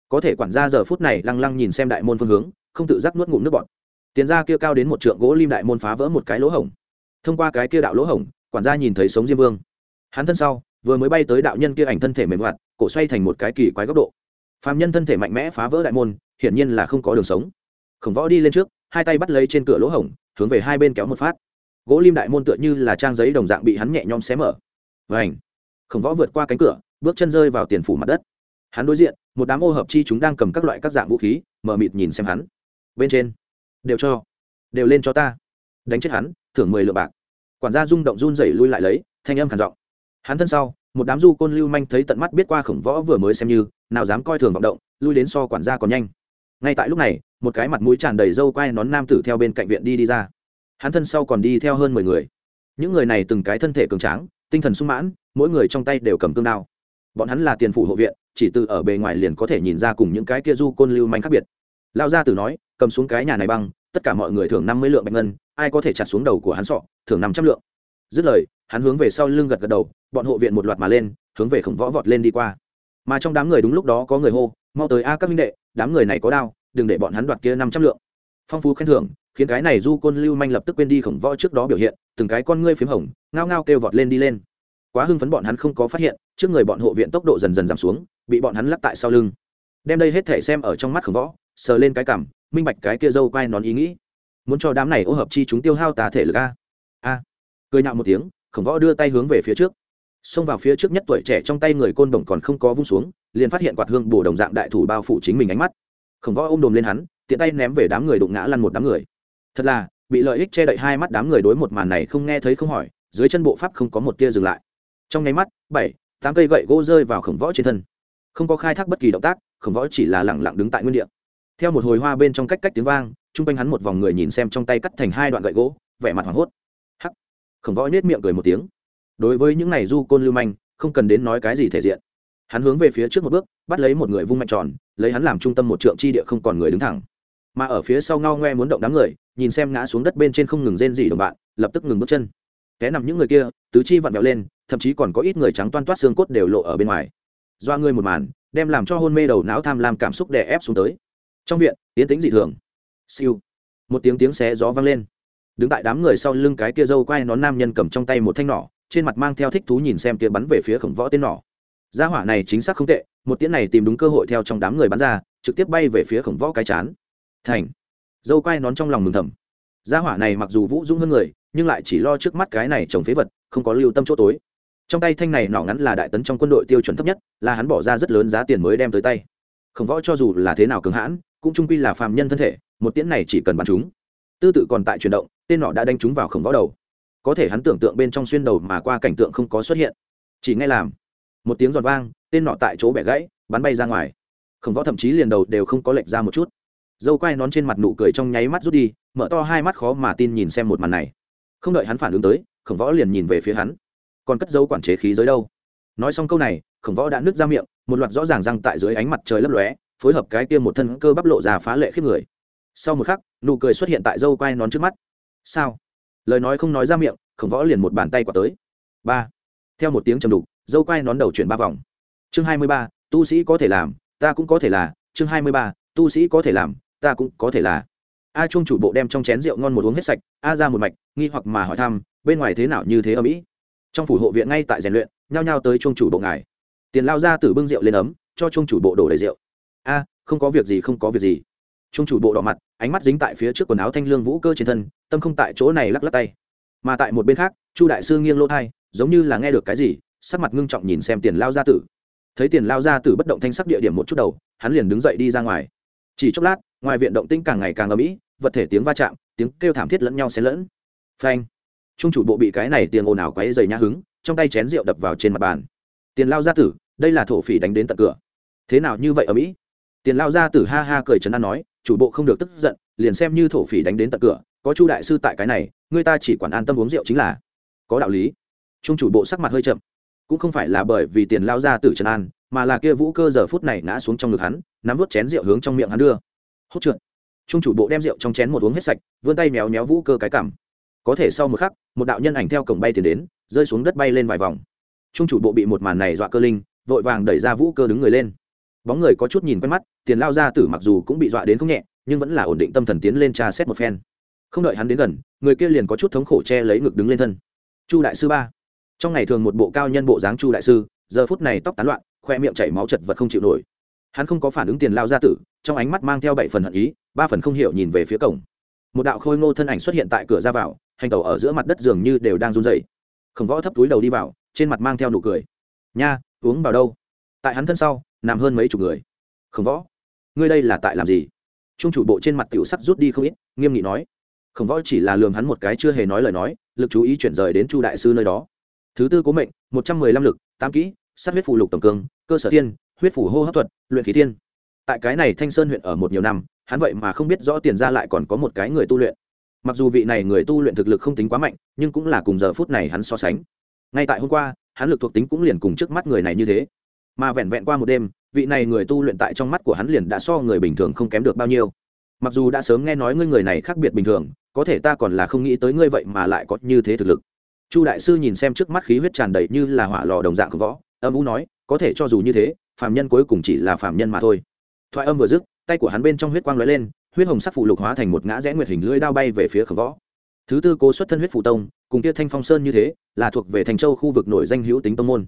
A: Có thể quản gia giờ phút này lăng lăng nhìn xem đại môn phương hướng, không tự giác nuốt ngụm nước bọt. Tiền ra kia cao đến một trượng gỗ lim đại môn phá vỡ một cái lỗ hổng. Thông qua cái kia đạo lỗ hổng, quản gia nhìn thấy sống diêm vương. Hắn thân sau vừa mới bay tới đạo nhân kia ảnh thân thể mềm hoạt, cổ xoay thành một cái kỳ quái góc độ. Phạm nhân thân thể mạnh mẽ phá vỡ đại môn, hiển nhiên là không có đường sống. Khổng võ đi lên trước, hai tay bắt lấy trên cửa lỗ hổng, hướng về hai bên kéo một phát. Gỗ lim đại môn tựa như là trang giấy đồng dạng bị hắn nhẹ nhõm xé mở. Vảnh khổng võ vượt qua cánh cửa, bước chân rơi vào tiền phủ mặt đất. Hắn đối diện, một đám ô hợp chi chúng đang cầm các loại các dạng vũ khí mờ mịt nhìn xem hắn. Bên trên, đều cho, đều lên cho ta. Đánh chết hắn, thưởng mười lượng bạc. Quản gia rung động run rẩy lui lại lấy, thanh âm khản giọng hắn thân sau, một đám du côn lưu manh thấy tận mắt biết qua khổng võ vừa mới xem như, nào dám coi thường vọng động, lui đến so quản gia còn nhanh. Ngay tại lúc này, một cái mặt mũi tràn đầy râu quai nón nam tử theo bên cạnh viện đi đi ra. Hắn thân sau còn đi theo hơn mười người. Những người này từng cái thân thể cường tráng, tinh thần sung mãn, mỗi người trong tay đều cầm cương đao. Bọn hắn là tiền phủ hộ viện, chỉ từ ở bề ngoài liền có thể nhìn ra cùng những cái kia du côn lưu manh khác biệt. Lao gia tử nói, cầm xuống cái nhà này băng, tất cả mọi người thưởng năm mươi lượng bạch ngân, ai có thể chặt xuống đầu của hắn sọ, thưởng năm trăm lượng. Dứt lời hắn hướng về sau lưng gật gật đầu, bọn hộ viện một loạt mà lên, hướng về khổng võ vọt lên đi qua. Mà trong đám người đúng lúc đó có người hô, mau tới a các minh đệ, đám người này có đao, đừng để bọn hắn đoạt kia năm trăm lượng. Phong phú khen thưởng, khiến cái này du côn lưu manh lập tức quên đi khổng võ trước đó biểu hiện, từng cái con ngươi p h í m hồng, ngao ngao kêu vọt lên đi lên. Quá hưng phấn bọn hắn không có phát hiện, trước người bọn hộ viện tốc độ dần dần giảm xuống, bị bọn hắn lắc tại sau lưng. Đem đây hết thể xem ở trong mắt khổng võ, sờ lên cái cảm, minh bạch cái kia dâu quai nón ý nghĩ. Muốn cho đám này ô hợp chi chúng tiêu hao tà thể lực a? A. Cười nhạo một tiếng khổng võ đưa tay hướng về phía trước. Xông vào phía trước nhất tuổi trẻ trong tay người côn đồng còn không có vung xuống, liền phát hiện quạt hương bổ đồng dạng đại thủ bao phủ chính mình ánh mắt. Khổng võ ôm đồm lên hắn, tiện tay ném về đám người đụng ngã lăn một đám người. Thật là, bị lợi ích che đậy hai mắt đám người đối một màn này không nghe thấy không hỏi, dưới chân bộ pháp không có một tia dừng lại. Trong nháy mắt, bảy, tám cây gậy gỗ rơi vào khổng võ trên thân. Không có khai thác bất kỳ động tác, khổng võ chỉ là lẳng lặng đứng tại nguyên địa. Theo một hồi hoa bên trong cách cách tiếng vang, chung quanh hắn một vòng người nhìn xem trong tay cắt thành hai đoạn gậy gỗ, vẻ mặt hoảng hốt khổng võ nết miệng cười một tiếng. Đối với những này du côn lưu manh, không cần đến nói cái gì thể diện. Hắn hướng về phía trước một bước, bắt lấy một người vung mạnh tròn, lấy hắn làm trung tâm một trượng chi địa không còn người đứng thẳng. Mà ở phía sau ngao ngoe muốn động đám người, nhìn xem ngã xuống đất bên trên không ngừng rên gì đồng bạn, lập tức ngừng bước chân. Té nằm những người kia, tứ chi vặn vẹo lên, thậm chí còn có ít người trắng toan toát xương cốt đều lộ ở bên ngoài. Doa người một màn, đem làm cho hôn mê đầu não tham lam cảm xúc đè ép xuống tới. Trong viện, tiến tính dị thường. Siêu. Một tiếng tiếng xé gió vang lên đứng tại đám người sau lưng cái kia dâu quay nón nam nhân cầm trong tay một thanh nỏ, trên mặt mang theo thích thú nhìn xem kia bắn về phía khổng võ tên nỏ. Gia hỏa này chính xác không tệ, một tiễn này tìm đúng cơ hội theo trong đám người bắn ra, trực tiếp bay về phía khổng võ cái chán. Thành. Dâu quay nón trong lòng mừng thầm. Gia hỏa này mặc dù vũ dũng hơn người, nhưng lại chỉ lo trước mắt cái này trồng phế vật, không có lưu tâm chỗ tối. Trong tay thanh này nỏ ngắn là đại tấn trong quân đội tiêu chuẩn thấp nhất, là hắn bỏ ra rất lớn giá tiền mới đem tới tay. Khổng võ cho dù là thế nào cường hãn, cũng trung quy là phàm nhân thân thể, một tiễn này chỉ cần bắn chúng. Tư tự còn tại chuyển động tên nọ đã đánh chúng vào khổng võ đầu. Có thể hắn tưởng tượng bên trong xuyên đầu mà qua cảnh tượng không có xuất hiện. Chỉ nghe làm, một tiếng giọt vang, tên nọ tại chỗ bẻ gãy, bắn bay ra ngoài. Khổng võ thậm chí liền đầu đều không có lệch ra một chút. Dâu quai nón trên mặt nụ cười trong nháy mắt rút đi, mở to hai mắt khó mà tin nhìn xem một màn này. Không đợi hắn phản ứng tới, khổng võ liền nhìn về phía hắn. Còn cất dấu quản chế khí giới đâu? Nói xong câu này, khổng võ đã nứt ra miệng, một loạt rõ ràng răng tại dưới ánh mặt trời lấp lóe, phối hợp cái kia một thân cơ bắp lộ ra phá lệ khiếp người. Sau một khắc, nụ cười xuất hiện tại dâu quai nón trước mắt sao? Lời nói không nói ra miệng, khổng võ liền một bàn tay quả tới. Ba. Theo một tiếng trầm đục, dâu quai nón đầu chuyển ba vòng. Chương hai mươi ba, tu sĩ có thể làm, ta cũng có thể là. Chương hai mươi ba, tu sĩ có thể làm, ta cũng có thể là. A trung chủ bộ đem trong chén rượu ngon một uống hết sạch, a ra một mạch, nghi hoặc mà hỏi thăm, bên ngoài thế nào như thế ở mỹ trong phủ hộ viện ngay tại rèn luyện, nhao nhao tới trung chủ bộ ngài. Tiền lao ra từ bưng rượu lên ấm, cho trung chủ bộ đổ đầy rượu. A, không có việc gì, không có việc gì. Trung chủ bộ đỏ mặt, ánh mắt dính tại phía trước quần áo thanh lương vũ cơ trên thân tâm không tại chỗ này lắc lắc tay. Mà tại một bên khác, chu đại sư nghiêng lỗ thai, giống như là nghe được cái gì, sắc mặt ngưng trọng nhìn xem tiền lao gia tử. Thấy tiền lao gia tử bất động thanh sắc địa điểm một chút đầu, hắn liền đứng dậy đi ra ngoài. Chỉ chốc lát, ngoài viện động tinh càng ngày càng ầm ĩ, vật thể tiếng va chạm, tiếng kêu thảm thiết lẫn nhau xen lẫn. Phanh! Trung chủ bộ bị cái này tiền ồn ào quấy dày nhã hứng, trong tay chén rượu đập vào trên mặt bàn. Tiền lao gia tử, đây là thổ phỉ đánh đến tận cửa. Thế nào như vậy ở mỹ tiền lao gia tử ha ha cười trấn an nói, chủ bộ không được tức giận, liền xem như thổ phỉ đánh đến tận cửa có chu đại sư tại cái này, người ta chỉ quản an tâm uống rượu chính là. Có đạo lý. Trung chủ bộ sắc mặt hơi chậm. Cũng không phải là bởi vì tiền lao gia tử trần an, mà là kia vũ cơ giờ phút này ngã xuống trong ngực hắn, nắm vớt chén rượu hướng trong miệng hắn đưa. Hốt trượt. Trung chủ bộ đem rượu trong chén một uống hết sạch, vươn tay méo méo vũ cơ cái cảm có thể sau một khắc, một đạo nhân ảnh theo cổng bay tiền đến, rơi xuống đất bay lên vài vòng. Trung chủ bộ bị một màn này dọa cơ linh, vội vàng đẩy ra vũ cơ đứng người lên. Bóng người có chút nhìn quen mắt, tiền lao ra tử mặc dù cũng bị dọa đến không nhẹ, nhưng vẫn là ổn định tâm thần tiến lên tra xét một phen không đợi hắn đến gần, người kia liền có chút thống khổ che lấy ngực đứng lên thân. Chu đại sư ba. Trong ngày thường một bộ cao nhân bộ dáng chu đại sư, giờ phút này tóc tán loạn, khoe miệng chảy máu chật vật không chịu nổi. Hắn không có phản ứng tiền lao gia tử, trong ánh mắt mang theo bảy phần hận ý, ba phần không hiểu nhìn về phía cổng. Một đạo khôi ngô thân ảnh xuất hiện tại cửa ra vào, hành tàu ở giữa mặt đất dường như đều đang run dày khổng võ thấp túi đầu đi vào, trên mặt mang theo nụ cười. Nha, uống vào đâu? Tại hắn thân sau, nằm hơn mấy chục người. Khổng võ, ngươi đây là tại làm gì? Trung chủ bộ trên mặt tiểu sắc rút đi không ít, nghiêm nghị nói khổng võ chỉ là lường hắn một cái chưa hề nói lời nói, lực chú ý chuyển rời đến chu đại sư nơi đó. Thứ tư cố mệnh, một trăm mười lăm lực, tám kỹ, sát huyết phù lục tổng cương, cơ sở tiên, huyết phủ hô hấp thuật, luyện khí tiên. Tại cái này thanh sơn huyện ở một nhiều năm, hắn vậy mà không biết rõ tiền ra lại còn có một cái người tu luyện. Mặc dù vị này người tu luyện thực lực không tính quá mạnh, nhưng cũng là cùng giờ phút này hắn so sánh. Ngay tại hôm qua, hắn lực thuộc tính cũng liền cùng trước mắt người này như thế. Mà vẹn vẹn qua một đêm, vị này người tu luyện tại trong mắt của hắn liền đã so người bình thường không kém được bao nhiêu mặc dù đã sớm nghe nói ngươi người này khác biệt bình thường, có thể ta còn là không nghĩ tới ngươi vậy mà lại có như thế thực lực. Chu đại sư nhìn xem trước mắt khí huyết tràn đầy như là hỏa lò đồng dạng của võ, âm u nói, có thể cho dù như thế, phàm nhân cuối cùng chỉ là phàm nhân mà thôi. Thoại âm vừa dứt, tay của hắn bên trong huyết quang lóe lên, huyết hồng sắc phụ lục hóa thành một ngã rẽ nguyệt hình lưỡi đao bay về phía khổng võ. Thứ tư cố xuất thân huyết phủ tông, cùng kia thanh phong sơn như thế, là thuộc về thành châu khu vực nổi danh hữu tính tông môn.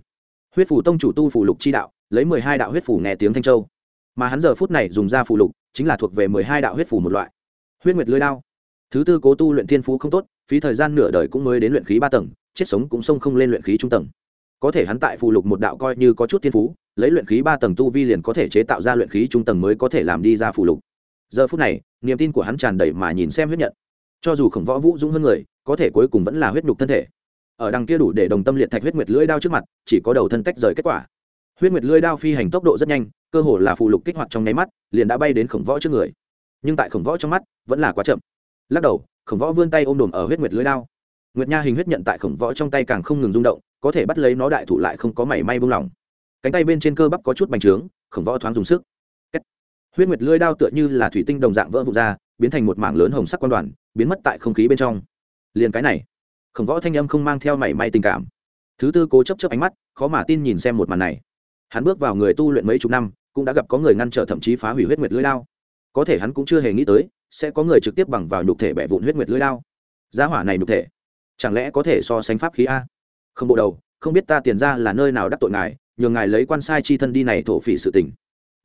A: Huyết phủ tông chủ tu phủ lục chi đạo, lấy mười hai đạo huyết phủ nghe tiếng thanh châu. Mà hắn giờ phút này dùng ra phủ lục chính là thuộc về mười hai đạo huyết phủ một loại. Huyết nguyệt lưỡi đao. Thứ tư cố tu luyện thiên phú không tốt, phí thời gian nửa đời cũng mới đến luyện khí ba tầng, chết sống cũng xông không lên luyện khí trung tầng. Có thể hắn tại phù lục một đạo coi như có chút thiên phú, lấy luyện khí ba tầng tu vi liền có thể chế tạo ra luyện khí trung tầng mới có thể làm đi ra phù lục. Giờ phút này, niềm tin của hắn tràn đầy mà nhìn xem huyết nhận. Cho dù khổng võ vũ dũng hơn người, có thể cuối cùng vẫn là huyết nhục thân thể. Ở đằng kia đủ để đồng tâm liệt thạch huyết nguyệt lưỡi đao trước mặt, chỉ có đầu thân tách rời kết quả huyết nguyệt lưỡi đao phi hành tốc độ rất nhanh, cơ hồ là phụ lục kích hoạt trong nháy mắt, liền đã bay đến khổng võ trước người. Nhưng tại khổng võ trong mắt, vẫn là quá chậm. Lắc đầu, khổng võ vươn tay ôm đồm ở huyết nguyệt lưỡi đao. Nguyệt nha hình huyết nhận tại khổng võ trong tay càng không ngừng rung động, có thể bắt lấy nó đại thủ lại không có mảy may buông lỏng. Cánh tay bên trên cơ bắp có chút bành trướng, khổng võ thoáng dùng sức. Huyết nguyệt lưỡi đao tựa như là thủy tinh đồng dạng vỡ vụt ra, biến thành một mảng lớn hồng sắc quan đoàn, biến mất tại không khí bên trong. Liền cái này, khổng võ thanh âm không mang theo mảy may tình cảm. Thứ tư cố chấp chấp ánh mắt, khó mà tin nhìn xem một màn này hắn bước vào người tu luyện mấy chục năm, cũng đã gặp có người ngăn trở thậm chí phá hủy huyết nguyệt lưỡi lao. có thể hắn cũng chưa hề nghĩ tới, sẽ có người trực tiếp bằng vào nhục thể bẻ vụn huyết nguyệt lưỡi lao. giá hỏa này nhục thể, chẳng lẽ có thể so sánh pháp khí a không bộ đầu, không biết ta tiền ra là nơi nào đắc tội ngài, nhường ngài lấy quan sai chi thân đi này thổ phỉ sự tình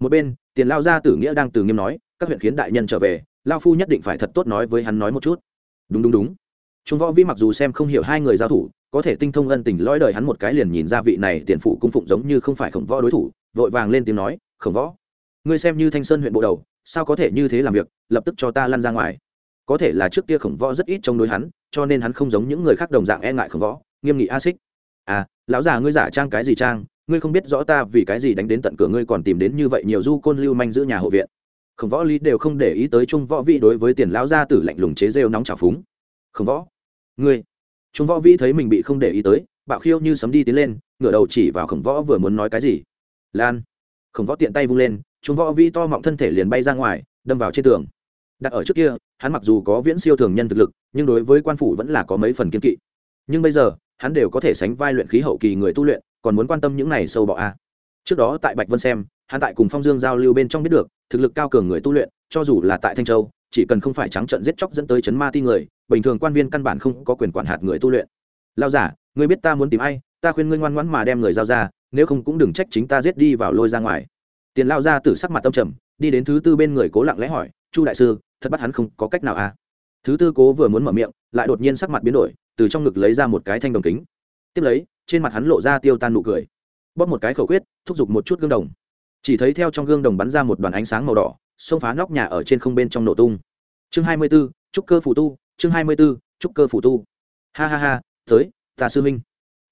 A: một bên, tiền lao gia tử nghĩa đang từ nghiêm nói, các huyện khiến đại nhân trở về, lao phu nhất định phải thật tốt nói với hắn nói một chút đúng đúng đúng chúng võ vi mặc dù xem không hiểu hai người giao thủ có thể tinh thông ân tình lõi đời hắn một cái liền nhìn ra vị này tiền phụ cung phụng giống như không phải khổng võ đối thủ, vội vàng lên tiếng nói, khổng võ, ngươi xem như thanh sơn huyện bộ đầu, sao có thể như thế làm việc, lập tức cho ta lăn ra ngoài. Có thể là trước kia khổng võ rất ít trong đối hắn, cho nên hắn không giống những người khác đồng dạng e ngại khổng võ, nghiêm nghị a xích. À lão già ngươi giả trang cái gì trang, ngươi không biết rõ ta vì cái gì đánh đến tận cửa ngươi còn tìm đến như vậy nhiều du côn lưu manh giữ nhà hộ viện. Khổng võ lý đều không để ý tới trung võ vị đối với tiền lão gia tử lạnh lùng chế rêu nóng trào phúng. Khổng võ, ngươi Chúng võ vĩ thấy mình bị không để ý tới, bạo khiêu như sấm đi tiến lên, ngửa đầu chỉ vào khổng võ vừa muốn nói cái gì. Lan. Khổng võ tiện tay vung lên chúng võ vi to mọng thân thể liền bay ra ngoài, đâm vào trên tường. Đặt ở trước kia, hắn mặc dù có viễn siêu thường nhân thực lực, nhưng đối với quan phủ vẫn là có mấy phần kiên kỵ. Nhưng bây giờ, hắn đều có thể sánh vai luyện khí hậu kỳ người tu luyện, còn muốn quan tâm những này sâu bọ a. Trước đó tại bạch vân xem, hắn tại cùng phong dương giao lưu bên trong biết được, thực lực cao cường người tu luyện, cho dù là tại thanh châu, chỉ cần không phải trắng trận giết chóc dẫn tới chấn ma ti người bình thường quan viên căn bản không có quyền quản hạt người tu luyện. Lao giả, ngươi biết ta muốn tìm ai, ta khuyên ngươi ngoan ngoãn mà đem người giao ra, nếu không cũng đừng trách chính ta giết đi vào lôi ra ngoài. Tiền lao ra từ sắc mặt tâm trầm, đi đến thứ tư bên người cố lặng lẽ hỏi, chu đại sư, thật bắt hắn không có cách nào à? Thứ tư cố vừa muốn mở miệng, lại đột nhiên sắc mặt biến đổi, từ trong ngực lấy ra một cái thanh đồng kính. Tiếp lấy, trên mặt hắn lộ ra tiêu tan nụ cười. Bóp một cái khẩu quyết, thúc giục một chút gương đồng. Chỉ thấy theo trong gương đồng bắn ra một đoàn ánh sáng màu đỏ, xông phá nóc nhà ở trên không bên trong nổ tung. Chương hai mươi b ố trúc cơ phù tu chương hai mươi b ố trúc cơ phủ tu. Ha ha ha, tới, ta sư minh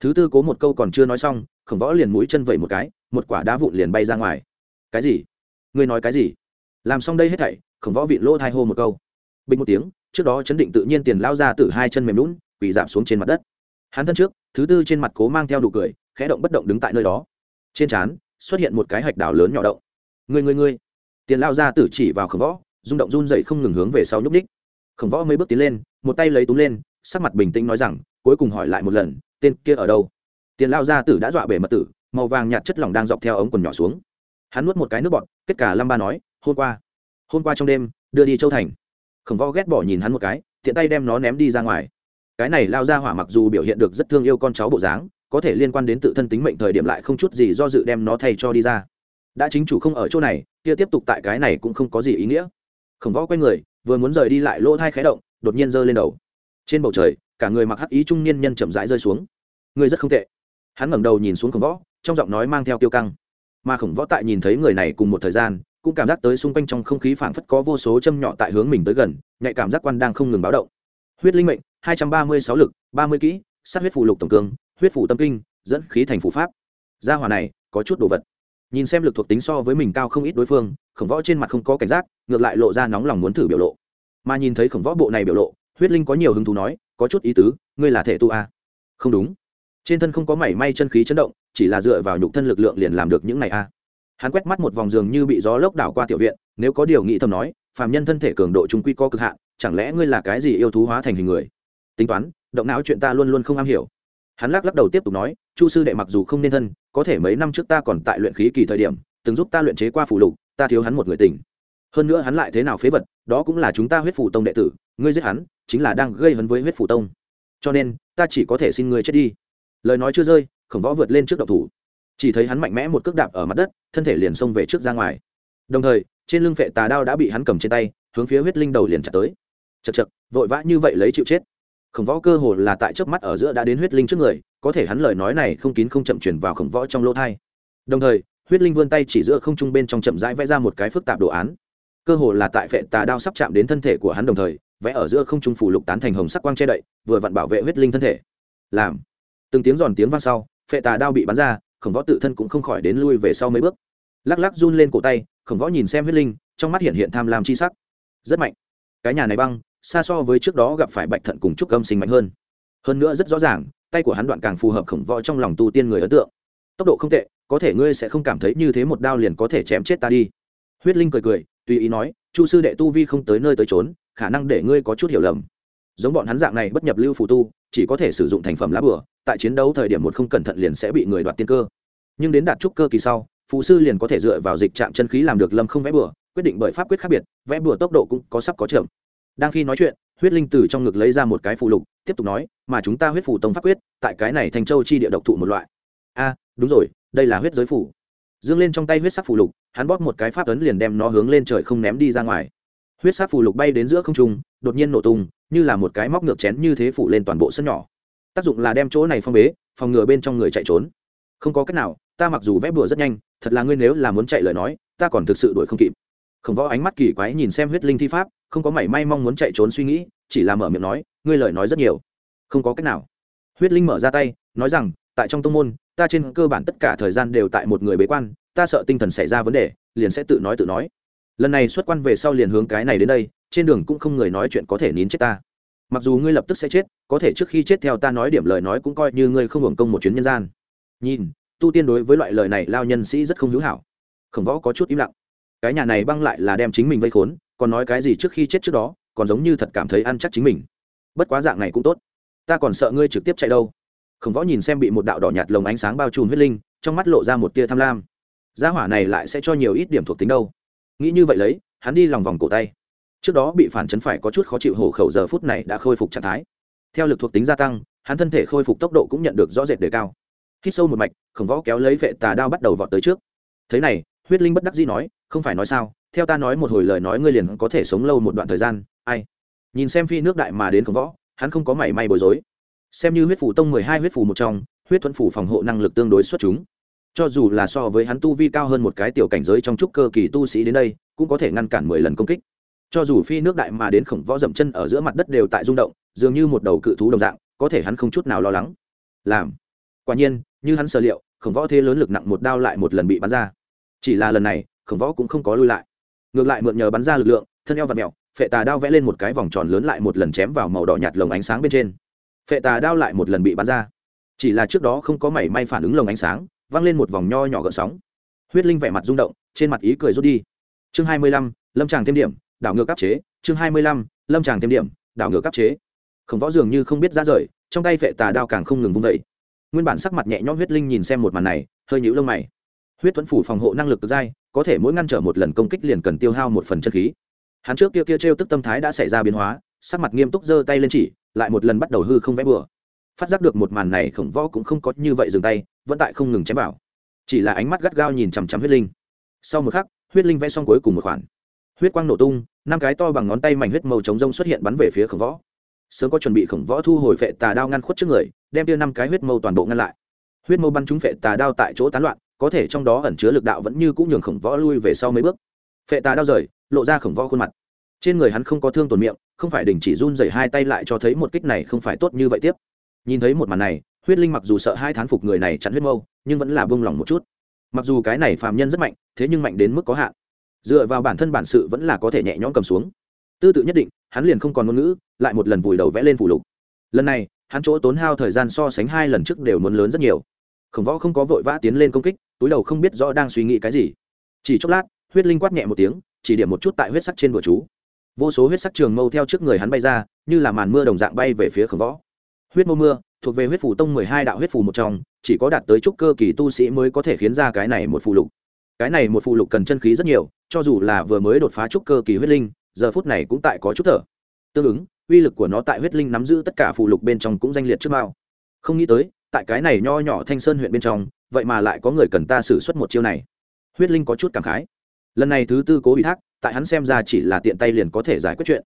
A: thứ tư cố một câu còn chưa nói xong, khổng võ liền mũi chân vẩy một cái, một quả đá vụn liền bay ra ngoài. Cái gì? Ngươi nói cái gì? Làm xong đây hết thảy, khổng võ vịn lỗ thai hô một câu. Bình một tiếng, trước đó chấn định tự nhiên tiền lao ra từ hai chân mềm lún, quỳ giảm xuống trên mặt đất. Hắn thân trước, thứ tư trên mặt cố mang theo đủ cười, khẽ động bất động đứng tại nơi đó. Trên trán, xuất hiện một cái hạch đảo lớn nhỏ động. Người người người tiền lao ra tử chỉ vào khổng võ, rung động run dậy không ngừng hướng về sau nhúc ních khổng võ mấy bước tiến lên, một tay lấy túm lên, sắc mặt bình tĩnh nói rằng, cuối cùng hỏi lại một lần, tên kia ở đâu? Tiền lao gia tử đã dọa bể mật tử, màu vàng nhạt chất lỏng đang dọc theo ống quần nhỏ xuống. Hắn nuốt một cái nước bọt, kết cả lâm ba nói, hôm qua hôm qua trong đêm, đưa đi châu thành. Khổng võ ghét bỏ nhìn hắn một cái, tiện tay đem nó ném đi ra ngoài. Cái này lao ra hỏa mặc dù biểu hiện được rất thương yêu con cháu bộ dáng, có thể liên quan đến tự thân tính mệnh thời điểm lại không chút gì do dự đem nó thay cho đi ra. Đã chính chủ không ở chỗ này, kia tiếp tục tại cái này cũng không có gì ý nghĩa. Khổng võ quay người vừa muốn rời đi lại lỗ thai khé động, đột nhiên giơ lên đầu. Trên bầu trời, cả người mặc hắc ý trung niên nhân chậm rãi rơi xuống. Người rất không tệ. Hắn ngẩng đầu nhìn xuống khổng võ, trong giọng nói mang theo tiêu căng. Mà khổng võ tại nhìn thấy người này cùng một thời gian, cũng cảm giác tới xung quanh trong không khí phảng phất có vô số châm nhỏ tại hướng mình tới gần, nhạy cảm giác quan đang không ngừng báo động. Huyết linh mệnh, hai trăm ba mươi sáu lực, ba mươi kỹ, sát huyết phù lục tổng cương, huyết phủ tâm kinh, dẫn khí thành phủ pháp. Gia hỏa này, có chút đồ vật nhìn xem lực thuộc tính so với mình cao không ít đối phương, khổng võ trên mặt không có cảnh giác, ngược lại lộ ra nóng lòng muốn thử biểu lộ. Mà nhìn thấy khổng võ bộ này biểu lộ, huyết linh có nhiều hứng thú nói, có chút ý tứ, ngươi là thể tu a không đúng. Trên thân không có mảy may chân khí chấn động, chỉ là dựa vào nhục thân lực lượng liền làm được những này a hắn quét mắt một vòng giường như bị gió lốc đảo qua tiểu viện, nếu có điều nghĩ thầm nói, phàm nhân thân thể cường độ trung quy có cực hạn, chẳng lẽ ngươi là cái gì yêu thú hóa thành hình người? Tính toán, động não chuyện ta luôn luôn không am hiểu hắn lắc lắc đầu tiếp tục nói, chu sư đệ mặc dù không nên thân, có thể mấy năm trước ta còn tại luyện khí kỳ thời điểm, từng giúp ta luyện chế qua phủ lục, ta thiếu hắn một người tình. Hơn nữa hắn lại thế nào phế vật, đó cũng là chúng ta huyết phủ tông đệ tử, ngươi giết hắn, chính là đang gây hấn với huyết phủ tông. Cho nên, ta chỉ có thể xin ngươi chết đi. Lời nói chưa rơi, khổng võ vượt lên trước độc thủ. Chỉ thấy hắn mạnh mẽ một cước đạp ở mặt đất, thân thể liền xông về trước ra ngoài. Đồng thời, trên lưng phệ tà đao đã bị hắn cầm trên tay, hướng phía huyết linh đầu liền chặt tới. Chật chật vội vã như vậy lấy chịu chết khổng võ cơ hồ là tại chớp mắt ở giữa đã đến huyết linh trước người, có thể hắn lời nói này không kín không chậm chuyển vào khổng võ trong lỗ thai. Đồng thời, huyết linh vươn tay chỉ giữa không trung bên trong chậm rãi vẽ ra một cái phức tạp đồ án. Cơ hồ là tại phệ tà đao sắp chạm đến thân thể của hắn đồng thời, vẽ ở giữa không trung phủ lục tán thành hồng sắc quang che đậy, vừa vặn bảo vệ huyết linh thân thể. Làm. Từng tiếng giòn tiếng vang sau, phệ tà đao bị bắn ra, khổng võ tự thân cũng không khỏi đến lui về sau mấy bước. Lắc lắc run lên cổ tay, khổng võ nhìn xem huyết linh, trong mắt hiện hiện tham lam chi sắc. Rất mạnh. Cái nhà này băng xa so với trước đó gặp phải bạch thận cùng trúc âm sinh mạnh hơn. Hơn nữa rất rõ ràng, tay của hắn đoạn càng phù hợp khổng võ trong lòng tu tiên người ấn tượng. Tốc độ không tệ, có thể ngươi sẽ không cảm thấy như thế một đao liền có thể chém chết ta đi. Huyết linh cười cười, tùy ý nói, chu sư đệ tu vi không tới nơi tới trốn khả năng để ngươi có chút hiểu lầm. Giống bọn hắn dạng này bất nhập lưu phù tu, chỉ có thể sử dụng thành phẩm lá bửa tại chiến đấu thời điểm một không cẩn thận liền sẽ bị người đoạt tiên cơ. Nhưng đến đạt trúc cơ kỳ sau phụ sư liền có thể dựa vào dịch trạm chân khí làm được lâm không vẽ bừa quyết định bởi pháp quyết khác biệt, vẽ bừa tốc độ cũng có sắp có chậm đang khi nói chuyện, huyết linh từ trong ngực lấy ra một cái phụ lục, tiếp tục nói, mà chúng ta huyết phủ tông pháp quyết, tại cái này thành châu chi địa độc thụ một loại. A, đúng rồi, đây là huyết giới phủ dương lên trong tay huyết sắc phủ lục, hắn bóp một cái pháp ấn liền đem nó hướng lên trời không ném đi ra ngoài. Huyết sắc phủ lục bay đến giữa không trung, đột nhiên nổ tung, như là một cái móc ngược chén như thế phủ lên toàn bộ sân nhỏ. Tác dụng là đem chỗ này phong bế, phòng ngừa bên trong người chạy trốn. Không có cách nào, ta mặc dù vẽ bừa rất nhanh, thật là ngươi nếu là muốn chạy lời nói, ta còn thực sự đuổi không kịp. Khổng võ ánh mắt kỳ quái nhìn xem huyết linh thi pháp không có mảy may mong muốn chạy trốn suy nghĩ, chỉ là mở miệng nói, ngươi lời nói rất nhiều. Không có cách nào. Huyết linh mở ra tay, nói rằng, tại trong tông môn, ta trên cơ bản tất cả thời gian đều tại một người bế quan, ta sợ tinh thần xảy ra vấn đề, liền sẽ tự nói tự nói. Lần này xuất quan về sau liền hướng cái này đến đây, trên đường cũng không người nói chuyện có thể nín chết ta. Mặc dù ngươi lập tức sẽ chết, có thể trước khi chết theo ta nói điểm lời nói cũng coi như ngươi không hưởng công một chuyến nhân gian. Nhìn, tu tiên đối với loại lời này lao nhân sĩ rất không hữu hảo. Khổng võ có chút im lặng. Cái nhà này băng lại là đem chính mình vây khốn còn nói cái gì trước khi chết trước đó, còn giống như thật cảm thấy ăn chắc chính mình. Bất quá dạng này cũng tốt. Ta còn sợ ngươi trực tiếp chạy đâu. Khổng võ nhìn xem bị một đạo đỏ nhạt lồng ánh sáng bao trùm huyết linh, trong mắt lộ ra một tia tham lam. Gia hỏa này lại sẽ cho nhiều ít điểm thuộc tính đâu. Nghĩ như vậy lấy, hắn đi lòng vòng cổ tay. Trước đó bị phản chấn phải có chút khó chịu hổ khẩu giờ phút này đã khôi phục trạng thái. Theo lực thuộc tính gia tăng, hắn thân thể khôi phục tốc độ cũng nhận được rõ rệt đề cao. Hít sâu một mạch, khổng võ kéo lấy vệ tà đao bắt đầu vọt tới trước. Thế này, huyết linh bất đắc dĩ nói, không phải nói sao theo ta nói một hồi lời nói ngươi liền có thể sống lâu một đoạn thời gian, ai? Nhìn xem phi nước đại mà đến khổng võ, hắn không có mảy may bối rối. Xem như huyết phủ tông mười hai huyết phủ một trong, huyết thuẫn phủ phòng hộ năng lực tương đối xuất chúng. Cho dù là so với hắn tu vi cao hơn một cái tiểu cảnh giới trong trúc cơ kỳ tu sĩ đến đây, cũng có thể ngăn cản mười lần công kích. Cho dù phi nước đại mà đến khổng võ dậm chân ở giữa mặt đất đều tại rung động, dường như một đầu cự thú đồng dạng, có thể hắn không chút nào lo lắng. Làm. Quả nhiên, như hắn sở liệu, khổng võ thế lớn lực nặng một đao lại một lần bị bắn ra. Chỉ là lần này, khổng võ cũng không có lui lại ngược lại mượn nhờ bắn ra lực lượng, thân eo và mẹo phệ tà đao vẽ lên một cái vòng tròn lớn lại một lần chém vào màu đỏ nhạt lồng ánh sáng bên trên. Phệ tà đao lại một lần bị bắn ra. Chỉ là trước đó không có mảy may phản ứng lồng ánh sáng văng lên một vòng nho nhỏ gợn sóng. Huyết linh vẻ mặt rung động, trên mặt ý cười rút đi. Chương hai mươi lăm, lâm tràng thêm điểm, đảo ngược áp chế. Chương hai mươi lăm, lâm tràng thêm điểm, đảo ngược áp chế. Khổng võ dường như không biết ra rời, trong tay phệ tà đao càng không ngừng vung vẩy nguyên bản sắc mặt nhẹ nhõm huyết linh nhìn xem một màn này, hơi nhũ lông mày. Huyết thuẫn phủ phòng hộ năng lực dai có thể mỗi ngăn trở một lần công kích liền cần tiêu hao một phần chân khí. Hắn trước kia kia Trêu tức tâm thái đã xảy ra biến hóa, sắc mặt nghiêm túc giơ tay lên chỉ, lại một lần bắt đầu hư không vẽ bừa. Phát giác được một màn này, khổng võ cũng không có như vậy dừng tay, vẫn tại không ngừng chém vào. Chỉ là ánh mắt gắt gao nhìn chằm chằm huyết linh. Sau một khắc, huyết linh vẽ xong cuối cùng một khoản. Huyết quang nổ tung, năm cái to bằng ngón tay mảnh huyết màu chống rông xuất hiện bắn về phía khổng võ. Sớm có chuẩn bị, khổng võ thu hồi phệ tà đao ngăn khuất trước người, đem tia năm cái huyết mâu toàn bộ ngăn lại. Huyết mâu bắn trúng phệ tà đao tại chỗ tán loạn có thể trong đó ẩn chứa lực đạo vẫn như cũng nhường khổng võ lui về sau mấy bước. Phệ tà đau rời, lộ ra khổng võ khuôn mặt. Trên người hắn không có thương tổn miệng, không phải đình chỉ run dày hai tay lại cho thấy một kích này không phải tốt như vậy tiếp. Nhìn thấy một màn này, huyết linh mặc dù sợ hai thán phục người này chặn huyết mâu, nhưng vẫn là buông lòng một chút. Mặc dù cái này phàm nhân rất mạnh, thế nhưng mạnh đến mức có hạn. Dựa vào bản thân bản sự vẫn là có thể nhẹ nhõm cầm xuống. Tư tự nhất định, hắn liền không còn ngôn ngữ, lại một lần vùi đầu vẽ lên phủ lục. Lần này, hắn chỗ tốn hao thời gian so sánh hai lần trước đều muốn lớn rất nhiều khổng võ không có vội vã tiến lên công kích, túi đầu không biết rõ đang suy nghĩ cái gì. Chỉ chốc lát, huyết linh quát nhẹ một tiếng, chỉ điểm một chút tại huyết sắc trên bờ chú. Vô số huyết sắc trường mâu theo trước người hắn bay ra, như là màn mưa đồng dạng bay về phía khổng võ. Huyết mâu mưa, thuộc về huyết phủ tông mười hai đạo huyết phủ một trong, chỉ có đạt tới trúc cơ kỳ tu sĩ mới có thể khiến ra cái này một phù lục. Cái này một phù lục cần chân khí rất nhiều, cho dù là vừa mới đột phá trúc cơ kỳ huyết linh, giờ phút này cũng tại có chút thở. Tương ứng, uy lực của nó tại huyết linh nắm giữ tất cả phù lục bên trong cũng danh liệt trước mao không nghĩ tới tại cái này nho nhỏ thanh sơn huyện bên trong, vậy mà lại có người cần ta xử suất một chiêu này. Huyết linh có chút cảm khái. Lần này thứ tư cố ủy thác, tại hắn xem ra chỉ là tiện tay liền có thể giải quyết chuyện.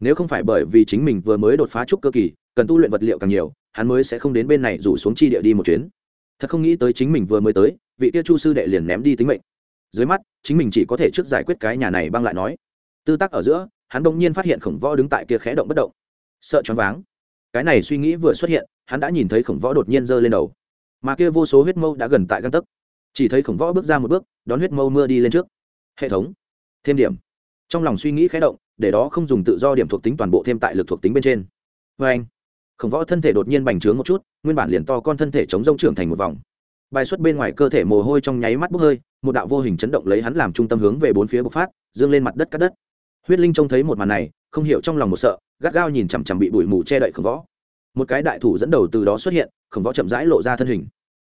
A: Nếu không phải bởi vì chính mình vừa mới đột phá trúc cơ kỳ, cần tu luyện vật liệu càng nhiều, hắn mới sẽ không đến bên này rủ xuống chi địa đi một chuyến. Thật không nghĩ tới chính mình vừa mới tới, vị kia chu sư đệ liền ném đi tính mệnh. Dưới mắt, chính mình chỉ có thể trước giải quyết cái nhà này băng lại nói. Tư tác ở giữa, hắn bỗng nhiên phát hiện khổng võ đứng tại kia khẽ động bất động. Sợ choáng váng. Cái này suy nghĩ vừa xuất hiện hắn đã nhìn thấy khổng võ đột nhiên giơ lên đầu. Mà kia vô số huyết mâu đã gần tại găng tấc. Chỉ thấy khổng võ bước ra một bước, đón huyết mâu mưa đi lên trước. Hệ thống. Thêm điểm. Trong lòng suy nghĩ khé động, để đó không dùng tự do điểm thuộc tính toàn bộ thêm tại lực thuộc tính bên trên. Vê anh, khổng võ thân thể đột nhiên bành trướng một chút, nguyên bản liền to con thân thể chống rông trưởng thành một vòng. Bài xuất bên ngoài cơ thể mồ hôi trong nháy mắt bốc hơi, một đạo vô hình chấn động lấy hắn làm trung tâm hướng về bốn phía bộc phát, dương lên mặt đất cắt đất. Huyết linh trông thấy một màn này, không hiểu trong lòng một sợ, gắt gao nhìn chằm chằm bị bụi mù che đậy khổng võ một cái đại thủ dẫn đầu từ đó xuất hiện, khổng võ chậm rãi lộ ra thân hình.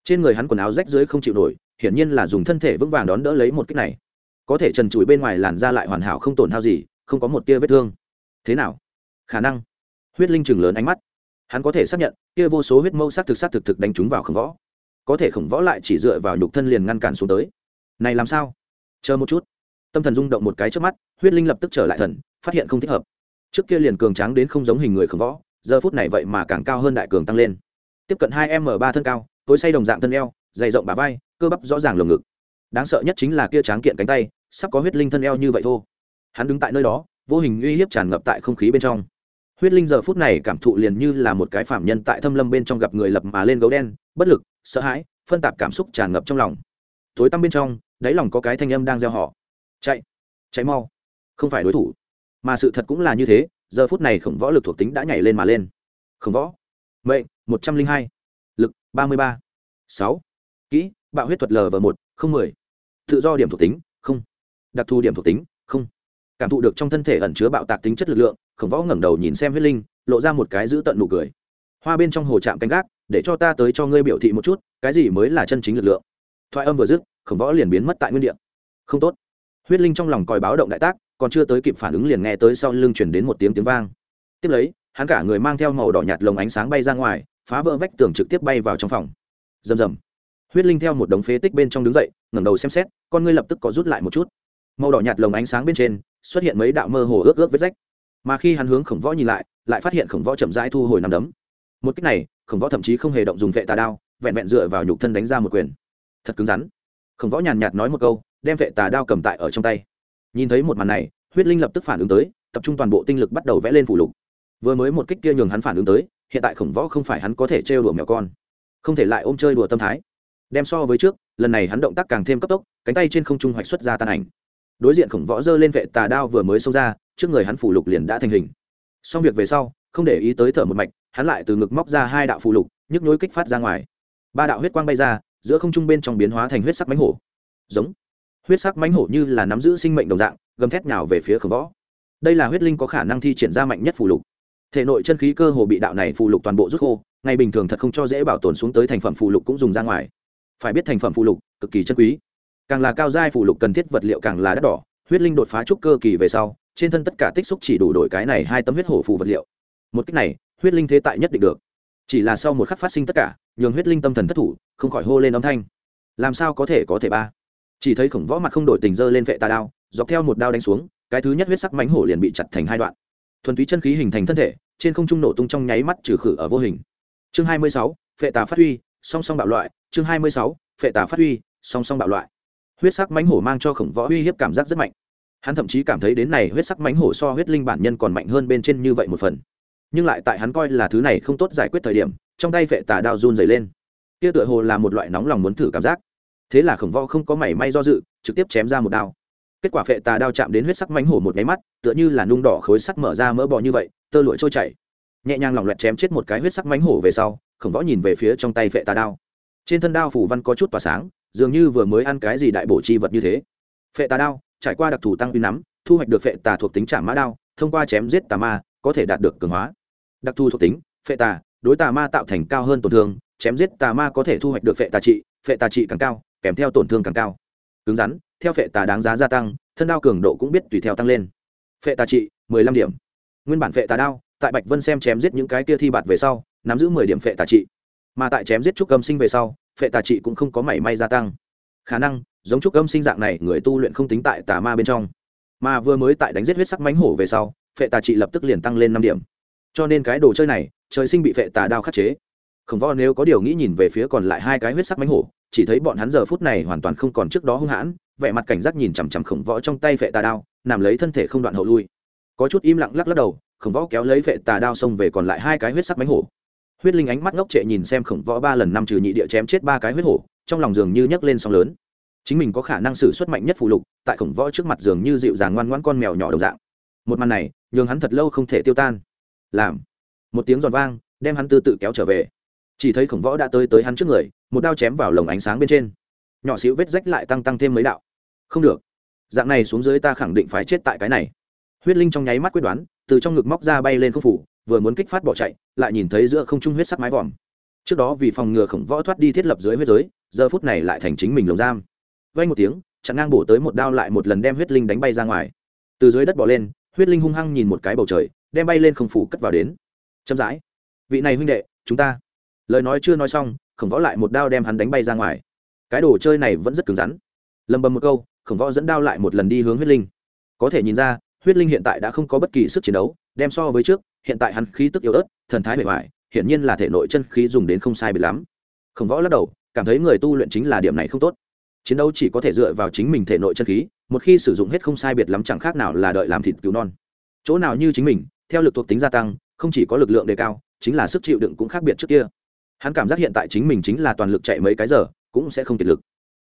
A: Trên người hắn quần áo rách dưới không chịu nổi, hiển nhiên là dùng thân thể vững vàng đón đỡ lấy một cách này. Có thể trần trụi bên ngoài làn da lại hoàn hảo không tổn hao gì, không có một tia vết thương. Thế nào? Khả năng. Huyết linh chừng lớn ánh mắt. Hắn có thể xác nhận, kia vô số huyết mâu s á c thực s á c thực thực đánh trúng vào khổng võ. Có thể khổng võ lại chỉ dựa vào nhục thân liền ngăn cản xuống tới. Này làm sao? Chờ một chút. Tâm thần rung động một cái trước mắt, huyết linh lập tức trở lại thần, phát hiện không thích hợp. Trước kia liền cường tráng đến không giống hình người khổng võ giờ phút này vậy mà càng cao hơn đại cường tăng lên. Tiếp cận hai m ba thân cao tối say đồng dạng thân eo, dày rộng bà vai, cơ bắp rõ ràng lồng ngực. Đáng sợ nhất chính là kia tráng kiện cánh tay, sắp có huyết linh thân eo như vậy thô. Hắn đứng tại nơi đó, vô hình uy hiếp tràn ngập tại không khí bên trong. Huyết linh giờ phút này cảm thụ liền như là một cái phạm nhân tại thâm lâm bên trong gặp người lập mà lên gấu đen, bất lực, sợ hãi, phân tạp cảm xúc tràn ngập trong lòng. Tối tăm bên trong, đáy lòng có cái thanh âm đang gieo họ chạy chạy mau. Không phải đối thủ. Mà sự thật cũng là như thế giờ phút này khổng võ lực thuộc tính đã nhảy lên mà lên. Khổng võ, mệnh, một trăm linh hai, lực, ba mươi ba, sáu. Kỹ, bạo huyết thuật lv một, không mười. Tự do điểm thuộc tính, không. Đặc thù điểm thuộc tính, không. Cảm thụ được trong thân thể ẩn chứa bạo tạc tính chất lực lượng, khổng võ ngẩng đầu nhìn xem huyết linh, lộ ra một cái giữ tận nụ cười. Hoa bên trong hồ trạm canh gác, để cho ta tới cho ngươi biểu thị một chút, cái gì mới là chân chính lực lượng? Thoại âm vừa dứt, khổng võ liền biến mất tại nguyên địa. Không tốt. Huyết linh trong lòng còi báo động đại tác còn chưa tới kịp phản ứng liền nghe tới sau lưng chuyển đến một tiếng tiếng vang. Tiếp lấy, hắn cả người mang theo màu đỏ nhạt lồng ánh sáng bay ra ngoài, phá vỡ vách tường trực tiếp bay vào trong phòng. Rầm rầm. Huyết linh theo một đống phế tích bên trong đứng dậy, ngẩng đầu xem xét, con ngươi lập tức có rút lại một chút. Màu đỏ nhạt lồng ánh sáng bên trên, xuất hiện mấy đạo mơ hồ ướt ướt vết rách. Mà khi hắn hướng khổng võ nhìn lại lại phát hiện khổng võ chậm rãi thu hồi nằm đấm. Một cách này, khổng võ thậm chí không hề động dùng vệ tà đao, vẹn vẹn dựa vào nhục thân đánh ra một quyền. Thật cứng rắn. Khổng võ nhàn nhạt nói một câu, đem vệ tà đao cầm tại ở trong tay nhìn thấy một màn này, huyết linh lập tức phản ứng tới, tập trung toàn bộ tinh lực bắt đầu vẽ lên phủ lục. Vừa mới một kích kia nhường hắn phản ứng tới, hiện tại khổng võ không phải hắn có thể trêu đùa mèo con. Không thể lại ôm chơi đùa tâm thái. Đem so với trước, lần này hắn động tác càng thêm cấp tốc, cánh tay trên không trung hoạch xuất ra tan ảnh. Đối diện khổng võ giơ lên vệ tà đao vừa mới xông ra, trước người hắn phủ lục liền đã thành hình. Xong việc về sau, không để ý tới thở một mạch, hắn lại từ ngực móc ra hai đạo phủ lục, nhức nhối kích phát ra ngoài. Ba đạo huyết quang bay ra, giữa không trung bên trong biến hóa thành huyết sắc mánh hổ. Giống huyết sắc mãnh hổ như là nắm giữ sinh mệnh đồng dạng, gầm thét nhào về phía khổng võ. Đây là huyết linh có khả năng thi triển ra mạnh nhất phù lục. Thể nội chân khí cơ hồ bị đạo này phù lục toàn bộ rút khô, ngày bình thường thật không cho dễ bảo tồn xuống tới thành phẩm phù lục cũng dùng ra ngoài. Phải biết thành phẩm phù lục, cực kỳ chân quý. Càng là cao giai phù lục cần thiết vật liệu càng là đắt đỏ, huyết linh đột phá trúc cơ kỳ về sau, trên thân tất cả tích xúc chỉ đủ đổi cái này hai tấm huyết hổ phù vật liệu. Một cách này, huyết linh thế tại nhất định được. Chỉ là sau một khắc phát sinh tất cả, nhường huyết linh tâm thần thất thủ, không khỏi hô lên âm thanh. Làm sao có thể có thể ba? Chỉ thấy khổng võ mặt không đổi tình dơ lên vệ tà đao, dọc theo một đao đánh xuống, cái thứ nhất huyết sắc mánh hổ liền bị chặt thành hai đoạn. Thuần túy chân khí hình thành thân thể, trên không trung nổ tung trong nháy mắt trừ khử ở vô hình. Chương hai mươi sáu phệ tà phát huy, song song bạo loại. Chương hai mươi sáu phệ tà phát huy, song song bạo loại. Huyết sắc mánh hổ mang cho khổng võ uy hiếp cảm giác rất mạnh. Hắn thậm chí cảm thấy đến này huyết sắc mánh hổ so huyết linh bản nhân còn mạnh hơn bên trên như vậy một phần. Nhưng lại tại hắn coi là thứ này không tốt giải quyết thời điểm, trong tay vệ tà đao run dày lên. Kia tựa hồ là một loại nóng lòng muốn thử cảm giác thế là khổng võ không có mảy may do dự, trực tiếp chém ra một đao. Kết quả phệ tà đao chạm đến huyết sắc mánh hổ một nháy mắt, tựa như là nung đỏ khối sắt mở ra mỡ bò như vậy, tơ lụi trôi chảy. Nhẹ nhàng lỏng loẹt chém chết một cái huyết sắc mánh hổ về sau, khổng võ nhìn về phía trong tay phệ tà đao. Trên thân đao phủ văn có chút tỏa sáng, dường như vừa mới ăn cái gì đại bổ chi vật như thế. Phệ tà đao, trải qua đặc thù tăng uy nắm, thu hoạch được phệ tà thuộc tính trả mã đao, thông qua chém giết tà ma, có thể đạt được cường hóa. Đặc thù thuộc tính, phệ tà, đối tà ma tạo thành cao hơn tổn thương, chém giết tà ma có thể thu hoạch được phệ tà trị, phệ tà trị càng cao kèm theo tổn thương càng cao. Cứng rắn, theo phệ tà đáng giá gia tăng, thân đao cường độ cũng biết tùy theo tăng lên. Phệ tà trị, mười lăm điểm. Nguyên bản phệ tà đao, tại bạch vân xem chém giết những cái kia thi bạt về sau, nắm giữ mười điểm phệ tà trị. Mà tại chém giết trúc âm sinh về sau, phệ tà trị cũng không có mảy may gia tăng. Khả năng, giống trúc âm sinh dạng này, người tu luyện không tính tại tà ma bên trong. Mà vừa mới tại đánh giết huyết sắc mánh hổ về sau, phệ tà trị lập tức liền tăng lên năm điểm. Cho nên cái đồ chơi này, trời sinh bị phệ tà đao khắc chế. Khổng võ nếu có điều nghĩ nhìn về phía còn lại hai cái huyết sắc mánh hổ chỉ thấy bọn hắn giờ phút này hoàn toàn không còn trước đó hung hãn, vẻ mặt cảnh giác nhìn chằm chằm khổng võ trong tay vệ tà đao, nằm lấy thân thể không đoạn hậu lui. Có chút im lặng lắc lắc đầu, khổng võ kéo lấy vệ tà đao xông về còn lại hai cái huyết sắc bánh hổ. Huyết linh ánh mắt ngốc trệ nhìn xem khổng võ ba lần năm trừ nhị địa chém chết ba cái huyết hổ, trong lòng giường như nhấc lên sóng lớn. Chính mình có khả năng sử xuất mạnh nhất phụ lục, tại khổng võ trước mặt giường như dịu dàng ngoan ngoãn con mèo nhỏ đồng dạng. Một màn này, nhường hắn thật lâu không thể tiêu tan. Làm. Một tiếng giòn vang, đem hắn tư tự kéo trở về. Chỉ thấy khổng võ đã tới tới hắn trước người một đao chém vào lồng ánh sáng bên trên. Nhỏ xíu vết rách lại tăng tăng thêm mấy đạo. Không được. Dạng này xuống dưới ta khẳng định phải chết tại cái này. Huyết linh trong nháy mắt quyết đoán, từ trong ngực móc ra bay lên không phủ, vừa muốn kích phát bỏ chạy, lại nhìn thấy giữa không trung huyết sắc mái vòm. Trước đó vì phòng ngừa khổng võ thoát đi thiết lập dưới huyết giới, giờ phút này lại thành chính mình lồng giam. Vay một tiếng, chặn ngang bổ tới một đao lại một lần đem huyết linh đánh bay ra ngoài. Từ dưới đất bỏ lên, huyết linh hung hăng nhìn một cái bầu trời, đem bay lên không phủ cất vào đến. Chậm rãi. Vị này huynh đệ, chúng ta. Lời nói chưa nói xong khổng võ lại một đao đem hắn đánh bay ra ngoài. Cái đồ chơi này vẫn rất cứng rắn. Lầm bầm một câu, khổng võ dẫn đao lại một lần đi hướng huyết linh. Có thể nhìn ra, huyết linh hiện tại đã không có bất kỳ sức chiến đấu, đem so với trước, hiện tại hắn khí tức yếu ớt, thần thái bề ngoài, hiển nhiên là thể nội chân khí dùng đến không sai biệt lắm. Khổng võ lắc đầu, cảm thấy người tu luyện chính là điểm này không tốt. Chiến đấu chỉ có thể dựa vào chính mình thể nội chân khí, một khi sử dụng hết không sai biệt lắm chẳng khác nào là đợi làm thịt cứu non. Chỗ nào như chính mình, theo lực thuộc tính gia tăng, không chỉ có lực lượng đề cao, chính là sức chịu đựng cũng khác biệt trước kia hắn cảm giác hiện tại chính mình chính là toàn lực chạy mấy cái giờ, cũng sẽ không kiệt lực.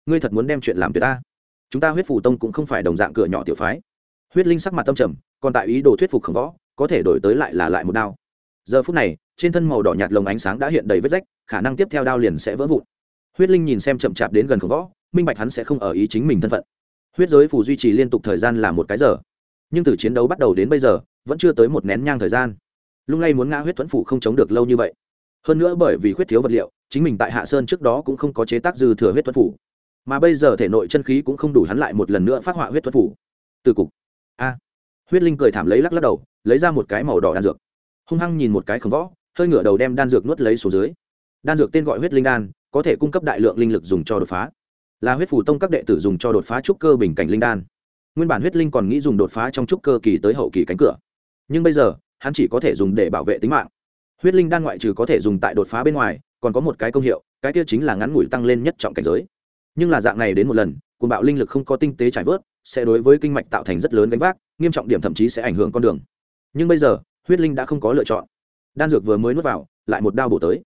A: Ngươi thật muốn đem chuyện làm tuyệt ta? Chúng ta huyết phủ tông cũng không phải đồng dạng cửa nhỏ tiểu phái. Huyết linh sắc mặt tâm trầm, còn tại ý đồ thuyết phục khổng võ, có thể đổi tới lại là lại một đao. Giờ phút này, trên thân màu đỏ nhạt lồng ánh sáng đã hiện đầy vết rách, khả năng tiếp theo đao liền sẽ vỡ vụn. Huyết linh nhìn xem chậm chạp đến gần khổng võ, minh bạch hắn sẽ không ở ý chính mình thân phận. Huyết giới phù duy trì liên tục thời gian là một cái giờ, nhưng từ chiến đấu bắt đầu đến bây giờ, vẫn chưa tới một nén nhang thời gian. Lung lay muốn ngã huyết thuẫn phủ không chống được lâu như vậy hơn nữa bởi vì khuyết thiếu vật liệu, chính mình tại hạ sơn trước đó cũng không có chế tác dư thừa huyết thuật phủ. Mà bây giờ thể nội chân khí cũng không đủ hắn lại một lần nữa phát họa huyết thuật phủ. Từ cục. A. Huyết linh cười thảm lấy lắc lắc đầu, lấy ra một cái màu đỏ đan dược. Hung hăng nhìn một cái khổng võ, hơi ngửa đầu đem đan dược nuốt lấy xuống dưới. Đan dược tên gọi huyết linh đan, có thể cung cấp đại lượng linh lực dùng cho đột phá. Là huyết phủ tông các đệ tử dùng cho đột phá trúc cơ bình cảnh linh đan. Nguyên bản huyết linh còn nghĩ dùng đột phá trong trúc cơ kỳ tới hậu kỳ cánh cửa. Nhưng bây giờ, hắn chỉ có thể dùng để bảo vệ tính mạng huyết linh đan ngoại trừ có thể dùng tại đột phá bên ngoài, còn có một cái công hiệu, cái kia chính là ngắn ngủi tăng lên nhất trọng cảnh giới. Nhưng là dạng này đến một lần, cuồng bạo linh lực không có tinh tế trải vớt, sẽ đối với kinh mạch tạo thành rất lớn gánh vác, nghiêm trọng điểm thậm chí sẽ ảnh hưởng con đường. Nhưng bây giờ, huyết linh đã không có lựa chọn. Đan dược vừa mới nuốt vào, lại một đao bổ tới.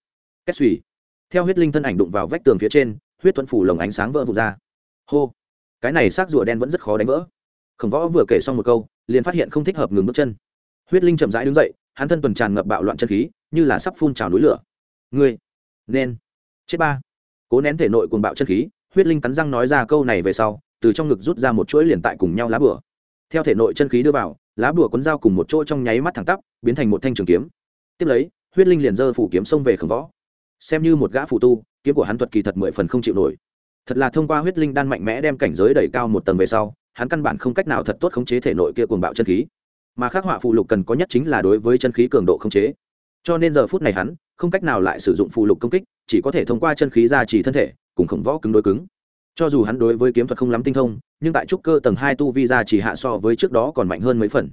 A: Kết suy theo huyết linh thân ảnh đụng vào vách tường phía trên, huyết thuẫn phủ lồng ánh sáng vỡ vụt ra. Hô. Cái này xác rùa đen vẫn rất khó đánh vỡ. Khổng võ vừa kể xong một câu, liền phát hiện không thích hợp ngừng bước chân. Huyết linh chậm rãi đứng dậy hắn thân tuần tràn ngập bạo loạn chân khí, như là sắp phun trào núi lửa. Ngươi nên chết ba. Cố nén thể nội cuồng bạo chân khí, huyết linh cắn răng nói ra câu này về sau, từ trong ngực rút ra một chuỗi liền tại cùng nhau lá bửa theo thể nội chân khí đưa vào, lá bửa cuốn dao cùng một chỗ trong nháy mắt thẳng tắp, biến thành một thanh trường kiếm. Tiếp lấy, huyết linh liền giơ phủ kiếm xông về khổng võ. Xem như một gã phù tu, kiếm của hắn thuật kỳ thật mười phần không chịu nổi. Thật là thông qua huyết linh đan mạnh mẽ đem cảnh giới đẩy cao một tầng về sau, hắn căn bản không cách nào thật tốt khống chế thể nội kia cuồng bạo chân khí mà khắc họa phụ lục cần có nhất chính là đối với chân khí cường độ không chế. Cho nên giờ phút này hắn không cách nào lại sử dụng phụ lục công kích, chỉ có thể thông qua chân khí ra chỉ thân thể, cùng khổng võ cứng đối cứng. Cho dù hắn đối với kiếm thuật không lắm tinh thông, nhưng tại trúc cơ tầng hai tu vi ra chỉ hạ so với trước đó còn mạnh hơn mấy phần.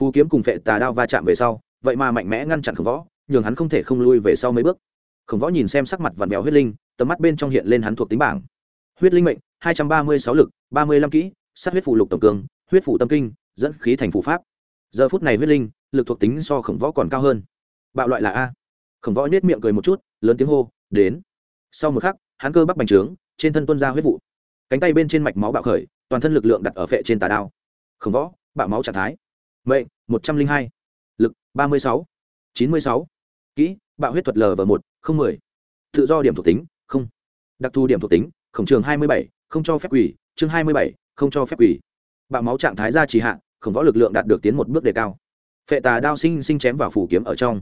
A: Phù kiếm cùng phệ tà đao va chạm về sau, vậy mà mạnh mẽ ngăn chặn khổng võ, nhường hắn không thể không lui về sau mấy bước. Khổng võ nhìn xem sắc mặt vặn vẹo huyết linh, tầm mắt bên trong hiện lên hắn thuộc tính bảng. Huyết linh mệnh, hai trăm ba mươi sáu lực, ba mươi lăm kỹ, sát huyết phụ lục tổng cường, huyết phụ tâm kinh, dẫn khí thành phụ pháp giờ phút này huyết linh, lực thuộc tính so khổng võ còn cao hơn. Bạo loại là a. Khổng võ nhét miệng cười một chút, lớn tiếng hô, đến. Sau một khắc, hắn cơ bắp bành trướng, trên thân tuân ra huyết vụ. Cánh tay bên trên mạch máu bạo khởi, toàn thân lực lượng đặt ở phệ trên tà đao. Khổng võ, bạo máu trạng thái. Mệnh, một trăm linh hai. Lực, ba mươi sáu. Chín mươi sáu. Kỹ, bạo huyết thuật l và một, không mười. Tự do điểm thuộc tính, không. Đặc thù điểm thuộc tính, khổng trường hai mươi bảy, không cho phép quỷ chương hai mươi bảy, không cho phép quỷ bạo máu trạng thái ra trì hạ khổng võ lực lượng đạt được tiến một bước đề cao. Phệ tà đao sinh sinh chém vào phủ kiếm ở trong.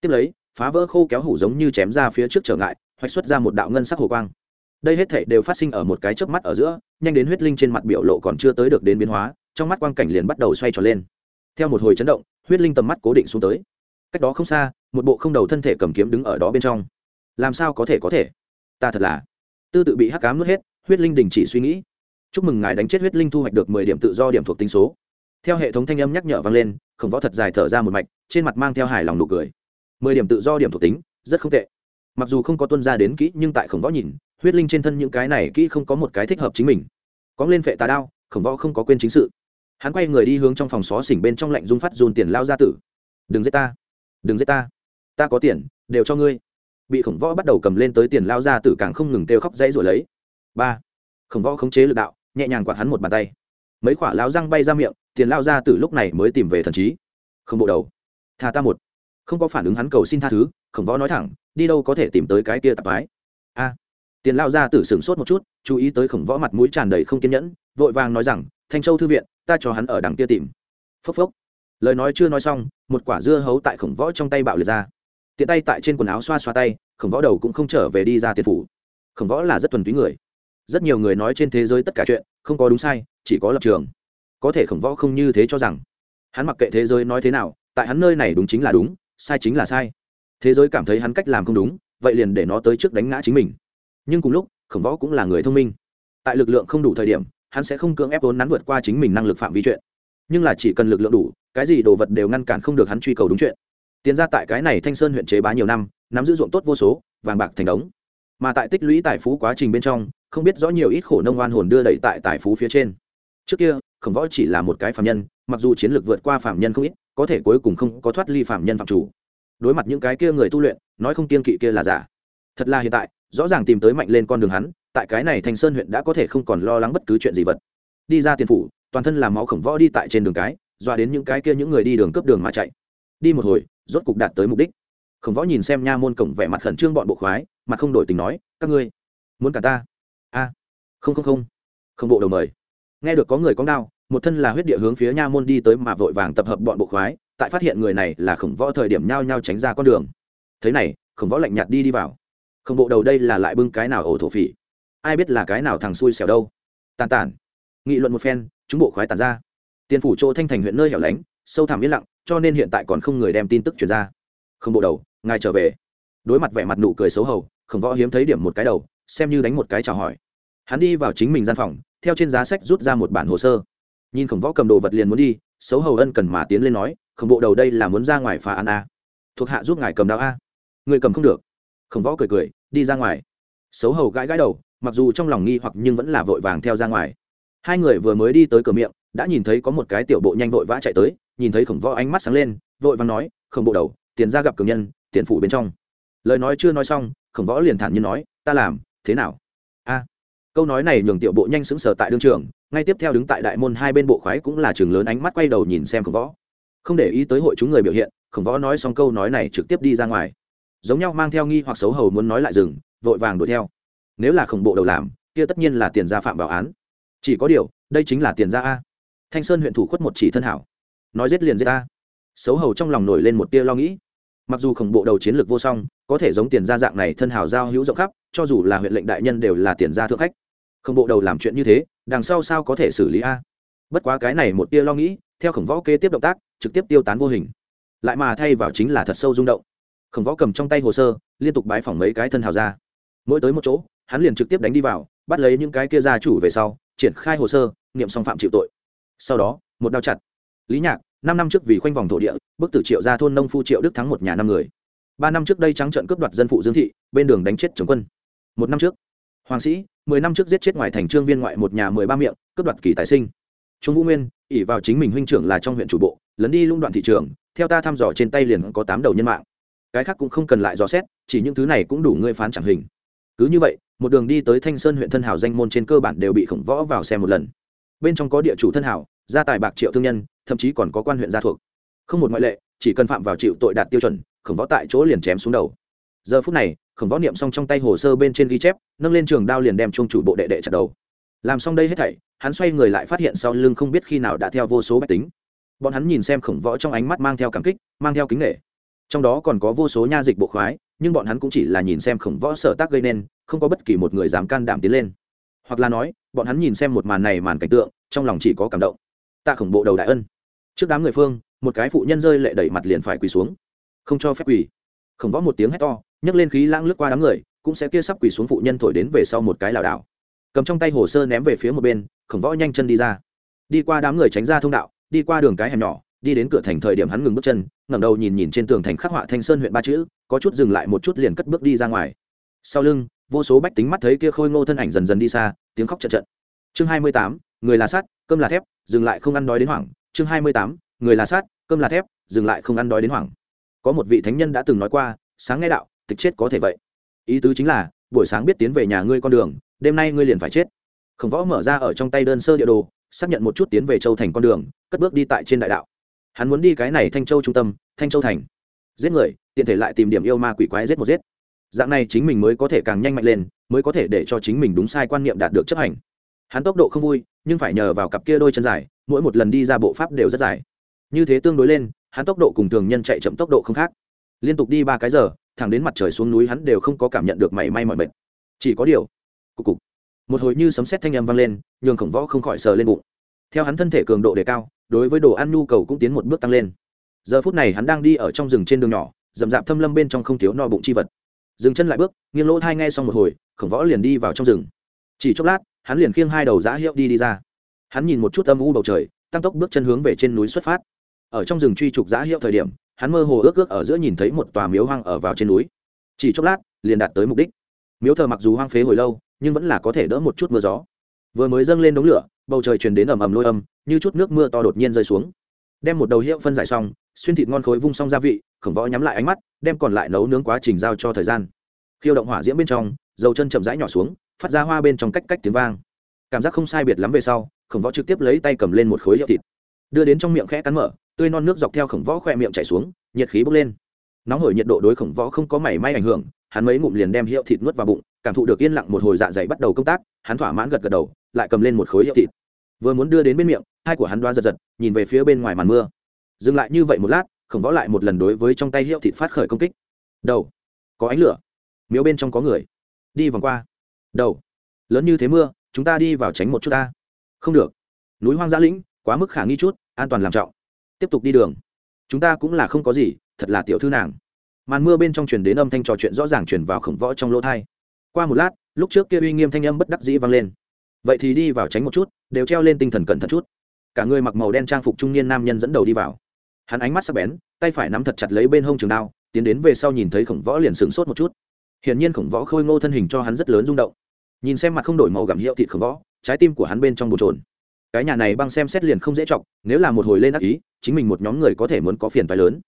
A: Tiếp lấy, phá vỡ khô kéo hủ giống như chém ra phía trước trở ngại, hoạch xuất ra một đạo ngân sắc hồ quang. Đây hết thể đều phát sinh ở một cái chớp mắt ở giữa, nhanh đến huyết linh trên mặt biểu lộ còn chưa tới được đến biến hóa, trong mắt quang cảnh liền bắt đầu xoay tròn lên. Theo một hồi chấn động, huyết linh tầm mắt cố định xuống tới. Cách đó không xa, một bộ không đầu thân thể cầm kiếm đứng ở đó bên trong. Làm sao có thể có thể? Ta thật là tư tự bị hắc cám nuốt hết, huyết linh đình chỉ suy nghĩ. Chúc mừng ngài đánh chết huyết linh thu hoạch được mười điểm tự do điểm thuộc tính số theo hệ thống thanh âm nhắc nhở vang lên, khổng võ thật dài thở ra một mạch, trên mặt mang theo hài lòng nụ cười. Mười điểm tự do, điểm thuộc tính, rất không tệ. Mặc dù không có tuân ra đến kỹ, nhưng tại khổng võ nhìn, huyết linh trên thân những cái này kỹ không có một cái thích hợp chính mình. Có lên phệ tà đao, khổng võ không có quên chính sự. Hắn quay người đi hướng trong phòng xó xỉnh bên trong lạnh dung phát dùn tiền lao ra tử. Đừng giết ta, đừng giết ta. Ta có tiền, đều cho ngươi. Bị khổng võ bắt đầu cầm lên tới tiền lao ra tử càng không ngừng kêu khóc dãy rồi lấy. Ba, khổng võ khống chế lực đạo, nhẹ nhàng quạt hắn một bàn tay. Mấy quả lao răng bay ra miệng tiền lao ra từ lúc này mới tìm về thần trí. Không bộ đầu. Tha ta một. Không có phản ứng hắn cầu xin tha thứ, khổng võ nói thẳng, đi đâu có thể tìm tới cái kia tạp ái a. Tiền lao ra tử sửng sốt một chút, chú ý tới khổng võ mặt mũi tràn đầy không kiên nhẫn, vội vàng nói rằng, thanh châu thư viện, ta cho hắn ở đằng kia tìm. Phốc phốc. Lời nói chưa nói xong, một quả dưa hấu tại khổng võ trong tay bạo liệt ra. Tiện tay tại trên quần áo xoa xoa tay, khổng võ đầu cũng không trở về đi ra tiền phủ. Khổng võ là rất thuần túy người. Rất nhiều người nói trên thế giới tất cả chuyện, không có đúng sai, chỉ có lập trường có thể khổng võ không như thế cho rằng. Hắn mặc kệ thế giới nói thế nào, tại hắn nơi này đúng chính là đúng, sai chính là sai. Thế giới cảm thấy hắn cách làm không đúng, vậy liền để nó tới trước đánh ngã chính mình. Nhưng cùng lúc, khổng võ cũng là người thông minh. Tại lực lượng không đủ thời điểm, hắn sẽ không cưỡng ép vốn nắn vượt qua chính mình năng lực phạm vi chuyện. Nhưng là chỉ cần lực lượng đủ, cái gì đồ vật đều ngăn cản không được hắn truy cầu đúng chuyện. Tiến ra tại cái này thanh sơn huyện chế bá nhiều năm, nắm giữ ruộng tốt vô số, vàng bạc thành đống. Mà tại tích lũy tài phú quá trình bên trong, không biết rõ nhiều ít khổ nông oan hồn đưa đẩy tại tài phú phía trên. Trước kia khổng võ chỉ là một cái phạm nhân, mặc dù chiến lược vượt qua phạm nhân không ít, có thể cuối cùng không có thoát ly phạm nhân phạm chủ. Đối mặt những cái kia người tu luyện, nói không kiên kỵ kia là giả. Thật là hiện tại, rõ ràng tìm tới mạnh lên con đường hắn, tại cái này thành sơn huyện đã có thể không còn lo lắng bất cứ chuyện gì vật. Đi ra tiền phủ, toàn thân làm máu khổng võ đi tại trên đường cái, dọa đến những cái kia những người đi đường cướp đường mà chạy. Đi một hồi, rốt cục đạt tới mục đích. Khổng võ nhìn xem nha môn cổng vẻ mặt khẩn trương bọn bộ khoái, mặt không đổi tình nói, các ngươi muốn cả ta? A, không không không. Không bộ đầu mời nghe được có người có đao, một thân là huyết địa hướng phía nha môn đi tới mà vội vàng tập hợp bọn bộ khoái, tại phát hiện người này là khổng võ thời điểm nhao nhao tránh ra con đường. Thế này, khổng võ lạnh nhạt đi đi vào. Không bộ đầu đây là lại bưng cái nào ổ thổ phỉ? Ai biết là cái nào thằng xui xẻo đâu. Tàn tản nghị luận một phen, chúng bộ khoái tàn ra. Tiền phủ chỗ thanh thành huyện nơi hẻo lánh, sâu thẳm yên lặng, cho nên hiện tại còn không người đem tin tức truyền ra. Không bộ đầu, ngài trở về. Đối mặt vẻ mặt nụ cười xấu hầu, khổng võ hiếm thấy điểm một cái đầu, xem như đánh một cái chào hỏi. Hắn đi vào chính mình gian phòng theo trên giá sách rút ra một bản hồ sơ. Nhìn khổng võ cầm đồ vật liền muốn đi, xấu hầu ân cần mà tiến lên nói, khổng bộ đầu đây là muốn ra ngoài phá án a. Thuộc hạ giúp ngài cầm đao a. Người cầm không được. Khổng võ cười cười, đi ra ngoài. Xấu hầu gãi gãi đầu, mặc dù trong lòng nghi hoặc nhưng vẫn là vội vàng theo ra ngoài. Hai người vừa mới đi tới cửa miệng, đã nhìn thấy có một cái tiểu bộ nhanh vội vã chạy tới, nhìn thấy khổng võ ánh mắt sáng lên, vội vàng nói, khổng bộ đầu, tiền ra gặp cường nhân, tiền phủ bên trong. Lời nói chưa nói xong, khổng võ liền thản nhiên nói, ta làm, thế nào? Câu nói này nhường tiểu bộ nhanh sững sờ tại đương trường, ngay tiếp theo đứng tại đại môn hai bên bộ khoái cũng là trường lớn ánh mắt quay đầu nhìn xem khổng võ. Không để ý tới hội chúng người biểu hiện, khổng võ nói xong câu nói này trực tiếp đi ra ngoài. Giống nhau mang theo nghi hoặc xấu hầu muốn nói lại dừng, vội vàng đuổi theo. Nếu là khổng bộ đầu làm, kia tất nhiên là tiền gia phạm bảo án. Chỉ có điều, đây chính là tiền gia a. Thanh sơn huyện thủ khuất một chỉ thân hảo. Nói giết liền giết ta xấu hầu trong lòng nổi lên một tia lo nghĩ mặc dù khổng bộ đầu chiến lược vô song, có thể giống tiền gia dạng này thân hảo giao hữu rộng khắp, cho dù là huyện lệnh đại nhân đều là tiền gia thượng khách. Khổng bộ đầu làm chuyện như thế, đằng sau sao có thể xử lý a? Bất quá cái này một tia lo nghĩ, theo khổng võ kế tiếp động tác, trực tiếp tiêu tán vô hình. Lại mà thay vào chính là thật sâu rung động. Khổng võ cầm trong tay hồ sơ, liên tục bái phỏng mấy cái thân hào ra. Mỗi tới một chỗ, hắn liền trực tiếp đánh đi vào, bắt lấy những cái kia gia chủ về sau, triển khai hồ sơ, nghiệm song phạm chịu tội. Sau đó, một đao chặt. Lý nhạc năm năm trước vì khoanh vòng thổ địa, bức tử triệu ra thôn nông phu triệu đức thắng một nhà năm người. Ba năm trước đây trắng trận cướp đoạt dân phụ dương thị, bên đường đánh chết chống quân. Một năm trước, hoàng sĩ, mười năm trước giết chết ngoài thành trương viên ngoại một nhà mười ba miệng, cướp đoạt kỳ tài sinh. Trung vũ nguyên ỉ vào chính mình huynh trưởng là trong huyện chủ bộ, lấn đi lung đoạn thị trường, theo ta thăm dò trên tay liền có tám đầu nhân mạng. Cái khác cũng không cần lại dò xét, chỉ những thứ này cũng đủ ngươi phán chẳng hình. Cứ như vậy, một đường đi tới thanh sơn huyện thân hảo danh môn trên cơ bản đều bị khổng võ vào xem một lần. Bên trong có địa chủ thân hảo, gia tài bạc triệu thương nhân thậm chí còn có quan huyện gia thuộc. Không một ngoại lệ, chỉ cần phạm vào chịu tội đạt tiêu chuẩn, khổng võ tại chỗ liền chém xuống đầu. Giờ phút này, khổng võ niệm xong trong tay hồ sơ bên trên ghi chép, nâng lên trường đao liền đem chung chủ bộ đệ đệ chặt đầu. Làm xong đây hết thảy, hắn xoay người lại phát hiện sau lưng không biết khi nào đã theo vô số bách tính. Bọn hắn nhìn xem khổng võ trong ánh mắt mang theo cảm kích, mang theo kính nghệ trong đó còn có vô số nha dịch bộ khoái, nhưng bọn hắn cũng chỉ là nhìn xem khổng võ sở tác gây nên, không có bất kỳ một người dám can đảm tiến lên. Hoặc là nói, bọn hắn nhìn xem một màn này màn cảnh tượng, trong lòng chỉ có cảm động. Tạ khổng bộ đầu đại ân trước đám người phương, một cái phụ nhân rơi lệ đẩy mặt liền phải quỳ xuống. Không cho phép quỳ. Khổng võ một tiếng hét to, nhấc lên khí lãng lướt qua đám người, cũng sẽ kia sắp quỳ xuống phụ nhân thổi đến về sau một cái lảo đảo. Cầm trong tay hồ sơ ném về phía một bên, khổng võ nhanh chân đi ra. Đi qua đám người tránh ra thông đạo, đi qua đường cái hẻm nhỏ, đi đến cửa thành thời điểm hắn ngừng bước chân, ngẩng đầu nhìn nhìn trên tường thành khắc họa thanh sơn huyện ba chữ, có chút dừng lại một chút liền cất bước đi ra ngoài. Sau lưng, vô số bách tính mắt thấy kia khôi ngô thân ảnh dần dần đi xa, tiếng khóc chật chật chương hai mươi tám, người là sát cơm là thép, dừng lại không ăn đói đến hoảng chương hai mươi tám, người là sát, cơm là thép, dừng lại không ăn đói đến hoảng. Có một vị thánh nhân đã từng nói qua, sáng nghe đạo, tịch chết có thể vậy. Ý tứ chính là, buổi sáng biết tiến về nhà ngươi con đường, đêm nay ngươi liền phải chết. Khổng võ mở ra ở trong tay đơn sơ địa đồ, xác nhận một chút tiến về châu thành con đường, cất bước đi tại trên đại đạo. Hắn muốn đi cái này thanh châu trung tâm, thanh châu thành. Giết người, tiện thể lại tìm điểm yêu ma quỷ quái giết một giết. Dạng này chính mình mới có thể càng nhanh mạnh lên, mới có thể để cho chính mình đúng sai quan niệm đạt được chấp hành. Hắn tốc độ không vui nhưng phải nhờ vào cặp kia đôi chân dài, mỗi một lần đi ra bộ pháp đều rất dài. Như thế tương đối lên, hắn tốc độ cùng thường nhân chạy chậm tốc độ không khác. Liên tục đi ba cái giờ, thẳng đến mặt trời xuống núi hắn đều không có cảm nhận được mảy may mọi mệt. Chỉ có điều, cục cục, một hồi như sấm sét thanh âm vang lên, nhường khổng võ không khỏi sờ lên bụng. Theo hắn thân thể cường độ đề cao, đối với đồ ăn nhu cầu cũng tiến một bước tăng lên. Giờ phút này hắn đang đi ở trong rừng trên đường nhỏ, rậm rạp thâm lâm bên trong không thiếu no bụng chi vật. Dừng chân lại bước, nghiêng lỗ thai nghe xong một hồi, khổng võ liền đi vào trong rừng. Chỉ chốc lát hắn liền khiêng hai đầu giã hiệu đi đi ra. Hắn nhìn một chút âm u bầu trời, tăng tốc bước chân hướng về trên núi xuất phát. Ở trong rừng truy trục giã hiệu thời điểm, hắn mơ hồ ước ước ở giữa nhìn thấy một tòa miếu hoang ở vào trên núi. Chỉ chốc lát, liền đạt tới mục đích. Miếu thờ mặc dù hoang phế hồi lâu, nhưng vẫn là có thể đỡ một chút mưa gió. Vừa mới dâng lên đống lửa, bầu trời truyền đến ầm ầm lôi âm, như chút nước mưa to đột nhiên rơi xuống. Đem một đầu hiệu phân giải xong, xuyên thịt ngon khối vung xong gia vị, khổng võ nhắm lại ánh mắt, đem còn lại nấu nướng quá trình giao cho thời gian. Khiêu động hỏa diễm bên trong, dầu chân chậm rãi nhỏ xuống phát ra hoa bên trong cách cách tiếng vang. Cảm giác không sai biệt lắm về sau, khổng võ trực tiếp lấy tay cầm lên một khối hiệu thịt. Đưa đến trong miệng khẽ cắn mở, tươi non nước dọc theo khổng võ khoe miệng chảy xuống, nhiệt khí bốc lên. Nóng hổi nhiệt độ đối khổng võ không có mảy may ảnh hưởng, hắn mấy ngụm liền đem hiệu thịt nuốt vào bụng, cảm thụ được yên lặng một hồi dạ dày bắt đầu công tác, hắn thỏa mãn gật gật đầu, lại cầm lên một khối hiệu thịt. Vừa muốn đưa đến bên miệng, hai của hắn đoa giật giật, nhìn về phía bên ngoài màn mưa. Dừng lại như vậy một lát, khổng võ lại một lần đối với trong tay hiệu thịt phát khởi công kích. Đầu, có ánh lửa. Miếu bên trong có người. Đi vòng qua đầu. Lớn như thế mưa, chúng ta đi vào tránh một chút ta. Không được. Núi hoang dã lĩnh, quá mức khả nghi chút, an toàn làm trọng. Tiếp tục đi đường. Chúng ta cũng là không có gì, thật là tiểu thư nàng. Màn mưa bên trong truyền đến âm thanh trò chuyện rõ ràng truyền vào khổng võ trong lỗ thai. Qua một lát, lúc trước kia uy nghiêm thanh âm bất đắc dĩ vang lên. Vậy thì đi vào tránh một chút, đều treo lên tinh thần cẩn thận chút. Cả người mặc màu đen trang phục trung niên nam nhân dẫn đầu đi vào. Hắn ánh mắt sắc bén, tay phải nắm thật chặt lấy bên hông trường đao, tiến đến về sau nhìn thấy khổng võ liền sửng sốt một chút hiển nhiên khổng võ khôi ngô thân hình cho hắn rất lớn rung động. Nhìn xem mặt không đổi màu gặm hiệu thịt khổng võ, trái tim của hắn bên trong bồn trồn cái nhà này băng xem xét liền không dễ chọc, nếu là một hồi lên ác ý, chính mình một nhóm người có thể muốn có phiền phái lớn.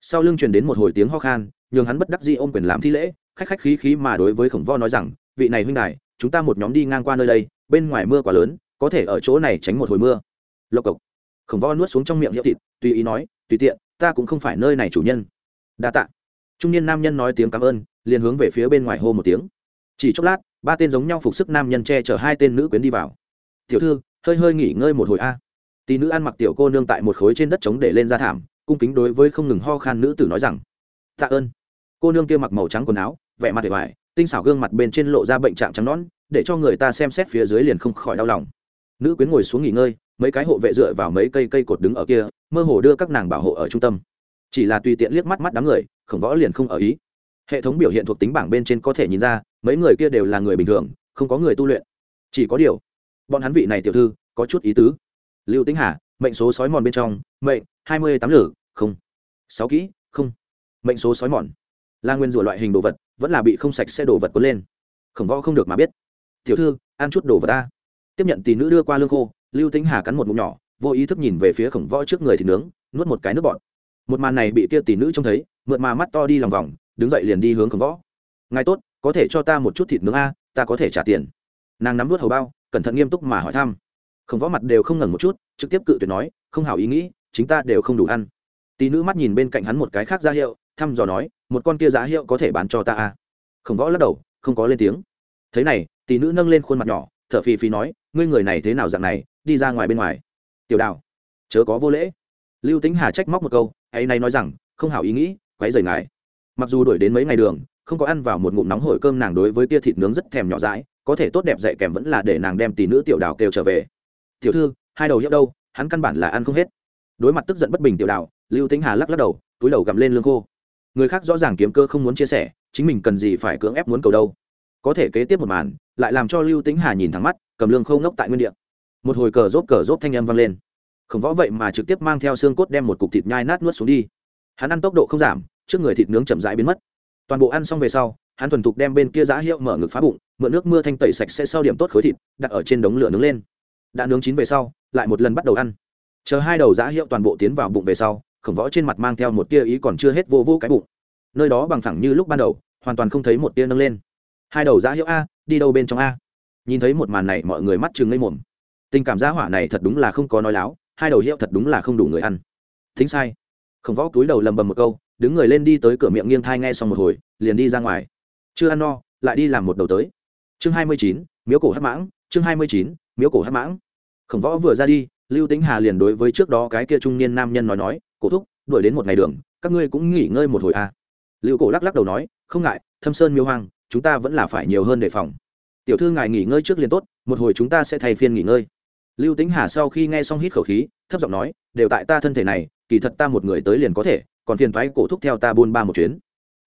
A: Sau lưng truyền đến một hồi tiếng ho khan, nhường hắn bất đắc dĩ ôm quyền làm thi lễ, khách khách khí khí mà đối với khổng võ nói rằng, vị này huynh đài, chúng ta một nhóm đi ngang qua nơi đây, bên ngoài mưa quá lớn, có thể ở chỗ này tránh một hồi mưa. Lộc cộc. Khổng võ nuốt xuống trong miệng hiệu thịt, tùy ý nói, tùy tiện, ta cũng không phải nơi này chủ nhân. Đa tạ trung niên nam nhân nói tiếng cảm ơn, liền hướng về phía bên ngoài hô một tiếng. Chỉ chốc lát, ba tên giống nhau phục sức nam nhân che chở hai tên nữ quyến đi vào. Tiểu thư, hơi hơi nghỉ ngơi một hồi a. À. tỷ nữ ăn mặc tiểu cô nương tại một khối trên đất trống để lên ra thảm, cung kính đối với không ngừng ho khan nữ tử nói rằng, tạ ơn. Cô nương kia mặc màu trắng quần áo, vẻ mặt để vải tinh xảo gương mặt bên trên lộ ra bệnh trạng trắng nón để cho người ta xem xét phía dưới liền không khỏi đau lòng. Nữ quyến ngồi xuống nghỉ ngơi, mấy cái hộ vệ dựa vào mấy cây cây cột đứng ở kia, mơ hồ đưa các nàng bảo hộ ở trung tâm chỉ là tùy tiện liếc mắt mắt đám người, khổng võ liền không ở ý. Hệ thống biểu hiện thuộc tính bảng bên trên có thể nhìn ra, mấy người kia đều là người bình thường, không có người tu luyện. Chỉ có điều, bọn hắn vị này tiểu thư, có chút ý tứ. Lưu tính hà, mệnh số sói mòn bên trong, mệnh hai mươi tám lử, không. Sáu kỹ, không. Mệnh số sói mòn. Là nguyên rủa loại hình đồ vật, vẫn là bị không sạch sẽ đồ vật cuốn lên. Khổng võ không được mà biết. Tiểu thư, ăn chút đồ vật ta. Tiếp nhận tỷ nữ đưa qua lương khô, lưu tính hà cắn một mụn nhỏ, vô ý thức nhìn về phía khổng võ trước người thì nướng, nuốt một cái nước bọt một màn này bị kia tỷ nữ trông thấy mượn mà mắt to đi lòng vòng, đứng dậy liền đi hướng khổng võ. Ngài tốt, có thể cho ta một chút thịt nướng a, ta có thể trả tiền. Nàng nắm vớt hầu bao, cẩn thận nghiêm túc mà hỏi thăm. Khổng võ mặt đều không ngẩn một chút, trực tiếp cự tuyệt nói, không hảo ý nghĩ, chính ta đều không đủ ăn. Tỷ nữ mắt nhìn bên cạnh hắn một cái khác ra hiệu, thăm dò nói, một con kia giá hiệu có thể bán cho ta a? Khổng võ lắc đầu, không có lên tiếng. Thế này, tỷ nữ nâng lên khuôn mặt nhỏ, thở phì phì nói, ngươi người này thế nào dạng này, đi ra ngoài bên ngoài. Tiểu đào, chớ có vô lễ. Lưu tính hà trách móc một câu ấy nay nói rằng, không hảo ý nghĩ, quấy rời ngài. Mặc dù đổi đến mấy ngày đường, không có ăn vào một ngụm nóng hổi cơm nàng đối với tia thịt nướng rất thèm nhỏ dãi, có thể tốt đẹp dạy kèm vẫn là để nàng đem tỷ nữ tiểu đào kêu trở về. Tiểu thư, hai đầu hiếp đâu? Hắn căn bản là ăn không hết. Đối mặt tức giận bất bình tiểu đào, lưu tính hà lắc lắc đầu, túi đầu gặm lên lương khô. Người khác rõ ràng kiếm cơ không muốn chia sẻ, chính mình cần gì phải cưỡng ép muốn cầu đâu. Có thể kế tiếp một màn, lại làm cho lưu tính hà nhìn thẳng mắt, cầm lương khô ngốc tại nguyên địa. Một hồi cờ rốt cờ rốt thanh âm vang lên không võ vậy mà trực tiếp mang theo xương cốt đem một cục thịt nhai nát nuốt xuống đi. Hắn ăn tốc độ không giảm, trước người thịt nướng chậm rãi biến mất. Toàn bộ ăn xong về sau, hắn thuần thục đem bên kia giá hiệu mở ngực phá bụng, mượn nước mưa thanh tẩy sạch sẽ sau điểm tốt khối thịt, đặt ở trên đống lửa nướng lên. Đã nướng chín về sau, lại một lần bắt đầu ăn. Chờ hai đầu giá hiệu toàn bộ tiến vào bụng về sau, khổng võ trên mặt mang theo một tia ý còn chưa hết vô vô cái bụng. Nơi đó bằng thẳng như lúc ban đầu, hoàn toàn không thấy một tia nâng lên. Hai đầu giá hiệu a, đi đâu bên trong a? Nhìn thấy một màn này, mọi người mắt chừng ngây mồm tình cảm giá hỏa này thật đúng là không có nói láo hai đầu hiệu thật đúng là không đủ người ăn. Thính sai. Khổng võ túi đầu lầm bầm một câu, đứng người lên đi tới cửa miệng nghiêng thai nghe xong một hồi, liền đi ra ngoài. Chưa ăn no, lại đi làm một đầu tới. Chương hai mươi chín, miếu cổ hát mãng, chương hai mươi chín, miếu cổ hát mãng. Khổng võ vừa ra đi, lưu tính hà liền đối với trước đó cái kia trung niên nam nhân nói nói, cổ thúc, đuổi đến một ngày đường, các ngươi cũng nghỉ ngơi một hồi à. lưu cổ lắc lắc đầu nói, không ngại, thâm sơn miêu hoang, chúng ta vẫn là phải nhiều hơn đề phòng. Tiểu thư ngài nghỉ ngơi trước liền tốt, một hồi chúng ta sẽ thay phiên nghỉ ngơi lưu tính hà sau khi nghe xong hít khẩu khí, thấp giọng nói, đều tại ta thân thể này, kỳ thật ta một người tới liền có thể, còn phiền thoái cổ thúc theo ta buôn ba một chuyến.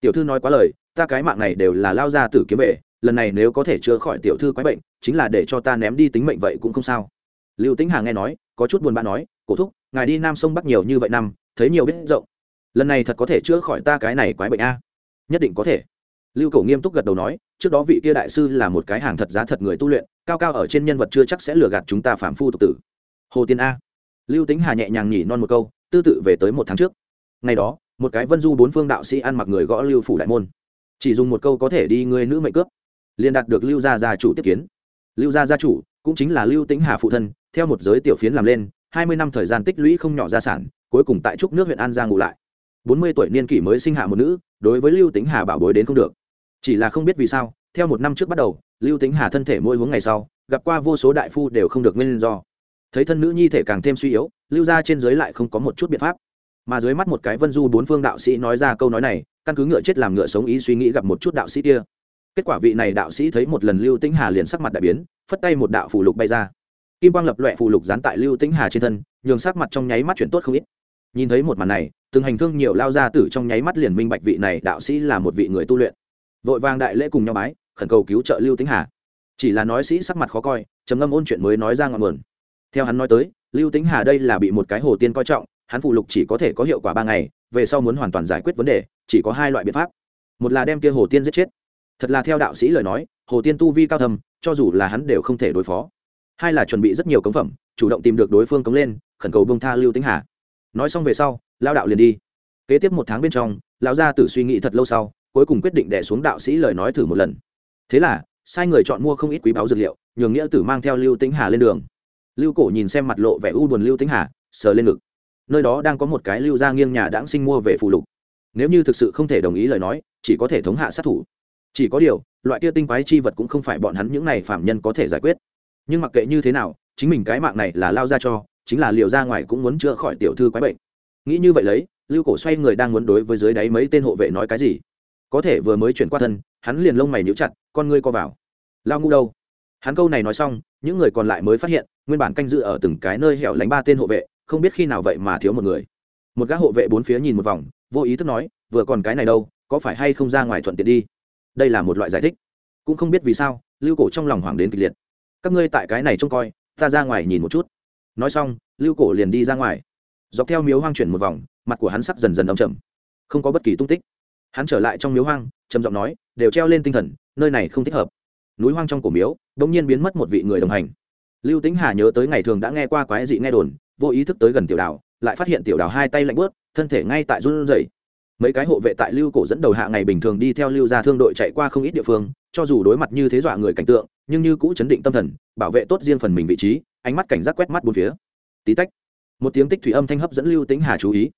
A: Tiểu thư nói quá lời, ta cái mạng này đều là lao ra tử kiếm vệ lần này nếu có thể chữa khỏi tiểu thư quái bệnh, chính là để cho ta ném đi tính mệnh vậy cũng không sao. Lưu tính hà nghe nói, có chút buồn bã nói, cổ thúc, ngài đi nam sông bắc nhiều như vậy năm, thấy nhiều biết rộng. Lần này thật có thể chữa khỏi ta cái này quái bệnh a. Nhất định có thể lưu cổ nghiêm túc gật đầu nói, trước đó vị kia đại sư là một cái hàng thật giá thật người tu luyện, cao cao ở trên nhân vật chưa chắc sẽ lừa gạt chúng ta phản phu tục tử. Hồ tiên a. Lưu tính hà nhẹ nhàng nhỉ non một câu, tư tự về tới một tháng trước. Ngày đó, một cái vân du bốn phương đạo sĩ ăn mặc người gõ lưu phủ đại môn. Chỉ dùng một câu có thể đi người nữ mệnh cướp. Liền đạt được lưu gia gia chủ tiếp kiến. Lưu gia gia chủ, cũng chính là lưu tính hà phụ thân, theo một giới tiểu phiến làm lên, hai mươi năm thời gian tích lũy không nhỏ gia sản, cuối cùng tại trúc nước huyện an giang ngủ lại. Bốn mươi tuổi niên kỷ mới sinh hạ một nữ, đối với lưu tính hà bảo bối đến không được chỉ là không biết vì sao, theo một năm trước bắt đầu, lưu tính hà thân thể mỗi hướng ngày sau, gặp qua vô số đại phu đều không được nguyên do. Thấy thân nữ nhi thể càng thêm suy yếu, lưu ra trên dưới lại không có một chút biện pháp. Mà dưới mắt một cái vân du bốn phương đạo sĩ nói ra câu nói này, căn cứ ngựa chết làm ngựa sống ý suy nghĩ gặp một chút đạo sĩ kia. Kết quả vị này đạo sĩ thấy một lần lưu tĩnh hà liền sắc mặt đại biến, phất tay một đạo phù lục bay ra. Kim quang lập loẹ phù lục dán tại lưu tĩnh hà trên thân, nhường sắc mặt trong nháy mắt chuyển tốt không ít. Nhìn thấy một màn này, từng hành thương nhiều lao ra tử trong nháy mắt liền minh bạch vị này đạo sĩ là một vị người tu luyện vội vàng đại lễ cùng nhau bái, khẩn cầu cứu trợ lưu tĩnh hà. Chỉ là nói sĩ sắc mặt khó coi, trầm ngâm ôn chuyện mới nói ra ngọn nguồn. Theo hắn nói tới, lưu tĩnh hà đây là bị một cái hồ tiên coi trọng, hắn phụ lục chỉ có thể có hiệu quả ba ngày, về sau muốn hoàn toàn giải quyết vấn đề, chỉ có hai loại biện pháp. Một là đem kia hồ tiên giết chết. Thật là theo đạo sĩ lời nói, hồ tiên tu vi cao thầm cho dù là hắn đều không thể đối phó. Hai là chuẩn bị rất nhiều cống phẩm, chủ động tìm được đối phương cống lên, khẩn cầu bông tha lưu tính hà. Nói xong về sau, lao đạo liền đi. Kế tiếp một tháng bên trong, lão gia tử suy nghĩ thật lâu sau cuối cùng quyết định đẻ xuống đạo sĩ lời nói thử một lần. Thế là, sai người chọn mua không ít quý báu dược liệu, nhường nghĩa tử mang theo lưu tĩnh hà lên đường. Lưu cổ nhìn xem mặt lộ vẻ u buồn lưu tĩnh hà, sờ lên ngực. Nơi đó đang có một cái lưu gia nghiêng nhà đãng sinh mua về phụ lục. Nếu như thực sự không thể đồng ý lời nói, chỉ có thể thống hạ sát thủ. Chỉ có điều, loại kia tinh quái chi vật cũng không phải bọn hắn những này phạm nhân có thể giải quyết. Nhưng mặc kệ như thế nào, chính mình cái mạng này là lao ra cho, chính là liều ra ngoài cũng muốn chữa khỏi tiểu thư quái bệnh. Nghĩ như vậy lấy, lưu cổ xoay người đang muốn đối với dưới đáy mấy tên hộ vệ nói cái gì có thể vừa mới chuyển qua thân, hắn liền lông mày níu chặt, con ngươi co vào. Lao ngu đâu? Hắn câu này nói xong, những người còn lại mới phát hiện, nguyên bản canh dự ở từng cái nơi hẻo lánh ba tên hộ vệ, không biết khi nào vậy mà thiếu một người. Một gã hộ vệ bốn phía nhìn một vòng, vô ý thức nói, vừa còn cái này đâu, có phải hay không ra ngoài thuận tiện đi? Đây là một loại giải thích. Cũng không biết vì sao, lưu cổ trong lòng hoảng đến kịch liệt. Các ngươi tại cái này trông coi, ta ra ngoài nhìn một chút. Nói xong, lưu cổ liền đi ra ngoài. Dọc theo miếu hoang chuyển một vòng, mặt của hắn sắc dần dần đ trầm. Không có bất kỳ tung tích hắn trở lại trong miếu hoang, trầm giọng nói, đều treo lên tinh thần, nơi này không thích hợp. Núi hoang trong cổ miếu đ ỗ n g nhiên biến mất một vị người đồng hành. Lưu tính hà nhớ tới ngày thường đã nghe qua quái dị nghe đồn, vô ý thức tới gần tiểu đào lại phát hiện tiểu đào hai tay lạnh bớt thân thể ngay tại run rẩy. Mấy cái hộ vệ tại lưu cổ dẫn đầu hạ ngày bình thường đi theo lưu ra thương đội chạy qua không ít địa phương, cho dù đối mặt như thế dọa người cảnh tượng, nhưng như cũ chấn định tâm thần, bảo vệ tốt riêng phần mình vị trí, ánh mắt cảnh giác quét mắt bốn phía. Tí tách, một tiếng tích thủy âm thanh hấp dẫn lưu tính hà chú ý.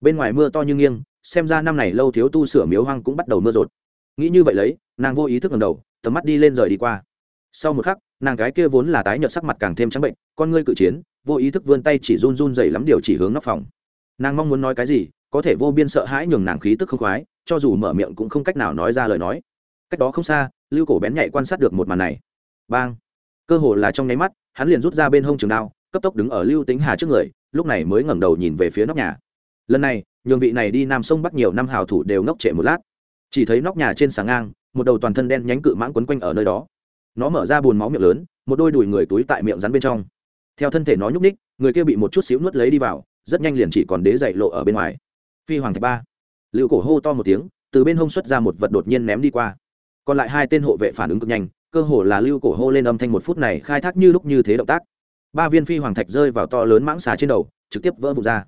A: Bên ngoài mưa to như nghiêng xem ra năm này lâu thiếu tu sửa miếu hoang cũng bắt đầu mưa rột. Nghĩ như vậy lấy, nàng vô ý thức ngầm đầu, tầm mắt đi lên rời đi qua. Sau một khắc, nàng cái kia vốn là tái nhợt sắc mặt càng thêm trắng bệnh, con ngươi cự chiến, vô ý thức vươn tay chỉ run run dày lắm điều chỉ hướng nóc phòng. Nàng mong muốn nói cái gì, có thể vô biên sợ hãi nhường nàng khí tức không khoái, cho dù mở miệng cũng không cách nào nói ra lời nói. Cách đó không xa, lưu cổ bén nhạy quan sát được một màn này. Bang! Cơ hồ là trong nháy mắt, hắn liền rút ra bên hông trường đao, cấp tốc đứng ở lưu tính hà trước người, lúc này mới ngẩng đầu nhìn về phía nóc nhà. Lần này nhường vị này đi nam sông bắc nhiều năm hào thủ đều ngốc trệ một lát. Chỉ thấy nóc nhà trên sáng ngang, một đầu toàn thân đen nhánh cự mãng quấn quanh ở nơi đó. Nó mở ra bùn máu miệng lớn, một đôi đùi người túi tại miệng rắn bên trong. Theo thân thể nó nhúc ních người kia bị một chút xíu nuốt lấy đi vào, rất nhanh liền chỉ còn đế dậy lộ ở bên ngoài. Phi hoàng thạch ba. Lưu cổ hô to một tiếng, từ bên hông xuất ra một vật đột nhiên ném đi qua. Còn lại hai tên hộ vệ phản ứng cực nhanh, cơ hồ là lưu cổ hô lên âm thanh một phút này khai thác như lúc như thế động tác. Ba viên phi hoàng thạch rơi vào to lớn mãng xà trên đầu, trực tiếp vỡ vụt ra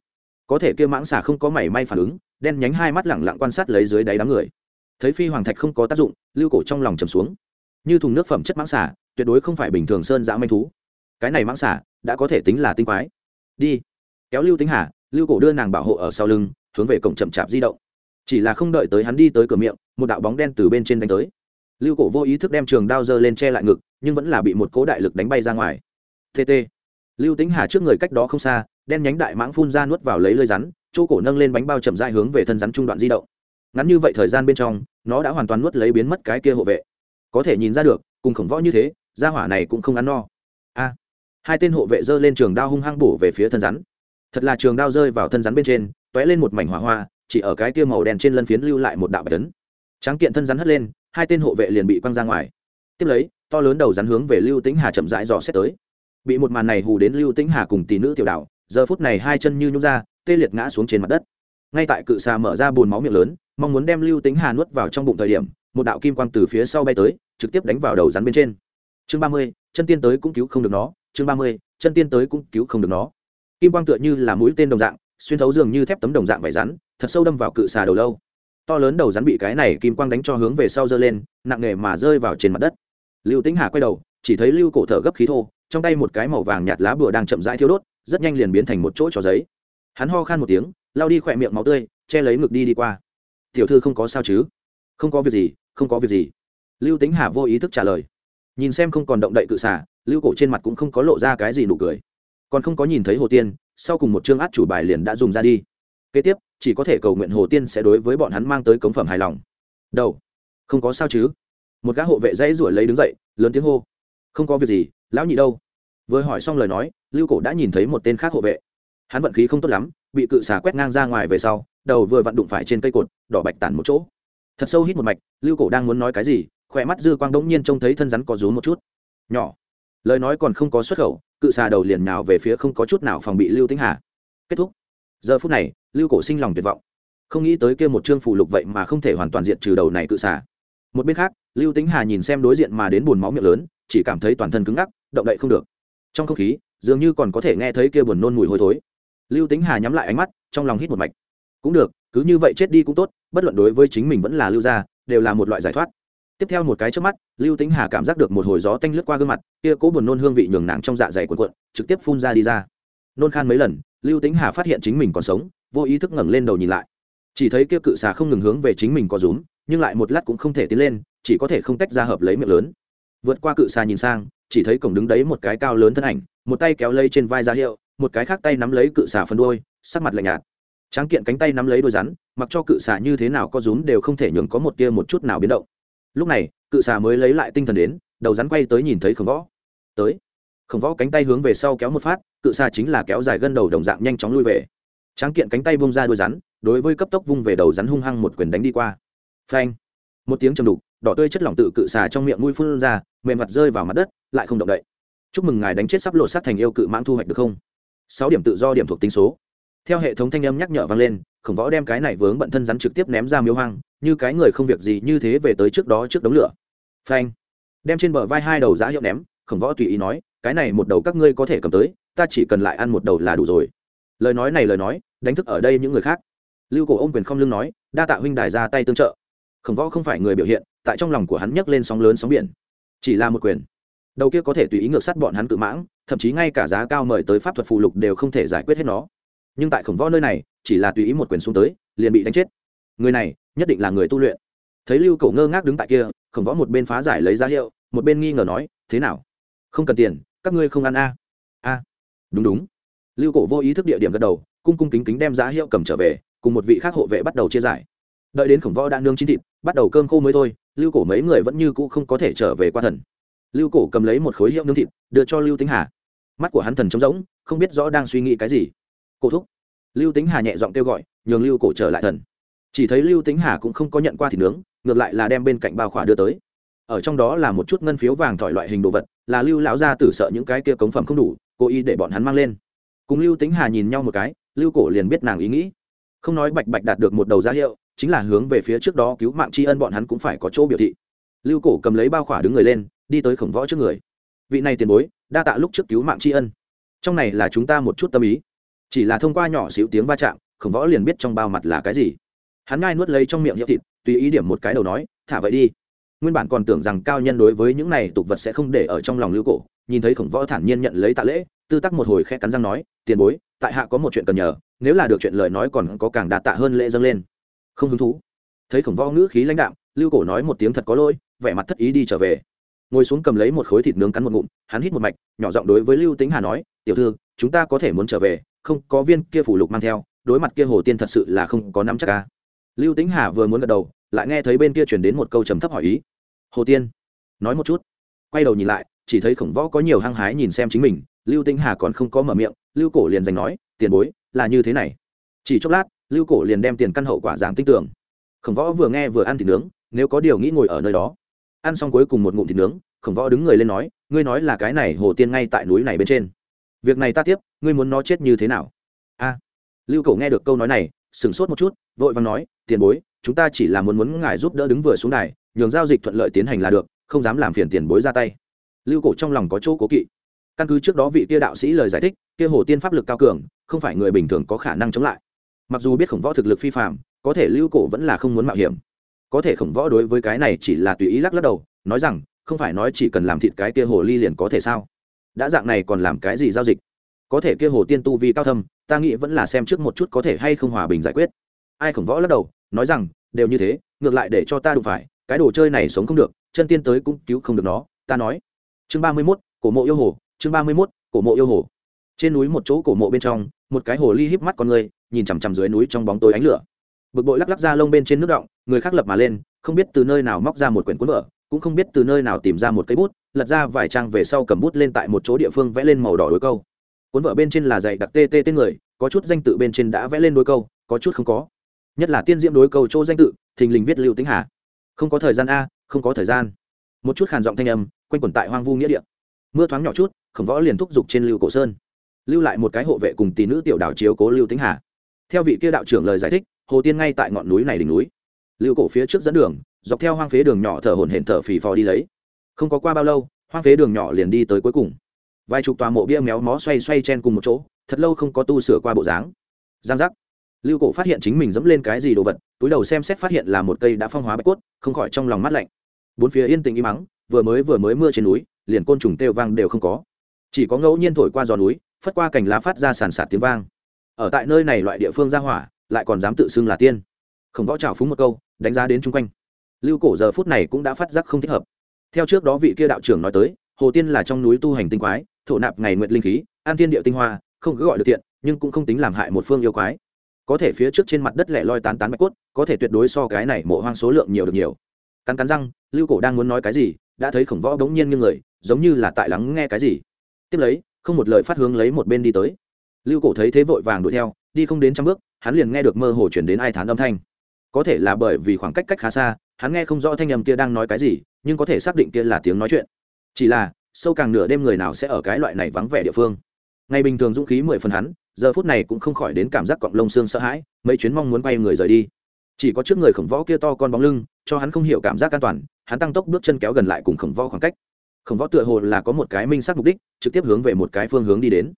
A: có thể kia mãng xà không có mảy may phản ứng, đen nhánh hai mắt lẳng lặng quan sát lấy dưới đáy đám người. Thấy phi hoàng thạch không có tác dụng, lưu cổ trong lòng trầm xuống. Như thùng nước phẩm chất mãng xà, tuyệt đối không phải bình thường sơn dã manh thú. Cái này mãng xà đã có thể tính là tinh quái. Đi. Kéo lưu tính hà, lưu cổ đưa nàng bảo hộ ở sau lưng, hướng về cổng chậm chạp di động. Chỉ là không đợi tới hắn đi tới cửa miệng, một đạo bóng đen từ bên trên đánh tới. Lưu cổ vô ý thức đem trường đao dơ lên che lại ngực, nhưng vẫn là bị một cố đại lực đánh bay ra ngoài. Tt lưu tính hà trước người cách đó không xa, đen nhánh đại mãng phun ra nuốt vào lấy lơi rắn, chỗ cổ nâng lên bánh bao chậm dại hướng về thân rắn trung đoạn di động. Ngắn như vậy thời gian bên trong, nó đã hoàn toàn nuốt lấy biến mất cái kia hộ vệ. Có thể nhìn ra được, cùng khổng võ như thế, gia hỏa này cũng không ăn no. A, hai tên hộ vệ giơ lên trường đao hung hăng bổ về phía thân rắn. Thật là trường đao rơi vào thân rắn bên trên t ó é lên một mảnh hỏa hoa, chỉ ở cái kia màu đen trên lân phiến lưu lại một đạo bạch tấn tráng kiện thân rắn hất lên, hai tên hộ vệ liền bị quăng ra ngoài. Tiếp lấy, to lớn đầu rắn hướng về lưu tĩnh hà chậm rãi dò xét tới bị một màn này hù đến lưu tĩnh hà cùng tỷ nữ tiểu đạo giờ phút này hai chân như nhúc ra, tê liệt ngã xuống trên mặt đất. Ngay tại cự xà mở ra bồn máu miệng lớn, mong muốn đem lưu tĩnh hà nuốt vào trong bụng thời điểm, một đạo kim quang từ phía sau bay tới, trực tiếp đánh vào đầu rắn bên trên. Chương ba mươi, chân tiên tới cũng cứu không được nó, chương ba mươi, chân tiên tới cũng cứu không được nó. Kim quang tựa như là mũi tên đồng dạng, xuyên thấu dường như thép tấm đồng dạng vải rắn, thật sâu đâm vào cự xà đầu lâu. To lớn đầu rắn bị cái này kim quang đánh cho hướng về sau giơ lên, nặng nề mà rơi vào trên mặt đất. Lưu tĩnh hà quay đầu, chỉ thấy lưu cổ thở gấp khí thô trong tay một cái màu vàng nhạt lá bùa đang chậm rãi thiêu đốt, rất nhanh liền biến thành một chỗ trò giấy. Hắn ho khan một tiếng lao đi khỏe miệng máu tươi, che lấy ngực đi đi qua. Tiểu thư không có sao chứ? Không có việc gì, không có việc gì. Lưu tính hà vô ý thức trả lời. Nhìn xem không còn động đậy cự xả lưu cổ trên mặt cũng không có lộ ra cái gì nụ cười. Còn không có nhìn thấy hồ tiên, sau cùng một chương át chủ bài liền đã dùng ra đi. Kế tiếp, chỉ có thể cầu nguyện hồ tiên sẽ đối với bọn hắn mang tới cống phẩm hài lòng. Đầu, không có sao chứ? Một gã hộ vệ dãy ruổi lấy đứng dậy, lớn tiếng hô. Không có việc gì, lão nhị đâu? Vừa hỏi xong lời nói, lưu cổ đã nhìn thấy một tên khác hộ vệ. Hắn vận khí không tốt lắm, bị cự xà quét ngang ra ngoài về sau, đầu vừa vặn đụng phải trên cây cột, đỏ bạch tản một chỗ. Thật sâu hít một mạch, lưu cổ đang muốn nói cái gì, khỏe mắt dư quang đống nhiên trông thấy thân rắn có rú một chút. Nhỏ. Lời nói còn không có xuất khẩu, cự xà đầu liền nào về phía không có chút nào phòng bị lưu tính hà. Kết thúc. Giờ phút này, lưu cổ sinh lòng tuyệt vọng. Không nghĩ tới kia một chương phù lục vậy mà không thể hoàn toàn diện trừ đầu này cự xà. Một bên khác, lưu tính hà nhìn xem đối diện mà đến buồn máu miệng lớn, chỉ cảm thấy toàn thân cứng ngắc, động đậy không được trong không khí, dường như còn có thể nghe thấy kia buồn nôn mùi hôi thối. Lưu tính hà nhắm lại ánh mắt, trong lòng hít một mạch. Cũng được, cứ như vậy chết đi cũng tốt, bất luận đối với chính mình vẫn là lưu gia, đều là một loại giải thoát. Tiếp theo một cái trước mắt, lưu tính hà cảm giác được một hồi gió tanh lướt qua gương mặt, kia cố buồn nôn hương vị nhường nàng trong dạ dày cuộn cuộn, trực tiếp phun ra đi ra. Nôn khan mấy lần, lưu tính hà phát hiện chính mình còn sống, vô ý thức ngẩng lên đầu nhìn lại. Chỉ thấy kia cự xà không ngừng hướng về chính mình có rúm, nhưng lại một lát cũng không thể tiến lên, chỉ có thể không tách ra hợp lấy miệng lớn vượt qua cự xà nhìn sang, chỉ thấy cổng đứng đấy một cái cao lớn thân ảnh, một tay kéo lây trên vai ra hiệu, một cái khác tay nắm lấy cự xà phân đôi sắc mặt lạnh nhạt. Tráng kiện cánh tay nắm lấy đôi rắn, mặc cho cự xà như thế nào có rúm đều không thể nhường có một tia một chút nào biến động. Lúc này, cự xà mới lấy lại tinh thần đến, đầu rắn quay tới nhìn thấy khổng võ. Tới. Khổng võ cánh tay hướng về sau kéo một phát, cự xà chính là kéo dài gân đầu đồng dạng nhanh chóng lui về. Tráng kiện cánh tay bung ra đôi rắn, đối với cấp tốc vung về đầu rắn hung hăng một quyền đánh đi qua. Phanh. Một tiếng trầm đục đỏ tươi chất lỏng tự cự xà trong miệng mũi phun ra, mềm mặt rơi vào mặt đất, lại không động đậy. Chúc mừng ngài đánh chết sắp lộ sát thành yêu cự mãng thu hoạch được không? Sáu điểm tự do điểm thuộc tính số. Theo hệ thống thanh âm nhắc nhở vang lên, khổng võ đem cái này vướng bận thân rắn trực tiếp ném ra miếu hoang, như cái người không việc gì như thế về tới trước đó trước đống lửa. Phanh. Đem trên bờ vai hai đầu giá hiệu ném, khổng võ tùy ý nói, cái này một đầu các ngươi có thể cầm tới, ta chỉ cần lại ăn một đầu là đủ rồi. Lời nói này lời nói, đánh thức ở đây những người khác. Lưu cổ ôm quyền không lưng nói, đa tạ huynh đài ra tay tương trợ khổng võ không phải người biểu hiện, tại trong lòng của hắn nhấc lên sóng lớn sóng biển. Chỉ là một quyền. Đầu kia có thể tùy ý ngược sát bọn hắn cự mãng, thậm chí ngay cả giá cao mời tới pháp thuật phù lục đều không thể giải quyết hết nó. Nhưng tại khổng võ nơi này, chỉ là tùy ý một quyền xuống tới, liền bị đánh chết. Người này, nhất định là người tu luyện. Thấy lưu cầu ngơ ngác đứng tại kia, khổng võ một bên phá giải lấy giá hiệu, một bên nghi ngờ nói, thế nào? Không cần tiền, các ngươi không ăn a? A. Đúng đúng. Lưu cổ vô ý thức địa điểm gật đầu, cung cung kính kính đem giá hiệu cầm trở về, cùng một vị khác hộ vệ bắt đầu chia giải. Đợi đến khổng võ đã nương chín thịt bắt đầu cơm khô mới thôi, lưu cổ mấy người vẫn như cũ không có thể trở về qua thần. Lưu cổ cầm lấy một khối hiệu nương thịt, đưa cho lưu tính hà. Mắt của hắn thần trống rỗng, không biết rõ đang suy nghĩ cái gì. Cổ thúc. Lưu tính hà nhẹ giọng kêu gọi, nhường lưu cổ trở lại thần. Chỉ thấy lưu tính hà cũng không có nhận qua thịt nướng, ngược lại là đem bên cạnh bao khỏa đưa tới. Ở trong đó là một chút ngân phiếu vàng thỏi loại hình đồ vật, là lưu lão gia tử sợ những cái kia cống phẩm không đủ, cố ý để bọn hắn mang lên. Cùng lưu tính hà nhìn nhau một cái, lưu cổ liền biết nàng ý nghĩ. Không nói bạch bạch đạt được một đầu giá hiệu chính là hướng về phía trước đó cứu mạng tri ân bọn hắn cũng phải có chỗ biểu thị. Lưu cổ cầm lấy bao khỏa đứng người lên, đi tới khổng võ trước người. Vị này tiền bối, đa tạ lúc trước cứu mạng tri ân. Trong này là chúng ta một chút tâm ý. Chỉ là thông qua nhỏ xíu tiếng va chạm, khổng võ liền biết trong bao mặt là cái gì. Hắn ngai nuốt lấy trong miệng hiệu thịt, tùy ý điểm một cái đầu nói, thả vậy đi. Nguyên bản còn tưởng rằng cao nhân đối với những này tục vật sẽ không để ở trong lòng lưu cổ, nhìn thấy khổng võ thản nhiên nhận lấy tạ lễ, tư tắc một hồi khẽ cắn răng nói, tiền bối, tại hạ có một chuyện cần nhờ, nếu là được chuyện lời nói còn có càng đạt tạ hơn lễ dâng lên không hứng thú. Thấy khổng võ ngữ khí lãnh đạm, lưu cổ nói một tiếng thật có lỗi, vẻ mặt thất ý đi trở về. Ngồi xuống cầm lấy một khối thịt nướng cắn một ngụm, hắn hít một mạch, nhỏ giọng đối với lưu tính hà nói, tiểu thư, chúng ta có thể muốn trở về, không, có viên kia phủ lục mang theo, đối mặt kia hồ tiên thật sự là không có nắm chắc ca lưu tính hà vừa muốn gật đầu, lại nghe thấy bên kia chuyển đến một câu trầm thấp hỏi ý. Hồ tiên, nói một chút. Quay đầu nhìn lại, chỉ thấy khổng võ có nhiều hăng hái nhìn xem chính mình, lưu tính hà còn không có mở miệng, lưu cổ liền giành nói, tiền bối, là như thế này. Chỉ chốc lát lưu cổ liền đem tiền căn hậu quả giảng tinh tưởng. Khổng võ vừa nghe vừa ăn thịt nướng, nếu có điều nghĩ ngồi ở nơi đó. Ăn xong cuối cùng một ngụm thịt nướng, khổng võ đứng người lên nói, ngươi nói là cái này hồ tiên ngay tại núi này bên trên. Việc này ta tiếp, ngươi muốn nó chết như thế nào? A. Lưu cổ nghe được câu nói này, sửng sốt một chút, vội vàng nói, tiền bối, chúng ta chỉ là muốn muốn ngài giúp đỡ đứng vừa xuống đài, nhường giao dịch thuận lợi tiến hành là được, không dám làm phiền tiền bối ra tay. Lưu cổ trong lòng có chỗ cố kỵ. Căn cứ trước đó vị kia đạo sĩ lời giải thích, kia hồ tiên pháp lực cao cường, không phải người bình thường có khả năng chống lại mặc dù biết khổng võ thực lực phi phạm có thể lưu cổ vẫn là không muốn mạo hiểm. Có thể khổng võ đối với cái này chỉ là tùy ý lắc lắc đầu, nói rằng, không phải nói chỉ cần làm thịt cái kia hồ ly liền có thể sao? Đã dạng này còn làm cái gì giao dịch? Có thể kia hồ tiên tu vi cao thâm, ta nghĩ vẫn là xem trước một chút có thể hay không hòa bình giải quyết. Ai khổng võ lắc đầu, nói rằng, đều như thế, ngược lại để cho ta đụng phải, cái đồ chơi này sống không được, chân tiên tới cũng cứu không được nó, ta nói. Chương ba mươi mốt, cổ mộ yêu hồ, chương ba mươi mốt, cổ mộ yêu hồ. Trên núi một chỗ cổ mộ bên trong, một cái hồ ly híp mắt con người nhìn chằm chằm dưới núi trong bóng tối ánh lửa. Bực bội lắc lắc ra lông bên trên nước động, người khác lập mà lên, không biết từ nơi nào móc ra một quyển cuốn vở, cũng không biết từ nơi nào tìm ra một cây bút, lật ra vài trang về sau cầm bút lên tại một chỗ địa phương vẽ lên màu đỏ đối câu. Cuốn vở bên trên là dạy đặc tê tê tên người, có chút danh tự bên trên đã vẽ lên đối câu, có chút không có. Nhất là tiên diễm đối câu chỗ danh tự, thình lình viết lưu tính hà. Không có thời gian a, không có thời gian. Một chút khàn giọng thanh âm, quanh quẩn tại hoang vu nghĩa địa. Mưa thoáng nhỏ chút, khổng võ liền thúc giục trên lưu cổ sơn. Lưu lại một cái hộ vệ cùng tỷ nữ tiểu đảo chiếu cố lưu tính hà theo vị kia đạo trưởng lời giải thích, hồ tiên ngay tại ngọn núi này đỉnh núi. Lưu cổ phía trước dẫn đường, dọc theo hoang phế đường nhỏ thở hồn hển thở phì phò đi lấy. Không có qua bao lâu, hoang phế đường nhỏ liền đi tới cuối cùng. Vài chục tòa mộ bia méo mó xoay xoay chen cùng một chỗ, thật lâu không có tu sửa qua bộ dáng. Giang giác. Lưu cổ phát hiện chính mình dẫm lên cái gì đồ vật, túi đầu xem xét phát hiện là một cây đã phong hóa bạch cốt, không khỏi trong lòng mát lạnh. Bốn phía yên tĩnh im mắng, vừa mới vừa mới mưa trên núi, liền côn trùng kêu vang đều không có. Chỉ có ngẫu nhiên thổi qua giò núi, phất qua cành lá phát ra sàn sạt tiếng vang ở tại nơi này loại địa phương ra hỏa, lại còn dám tự xưng là tiên. Khổng võ trào phúng một câu, đánh giá đến chung quanh. Lưu cổ giờ phút này cũng đã phát giác không thích hợp. Theo trước đó vị kia đạo trưởng nói tới, hồ tiên là trong núi tu hành tinh quái, thổ nạp ngày nguyện linh khí, an tiên địa tinh hoa, không cứ gọi được tiện nhưng cũng không tính làm hại một phương yêu quái. Có thể phía trước trên mặt đất lẻ loi tán tán bạch cốt, có thể tuyệt đối so cái này mộ hoang số lượng nhiều được nhiều. Cắn cắn răng, lưu cổ đang muốn nói cái gì, đã thấy khổng võ bỗng nhiên như người, giống như là tại lắng nghe cái gì. Tiếp lấy, không một lời phát hướng lấy một bên đi tới lưu cổ thấy thế vội vàng đuổi theo, đi không đến trăm bước, hắn liền nghe được mơ hồ chuyển đến ai thán âm thanh. Có thể là bởi vì khoảng cách cách khá xa, hắn nghe không rõ thanh âm kia đang nói cái gì, nhưng có thể xác định kia là tiếng nói chuyện. Chỉ là, sâu càng nửa đêm người nào sẽ ở cái loại này vắng vẻ địa phương? Ngày bình thường dũng khí mười phần hắn, giờ phút này cũng không khỏi đến cảm giác cọng lông xương sợ hãi, mấy chuyến mong muốn bay người rời đi. Chỉ có trước người khổng võ kia to con bóng lưng, cho hắn không hiểu cảm giác an toàn, hắn tăng tốc bước chân kéo gần lại cùng khổng võ khoảng cách. Khổng võ tựa hồ là có một cái minh sắc mục đích, trực tiếp hướng về một cái phương hướng đi đến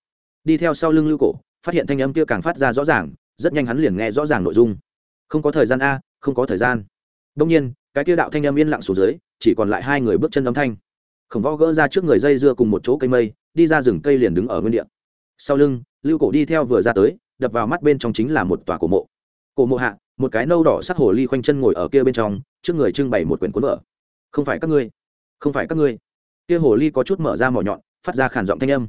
A: đi theo sau lưng lưu cổ, phát hiện thanh âm kia càng phát ra rõ ràng, rất nhanh hắn liền nghe rõ ràng nội dung. Không có thời gian a, không có thời gian. Đông nhiên, cái kia đạo thanh âm yên lặng xuống dưới, chỉ còn lại hai người bước chân âm thanh. Khổng võ gỡ ra trước người dây dưa cùng một chỗ cây mây, đi ra rừng cây liền đứng ở nguyên địa. Sau lưng, lưu cổ đi theo vừa ra tới, đập vào mắt bên trong chính là một tòa cổ mộ. Cổ mộ hạ, một cái nâu đỏ sắc hồ ly khoanh chân ngồi ở kia bên trong, trước người trưng bày một quyển cuốn vở. Không phải các ngươi, không phải các ngươi. Kia hồ ly có chút mở ra mỏ nhọn, phát ra khản giọng thanh âm.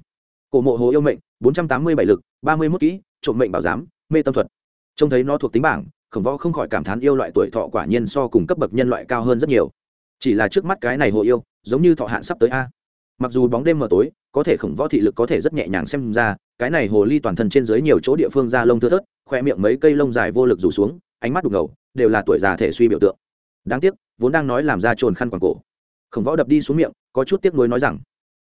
A: Cổ mộ hồ yêu mệnh bốn trăm tám mươi bảy lực, ba mươi mốt kỹ, trộm mệnh bảo giám, mê tâm thuật. Trông thấy nó thuộc tính bảng, khổng võ không khỏi cảm thán yêu loại tuổi thọ quả nhiên so cùng cấp bậc nhân loại cao hơn rất nhiều. Chỉ là trước mắt cái này hồ yêu, giống như thọ hạn sắp tới a. Mặc dù bóng đêm mờ tối, có thể khổng võ thị lực có thể rất nhẹ nhàng xem ra, cái này hồ ly toàn thân trên dưới nhiều chỗ địa phương da lông thưa thớt, khoe miệng mấy cây lông dài vô lực rủ xuống, ánh mắt đục ngầu, đều là tuổi già thể suy biểu tượng. Đáng tiếc, vốn đang nói làm ra trồn khăn quàng cổ. Khổng võ đập đi xuống miệng, có chút tiếc nuối nói rằng,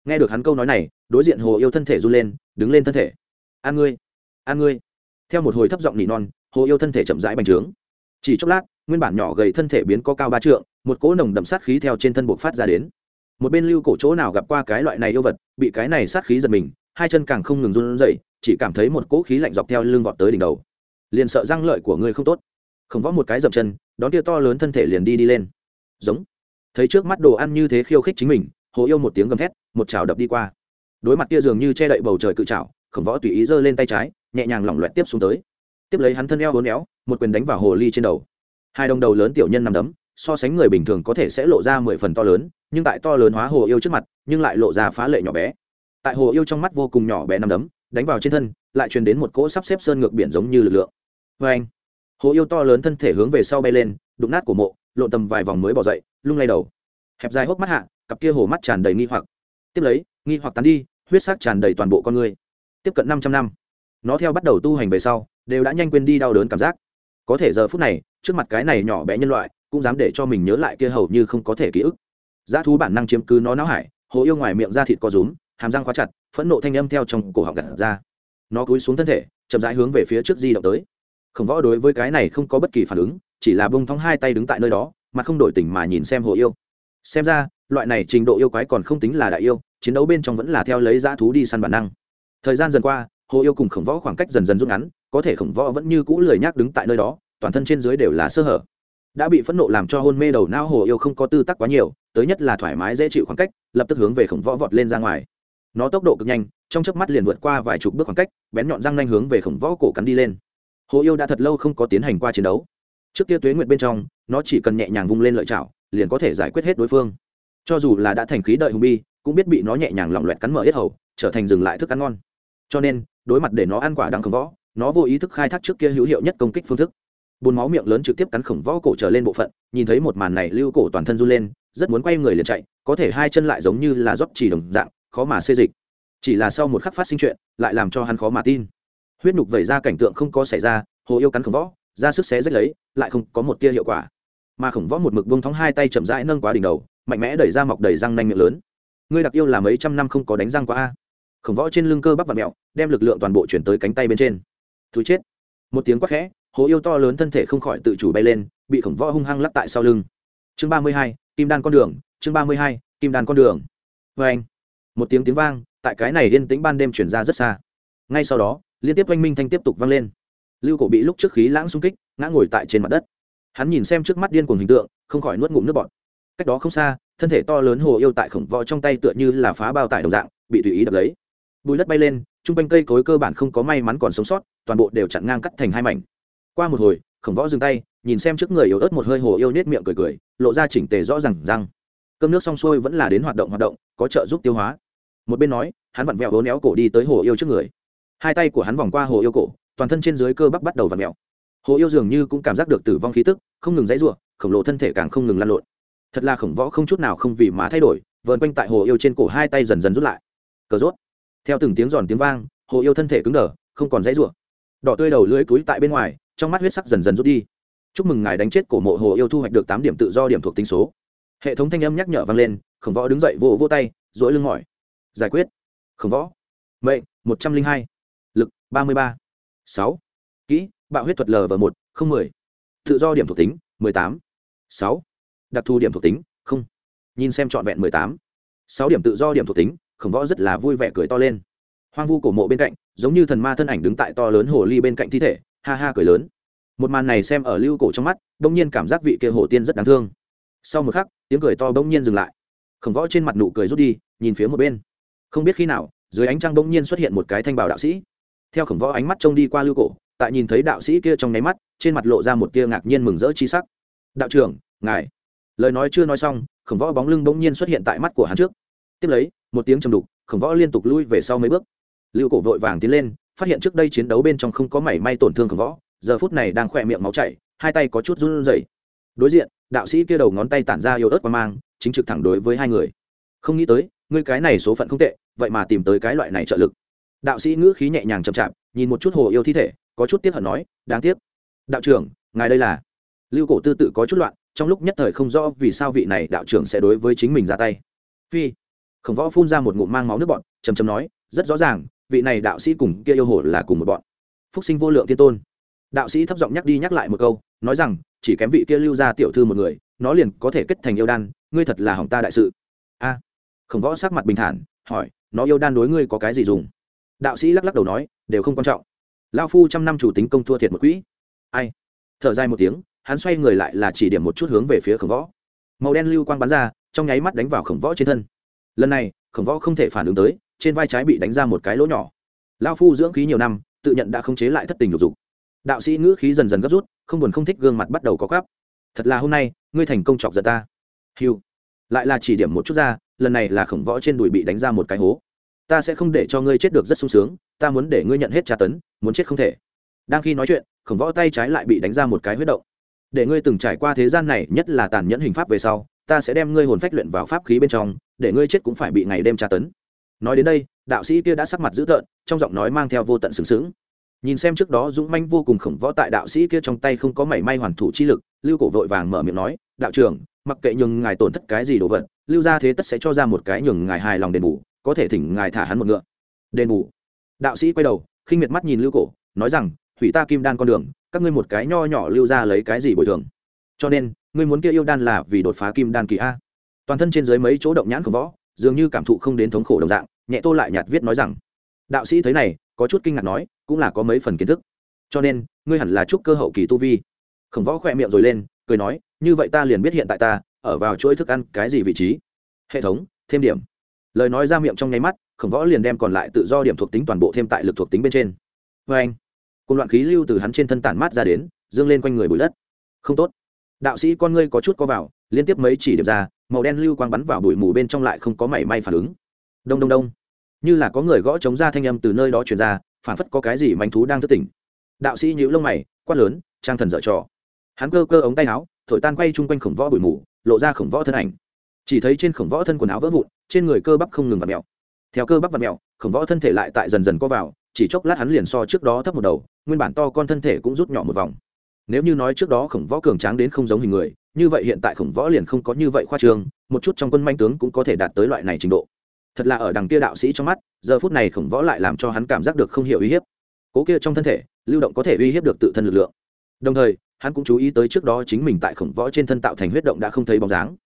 A: nghe được hắn câu nói này, đối diện hồ yêu thân thể run lên đứng lên thân thể. An ngươi an ngươi. Theo một hồi thấp giọng nỉ non, hồ yêu thân thể chậm rãi bành trướng. Chỉ chốc lát, nguyên bản nhỏ gầy thân thể biến có cao ba trượng, một cỗ nồng đậm sát khí theo trên thân buộc phát ra đến. Một bên lưu cổ chỗ nào gặp qua cái loại này yêu vật, bị cái này sát khí giật mình, hai chân càng không ngừng run rẩy, chỉ cảm thấy một cỗ khí lạnh dọc theo lưng vọt tới đỉnh đầu. Liền sợ răng lợi của ngươi không tốt. Không võ một cái dậm chân, đón kia to lớn thân thể liền đi đi lên. Giống. Thấy trước mắt đồ ăn như thế khiêu khích chính mình, hồ yêu một tiếng gầm thét, một chảo đập đi qua đối mặt kia dường như che đậy bầu trời cự chảo khổng võ tùy ý giơ lên tay trái, nhẹ nhàng lỏng loẹt tiếp xuống tới. Tiếp lấy hắn thân eo hố néo một quyền đánh vào hồ ly trên đầu. Hai đồng đầu lớn tiểu nhân nằm đấm, so sánh người bình thường có thể sẽ lộ ra mười phần to lớn, nhưng tại to lớn hóa hồ yêu trước mặt, nhưng lại lộ ra phá lệ nhỏ bé. Tại hồ yêu trong mắt vô cùng nhỏ bé nằm đấm, đánh vào trên thân, lại truyền đến một cỗ sắp xếp sơn ngược biển giống như lực lượng. Vê anh. Hồ yêu to lớn thân thể hướng về sau bay lên, đụng nát của mộ, lộn tầm vài vòng mới bỏ dậy, lung lay đầu. Hẹp dài hốc mắt hạ, cặp kia hồ mắt tràn đầy nghi hoặc tiếp lấy, nghi hoặc tán đi, huyết sắc tràn đầy toàn bộ con người. Tiếp cận năm trăm năm, nó theo bắt đầu tu hành về sau, đều đã nhanh quên đi đau đớn cảm giác. Có thể giờ phút này, trước mặt cái này nhỏ bé nhân loại, cũng dám để cho mình nhớ lại kia hầu như không có thể ký ức. Giá thú bản năng chiếm cứ nó não hải, hồ yêu ngoài miệng ra thịt co rúm, hàm răng khóa chặt, phẫn nộ thanh âm theo trong cổ họng gặt ra. Nó cúi xuống thân thể, chậm rãi hướng về phía trước di động tới. Khổng võ đối với cái này không có bất kỳ phản ứng, chỉ là bông thóng hai tay đứng tại nơi đó, mà không đổi tình mà nhìn xem hồ yêu. Xem ra loại này trình độ yêu quái còn không tính là đại yêu, chiến đấu bên trong vẫn là theo lấy dã thú đi săn bản năng. Thời gian dần qua, hồ yêu cùng khổng võ khoảng cách dần dần rút ngắn, có thể khổng võ vẫn như cũ lười nhác đứng tại nơi đó, toàn thân trên dưới đều là sơ hở. Đã bị phẫn nộ làm cho hôn mê đầu não hồ yêu không có tư tắc quá nhiều, tới nhất là thoải mái dễ chịu khoảng cách, lập tức hướng về khổng võ vọt lên ra ngoài. Nó tốc độ cực nhanh, trong chớp mắt liền vượt qua vài chục bước khoảng cách, bén nhọn răng nanh hướng về khổng võ cổ cắn đi lên. Hồ yêu đã thật lâu không có tiến hành qua chiến đấu. Trước kia tuế nguyện bên trong, nó chỉ cần nhẹ nhàng vung lên lợi chảo, liền có thể giải quyết hết đối phương cho dù là đã thành khí đợi hùng bi, cũng biết bị nó nhẹ nhàng lỏng loẹt cắn mở ít hầu, trở thành dừng lại thức ăn ngon. Cho nên, đối mặt để nó ăn quả đắng khổng võ, nó vô ý thức khai thác trước kia hữu hiệu nhất công kích phương thức. Bùn máu miệng lớn trực tiếp cắn khổng võ cổ trở lên bộ phận, nhìn thấy một màn này lưu cổ toàn thân run lên, rất muốn quay người liền chạy, có thể hai chân lại giống như là rót chỉ đồng dạng, khó mà xê dịch. Chỉ là sau một khắc phát sinh chuyện, lại làm cho hắn khó mà tin. Huyết nhục vẩy ra cảnh tượng không có xảy ra, hồ yêu cắn khổng võ, ra sức xé rách lấy, lại không có một tia hiệu quả. Mà khổng võ một mực buông thóng hai tay chậm rãi nâng quá đỉnh đầu mạnh mẽ đẩy ra mọc đầy răng nanh miệng lớn. Ngươi đặc yêu là mấy trăm năm không có đánh răng qua a. Khổng võ trên lưng cơ bắp và mẹo đem lực lượng toàn bộ chuyển tới cánh tay bên trên. Thú chết. Một tiếng quát khẽ hồ yêu to lớn thân thể không khỏi tự chủ bay lên, bị khổng võ hung hăng lắc tại sau lưng. Chương ba mươi hai, kim đan con đường, chương ba mươi hai, kim đan con đường. Vê anh, một tiếng tiếng vang, tại cái này yên tĩnh ban đêm chuyển ra rất xa. Ngay sau đó, liên tiếp oanh minh thanh tiếp tục vang lên. Lưu cổ bị lúc trước khí lãng xung kích, ngã ngồi tại trên mặt đất. Hắn nhìn xem trước mắt điên cuồng hình tượng, không khỏi nuốt ngụm nước bọt cách đó không xa, thân thể to lớn hồ yêu tại khổng võ trong tay tựa như là phá bao tải đồng dạng, bị tùy ý đập lấy. Bùi đất bay lên chung quanh cây cối cơ bản không có may mắn còn sống sót, toàn bộ đều chặn ngang cắt thành hai mảnh. Qua một hồi, khổng võ dừng tay, nhìn xem trước người yếu ớt một hơi hồ yêu nết miệng cười cười, lộ ra chỉnh tề rõ r à n g răng. Cơm nước xong xuôi vẫn là đến hoạt động hoạt động, có trợ giúp tiêu hóa. Một bên nói, hắn vặn vẹo hố néo cổ đi tới hồ yêu trước người. Hai tay của hắn vòng qua hồ yêu cổ, toàn thân trên dưới cơ bắp bắt đầu vặn vẹo. Hồ yêu dường như cũng cảm giác được tử vong khí tức, không ngừng dãy r u ộ khổng lồ thân thể càng không ngừng lan lộn thật là khổng võ không chút nào không vì má thay đổi, vờn quanh tại hồ yêu trên cổ hai tay dần dần rút lại. Cờ rốt. Theo từng tiếng giòn tiếng vang, hồ yêu thân thể cứng đờ, không còn dãy rụa đỏ tươi đầu lưỡi túi tại bên ngoài, trong mắt huyết sắc dần dần rút đi. Chúc mừng ngài đánh chết cổ mộ hồ yêu thu hoạch được tám điểm tự do điểm thuộc tính số. Hệ thống thanh âm nhắc nhở vang lên, khổng võ đứng dậy vỗ vỗ tay dỗi lưng mỏi. Giải quyết. Khổng võ. Mệnh, một trăm linh hai. Lực, ba mươi ba. Sáu. Kỹ, bạo huyết thuật l và một, không mười. Tự do điểm thuộc tính, mười tám. Sáu đặc thù điểm thuộc tính, không. Nhìn xem trọn vẹn mười tám. Sáu điểm tự do điểm thuộc tính, khổng võ rất là vui vẻ cười to lên. Hoang vu cổ mộ bên cạnh, giống như thần ma thân ảnh đứng tại to lớn hồ ly bên cạnh thi thể, ha ha cười lớn. Một màn này xem ở lưu cổ trong mắt, đông nhiên cảm giác vị kia hồ tiên rất đáng thương. Sau một khắc, tiếng cười to bỗng nhiên dừng lại. Khổng võ trên mặt nụ cười rút đi, nhìn phía một bên. Không biết khi nào, dưới ánh trăng bỗng nhiên xuất hiện một cái thanh bảo đạo sĩ. Theo khổng võ ánh mắt trông đi qua lưu cổ, tại nhìn thấy đạo sĩ kia trong nháy mắt, trên mặt lộ ra một tia ngạc nhiên mừng rỡ chi sắc. Đạo trưởng, ngài lời nói chưa nói xong, khổng võ bóng lưng bỗng nhiên xuất hiện tại mắt của hắn trước. Tiếp lấy, một tiếng trầm đục, khổng võ liên tục lui về sau mấy bước. Lưu cổ vội vàng tiến lên, phát hiện trước đây chiến đấu bên trong không có mảy may tổn thương khổng võ, giờ phút này đang khỏe miệng máu chảy, hai tay có chút run rẩy. Đối diện, đạo sĩ kia đầu ngón tay tản ra yếu ớt qua mang, chính trực thẳng đối với hai người. Không nghĩ tới, ngươi cái này số phận không tệ, vậy mà tìm tới cái loại này trợ lực. Đạo sĩ ngữ khí nhẹ nhàng chậm chạp, nhìn một chút hồ yêu thi thể, có chút tiếc hận nói, đáng tiếc. Đạo trưởng, ngài đây là. Lưu cổ tư tự có chút loạn trong lúc nhất thời không rõ vì sao vị này đạo trưởng sẽ đối với chính mình ra tay. Phi, khổng võ phun ra một ngụm mang máu nước bọn chầm chầm nói, rất rõ ràng, vị này đạo sĩ cùng kia yêu hồ là cùng một bọn. Phúc sinh vô lượng tiên tôn. Đạo sĩ thấp giọng nhắc đi nhắc lại một câu, nói rằng, chỉ kém vị kia lưu ra tiểu thư một người, nó liền có thể kết thành yêu đan, ngươi thật là hỏng ta đại sự. A, khổng võ sắc mặt bình thản, hỏi, nó yêu đan đối ngươi có cái gì dùng? Đạo sĩ lắc lắc đầu nói, đều không quan trọng. Lao phu trăm năm chủ tính công thua thiệt một quỹ. Ai? Thở dài một tiếng hắn xoay người lại là chỉ điểm một chút hướng về phía khổng võ. Màu đen lưu quang bắn ra, trong nháy mắt đánh vào khổng võ trên thân. Lần này, khổng võ không thể phản ứng tới, trên vai trái bị đánh ra một cái lỗ nhỏ. Lao phu dưỡng khí nhiều năm, tự nhận đã không chế lại thất tình lục dục. Đạo sĩ ngữ khí dần dần gấp rút, không buồn không thích gương mặt bắt đầu có gắp thật là hôm nay, ngươi thành công chọc giận ta. Hiu lại là chỉ điểm một chút ra, lần này là khổng võ trên đùi bị đánh ra một cái hố. Ta sẽ không để cho ngươi chết được rất sung sướng, ta muốn để ngươi nhận hết tra tấn, muốn chết không thể. Đang khi nói chuyện, khổng võ tay trái lại bị đánh ra một cái huyết động để ngươi từng trải qua thế gian này, nhất là tàn nhẫn hình pháp về sau, ta sẽ đem ngươi hồn phách luyện vào pháp khí bên trong, để ngươi chết cũng phải bị ngày đêm tra tấn. Nói đến đây, đạo sĩ kia đã sắc mặt dữ tợn, trong giọng nói mang theo vô tận sừng sững. Nhìn xem trước đó dũng manh vô cùng khổng võ tại đạo sĩ kia trong tay không có mảy may hoàn thủ chi lực, lưu cổ vội vàng mở miệng nói, đạo trưởng, mặc kệ nhường ngài tổn thất cái gì đồ vật, lưu ra thế tất sẽ cho ra một cái nhường ngài hài lòng đền bù, có thể thỉnh ngài thả hắn một ngựa. Đền bù? Đạo sĩ quay đầu, khinh miệt mắt nhìn lưu cổ, nói rằng thủy ta kim đan con đường các ngươi một cái nho nhỏ lưu ra lấy cái gì bồi thường? Cho nên, ngươi muốn kia yêu đan là vì đột phá kim đan kỳ a. Toàn thân trên dưới mấy chỗ động nhãn của võ, dường như cảm thụ không đến thống khổ đồng dạng, nhẹ tô lại nhạt viết nói rằng, đạo sĩ thấy này, có chút kinh ngạc nói, cũng là có mấy phần kiến thức. Cho nên, ngươi hẳn là chúc cơ hậu kỳ tu vi. Khổng võ khỏe miệng rồi lên, cười nói, như vậy ta liền biết hiện tại ta ở vào chuỗi thức ăn cái gì vị trí. Hệ thống, thêm điểm. Lời nói ra miệng trong nháy mắt, khổng võ liền đem còn lại tự do điểm thuộc tính toàn bộ thêm tại lực thuộc tính bên trên. Vê anh cùng loạn khí lưu từ hắn trên thân tản mát ra đến, dương lên quanh người bụi đất. Không tốt. Đạo sĩ con ngươi có chút có vào, liên tiếp mấy chỉ điểm ra, màu đen lưu quang bắn vào bụi mù bên trong lại không có mảy may phản ứng. Đông đông đông. Như là có người gõ chống ra thanh âm từ nơi đó truyền ra, phản phất có cái gì manh thú đang thức tỉnh. Đạo sĩ nhíu lông mày, quát lớn, trang thần dở trò. Hắn cơ cơ ống tay áo, thổi tan quay chung quanh khổng võ bụi mù, lộ ra khổng võ thân ảnh. Chỉ thấy trên khổng võ thân quần áo vỡ vụn, trên người cơ bắp không ngừng vặt mèo. Theo cơ bắp vặt mèo, khổng võ thân thể lại tại dần dần có vào, chỉ chốc lát hắn liền so trước đó thấp một đầu nguyên bản to con thân thể cũng rút nhỏ một vòng. Nếu như nói trước đó khổng võ cường tráng đến không giống hình người, như vậy hiện tại khổng võ liền không có như vậy khoa trương, một chút trong quân manh tướng cũng có thể đạt tới loại này trình độ. Thật là ở đằng kia đạo sĩ trong mắt, giờ phút này khổng võ lại làm cho hắn cảm giác được không hiểu uy hiếp. Cố kia trong thân thể, lưu động có thể uy hiếp được tự thân lực lượng. Đồng thời, hắn cũng chú ý tới trước đó chính mình tại khổng võ trên thân tạo thành huyết động đã không thấy bóng dáng.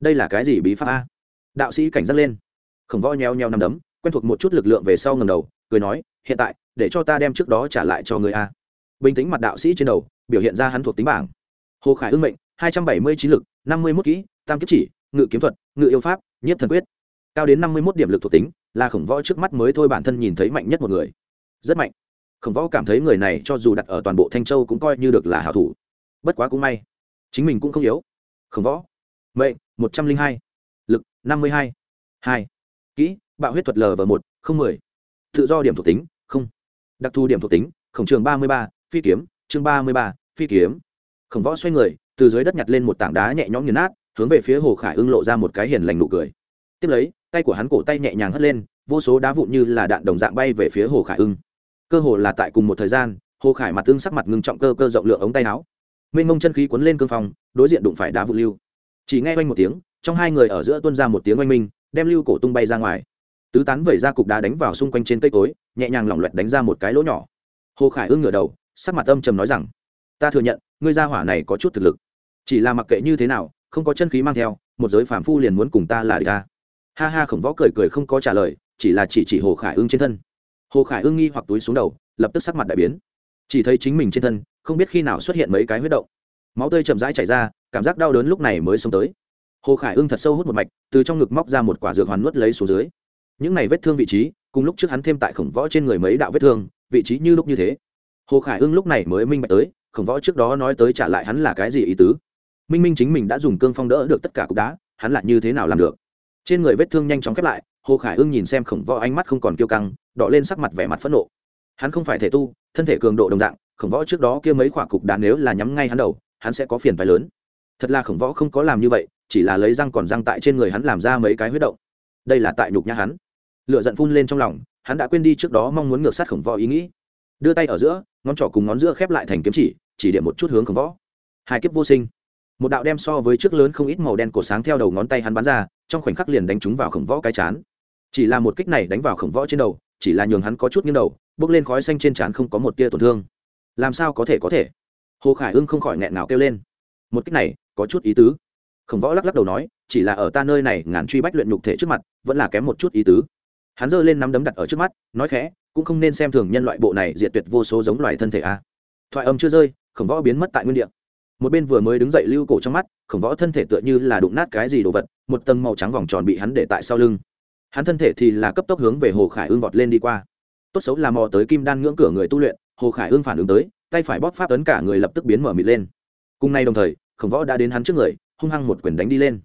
A: Đây là cái gì bí pháp a? Đạo sĩ cảnh giác lên. Khổng võ nheo nheo nằm đấm, quen thuộc một chút lực lượng về sau ngầm đầu, cười nói, hiện tại để cho ta đem trước đó trả lại cho người a. Bình tĩnh mặt đạo sĩ trên đầu, biểu hiện ra hắn thuộc tính bảng. Hồ khải ưng mệnh, hai trăm bảy mươi trí lực, năm mươi mốt kỹ, tam kiếp chỉ, ngự kiếm thuật, ngự yêu pháp nhất thần quyết. Cao đến năm mươi mốt điểm lực thuộc tính, là khổng võ trước mắt mới thôi bản thân nhìn thấy mạnh nhất một người. Rất mạnh. Khổng võ cảm thấy người này cho dù đặt ở toàn bộ thanh châu cũng coi như được là hảo thủ. Bất quá cũng may, chính mình cũng không yếu. Khổng võ. Mệnh, một trăm linh hai. Lực, năm mươi hai. Hai. Kỹ, bạo huyết thuật l v một, không mười. Tự do điểm thuộc tính, không đặc thù điểm thuộc tính, khổng trường ba mươi ba, phi kiếm, chương ba mươi ba, phi kiếm. Khổng võ xoay người, từ dưới đất nhặt lên một tảng đá nhẹ nhõm nghiền nát, hướng về phía hồ khải ưng lộ ra một cái hiền lành nụ cười. Tiếp lấy, tay của hắn cổ tay nhẹ nhàng hất lên, vô số đá vụn như là đạn đồng dạng bay về phía hồ khải ưng. Cơ hồ là tại cùng một thời gian, hồ khải mặt tương sắc mặt ngưng trọng cơ cơ rộng lượng ống tay áo. Mênh mông chân khí cuốn lên cương phong, đối diện đụng phải đá vụn lưu. Chỉ nghe oanh một tiếng, trong hai người ở giữa tuôn ra một tiếng oanh minh, đem lưu cổ tung bay ra ngoài tứ tán vẩy ra cục đá đánh vào xung quanh trên cây cối, nhẹ nhàng lỏng loẹt đánh ra một cái lỗ nhỏ. Hồ khải ưng ngửa đầu, sắc mặt âm trầm nói rằng, ta thừa nhận, ngươi gia hỏa này có chút thực lực. Chỉ là mặc kệ như thế nào, không có chân khí mang theo, một giới phạm phu liền muốn cùng ta là địch ta. Ha ha khổng võ cười cười không có trả lời, chỉ là chỉ chỉ hồ khải ưng trên thân. Hồ khải ưng nghi hoặc túi xuống đầu, lập tức sắc mặt đại biến. Chỉ thấy chính mình trên thân, không biết khi nào xuất hiện mấy cái huyết động. Máu tươi chậm rãi chảy ra, cảm giác đau đớn lúc này mới sống tới. Hồ khải ưng thật sâu hút một mạch, từ trong ngực móc ra một quả dược hoàn nuốt lấy xuống dưới những này vết thương vị trí, cùng lúc trước hắn thêm tại khổng võ trên người mấy đạo vết thương, vị trí như lúc như thế. Hồ khải ưng lúc này mới minh bạch tới, khổng võ trước đó nói tới trả lại hắn là cái gì ý tứ. Minh minh chính mình đã dùng cương phong đỡ được tất cả cục đá, hắn lại như thế nào làm được? Trên người vết thương nhanh chóng khép lại, hồ khải ưng nhìn xem khổng võ ánh mắt không còn kiêu căng đọ lên sắc mặt vẻ mặt phẫn nộ. Hắn không phải thể tu, thân thể cường độ đồng dạng, khổng võ trước đó kia mấy quả cục đá nếu là nhắm ngay hắn đầu, hắn sẽ có phiền phái lớn. Thật là khổng võ không có làm như vậy, chỉ là lấy răng còn răng tại trên người hắn làm ra mấy cái huyết động. Đây là tại nhục nhã hắn lựa giận phun lên trong lòng, hắn đã quên đi trước đó mong muốn ngược sát khổng võ ý nghĩ. Đưa tay ở giữa, ngón trỏ cùng ngón giữa khép lại thành kiếm chỉ chỉ điểm một chút hướng khổng võ. Hai kiếp vô sinh. Một đạo đem so với trước lớn không ít màu đen cổ sáng theo đầu ngón tay hắn bắn ra, trong khoảnh khắc liền đánh trúng vào khổng võ cái chán. Chỉ là một kích này đánh vào khổng võ trên đầu, chỉ là nhường hắn có chút nghiêng đầu bốc lên khói xanh trên trán không có một tia tổn thương. Làm sao có thể có thể? Hồ khải ưng không khỏi nghẹn ngào kêu lên. Một kích này, có chút ý tứ. Khổng võ lắc lắc đầu nói, chỉ là ở ta nơi này ngàn truy bách luyện nhục thể trước mặt, vẫn là kém một chút ý tứ hắn giơ lên nắm đấm đặt ở trước mắt, nói khẽ, cũng không nên xem thường nhân loại bộ này diệt tuyệt vô số giống loài thân thể a thoại âm chưa rơi, khổng võ biến mất tại nguyên địa. Một bên vừa mới đứng dậy lưu cổ trong mắt, khổng võ thân thể tựa như là đụng nát cái gì đồ vật, một tầng màu trắng vòng tròn bị hắn để tại sau lưng. Hắn thân thể thì là cấp tốc hướng về hồ khải ương vọt lên đi qua. Tốt xấu là mò tới kim đan ngưỡng cửa người tu luyện, hồ khải ương phản ứng tới, tay phải bóp pháp ấn cả người lập tức biến mở mịt lên. Cùng nay đồng thời, khổng võ đã đến hắn trước người, hung hăng một quyền đánh đi lên.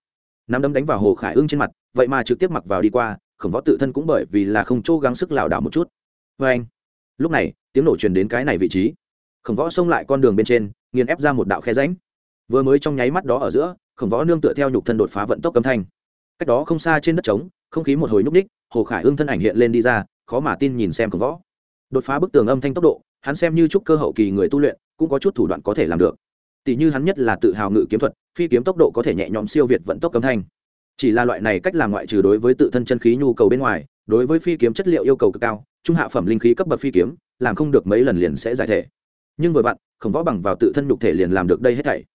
A: Nắm đấm đánh vào hồ khải ương trên mặt, vậy mà trực tiếp mặc vào đi qua khổng võ tự thân cũng bởi vì là không chỗ gắng sức lảo đảo một chút. Vê anh, lúc này, tiếng nổ truyền đến cái này vị trí. Khổng võ xông lại con đường bên trên, nghiền ép ra một đạo khe ránh vừa mới trong nháy mắt đó ở giữa, khổng võ nương tựa theo nhục thân đột phá vận tốc âm thanh. Cách đó không xa trên đất trống, không khí một hồi núp ních hồ khải hương thân ảnh hiện lên đi ra, khó mà tin nhìn xem khổng võ. Đột phá bức tường âm thanh tốc độ, hắn xem như trúc cơ hậu kỳ người tu luyện, cũng có chút thủ đoạn có thể làm được. Tỷ như hắn nhất là tự hào ngự kiếm thuật, phi kiếm tốc độ có thể nhẹ nhõm siêu việt vận tốc âm thanh chỉ là loại này cách làm ngoại trừ đối với tự thân chân khí nhu cầu bên ngoài, đối với phi kiếm chất liệu yêu cầu cực cao, trung hạ phẩm linh khí cấp bậc phi kiếm, làm không được mấy lần liền sẽ giải thể. Nhưng vừa vặn, khổng võ bằng vào tự thân nhục thể liền làm được đây hết thảy.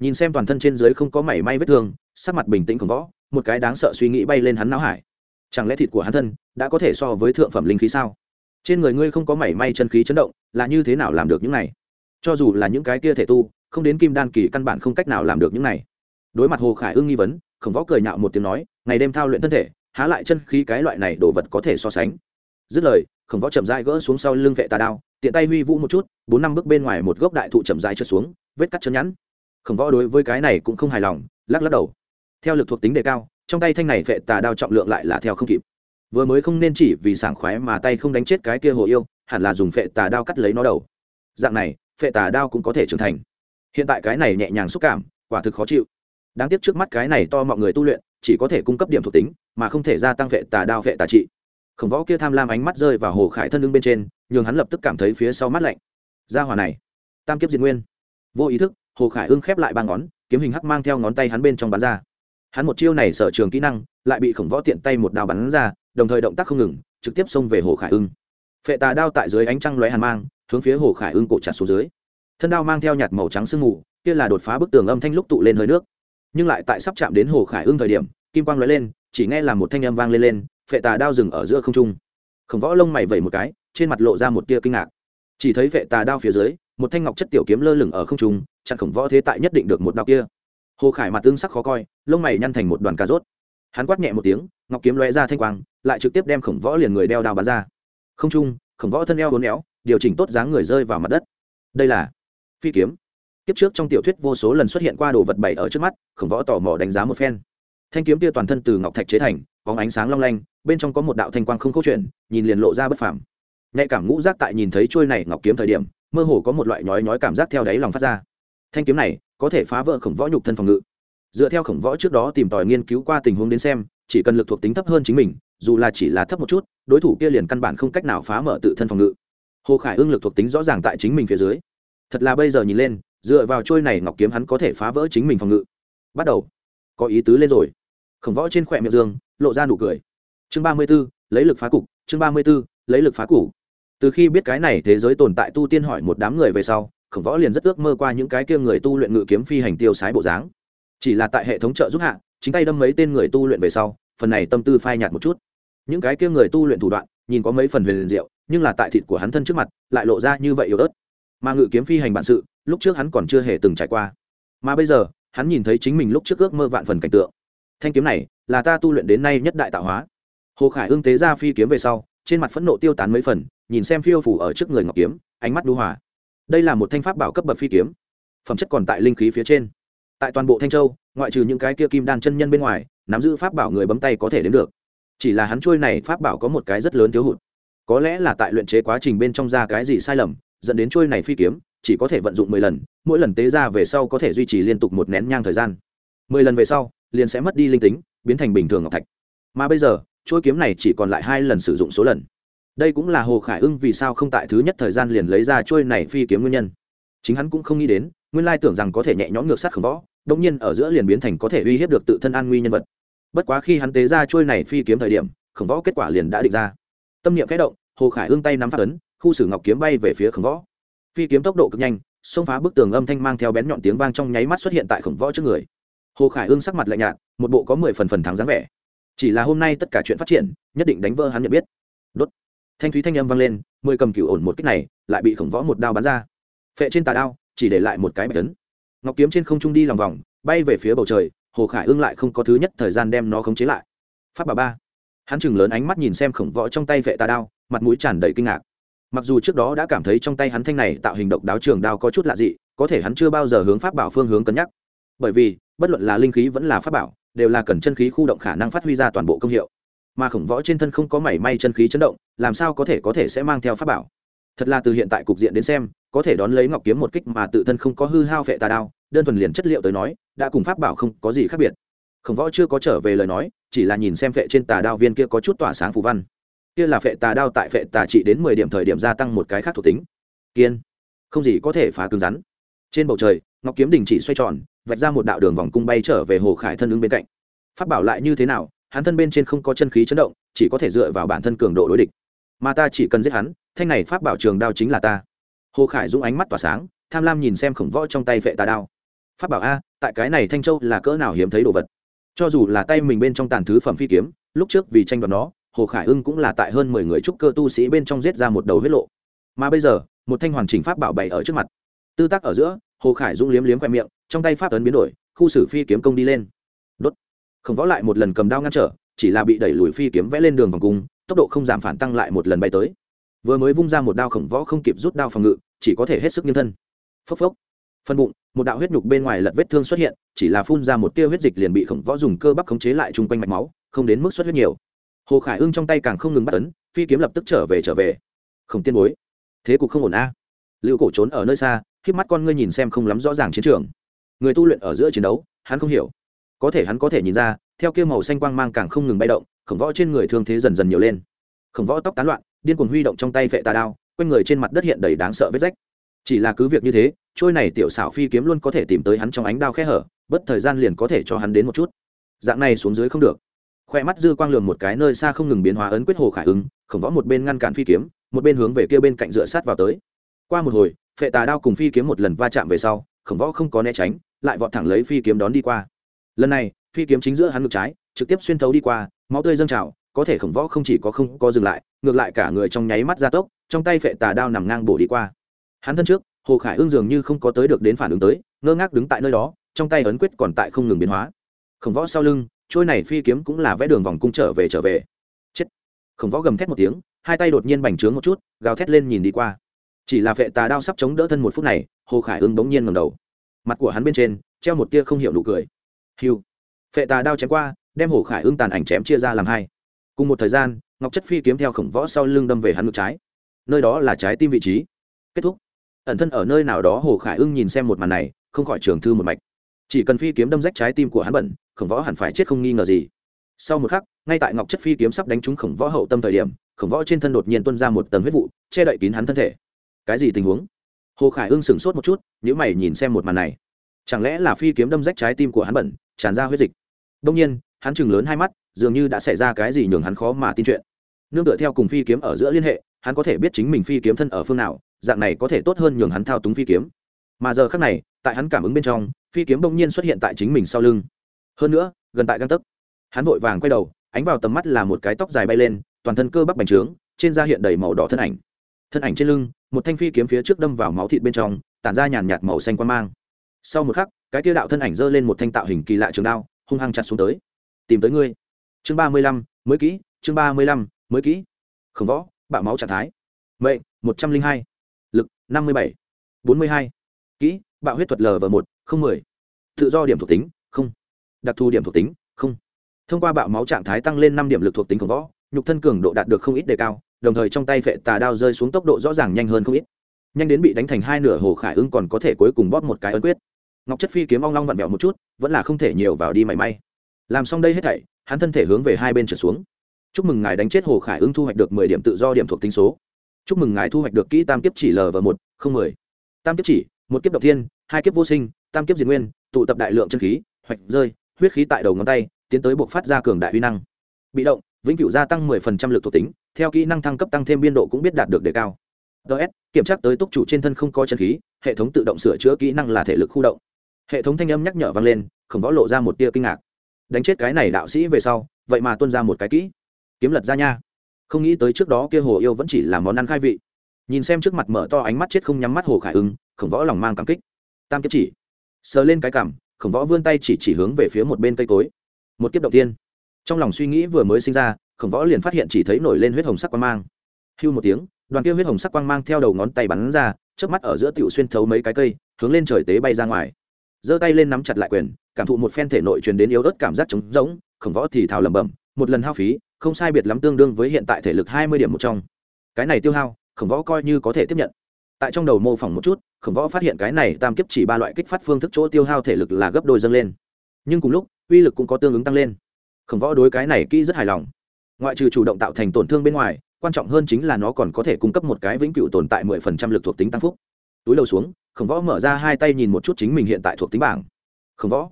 A: Nhìn xem toàn thân trên dưới không có mảy may vết thương, sắc mặt bình tĩnh khổng võ, một cái đáng sợ suy nghĩ bay lên hắn não hải. Chẳng lẽ thịt của hắn thân đã có thể so với thượng phẩm linh khí sao? Trên người ngươi không có mảy may chân khí chấn động, là như thế nào làm được những này? Cho dù là những cái kia thể tu, không đến kim đan kỳ căn bản không cách nào làm được những này. Đối mặt hồ khải ưng nghi vấn khổng võ cười nhạo một tiếng nói, ngày đêm thao luyện thân thể, há lại chân khí cái loại này đồ vật có thể so sánh. Dứt lời, khổng võ chậm rãi gỡ xuống sau lưng vệ tà đao, tiện tay huy vũ một chút, bốn năm bước bên ngoài một gốc đại thụ chậm rãi trượt xuống, vết cắt chân nhẵn. Khổng võ đối với cái này cũng không hài lòng, lắc lắc đầu. Theo lực thuộc tính đề cao, trong tay thanh này vệ tà đao trọng lượng lại là theo không kịp. Vừa mới không nên chỉ vì sảng khoái mà tay không đánh chết cái kia hồ yêu, hẳn là dùng phệ tà đao cắt lấy nó đầu. Dạng này phệ tà đao cũng có thể trưởng thành. Hiện tại cái này nhẹ nhàng xúc cảm, quả thực khó chịu đáng tiếc trước mắt cái này to mọi người tu luyện, chỉ có thể cung cấp điểm thuộc tính, mà không thể gia tăng vệ tà đao vệ tà trị. Khổng võ kia tham lam ánh mắt rơi vào hồ khải thân lưng bên trên, nhường hắn lập tức cảm thấy phía sau mắt lạnh. Ra hòa này, tam kiếp diệt nguyên. Vô ý thức, hồ khải ưng khép lại ba ngón, kiếm hình hắc mang theo ngón tay hắn bên trong bắn ra. Hắn một chiêu này sở trường kỹ năng, lại bị khổng võ tiện tay một đao bắn ra, đồng thời động tác không ngừng, trực tiếp xông về hồ khải ưng. Phệ tà đao tại dưới ánh trăng lóe hàn mang, hướng phía hồ khải ưng cổ chặt xuống dưới. Thân đao mang theo nhạt màu trắng sương mù, kia là đột phá bức tường âm thanh lúc tụ lên hơi nước nhưng lại tại sắp chạm đến hồ khải ương thời điểm, kim quang lóe lên, chỉ nghe là một thanh âm vang lên lên, phệ tà đao dừng ở giữa không trung. Khổng võ lông mày vẩy một cái, trên mặt lộ ra một tia kinh ngạc. Chỉ thấy phệ tà đao phía dưới, một thanh ngọc chất tiểu kiếm lơ lửng ở không trung, chặn khổng võ thế tại nhất định được một đao kia. Hồ khải mặt tương sắc khó coi, lông mày nhăn thành một đoàn cà rốt. Hắn quát nhẹ một tiếng, ngọc kiếm lóe ra thanh quang, lại trực tiếp đem khổng võ liền người đeo đao bắn ra. Không trung, khổng võ thân eo hốn éo, điều chỉnh tốt dáng người rơi vào mặt đất. Đây là phi kiếm kiếp trước trong tiểu thuyết vô số lần xuất hiện qua đồ vật bày ở trước mắt, khổng võ tò mò đánh giá một phen. Thanh kiếm tia toàn thân từ ngọc thạch chế thành có ánh sáng long lanh, bên trong có một đạo thanh quang không câu chuyện nhìn liền lộ ra bất phàm. Nhạy cảm ngũ giác tại nhìn thấy trôi này ngọc kiếm thời điểm, mơ hồ có một loại nhói nhói cảm giác theo đáy lòng phát ra. Thanh kiếm này có thể phá vỡ khổng võ nhục thân phòng ngự. Dựa theo khổng võ trước đó tìm tòi nghiên cứu qua tình huống đến xem, chỉ cần lực thuộc tính thấp hơn chính mình, dù là chỉ là thấp một chút, đối thủ kia liền căn bản không cách nào phá mở tự thân phòng ngự. Hồ khải ưng lực thuộc tính rõ ràng tại chính mình phía dưới. Thật là bây giờ nhìn lên dựa vào trôi này ngọc kiếm hắn có thể phá vỡ chính mình phòng ngự. Bắt đầu. Có ý tứ lên rồi. Khổng võ trên khỏe miệng dương, lộ ra nụ cười. Chương ba mươi b ố lấy lực phá cục. Chương ba mươi b ố lấy lực phá cục từ khi biết cái này thế giới tồn tại tu tiên hỏi một đám người về sau, khổng võ liền rất ước mơ qua những cái kia người tu luyện ngự kiếm phi hành tiêu sái bộ dáng. Chỉ là tại hệ thống trợ giúp hạ, chính tay đâm mấy tên người tu luyện về sau, phần này tâm tư phai nhạt một chút. Những cái kia người tu luyện thủ đoạn, nhìn có mấy phần huyền liền diệu, nhưng là tại thịt của hắn thân trước mặt, lại lộ ra như vậy yếu ớt mà ngự kiếm phi hành bản sự, lúc trước hắn còn chưa hề từng trải qua. Mà bây giờ, hắn nhìn thấy chính mình lúc trước ước mơ vạn phần cảnh tượng. Thanh kiếm này là ta tu luyện đến nay nhất đại tạo hóa. Hồ khải ưng tế ra phi kiếm về sau, trên mặt phẫn nộ tiêu tán mấy phần, nhìn xem phiêu phủ ở trước người ngọc kiếm, ánh mắt đu hòa. Đây là một thanh pháp bảo cấp bậc phi kiếm. Phẩm chất còn tại linh khí phía trên. Tại toàn bộ thanh châu, ngoại trừ những cái kia kim đan chân nhân bên ngoài, nắm giữ pháp bảo người bấm tay có thể đến được. Chỉ là hắn trôi này pháp bảo có một cái rất lớn thiếu hụt. Có lẽ là tại luyện chế quá trình bên trong ra cái gì sai lầm dẫn đến trôi này phi kiếm, chỉ có thể vận dụng mười lần, mỗi lần tế ra về sau có thể duy trì liên tục một nén nhang thời gian. Mười lần về sau, liền sẽ mất đi linh tính, biến thành bình thường ngọc thạch. Mà bây giờ trôi kiếm này chỉ còn lại hai lần sử dụng số lần. Đây cũng là hồ khải ưng vì sao không tại thứ nhất thời gian liền lấy ra trôi này phi kiếm nguyên nhân. Chính hắn cũng không nghĩ đến, nguyên lai tưởng rằng có thể nhẹ nhõm ngược sát khổng võ đông nhiên ở giữa liền biến thành có thể uy hiếp được tự thân an nguy nhân vật. Bất quá khi hắn tế ra trôi này phi kiếm thời điểm khổng võ kết quả liền đã định ra. Tâm niệm kẽ động, hồ khải ưng tay nắm phát ấn khu sử ngọc kiếm bay về phía khổng võ. Phi kiếm tốc độ cực nhanh, xông phá bức tường âm thanh mang theo bén nhọn tiếng vang trong nháy mắt xuất hiện tại khổng võ trước người. Hồ khải ương sắc mặt lạnh nhạt, một bộ có mười phần phần thắng dáng vẻ. Chỉ là hôm nay tất cả chuyện phát triển, nhất định đánh vỡ hắn nhận biết. Đốt. Thanh thúy thanh âm vang lên, mười cầm cựu ổn một kích này, lại bị khổng võ một đao bắn ra. Phệ trên tà đao, chỉ để lại một cái bạch tấn ngọc kiếm trên không trung đi lòng vòng, bay về phía bầu trời, hồ khải ương lại không có thứ nhất thời gian đem nó khống chế lại. Pháp bà ba. Hắn chừng lớn ánh mắt nhìn xem khổng võ trong tay vệ tà đao, mặt mũi tràn đầy kinh ngạc mặc dù trước đó đã cảm thấy trong tay hắn thanh này tạo hình độc đáo trường đao có chút lạ dị, có thể hắn chưa bao giờ hướng pháp bảo phương hướng cân nhắc. Bởi vì, bất luận là linh khí vẫn là pháp bảo, đều là cần chân khí khu động khả năng phát huy ra toàn bộ công hiệu. Mà khổng võ trên thân không có mảy may chân khí chấn động, làm sao có thể có thể sẽ mang theo pháp bảo? Thật là từ hiện tại cục diện đến xem, có thể đón lấy ngọc kiếm một kích mà tự thân không có hư hao vệ tà đao, đơn thuần liền chất liệu tới nói, đã cùng pháp bảo không có gì khác biệt. Khổng võ chưa có trở về lời nói, chỉ là nhìn xem vệ trên tà đao viên kia có chút tỏa sáng phù văn kia là phệ tà đao tại phệ tà trị đến mười điểm thời điểm gia tăng một cái khác thuộc tính. Kiên, không gì có thể phá cứng rắn. Trên bầu trời, ngọc kiếm đình chỉ xoay tròn, vạch ra một đạo đường vòng cung bay trở về hồ khải thân ứng bên cạnh. Pháp bảo lại như thế nào, hắn thân bên trên không có chân khí chấn động, chỉ có thể dựa vào bản thân cường độ đối địch. Mà ta chỉ cần giết hắn, thanh này pháp bảo trường đao chính là ta. Hồ khải dũng ánh mắt tỏa sáng, tham lam nhìn xem khổng võ trong tay vệ tà đao. Pháp bảo a, tại cái này thanh châu là cỡ nào hiếm thấy đồ vật? Cho dù là tay mình bên trong tàn thứ phẩm phi kiếm, lúc trước vì tranh đoạt nó hồ khải ưng cũng là tại hơn mười người trúc cơ tu sĩ bên trong giết ra một đầu huyết lộ. Mà bây giờ, một thanh hoàn chỉnh pháp bảo bày ở trước mặt. Tư tác ở giữa, hồ khải dũng liếm liếm khoe miệng, trong tay pháp ấn biến đổi, khu xử phi kiếm công đi lên. Đốt. Khổng võ lại một lần cầm đao ngăn trở, chỉ là bị đẩy lùi phi kiếm vẽ lên đường vòng cung, tốc độ không giảm phản tăng lại một lần bay tới. Vừa mới vung ra một đao khổng võ không kịp rút đao phòng ngự, chỉ có thể hết sức nghiêng thân. Phốc phốc. Phân bụng, một đạo huyết nhục bên ngoài lật vết thương xuất hiện, chỉ là phun ra một tia huyết dịch liền bị khổng võ dùng cơ bắp khống chế lại chung quanh mạch máu, không đến mức xuất huyết nhiều hồ khải ưng trong tay càng không ngừng bắt tấn, phi kiếm lập tức trở về trở về. Không tiên bối, thế cục không ổn a. À. lưu cổ trốn ở nơi xa khiếp mắt con ngươi nhìn xem không lắm rõ ràng chiến trường. Người tu luyện ở giữa chiến đấu, hắn không hiểu. Có thể hắn có thể nhìn ra, theo kia màu xanh quang mang càng không ngừng bay động, khổng võ trên người thương thế dần dần nhiều lên. Khổng võ tóc tán loạn, điên cuồng huy động trong tay vệ tà đao, quanh người trên mặt đất hiện đầy đáng sợ vết rách. Chỉ là cứ việc như thế, trôi này tiểu xảo phi kiếm luôn có thể tìm tới hắn trong ánh đao khe hở, bất thời gian liền có thể cho hắn đến một chút. Dạng này xuống dưới không được khoe mắt dư quang lường một cái nơi xa không ngừng biến hóa ấn quyết hồ khải ứng khổng võ một bên ngăn cản phi kiếm, một bên hướng về kia bên cạnh dựa sát vào tới. Qua một hồi, phệ tà đao cùng phi kiếm một lần va chạm về sau, khổng võ không có né tránh, lại vọt thẳng lấy phi kiếm đón đi qua. Lần này, phi kiếm chính giữa hắn ngực trái, trực tiếp xuyên thấu đi qua, máu tươi dâng trào, có thể khổng võ không chỉ có không có dừng lại, ngược lại cả người trong nháy mắt ra tốc, trong tay phệ tà đao nằm ngang bổ đi qua. Hắn thân trước, hồ khải ương dường như không có tới được đến phản ứng tới, ngơ ngác đứng tại nơi đó, trong tay ấn quyết còn tại không ngừng biến hóa. Khổng võ sau lưng trôi này phi kiếm cũng là vẽ đường vòng cung trở về trở về. Chết. Khổng võ gầm thét một tiếng, hai tay đột nhiên bành trướng một chút, gào thét lên nhìn đi qua. Chỉ là vệ tà đao sắp chống đỡ thân một phút này, hồ khải ương bỗng nhiên ngầm đầu. Mặt của hắn bên trên, treo một tia không hiểu nụ cười. Hiu phệ tà đao chém qua, đem hồ khải ương tàn ảnh chém chia ra làm hai. Cùng một thời gian, ngọc chất phi kiếm theo khổng võ sau lưng đâm về hắn ngực trái. Nơi đó là trái tim vị trí. Kết thúc. Ẩn thân ở nơi nào đó hồ khải ưng nhìn xem một màn này, không khỏi trường thư một mạch. Chỉ cần phi kiếm đâm rách trái tim của hắn bẩn khổng võ hẳn phải chết không nghi ngờ gì. Sau một khắc, ngay tại ngọc chất phi kiếm sắp đánh trúng khổng võ hậu tâm thời điểm, khổng võ trên thân đột nhiên tuân ra một tầng huyết vụ, che đậy kín hắn thân thể. Cái gì tình huống? Hồ khải ưng sửng sốt một chút nhữ mày nhìn xem một màn này. Chẳng lẽ là phi kiếm đâm rách trái tim của hắn bẩn, tràn ra huyết dịch? Đông nhiên, hắn chừng lớn hai mắt, dường như đã xảy ra cái gì nhường hắn khó mà tin chuyện. Nương tựa theo cùng phi kiếm ở giữa liên hệ, hắn có thể biết chính mình phi kiếm thân ở phương nào, dạng này có thể tốt hơn nhường hắn thao túng phi kiếm. Mà giờ khác này, tại hắn cảm ứng bên trong, phi kiếm đông nhiên xuất hiện tại chính mình sau lưng hơn nữa, gần tại găng tấc. Hắn vội vàng quay đầu, ánh vào tầm mắt là một cái tóc dài bay lên, toàn thân cơ bắp bành trướng, trên da hiện đầy màu đỏ thân ảnh. Thân ảnh trên lưng, một thanh phi kiếm phía trước đâm vào máu thịt bên trong, tản ra nhàn nhạt màu xanh quan mang. Sau một khắc, cái kia đạo thân ảnh giơ lên một thanh tạo hình kỳ lạ trường đao, hung hăng chặt xuống tới. Tìm tới ngươi. Chương ba mươi lăm, mới kỹ, chương ba mươi lăm, mới kỹ. Khổng võ, bạo máu trạng thái. Mệnh, một trăm linh hai. Lực, năm mươi bảy. Bốn mươi hai. Kỹ, bạo huyết thuật l v một, không mười. Tự do điểm thuộc tính, không đặc thù điểm thuộc tính, không. Thông qua bạo máu trạng thái tăng lên năm điểm lực thuộc tính của võ, nhục thân cường độ đạt được không ít đề cao, đồng thời trong tay phệ tà đao rơi xuống tốc độ rõ ràng nhanh hơn không ít. Nhanh đến bị đánh thành hai nửa hồ khải ưng còn có thể cuối cùng bóp một cái ấn quyết. Ngọc chất phi kiếm ong long vặn vẹo một chút, vẫn là không thể nhiều vào đi mảy may. Làm xong đây hết thảy, hắn thân thể hướng về hai bên trở xuống. Chúc mừng ngài đánh chết hồ khải ưng thu hoạch được mười điểm tự do điểm thuộc tính số. Chúc mừng ngài thu hoạch được kỹ tam kiếp chỉ l và một không mười. Tam kiếp chỉ, một kiếp độc thiên, hai kiếp vô sinh, tam kiếp diệt nguyên, tụ tập đại lượng chân khí, hoạch rơi huyết khí tại đầu ngón tay, tiến tới buộc phát ra cường đại uy năng. Bị động, vĩnh cửu gia tăng mười phần trăm lực thuộc tính, theo kỹ năng thăng cấp tăng thêm biên độ cũng biết đạt được đề cao. Ts kiểm tra tới túc chủ trên thân không có chân khí, hệ thống tự động sửa chữa kỹ năng là thể lực khu động. Hệ thống thanh âm nhắc nhở vang lên, khổng võ lộ ra một tia kinh ngạc. Đánh chết cái này đạo sĩ về sau, vậy mà tuân ra một cái kỹ. Kiếm lật ra nha. Không nghĩ tới trước đó kia hồ yêu vẫn chỉ là món ăn khai vị. Nhìn xem trước mặt mở to ánh mắt chết không nhắm mắt hồ khải ưng, khổng võ lòng mang cảm kích. Tam kiếp chỉ. Sờ lên cái cảm khổng võ vươn tay chỉ chỉ hướng về phía một bên cây cối. Một kiếp đầu tiên. Trong lòng suy nghĩ vừa mới sinh ra, khổng võ liền phát hiện chỉ thấy nổi lên huyết hồng sắc quang mang. Hưu một tiếng, đoàn kia huyết hồng sắc quang mang theo đầu ngón tay bắn ra trước mắt ở giữa tiểu xuyên thấu mấy cái cây, hướng lên trời tế bay ra ngoài. Giơ tay lên nắm chặt lại quyền, cảm thụ một phen thể nội truyền đến yếu ớt cảm giác trống rỗng, khổng võ thì thào lẩm bẩm, một lần hao phí, không sai biệt lắm tương đương với hiện tại thể lực hai mươi điểm một trong. Cái này tiêu hao, khổng võ coi như có thể tiếp nhận. Tại trong đầu mô phỏng một chút khổng võ phát hiện cái này tam kiếp chỉ ba loại kích phát phương thức chỗ tiêu hao thể lực là gấp đôi dâng lên. Nhưng cùng lúc, uy lực cũng có tương ứng tăng lên. Khổng võ đối cái này kỹ rất hài lòng. Ngoại trừ chủ động tạo thành tổn thương bên ngoài, quan trọng hơn chính là nó còn có thể cung cấp một cái vĩnh cửu tồn tại mười phần trăm lực thuộc tính tăng phúc. Túi đầu xuống, khổng võ mở ra hai tay nhìn một chút chính mình hiện tại thuộc tính bảng. Khổng võ.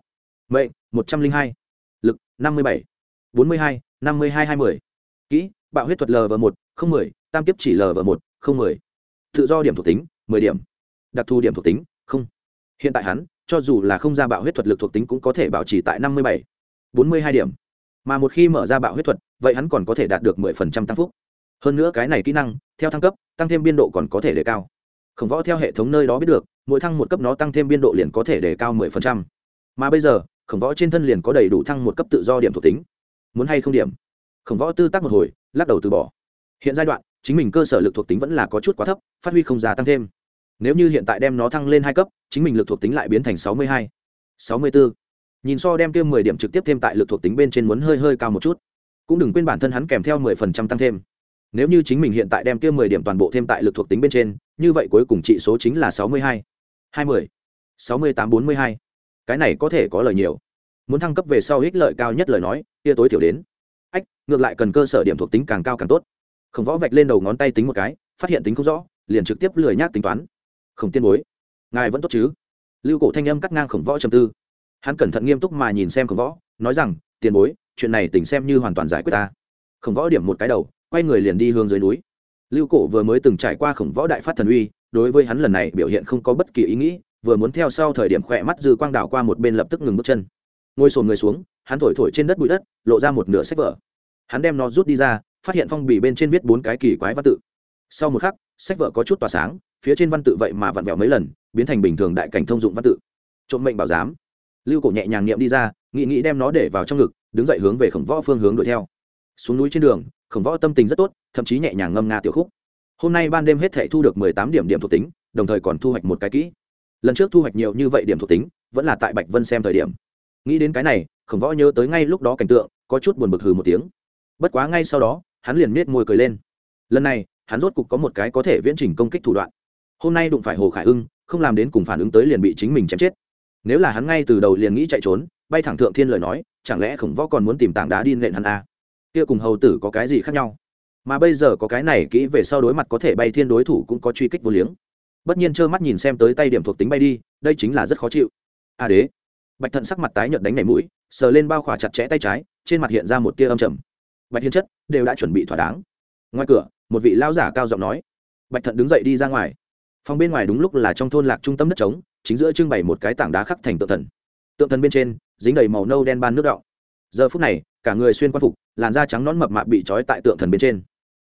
A: Mệnh, một trăm linh hai. Lực, năm mươi bảy. bốn mươi hai, năm mươi hai hai mươi. Kỹ, bạo huyết thuật l v một, không mười, tam kiếp chỉ l v một, không mười. Tự do điểm thuộc tính, mười điểm đặc thù điểm thuộc tính, không. Hiện tại hắn, cho dù là không ra bạo huyết thuật lực thuộc tính cũng có thể bảo trì tại năm mươi bảy, bốn mươi hai điểm. Mà một khi mở ra bạo huyết thuật, vậy hắn còn có thể đạt được mười phần trăm tăng phúc. Hơn nữa cái này kỹ năng, theo thăng cấp, tăng thêm biên độ còn có thể đề cao. Khổng võ theo hệ thống nơi đó biết được, mỗi thăng một cấp nó tăng thêm biên độ liền có thể đề cao mười phần trăm. Mà bây giờ, khổng võ trên thân liền có đầy đủ thăng một cấp tự do điểm thuộc tính. Muốn hay không điểm? Khổng võ tư tác một hồi, lắc đầu từ bỏ. Hiện giai đoạn, chính mình cơ sở lực thuộc tính vẫn là có chút quá thấp, phát huy không già tăng thêm nếu như hiện tại đem nó thăng lên hai cấp, chính mình lực thuộc tính lại biến thành sáu mươi hai, sáu mươi bốn nhìn so đem kia mười điểm trực tiếp thêm tại lực thuộc tính bên trên muốn hơi hơi cao một chút. Cũng đừng quên bản thân hắn kèm theo mười phần trăm tăng thêm. Nếu như chính mình hiện tại đem kia mười điểm toàn bộ thêm tại lực thuộc tính bên trên, như vậy cuối cùng trị số chính là sáu mươi hai hai mươi, sáu mươi tám, bốn mươi hai. Cái này có thể có lời nhiều. Muốn thăng cấp về sau ích lợi cao nhất lời nói, kia tối thiểu đến. Ách, ngược lại cần cơ sở điểm thuộc tính càng cao càng tốt. Khổng võ vạch lên đầu ngón tay tính một cái, phát hiện tính không rõ, liền trực tiếp lười nhác tính toán không tiên bối, ngài vẫn tốt chứ? Lưu cổ thanh âm cắt ngang khổng võ trầm tư. Hắn cẩn thận nghiêm túc mà nhìn xem khổng võ, nói rằng, tiền bối, chuyện này tỉnh xem như hoàn toàn giải quyết ta. Khổng võ điểm một cái đầu, quay người liền đi hướng dưới núi. Lưu cổ vừa mới từng trải qua khổng võ đại phát thần uy, đối với hắn lần này biểu hiện không có bất kỳ ý nghĩ, vừa muốn theo sau thời điểm khỏe mắt dư quang đảo qua một bên lập tức ngừng bước chân. Ngồi sồn người xuống, hắn thổi thổi trên đất bụi đất, lộ ra một nửa sách vở. Hắn đem nó rút đi ra, phát hiện phong bì bên trên viết bốn cái kỳ quái văn tự. Sau một khắc, sách vở có chút tỏa sáng phía trên văn tự vậy mà vặn vẹo mấy lần, biến thành bình thường đại cảnh thông dụng văn tự. Trộm mệnh bảo giám. Lưu cổ nhẹ nhàng niệm đi ra, nghĩ nghĩ đem nó để vào trong ngực, đứng dậy hướng về khổng võ phương hướng đuổi theo. Xuống núi trên đường, khổng võ tâm tình rất tốt, thậm chí nhẹ nhàng ngâm nga tiểu khúc. Hôm nay ban đêm hết thể thu được mười tám điểm điểm thuộc tính, đồng thời còn thu hoạch một cái kỹ. Lần trước thu hoạch nhiều như vậy điểm thuộc tính, vẫn là tại bạch vân xem thời điểm. Nghĩ đến cái này, khổng võ nhớ tới ngay lúc đó cảnh tượng, có chút buồn bực hừ một tiếng. Bất quá ngay sau đó, hắn liền miết môi cười lên. Lần này, hắn rốt cục có một cái có thể viễn trình công kích thủ đoạn hôm nay đụng phải hồ khải ưng, không làm đến cùng phản ứng tới liền bị chính mình chém chết. Nếu là hắn ngay từ đầu liền nghĩ chạy trốn, bay thẳng thượng thiên lời nói, chẳng lẽ khổng võ còn muốn tìm tảng đá đi nện hắn à? kia cùng hầu tử có cái gì khác nhau? Mà bây giờ có cái này kỹ về sau đối mặt có thể bay thiên đối thủ cũng có truy kích vô liếng. Bất nhiên trơ mắt nhìn xem tới tay điểm thuộc tính bay đi, đây chính là rất khó chịu. A à đế. Bạch thận sắc mặt tái nhợt đánh nảy mũi, sờ lên bao khỏa chặt chẽ tay trái, trên mặt hiện ra một tia âm trầm. Bạch thiên chất, đều đã chuẩn bị thỏa đáng. Ngoài cửa, một vị lao giả cao giọng nói. Bạch thận đứng dậy đi ra ngoài phòng bên ngoài đúng lúc là trong thôn lạc trung tâm đất trống, chính giữa trưng bày một cái tảng đá khắc thành tượng thần. Tượng thần bên trên, dính đầy màu nâu đen ban nước đọng. Giờ phút này, cả người xuyên quan phục, làn da trắng nón mập mạp bị trói tại tượng thần bên trên.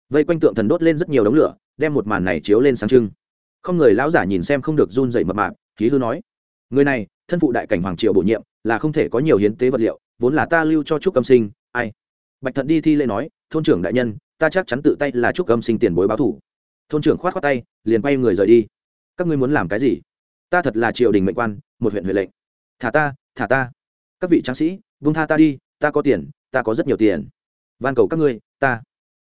A: Vây quanh tượng thần đốt lên rất nhiều đống lửa, đem một màn này chiếu lên sáng trưng. Không người lão giả nhìn xem không được run dậy mập mạp, khí hư nói, người này, thân phụ đại cảnh hoàng triều bổ nhiệm, là không thể có nhiều hiến tế vật liệu, vốn là ta lưu cho trúc âm sinh, ai? Bạch thận đi thi lễ nói, thôn trưởng đại nhân, ta chắc chắn tự tay là trúc âm sinh tiền bối báo thủ thôn trưởng khoát khoát tay, liền bay người rời đi. Các ngươi muốn làm cái gì? Ta thật là triều đình mệnh quan, một huyện huệ lệnh. Thả ta thả ta. Các vị tráng sĩ vung tha ta đi, ta có tiền, ta có rất nhiều tiền. Van cầu các ngươi, ta.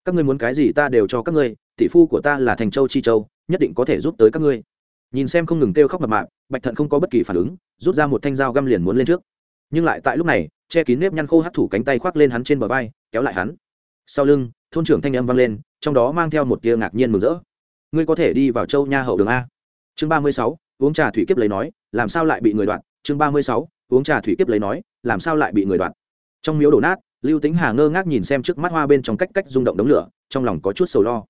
A: Các ngươi muốn cái gì ta đều cho các ngươi, tỷ phu của ta là thành châu chi châu, nhất định có thể giúp tới các ngươi. Nhìn xem không ngừng kêu khóc mập mạp, bạch thận không có bất kỳ phản ứng, rút ra một thanh dao găm liền muốn lên trước. Nhưng lại tại lúc này, che kín nếp nhăn khô hắt thủ cánh tay khoác lên hắn trên bờ vai, kéo lại hắn. Sau lưng, thôn trưởng thanh âm vang lên, trong đó mang theo một tia ngạc nhiên mừng rỡ ngươi có thể đi vào châu nha hậu đường a. Chương ba mươi sáu, uống trà thủy kiếp lấy nói, làm sao lại bị người đoạn chương ba mươi sáu, uống trà thủy kiếp lấy nói, làm sao lại bị người đoạn trong miếu đổ nát, lưu tính hà ngơ ngác nhìn xem trước mắt hoa bên trong cách cách rung động đống lửa, trong lòng có chút sầu lo.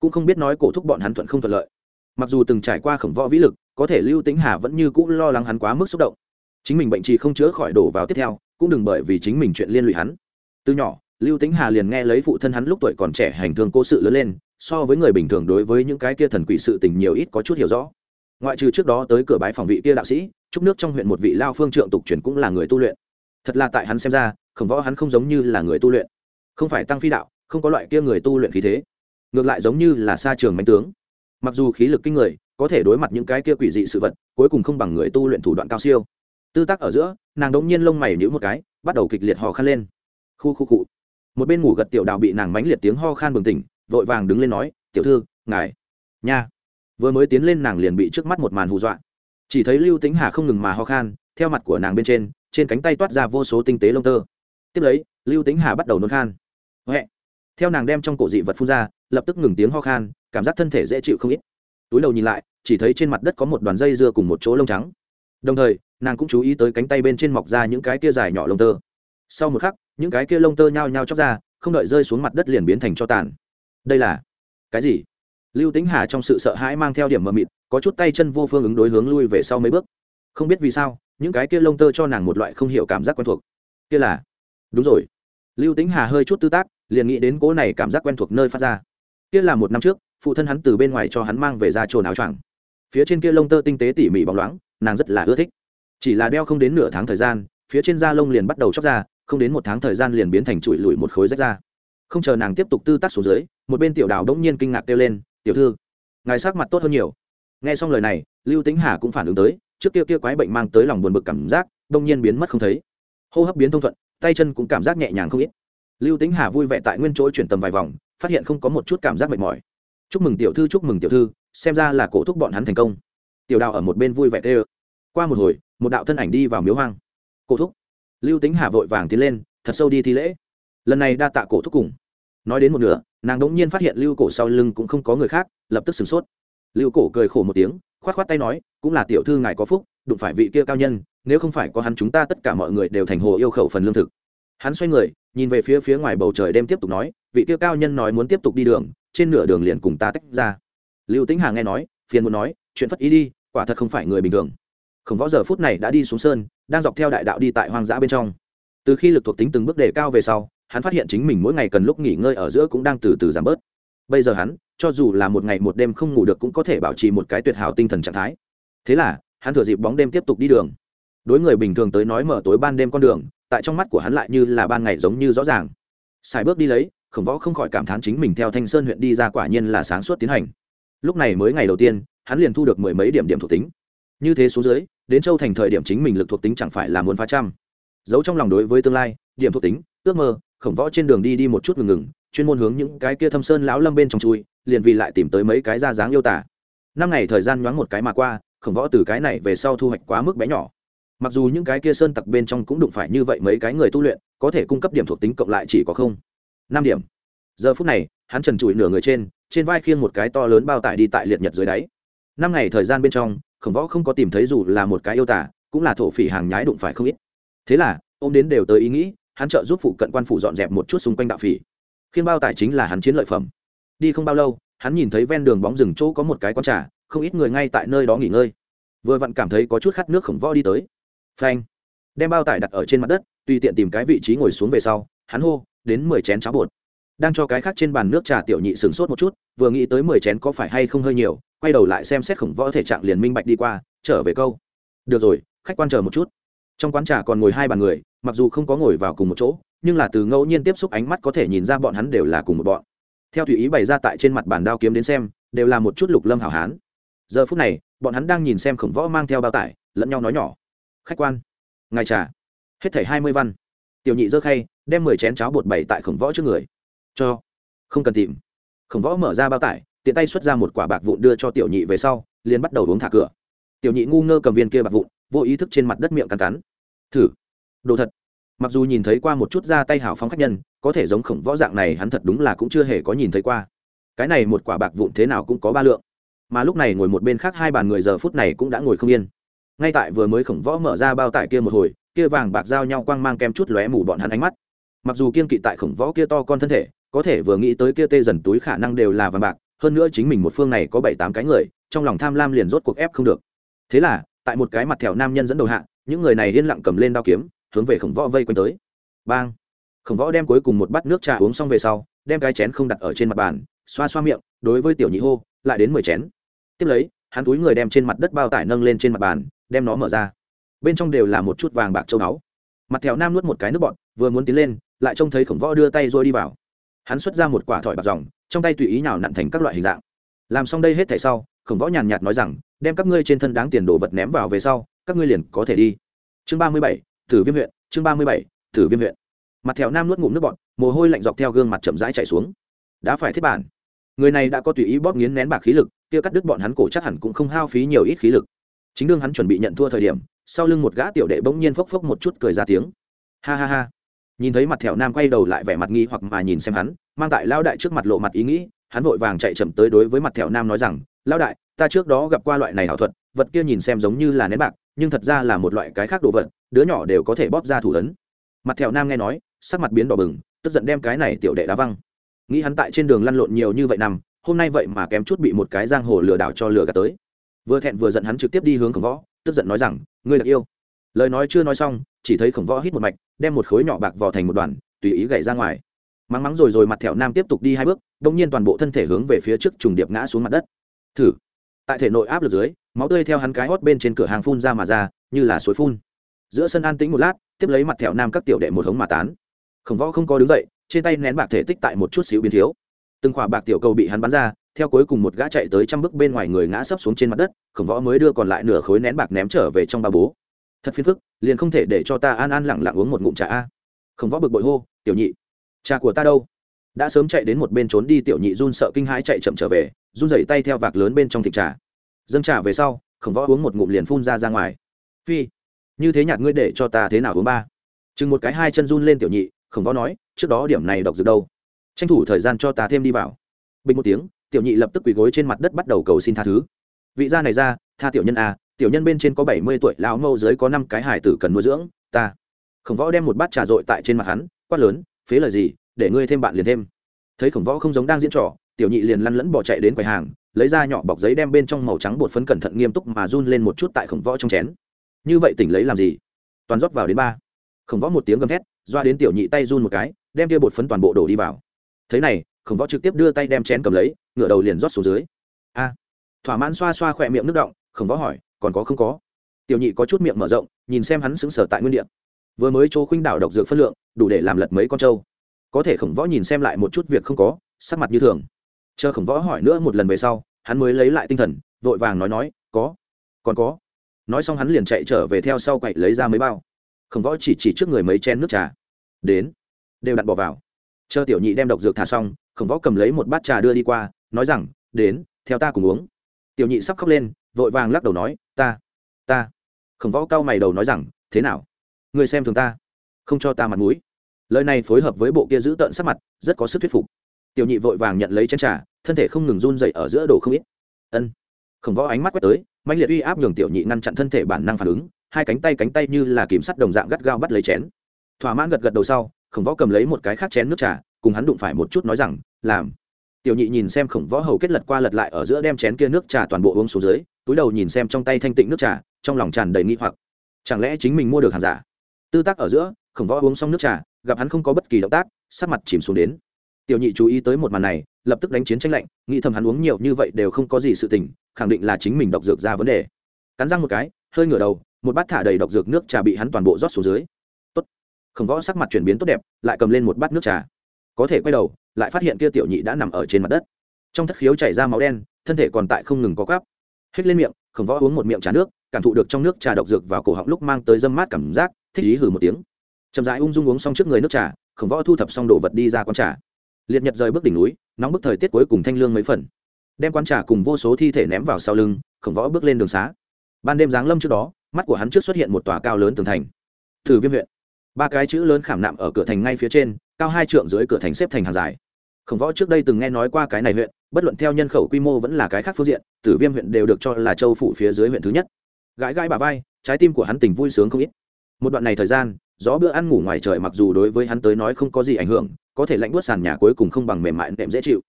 A: Cũng không biết nói cổ thúc bọn hắn thuận không thuận lợi. Mặc dù từng trải qua khổng võ vĩ lực, có thể lưu tính hà vẫn như cũ lo lắng hắn quá mức xúc động. Chính mình bệnh trì không chữa khỏi đổ vào tiếp theo, cũng đừng bởi vì chính mình chuyện liên lụy hắn. Từ nhỏ, lưu tính hà liền nghe lấy phụ thân hắn lúc tuổi còn trẻ hành thương cố sự lớn lên so với người bình thường đối với những cái kia thần quỷ sự tình nhiều ít có chút hiểu rõ. Ngoại trừ trước đó tới cửa bái phòng vị kia đạo sĩ, trúc nước trong huyện một vị lao phương trượng tục truyền cũng là người tu luyện. Thật là tại hắn xem ra, khổng võ hắn không giống như là người tu luyện. Không phải tăng phi đạo, không có loại kia người tu luyện khí thế. Ngược lại giống như là xa trường mánh tướng. Mặc dù khí lực kinh người, có thể đối mặt những cái kia quỷ dị sự vật, cuối cùng không bằng người tu luyện thủ đoạn cao siêu. Tư tác ở giữa, nàng đống nhiên lông mày nhíu một cái, bắt đầu kịch liệt hò khan lên. Khu khu cụ một bên ngủ gật tiểu đào bị nàng mánh liệt tiếng ho khan bừng tỉnh vội vàng đứng lên nói, tiểu thư, ngài, nha. Vừa mới tiến lên nàng liền bị trước mắt một màn hù dọa. Chỉ thấy lưu tính hà không ngừng mà ho khan, theo mặt của nàng bên trên trên cánh tay toát ra vô số tinh tế lông tơ. Tiếp lấy, lưu tính hà bắt đầu nôn khan. Huệ. Theo nàng đem trong cổ dị vật phun ra, lập tức ngừng tiếng ho khan, cảm giác thân thể dễ chịu không ít. Túi đầu nhìn lại, chỉ thấy trên mặt đất có một đoàn dây dưa cùng một chỗ lông trắng. Đồng thời, nàng cũng chú ý tới cánh tay bên trên mọc ra những cái kia dài nhỏ lông tơ. Sau một khắc, những cái kia lông tơ nhao nhao chóc ra, không đợi rơi xuống mặt đất liền biến thành cho tàn đây là cái gì? Lưu tính hà trong sự sợ hãi mang theo điểm mờ mịt, có chút tay chân vô phương ứng đối hướng lui về sau mấy bước. Không biết vì sao, những cái kia lông tơ cho nàng một loại không hiểu cảm giác quen thuộc. Kia là, đúng rồi. Lưu tính hà hơi chút tư tác, liền nghĩ đến cố này cảm giác quen thuộc nơi phát ra. Kia là một năm trước, phụ thân hắn từ bên ngoài cho hắn mang về ra trồn áo choàng. Phía trên kia lông tơ tinh tế tỉ mỉ bóng loáng, nàng rất là ưa thích. Chỉ là đeo không đến nửa tháng thời gian, phía trên da lông liền bắt đầu chóc ra, không đến một tháng thời gian liền biến thành trụi lùi một khối rách ra không chờ nàng tiếp tục tư tác xuống dưới, một bên tiểu đào đông nhiên kinh ngạc kêu lên, tiểu thư, ngài sắc mặt tốt hơn nhiều. Nghe xong lời này, lưu tính hà cũng phản ứng tới, trước kia kia quái bệnh mang tới lòng buồn bực cảm giác đông nhiên biến mất không thấy. Hô hấp biến thông thuận, tay chân cũng cảm giác nhẹ nhàng không ít. Lưu tính hà vui vẻ tại nguyên chỗ chuyển tầm vài vòng, phát hiện không có một chút cảm giác mệt mỏi. Chúc mừng tiểu thư, chúc mừng tiểu thư, xem ra là cổ thúc bọn hắn thành công. Tiểu đào ở một bên vui vẻ tê ơ qua một hồi, một đạo thân ảnh đi vào miếu hoang. Cổ thúc. Lưu tính hà vội vàng tiến lên, thật sâu đi thi lễ lần này đa tạ cổ thúc cùng. Nói đến một nửa, nàng đống nhiên phát hiện lưu cổ sau lưng cũng không có người khác, lập tức sửng sốt. Lưu cổ cười khổ một tiếng k h o á t k h o á t tay nói, cũng là tiểu thư ngài có phúc, đụng phải vị kia cao nhân, nếu không phải có hắn chúng ta tất cả mọi người đều thành hồ yêu khẩu phần lương thực. Hắn xoay người, nhìn về phía phía ngoài bầu trời đêm tiếp tục nói, vị kia cao nhân nói muốn tiếp tục đi đường, trên nửa đường liền cùng ta tách ra. Lưu tĩnh hà nghe nói, phiền muốn nói, chuyện phất ý đi, quả thật không phải người bình thường. Khổng võ giờ phút này đã đi xuống sơn, đang dọc theo đại đạo đi tại hoang dã bên trong. Từ khi lực thuộc tính từng bước đề cao về sau hắn phát hiện chính mình mỗi ngày cần lúc nghỉ ngơi ở giữa cũng đang từ từ giảm bớt. Bây giờ hắn, cho dù là một ngày một đêm không ngủ được cũng có thể bảo trì một cái tuyệt hảo tinh thần trạng thái. Thế là, hắn thừa dịp bóng đêm tiếp tục đi đường. Đối người bình thường tới nói mở tối ban đêm con đường, tại trong mắt của hắn lại như là ban ngày giống như rõ ràng. Xài bước đi lấy, khổng võ không khỏi cảm thán chính mình theo thanh sơn huyện đi ra quả nhiên là sáng suốt tiến hành. Lúc này mới ngày đầu tiên, hắn liền thu được mười mấy điểm điểm thuộc tính. Như thế số dưới, đến châu thành thời điểm chính mình lực thuộc tính chẳng phải là muốn phá trăm. Giấu trong lòng đối với tương lai, điểm thuộc tính, ước mơ khổng võ trên đường đi đi một chút ngừng ngừng, chuyên môn hướng những cái kia thâm sơn lão lâm bên trong chui, liền vì lại tìm tới mấy cái ra dáng yêu tả. Năm ngày thời gian nhoáng một cái mà qua, khổng võ từ cái này về sau thu hoạch quá mức bé nhỏ. Mặc dù những cái kia sơn tặc bên trong cũng đụng phải như vậy mấy cái người tu luyện, có thể cung cấp điểm thuộc tính cộng lại chỉ có không. Năm điểm. Giờ phút này, hắn trần trụi nửa người trên trên vai khiêng một cái to lớn bao tải đi tại liệt nhật dưới đáy. Năm ngày thời gian bên trong, khổng võ không có tìm thấy dù là một cái yêu tả, cũng là thổ phỉ hàng nhái đụng phải không ít. Thế là ô m đến đều tới ý nghĩ hắn trợ giúp phụ cận quan phủ dọn dẹp một chút xung quanh đạo phỉ. Khiên bao tài chính là hắn chiến lợi phẩm. Đi không bao lâu, hắn nhìn thấy ven đường bóng rừng chỗ có một cái quán trà, không ít người ngay tại nơi đó nghỉ ngơi. Vừa vặn cảm thấy có chút khát nước khổng võ đi tới. Phanh. Đem bao tải đặt ở trên mặt đất, tùy tiện tìm cái vị trí ngồi xuống về sau, hắn hô, đến mười chén cháo bột. Đang cho cái khác trên bàn nước trà tiểu nhị sửng sốt một chút, vừa nghĩ tới mười chén có phải hay không hơi nhiều, quay đầu lại xem xét khổng võ thể trạng liền minh bạch đi qua, trở về câu. Được rồi, khách quan chờ một chút trong quán trà còn ngồi hai bàn người, mặc dù không có ngồi vào cùng một chỗ, nhưng là từ ngẫu nhiên tiếp xúc ánh mắt có thể nhìn ra bọn hắn đều là cùng một bọn. Theo tùy ý bày ra tại trên mặt bàn đao kiếm đến xem, đều là một chút lục lâm hảo hán. Giờ phút này, bọn hắn đang nhìn xem khổng võ mang theo bao tải, lẫn nhau nói nhỏ. Khách quan, ngài trà, hết thảy hai mươi văn. Tiểu nhị dơ khay, đem mười chén cháo bột bày tại khổng võ trước người. Cho, không cần tìm. Khổng võ mở ra bao tải, tiện tay xuất ra một quả bạc vụn đưa cho tiểu nhị về sau, liền bắt đầu uống thả cửa. Tiểu nhị ngu ngơ cầm viên kia bạc vụn vô ý thức trên mặt đất miệng cắn cắn. Thử. Đồ thật. Mặc dù nhìn thấy qua một chút ra tay hào phóng khách nhân, có thể giống khổng võ dạng này hắn thật đúng là cũng chưa hề có nhìn thấy qua. Cái này một quả bạc vụn thế nào cũng có ba lượng. Mà lúc này ngồi một bên khác hai bàn người giờ phút này cũng đã ngồi không yên. Ngay tại vừa mới khổng võ mở ra bao tải kia một hồi, kia vàng bạc giao nhau quang mang kem chút lóe mù bọn hắn ánh mắt. Mặc dù kiên kỵ tại khổng võ kia to con thân thể, có thể vừa nghĩ tới kia tê dần túi khả năng đều là vàng bạc, hơn nữa chính mình một phương này có bảy tám cái người, trong lòng tham lam liền rốt cuộc ép không được. Thế là tại một cái mặt thẻo nam nhân dẫn đầu hạ, những người này yên lặng cầm lên đao kiếm, hướng về khổng võ vây quanh tới. Bang! Khổng võ đem cuối cùng một bát nước trà uống xong về sau, đem cái chén không đặt ở trên mặt bàn, xoa xoa miệng, đối với tiểu nhị hô, lại đến mười chén. Tiếp lấy, hắn túi người đem trên mặt đất bao tải nâng lên trên mặt bàn, đem nó mở ra. Bên trong đều là một chút vàng bạc châu báu. Mặt thẹo nam nuốt một cái nước bọn vừa muốn tiến lên, lại trông thấy khổng võ đưa tay rồi đi vào. Hắn xuất ra một quả thỏi bạc dòng, trong tay tùy ý nào nặn thành các loại hình dạng. Làm xong đây hết thảy sau, khổng võ nhàn nhạt nói rằng đem các ngươi trên thân đáng tiền đồ vật ném vào về sau, các ngươi liền có thể đi. Chương ba mươi bảy, tử viêm huyện, chương ba mươi bảy, tử viêm huyện. Mặt thẹo nam nuốt ngụm nước bọt, mồ hôi lạnh dọc theo gương mặt chậm rãi chạy xuống. Đã phải thiết bản. Người này đã có tùy ý bóp nghiến nén bạc khí lực, kia cắt đứt bọn hắn cổ chắc hẳn cũng không hao phí nhiều ít khí lực. Chính đương hắn chuẩn bị nhận thua thời điểm, sau lưng một gã tiểu đệ bỗng nhiên phốc phốc một chút cười ra tiếng. Ha ha ha. Nhìn thấy mặt thẹo nam quay đầu lại vẻ mặt nghi hoặc mà nhìn xem hắn, mang tại lao đại trước mặt lộ mặt ý nghĩ, hắn vội vàng chạy chậm tới đối với mặt thẹo nam nói rằng lao đại ta trước đó gặp qua loại này ảo thuật, vật kia nhìn xem giống như là nén bạc, nhưng thật ra là một loại cái khác đồ vật, đứa nhỏ đều có thể bóp ra thủ ấn. Mặt thẹo nam nghe nói, sắc mặt biến đỏ bừng, tức giận đem cái này tiểu đệ đá văng. Nghĩ hắn tại trên đường lăn lộn nhiều như vậy năm, hôm nay vậy mà kém chút bị một cái giang hồ lừa đảo cho lừa gạt tới. Vừa thẹn vừa giận hắn trực tiếp đi hướng khổng võ, tức giận nói rằng, ngươi đặc yêu. Lời nói chưa nói xong, chỉ thấy khổng võ hít một mạch, đem một khối nhỏ bạc vò thành một đoàn, tùy ý gậy ra ngoài. Mắng mắng rồi rồi mặt thẹo nam tiếp tục đi hai bước đông nhiên toàn bộ thân thể hướng về phía trước trùng điệp ngã xuống mặt đất. Thử tại thể nội áp lực dưới, máu tươi theo hắn cái hót bên trên cửa hàng phun ra mà ra, như là suối phun. Giữa sân an tĩnh một lát, tiếp lấy mặt thẹo nam các tiểu đệ một hống mà tán. Khổng võ không có đứng dậy, trên tay nén bạc thể tích tại một chút xíu biến thiếu. Từng khỏa bạc tiểu cầu bị hắn bắn ra, theo cuối cùng một gã chạy tới trăm bước bên ngoài người ngã sấp xuống trên mặt đất, khổng võ mới đưa còn lại nửa khối nén bạc ném trở về trong ba bố. Thật phiền phức, liền không thể để cho ta an an lẳng lặng uống một ngụm trà a. Khổng võ bực bội hô, tiểu nhị, trà của ta đâu? Đã sớm chạy đến một bên trốn đi, tiểu nhị run sợ kinh hãi chạy chậm trở về run dậy tay theo vạc lớn bên trong thịt trà. Dâng trà về sau, khổng võ uống một ngụm liền phun ra ra ngoài. Phi, như thế nhạt ngươi để cho ta thế nào uống ba? Chừng một cái hai chân run lên tiểu nhị, khổng võ nói, trước đó điểm này độc dược đâu? Tranh thủ thời gian cho ta thêm đi vào. Bình một tiếng, tiểu nhị lập tức quỳ gối trên mặt đất bắt đầu cầu xin tha thứ. Vị gia này ra, tha tiểu nhân a tiểu nhân bên trên có bảy mươi tuổi, lão mâu dưới có năm cái hải tử cần nuôi dưỡng, ta. Khổng võ đem một bát trà dội tại trên mặt hắn, quát lớn, phế lời gì, để ngươi thêm bạn liền thêm. Thấy khổng võ không giống đang diễn trò tiểu nhị liền lăn lẫn bỏ chạy đến quầy hàng, lấy ra nhỏ bọc giấy đem bên trong màu trắng bột phấn cẩn thận nghiêm túc mà run lên một chút tại khổng võ trong chén. Như vậy tỉnh lấy làm gì? Toàn rót vào đến ba. Khổng võ một tiếng gầm thét, doa đến tiểu nhị tay run một cái, đem kia bột phấn toàn bộ đổ đi vào. Thế này, khổng võ trực tiếp đưa tay đem chén cầm lấy ngựa đầu liền rót xuống dưới. A. Thỏa mãn xoa xoa khỏe miệng nước động, khổng võ hỏi, còn có không có? Tiểu nhị có chút miệng mở rộng, nhìn xem hắn sững sờ tại nguyên đ ị a vừa mới chỗ khuynh đảo độc dược phân lượng, đủ để làm lật mấy con trâu. Có thể khổng võ nhìn xem lại một chút việc không có, sắc mặt như thường chờ khổng võ hỏi nữa một lần về sau, hắn mới lấy lại tinh thần, vội vàng nói nói, có, còn có. Nói xong hắn liền chạy trở về theo sau quậy lấy ra mấy bao. Khổng võ chỉ chỉ trước người mấy chén nước trà. Đến. Đều đặt bỏ vào. Chờ tiểu nhị đem độc dược thả xong, khổng võ cầm lấy một bát trà đưa đi qua, nói rằng, đến, theo ta cùng uống. Tiểu nhị sắp khóc lên, vội vàng lắc đầu nói, ta ta. Khổng võ cau mày đầu nói rằng, thế nào? Người xem thường ta, không cho ta mặt mũi. Lời này phối hợp với bộ kia giữ tợn sắc mặt, rất có sức thuyết phục tiểu nhị vội vàng nhận lấy chén trà, thân thể không ngừng run dậy ở giữa đồ không ít. Ân. Khổng võ ánh mắt quét tới mạnh liệt uy áp nhường tiểu nhị ngăn chặn thân thể bản năng phản ứng, hai cánh tay cánh tay như là kìm sắt đồng dạng gắt gao bắt lấy chén. Thỏa mãn gật gật đầu sau, khổng võ cầm lấy một cái khác chén nước trà, cùng hắn đụng phải một chút nói rằng, làm. Tiểu nhị nhìn xem khổng võ hầu kết lật qua lật lại ở giữa đem chén kia nước trà toàn bộ uống xuống dưới, túi đầu nhìn xem trong tay thanh tịnh nước trà, trong lòng tràn đầy nghi hoặc. Chẳng lẽ chính mình mua được hàng giả? Tư tác ở giữa, khổng võ uống xong nước trà, gặp hắn không có bất kỳ động tác, sắc mặt chìm xuống đến tiểu nhị chú ý tới một màn này lập tức đánh chiến tranh lạnh nghĩ thầm hắn uống nhiều như vậy đều không có gì sự tỉnh, khẳng định là chính mình độc dược ra vấn đề. Cắn răng một cái hơi ngửa đầu một bát thả đầy độc dược nước trà bị hắn toàn bộ rót xuống dưới. Tốt. Khổng võ sắc mặt chuyển biến tốt đẹp lại cầm lên một bát nước trà. Có thể quay đầu lại phát hiện kia tiểu nhị đã nằm ở trên mặt đất. Trong thất khiếu chảy ra máu đen thân thể còn tại không ngừng có gắp hết lên miệng khổng võ uống một miệng trà nước cảm thụ được trong nước trà độc dược vào cổ họng lúc mang tới dâm mát cảm giác thích ý hử một tiếng. Chậm rãi ung dung uống xong trước người nước trà khổng võ thu thập xong đồ vật đi ra quán trà liệt nhật rời bước đỉnh núi, nóng bức thời tiết cuối cùng thanh lương mấy phần. Đem quán trà cùng vô số thi thể ném vào sau lưng, khổng võ bước lên đường xá. Ban đêm giáng lâm trước đó, mắt của hắn trước xuất hiện một tòa cao lớn tường thành. Thử viêm huyện. Ba cái chữ lớn khảm nạm ở cửa thành ngay phía trên, cao hai trượng dưới cửa thành xếp thành hàng dài. Khổng võ trước đây từng nghe nói qua cái này huyện, bất luận theo nhân khẩu quy mô vẫn là cái khác phương diện tử viêm huyện đều được cho là châu phủ phía dưới huyện thứ nhất. Gãi gãi bà vai, trái tim của hắn tình vui sướng không ít. Một đoạn này thời gian gió bữa ăn ngủ ngoài trời mặc dù đối với hắn tới nói không có gì ảnh hưởng, có thể lạnh buốt sàn nhà cuối cùng không bằng mềm mại nệm dễ chịu.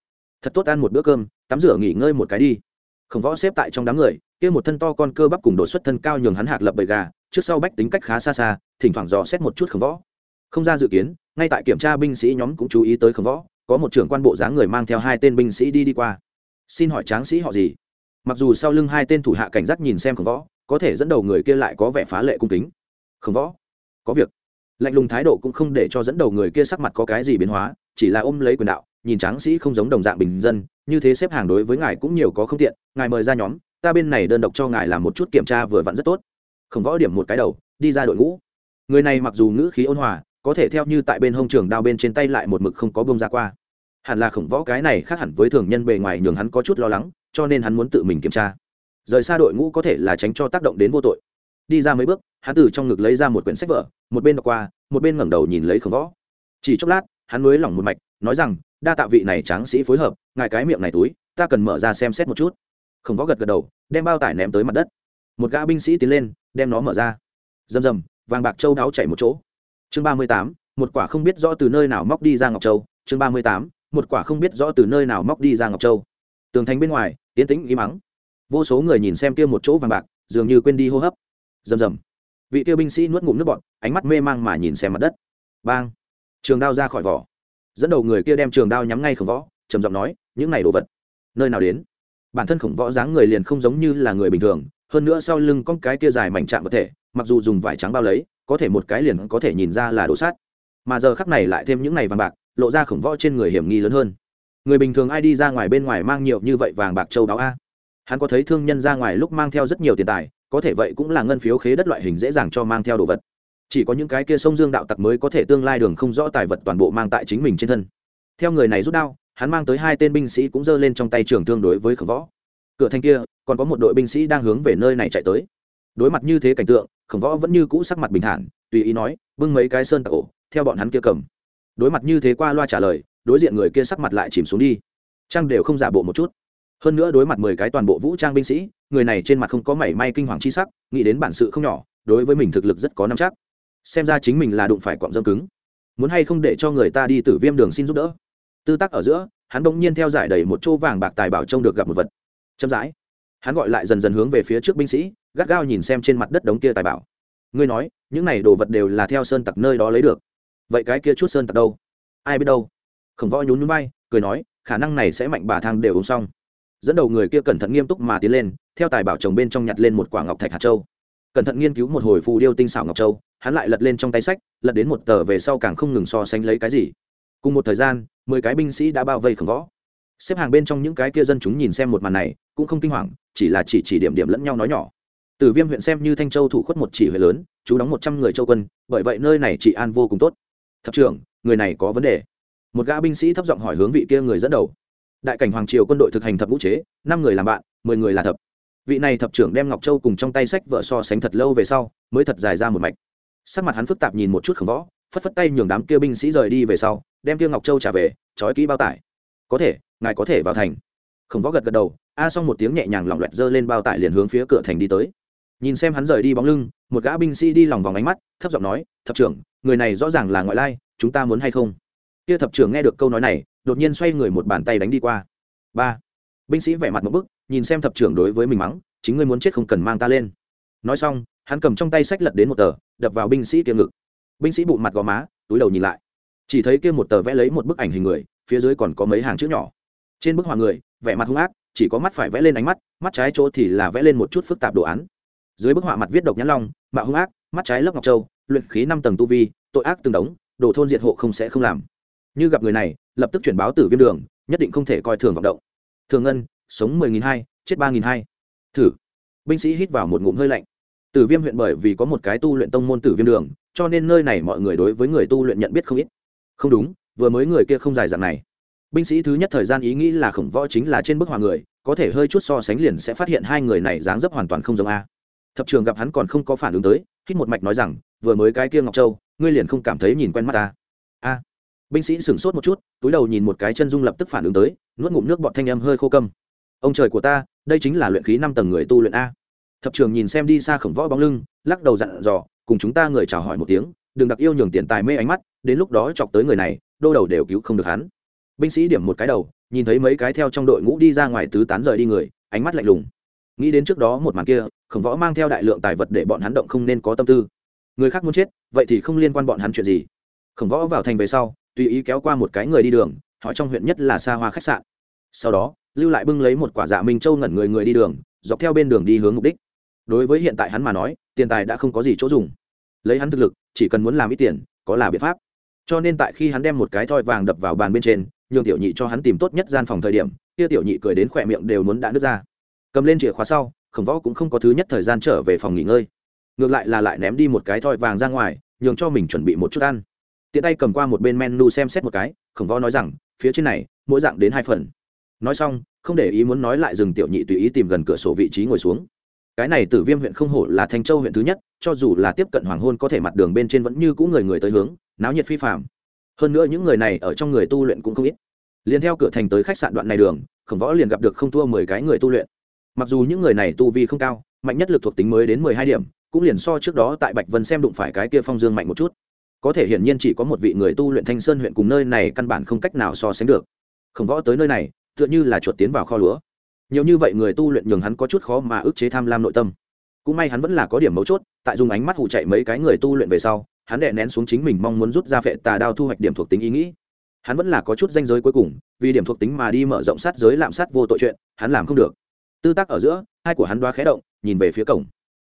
A: Thật tốt ăn một bữa cơm, tắm rửa nghỉ ngơi một cái đi. Khổng võ xếp tại trong đám người, kia một thân to con cơ bắp cùng đột xuất thân cao nhường hắn hạc lập bầy gà, trước sau bách tính cách khá xa xa, thỉnh thoảng dò xét một chút khổng võ. Không ra dự kiến, ngay tại kiểm tra binh sĩ nhóm cũng chú ý tới khổng võ, có một trưởng quan bộ dáng người mang theo hai tên binh sĩ đi đi qua. Xin hỏi tráng sĩ họ gì? Mặc dù sau lưng hai tên thủ hạ cảnh giác nhìn xem khổng võ, có thể dẫn đầu người kia lại có vẻ phá lệ cung kính. Khổng võ, có việc lạnh lùng thái độ cũng không để cho dẫn đầu người kia sắc mặt có cái gì biến hóa, chỉ là ôm lấy quyền đạo, nhìn tráng sĩ không giống đồng dạng bình dân, như thế xếp hàng đối với ngài cũng nhiều có không tiện, ngài mời ra nhóm, ta bên này đơn độc cho ngài làm một chút kiểm tra vừa vặn rất tốt. Khổng võ điểm một cái đầu, đi ra đội ngũ. Người này mặc dù ngữ khí ôn hòa, có thể theo như tại bên hông trường đao bên trên tay lại một mực không có bông ra qua. Hẳn là khổng võ cái này khác hẳn với thường nhân bề ngoài nhường hắn có chút lo lắng, cho nên hắn muốn tự mình kiểm tra. Rời xa đội ngũ có thể là tránh cho tác động đến vô tội đi ra mấy bước, hắn từ trong ngực lấy ra một quyển sách vở, một bên đọc qua, một bên ngẩng đầu nhìn lấy khổng võ. Chỉ chốc lát, hắn nối lỏng một mạch, nói rằng, đa tạ vị này tráng sĩ phối hợp, ngài cái miệng này túi, ta cần mở ra xem xét một chút. Khổng võ gật gật đầu, đem bao tải ném tới mặt đất. Một gã binh sĩ tiến lên, đem nó mở ra. Rầm rầm, vàng bạc châu đáo chảy một chỗ. Chương ba mươi tám, một quả không biết rõ từ nơi nào móc đi ra ngọc châu. Chương ba mươi tám, một quả không biết rõ từ nơi nào móc đi ra ngọc châu. Tường thành bên ngoài tiến tĩnh im mắng vô số người nhìn xem kia một chỗ vàng bạc, dường như quên đi hô hấp rầm rầm. Vị tiêu binh sĩ nuốt ngụm nước bọt, ánh mắt mê mang mà nhìn xem mặt đất. Bang! Trường đao ra khỏi vỏ. Dẫn đầu người kia đem trường đao nhắm ngay khổng võ, trầm giọng nói, những này đồ vật, nơi nào đến? Bản thân khổng võ dáng người liền không giống như là người bình thường, hơn nữa sau lưng con cái kia dài mảnh chạm vật thể, mặc dù dùng vải trắng bao lấy, có thể một cái liền có thể nhìn ra là đồ sát. Mà giờ khắc này lại thêm những này vàng bạc, lộ ra khổng võ trên người hiểm nghi lớn hơn. Người bình thường ai đi ra ngoài bên ngoài mang nhiều như vậy vàng bạc châu đáo a? Hắn có thấy thương nhân ra ngoài lúc mang theo rất nhiều tiền tài có thể vậy cũng là ngân phiếu khế đất loại hình dễ dàng cho mang theo đồ vật. Chỉ có những cái kia sông dương đạo tặc mới có thể tương lai đường không rõ tài vật toàn bộ mang tại chính mình trên thân. Theo người này rút đao, hắn mang tới hai tên binh sĩ cũng giơ lên trong tay trường thương đối với khổng võ. Cửa thành kia, còn có một đội binh sĩ đang hướng về nơi này chạy tới. Đối mặt như thế cảnh tượng, khổng võ vẫn như cũ sắc mặt bình thản, tùy ý nói, bưng mấy cái sơn tặc ổ, theo bọn hắn kia cầm. Đối mặt như thế qua loa trả lời, đối diện người kia sắc mặt lại chìm xuống đi. Trang đều không giả bộ một chút hơn nữa đối mặt mười cái toàn bộ vũ trang binh sĩ, người này trên mặt không có mảy may kinh hoàng chi sắc, nghĩ đến bản sự không nhỏ, đối với mình thực lực rất có năm chắc. Xem ra chính mình là đụng phải cọng dâm cứng. Muốn hay không để cho người ta đi tử viêm đường xin giúp đỡ. Tư tắc ở giữa, hắn bỗng nhiên theo giải đầy một chỗ vàng bạc tài bảo trông được gặp một vật. Chậm rãi, hắn gọi lại dần dần hướng về phía trước binh sĩ, gắt gao nhìn xem trên mặt đất đống kia tài bảo. Ngươi nói, những này đồ vật đều là theo sơn tặc nơi đó lấy được. Vậy cái kia chút sơn tặc đâu? Ai biết đâu? Khổng võ nhún nhún bay cười nói, khả năng này sẽ mạnh bà thang đều uống xong dẫn đầu người kia cẩn thận nghiêm túc mà tiến lên, theo tài bảo chồng bên trong nhặt lên một quả ngọc thạch hạt châu. Cẩn thận nghiên cứu một hồi phù điêu tinh xảo ngọc châu, hắn lại lật lên trong tay sách, lật đến một tờ về sau càng không ngừng so sánh lấy cái gì. Cùng một thời gian, mười cái binh sĩ đã bao vây khổng võ. Xếp hàng bên trong những cái kia dân chúng nhìn xem một màn này, cũng không kinh hoàng, chỉ là chỉ chỉ điểm điểm lẫn nhau nói nhỏ. Từ viêm huyện xem như thanh châu thủ khuất một chỉ huyện lớn, chú đóng một trăm người châu quân, bởi vậy nơi này trị an vô cùng tốt. Thập trưởng, người này có vấn đề. Một gã binh sĩ thấp giọng hỏi hướng vị kia người dẫn đầu đại cảnh hoàng triều quân đội thực hành thập ngũ chế, năm người làm bạn, mười người là thập. Vị này thập trưởng đem ngọc châu cùng trong tay sách vợ so sánh thật lâu về sau, mới thật dài ra một mạch. Sắc mặt hắn phức tạp nhìn một chút khổng võ, phất phất tay nhường đám kia binh sĩ rời đi về sau, đem kia ngọc châu trả về, trói kỹ bao tải. Có thể, ngài có thể vào thành. Khổng võ gật gật đầu, a xong một tiếng nhẹ nhàng lỏng loẹt giơ lên bao tải liền hướng phía cửa thành đi tới. Nhìn xem hắn rời đi bóng lưng, một gã binh sĩ đi lòng vòng ánh mắt, thấp giọng nói, thập trưởng, người này rõ ràng là ngoại lai, chúng ta muốn hay không? Kia thập trưởng nghe được câu nói này đột nhiên xoay người một bàn tay đánh đi qua. Ba. Binh sĩ vẻ mặt một bức, nhìn xem thập trưởng đối với mình mắng, chính ngươi muốn chết không cần mang ta lên. Nói xong, hắn cầm trong tay sách lật đến một tờ, đập vào binh sĩ kia ngực. Binh sĩ bụng mặt gò má, túi đầu nhìn lại. Chỉ thấy kia một tờ vẽ lấy một bức ảnh hình người, phía dưới còn có mấy hàng chữ nhỏ. Trên bức họa người, vẻ mặt hung ác, chỉ có mắt phải vẽ lên ánh mắt mắt trái chỗ thì là vẽ lên một chút phức tạp đồ án. Dưới bức họa mặt viết độc nhãn long, mạo hung ác, mắt trái lấp ngọc châu, luyện khí năm tầng tu vi, tội ác từng đống, đồ thôn diệt hộ không sẽ không làm như gặp người này, lập tức chuyển báo tử viêm đường, nhất định không thể coi thường vọng động. Thường ngân, sống mười nghìn hai, chết ba nghìn hai. Thử. Binh sĩ hít vào một ngụm hơi lạnh. Tử viêm huyện bởi vì có một cái tu luyện tông môn tử viêm đường, cho nên nơi này mọi người đối với người tu luyện nhận biết không ít. Không đúng, vừa mới người kia không dài dạng này. Binh sĩ thứ nhất thời gian ý nghĩ là khổng võ chính là trên bức họa người, có thể hơi chút so sánh liền sẽ phát hiện hai người này dáng dấp hoàn toàn không giống a. Thập trường gặp hắn còn không có phản ứng tới, hít một mạch nói rằng, vừa mới cái kia ngọc châu, ngươi liền không cảm thấy nhìn quen mắt ta. A binh sĩ sửng sốt một chút, túi đầu nhìn một cái chân dung lập tức phản ứng tới, nuốt ngụm nước bọt thanh âm hơi khô câm. Ông trời của ta, đây chính là luyện khí năm tầng người tu luyện a. Thập trường nhìn xem đi xa khổng võ bóng lưng, lắc đầu dặn dò, cùng chúng ta người chào hỏi một tiếng, đừng đặc yêu nhường tiền tài mê ánh mắt, đến lúc đó chọc tới người này, đô đầu đều cứu không được hắn. Binh sĩ điểm một cái đầu, nhìn thấy mấy cái theo trong đội ngũ đi ra ngoài tứ tán rời đi người, ánh mắt lạnh lùng. Nghĩ đến trước đó một màn kia, khổng võ mang theo đại lượng tài vật để bọn hắn động không nên có tâm tư. Người khác muốn chết, vậy thì không liên quan bọn hắn chuyện gì. Khổng võ vào thành về sau tùy ý kéo qua một cái người đi đường, hỏi trong huyện nhất là xa hoa khách sạn. Sau đó, lưu lại bưng lấy một quả dạ minh châu ngẩn người người đi đường, dọc theo bên đường đi hướng mục đích. Đối với hiện tại hắn mà nói, tiền tài đã không có gì chỗ dùng. Lấy hắn thực lực, chỉ cần muốn làm ít tiền, có là biện pháp. Cho nên tại khi hắn đem một cái thoi vàng đập vào bàn bên trên, nhường tiểu nhị cho hắn tìm tốt nhất gian phòng thời điểm, kia tiểu nhị cười đến khỏe miệng đều muốn đã nứt ra. Cầm lên chìa khóa sau, khổng võ cũng không có thứ nhất thời gian trở về phòng nghỉ ngơi. Ngược lại là lại ném đi một cái thoi vàng ra ngoài, nhường cho mình chuẩn bị một chút ăn tiện tay cầm qua một bên menu xem xét một cái, khổng võ nói rằng, phía trên này, mỗi dạng đến hai phần. Nói xong, không để ý muốn nói lại dừng tiểu nhị tùy ý tìm gần cửa sổ vị trí ngồi xuống. Cái này tử viêm huyện không hổ là thanh châu huyện thứ nhất, cho dù là tiếp cận hoàng hôn có thể mặt đường bên trên vẫn như cũ người người tới hướng, náo nhiệt phi phạm hơn nữa những người này ở trong người tu luyện cũng không ít. Liền theo cửa thành tới khách sạn đoạn này đường, khổng võ liền gặp được không thua mười cái người tu luyện. Mặc dù những người này tu vi không cao, mạnh nhất lực thuộc tính mới đến mười hai điểm, cũng liền so trước đó tại bạch vân xem đụng phải cái kia phong dương mạnh một chút có thể hiển nhiên chỉ có một vị người tu luyện thanh sơn huyện cùng nơi này căn bản không cách nào so sánh được. Khổng võ tới nơi này, tựa như là chuột tiến vào kho lúa. Nhiều như vậy người tu luyện nhường hắn có chút khó mà ức chế tham lam nội tâm. Cũng may hắn vẫn là có điểm mấu chốt, tại dùng ánh mắt hụ chạy mấy cái người tu luyện về sau, hắn đệ nén xuống chính mình mong muốn rút ra phệ tà đao thu hoạch điểm thuộc tính ý nghĩ. Hắn vẫn là có chút danh giới cuối cùng, vì điểm thuộc tính mà đi mở rộng sát giới lạm sát vô tội chuyện, hắn làm không được. Tư tác ở giữa, hai của hắn đoá khé động, nhìn về phía cổng.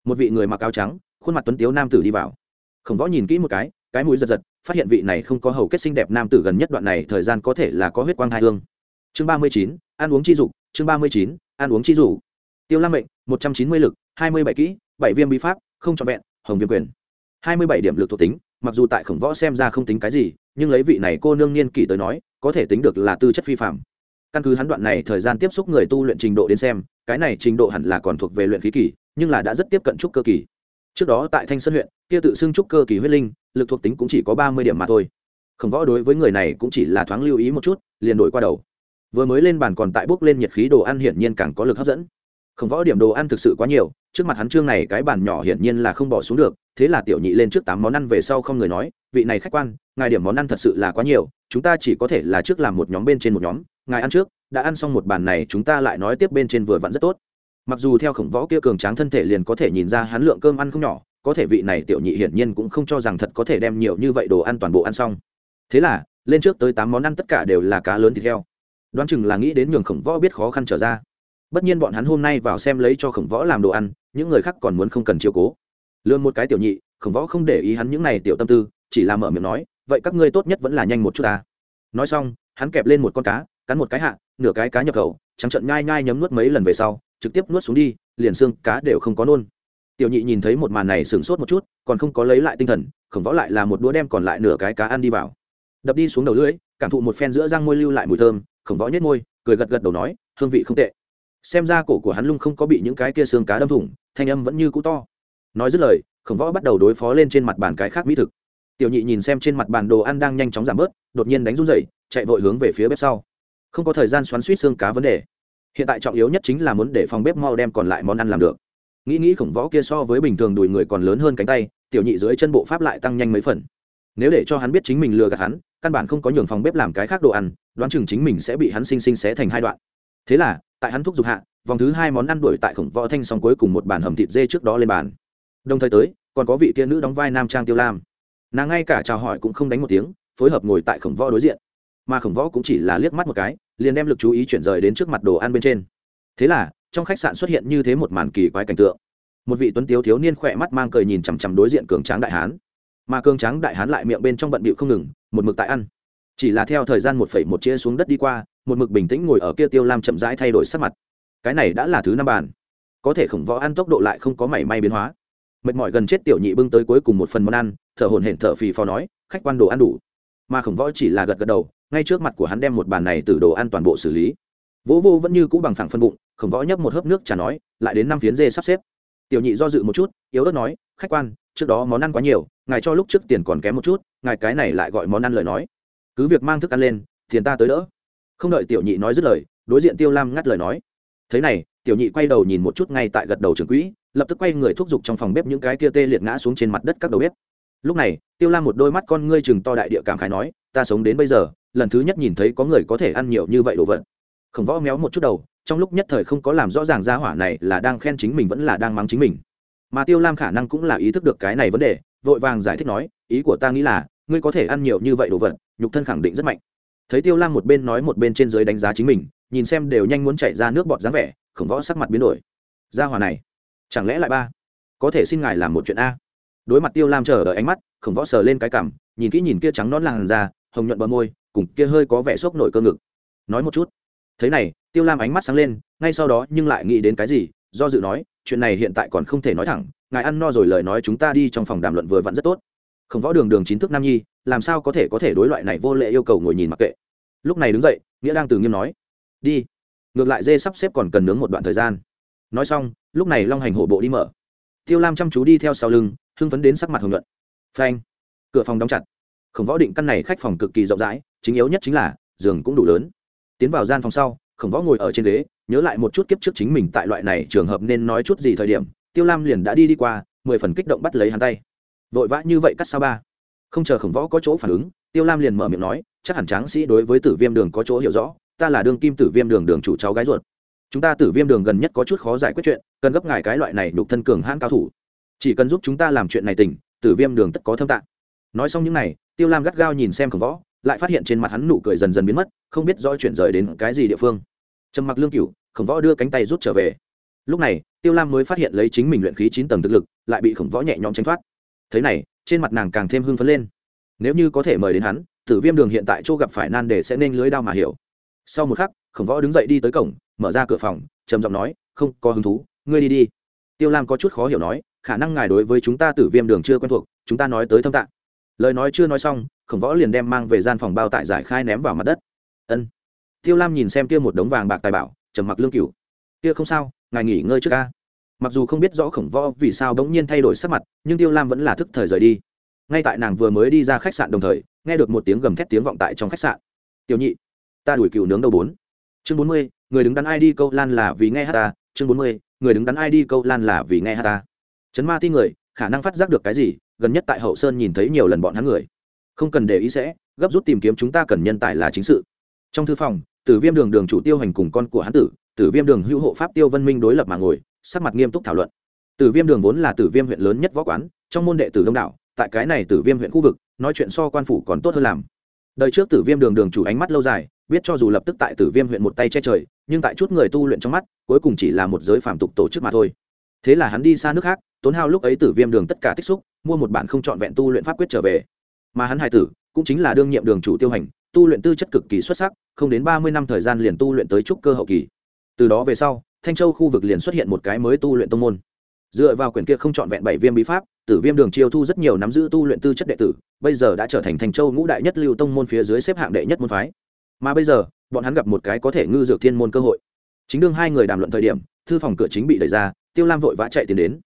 A: Một vị người mặc áo trắng, khuôn mặt tuấn tiếu nam tử đi vào. Khổng võ nhìn kỹ một cái cái mũi giật giật, phát hiện vị này không có hầu kết xinh đẹp nam tử gần nhất đoạn này thời gian có thể là có huyết quang hai hương. Chương ba mươi chín, ăn uống chi dục chương ba mươi chín, ăn uống chi dục tiêu lam mệnh, một trăm chín mươi lực, hai mươi bảy kỹ, bảy viêm bí pháp, không trọn vẹn, hồng viêm quyền. Hai mươi bảy điểm lực thuộc tính, mặc dù tại khổng võ xem ra không tính cái gì, nhưng lấy vị này cô nương niên kỷ tới nói, có thể tính được là tư chất phi phạm căn cứ hắn đoạn này thời gian tiếp xúc người tu luyện trình độ đến xem, cái này trình độ hẳn là còn thuộc về luyện khí kỳ, nhưng là đã rất tiếp cận trúc cơ kỳ trước đó tại thanh sơn huyện, kia tự xưng trúc cơ kỳ huyết linh, lực thuộc tính cũng chỉ có ba mươi điểm mà thôi. Khổng võ đối với người này cũng chỉ là thoáng lưu ý một chút, liền đổi qua đầu. Vừa mới lên bàn còn tại bốc lên nhiệt khí đồ ăn hiển nhiên càng có lực hấp dẫn. Khổng võ điểm đồ ăn thực sự quá nhiều, trước mặt hắn trương này cái bàn nhỏ hiển nhiên là không bỏ xuống được, thế là tiểu nhị lên trước tám món ăn về sau không người nói, vị này khách quan, ngài điểm món ăn thật sự là quá nhiều, chúng ta chỉ có thể là trước làm một nhóm bên trên một nhóm, ngài ăn trước, đã ăn xong một bàn này, chúng ta lại nói tiếp bên trên vừa vặn rất tốt mặc dù theo khổng võ kia cường tráng thân thể liền có thể nhìn ra hắn lượng cơm ăn không nhỏ, có thể vị này tiểu nhị hiển nhiên cũng không cho rằng thật có thể đem nhiều như vậy đồ ăn toàn bộ ăn xong. Thế là, lên trước tới tám món ăn tất cả đều là cá lớn thịt heo. Đoán chừng là nghĩ đến nhường khổng võ biết khó khăn trở ra. Bất nhiên bọn hắn hôm nay vào xem lấy cho khổng võ làm đồ ăn, những người khác còn muốn không cần chiều cố. Lương một cái tiểu nhị, khổng võ không để ý hắn những này tiểu tâm tư, chỉ là mở miệng nói, vậy các ngươi tốt nhất vẫn là nhanh một chút ta. Nói xong, hắn kẹp lên một con cá, cắn một cái hạ, nửa cái cá nhập khẩu, trắng trận nhai nhai nhấm nuốt mấy lần về sau trực tiếp nuốt xuống đi, liền xương cá đều không có nôn. Tiểu nhị nhìn thấy một màn này sửng sốt một chút, còn không có lấy lại tinh thần, khổng võ lại là một đũa đem còn lại nửa cái cá ăn đi vào. Đập đi xuống đầu lưỡi, cảm thụ một phen giữa răng môi lưu lại mùi thơm, khổng võ nhét môi, cười gật gật đầu nói, hương vị không tệ. Xem ra cổ của hắn lung không có bị những cái kia xương cá đâm thủng, thanh âm vẫn như cũ to. Nói dứt lời, khổng võ bắt đầu đối phó lên trên mặt bàn cái khác mỹ thực. Tiểu nhị nhìn xem trên mặt bàn đồ ăn đang nhanh chóng giảm bớt, đột nhiên đánh run dậy chạy vội hướng về phía bếp sau. Không có thời gian xoắn suýt xương cá vấn đề hiện tại trọng yếu nhất chính là muốn để phòng bếp mau đem còn lại món ăn làm được. Nghĩ nghĩ khổng võ kia so với bình thường đùi người còn lớn hơn cánh tay, tiểu nhị dưới chân bộ pháp lại tăng nhanh mấy phần. Nếu để cho hắn biết chính mình lừa gạt hắn, căn bản không có nhường phòng bếp làm cái khác đồ ăn, đoán chừng chính mình sẽ bị hắn sinh sinh xé thành hai đoạn. Thế là, tại hắn thúc giục hạ, vòng thứ hai món ăn đuổi tại khổng võ thanh xong cuối cùng một bàn hầm thịt dê trước đó lên bàn. Đồng thời tới, còn có vị kia nữ đóng vai nam trang tiêu lam. Nàng ngay cả chào hỏi cũng không đánh một tiếng, phối hợp ngồi tại khổng võ đối diện mà khổng võ cũng chỉ là liếc mắt một cái, liền đem lực chú ý chuyển rời đến trước mặt đồ ăn bên trên. Thế là, trong khách sạn xuất hiện như thế một màn kỳ quái cảnh tượng. Một vị tuấn tiếu thiếu niên khỏe mắt mang cười nhìn chằm chằm đối diện cường tráng đại hán. Mà cường tráng đại hán lại miệng bên trong bận bịu không ngừng, một mực tại ăn. Chỉ là theo thời gian một phẩy một chia xuống đất đi qua, một mực bình tĩnh ngồi ở kia tiêu lam chậm rãi thay đổi sắc mặt. Cái này đã là thứ năm bàn. Có thể khổng võ ăn tốc độ lại không có mảy may biến hóa. Mệt mỏi gần chết tiểu nhị bưng tới cuối cùng một phần món ăn, thở hồn hển thở phì phò nói, khách quan đồ ăn đủ mà khổng võ chỉ là gật gật đầu, ngay trước mặt của hắn đem một bàn này từ đồ ăn toàn bộ xử lý. Vỗ vô vẫn như cũ bằng phẳng phân bụng, khổng võ nhấp một hớp nước trà nói, lại đến năm phiến dê sắp xếp. Tiểu nhị do dự một chút, yếu ớt nói, khách quan, trước đó món ăn quá nhiều, ngài cho lúc trước tiền còn kém một chút, ngài cái này lại gọi món ăn lời nói. Cứ việc mang thức ăn lên, tiền ta tới đỡ. Không đợi tiểu nhị nói dứt lời, đối diện tiêu lam ngắt lời nói. Thế này, tiểu nhị quay đầu nhìn một chút ngay tại gật đầu trường quỹ, lập tức quay người thúc giục trong phòng bếp những cái kia tê liệt ngã xuống trên mặt đất các đầu bếp lúc này, tiêu lam một đôi mắt con ngươi chừng to đại địa cảm khái nói, ta sống đến bây giờ, lần thứ nhất nhìn thấy có người có thể ăn nhiều như vậy đồ vật. Khổng võ méo một chút đầu, trong lúc nhất thời không có làm rõ ràng ra hỏa này là đang khen chính mình vẫn là đang mắng chính mình. Mà tiêu lam khả năng cũng là ý thức được cái này vấn đề, vội vàng giải thích nói, ý của ta nghĩ là, ngươi có thể ăn nhiều như vậy đồ vật, nhục thân khẳng định rất mạnh. Thấy tiêu lam một bên nói một bên trên dưới đánh giá chính mình, nhìn xem đều nhanh muốn chạy ra nước bọt dáng vẻ, khổng võ sắc mặt biến đổi. Ra hỏa này, chẳng lẽ lại ba, có thể xin ngài làm một chuyện a? Đối mặt tiêu lam chờ đợi ánh mắt, khổng võ sờ lên cái cảm, nhìn kỹ nhìn kia trắng non làn da, hồng nhuận bờ môi, cùng kia hơi có vẻ sốc nổi cơ ngực. Nói một chút. Thế này, tiêu lam ánh mắt sáng lên, ngay sau đó nhưng lại nghĩ đến cái gì, do dự nói, chuyện này hiện tại còn không thể nói thẳng, ngài ăn no rồi lời nói chúng ta đi trong phòng đàm luận vừa vặn rất tốt. Không võ đường đường chính thức nam nhi, làm sao có thể có thể đối loại này vô lệ yêu cầu ngồi nhìn mặc kệ. Lúc này đứng dậy, nghĩa đang từ nghiêm nói, đi. Ngược lại dê sắp xếp còn cần nướng một đoạn thời gian. Nói xong, lúc này long hành hổ bộ đi mở. Tiêu lam chăm chú đi theo sau lưng hưng phấn đến sắc mặt hồng nhuận. Phanh. Cửa phòng đóng chặt. Khổng võ định căn này khách phòng cực kỳ rộng rãi, chính yếu nhất chính là, giường cũng đủ lớn. Tiến vào gian phòng sau, khổng võ ngồi ở trên ghế, nhớ lại một chút kiếp trước chính mình tại loại này trường hợp nên nói chút gì thời điểm, tiêu lam liền đã đi đi qua, mười phần kích động bắt lấy hắn tay. Vội vã như vậy cắt sao ba? Không chờ khổng võ có chỗ phản ứng, tiêu lam liền mở miệng nói, chắc hẳn tráng sĩ đối với tử viêm đường có chỗ hiểu rõ, ta là đương kim tử viêm đường đường chủ cháu gái ruột. Chúng ta tử viêm đường gần nhất có chút khó giải quyết chuyện, cần gấp ngài cái loại này nhục thân cường hãn cao thủ chỉ cần giúp chúng ta làm chuyện này tỉnh, tử viêm đường tất có thâm tạng. Nói xong những n à y tiêu lam gắt gao nhìn xem khổng võ, lại phát hiện trên mặt hắn nụ cười dần dần biến mất, không biết rõ chuyển rời đến cái gì địa phương. Trầm mặc lương cựu khổng võ đưa cánh tay rút trở về. Lúc này, tiêu lam mới phát hiện lấy chính mình luyện khí chín tầng thực lực, lại bị khổng võ nhẹ nhõm tránh thoát. Thế này, trên mặt nàng càng thêm hưng phấn lên. Nếu như có thể mời đến hắn, tử viêm đường hiện tại chỗ gặp phải nan đề sẽ nên lưới đao mà hiểu. Sau một khắc, khổng võ đứng dậy đi tới cổng, mở ra cửa phòng, trầm giọng nói, không có hứng thú, ngươi đi đi. Tiêu lam có chút khó hiểu nói khả năng ngài đối với chúng ta tử viêm đường chưa quen thuộc, chúng ta nói tới thâm tạng. Lời nói chưa nói xong, khổng võ liền đem mang về gian phòng bao tải giải khai ném vào mặt đất. Ân. Tiêu lam nhìn xem kia một đống vàng bạc tài bảo, trầm mặc lương cửu. Kia không sao, ngài nghỉ ngơi trước ca. Mặc dù không biết rõ khổng võ vì sao bỗng nhiên thay đổi sắc mặt, nhưng tiêu lam vẫn là thức thời rời đi. Ngay tại nàng vừa mới đi ra khách sạn đồng thời, nghe được một tiếng gầm thét tiếng vọng tại trong khách sạn. Tiểu nhị, ta đuổi cựu nướng đầu bốn. Chương bốn mươi, người đứng đắn ai đi câu lan là vì nghe hát ta. Chương bốn mươi, người đứng đắn ai đi câu lan là vì nghe hát ta chấn ma ti người, khả năng phát giác được cái gì, gần nhất tại hậu sơn nhìn thấy nhiều lần bọn hắn người. Không cần để ý sẽ, gấp rút tìm kiếm chúng ta cần nhân tài là chính sự. Trong thư phòng, tử viêm đường đường chủ tiêu hành cùng con của hán tử tử viêm đường hữu hộ pháp tiêu vân minh đối lập mà ngồi, sắc mặt nghiêm túc thảo luận. Tử viêm đường vốn là tử viêm huyện lớn nhất võ quán, trong môn đệ tử đông đảo, tại cái này tử viêm huyện khu vực, nói chuyện so quan phủ còn tốt hơn làm. Đời trước tử viêm đường đường chủ ánh mắt lâu dài, biết cho dù lập tức tại tử viêm huyện một tay che trời, nhưng tại chút người tu luyện trong mắt, cuối cùng chỉ là một giới phàm tục tổ chức mà thôi thế là hắn đi xa nước khác, tốn hao lúc ấy tử viêm đường tất cả tích xúc, mua một bản không trọn vẹn tu luyện pháp quyết trở về. Mà hắn hài tử, cũng chính là đương nhiệm đường chủ tiêu hành, tu luyện tư chất cực kỳ xuất sắc, không đến ba mươi năm thời gian liền tu luyện tới trúc cơ hậu kỳ. Từ đó về sau, thanh châu khu vực liền xuất hiện một cái mới tu luyện tông môn. Dựa vào quyển kia không trọn vẹn bảy viêm bí pháp, tử viêm đường chiêu thu rất nhiều nắm giữ tu luyện tư chất đệ tử, bây giờ đã trở thành thanh châu ngũ đại nhất lưu tông môn phía dưới xếp hạng đệ nhất môn phái. Mà bây giờ, bọn hắn gặp một cái có thể ngư dược thiên môn cơ hội. Chính đương hai người đàm luận thời điểm, thư phòng cửa chính bị đẩy ra tiêu lam vội vã chạy tiến đến.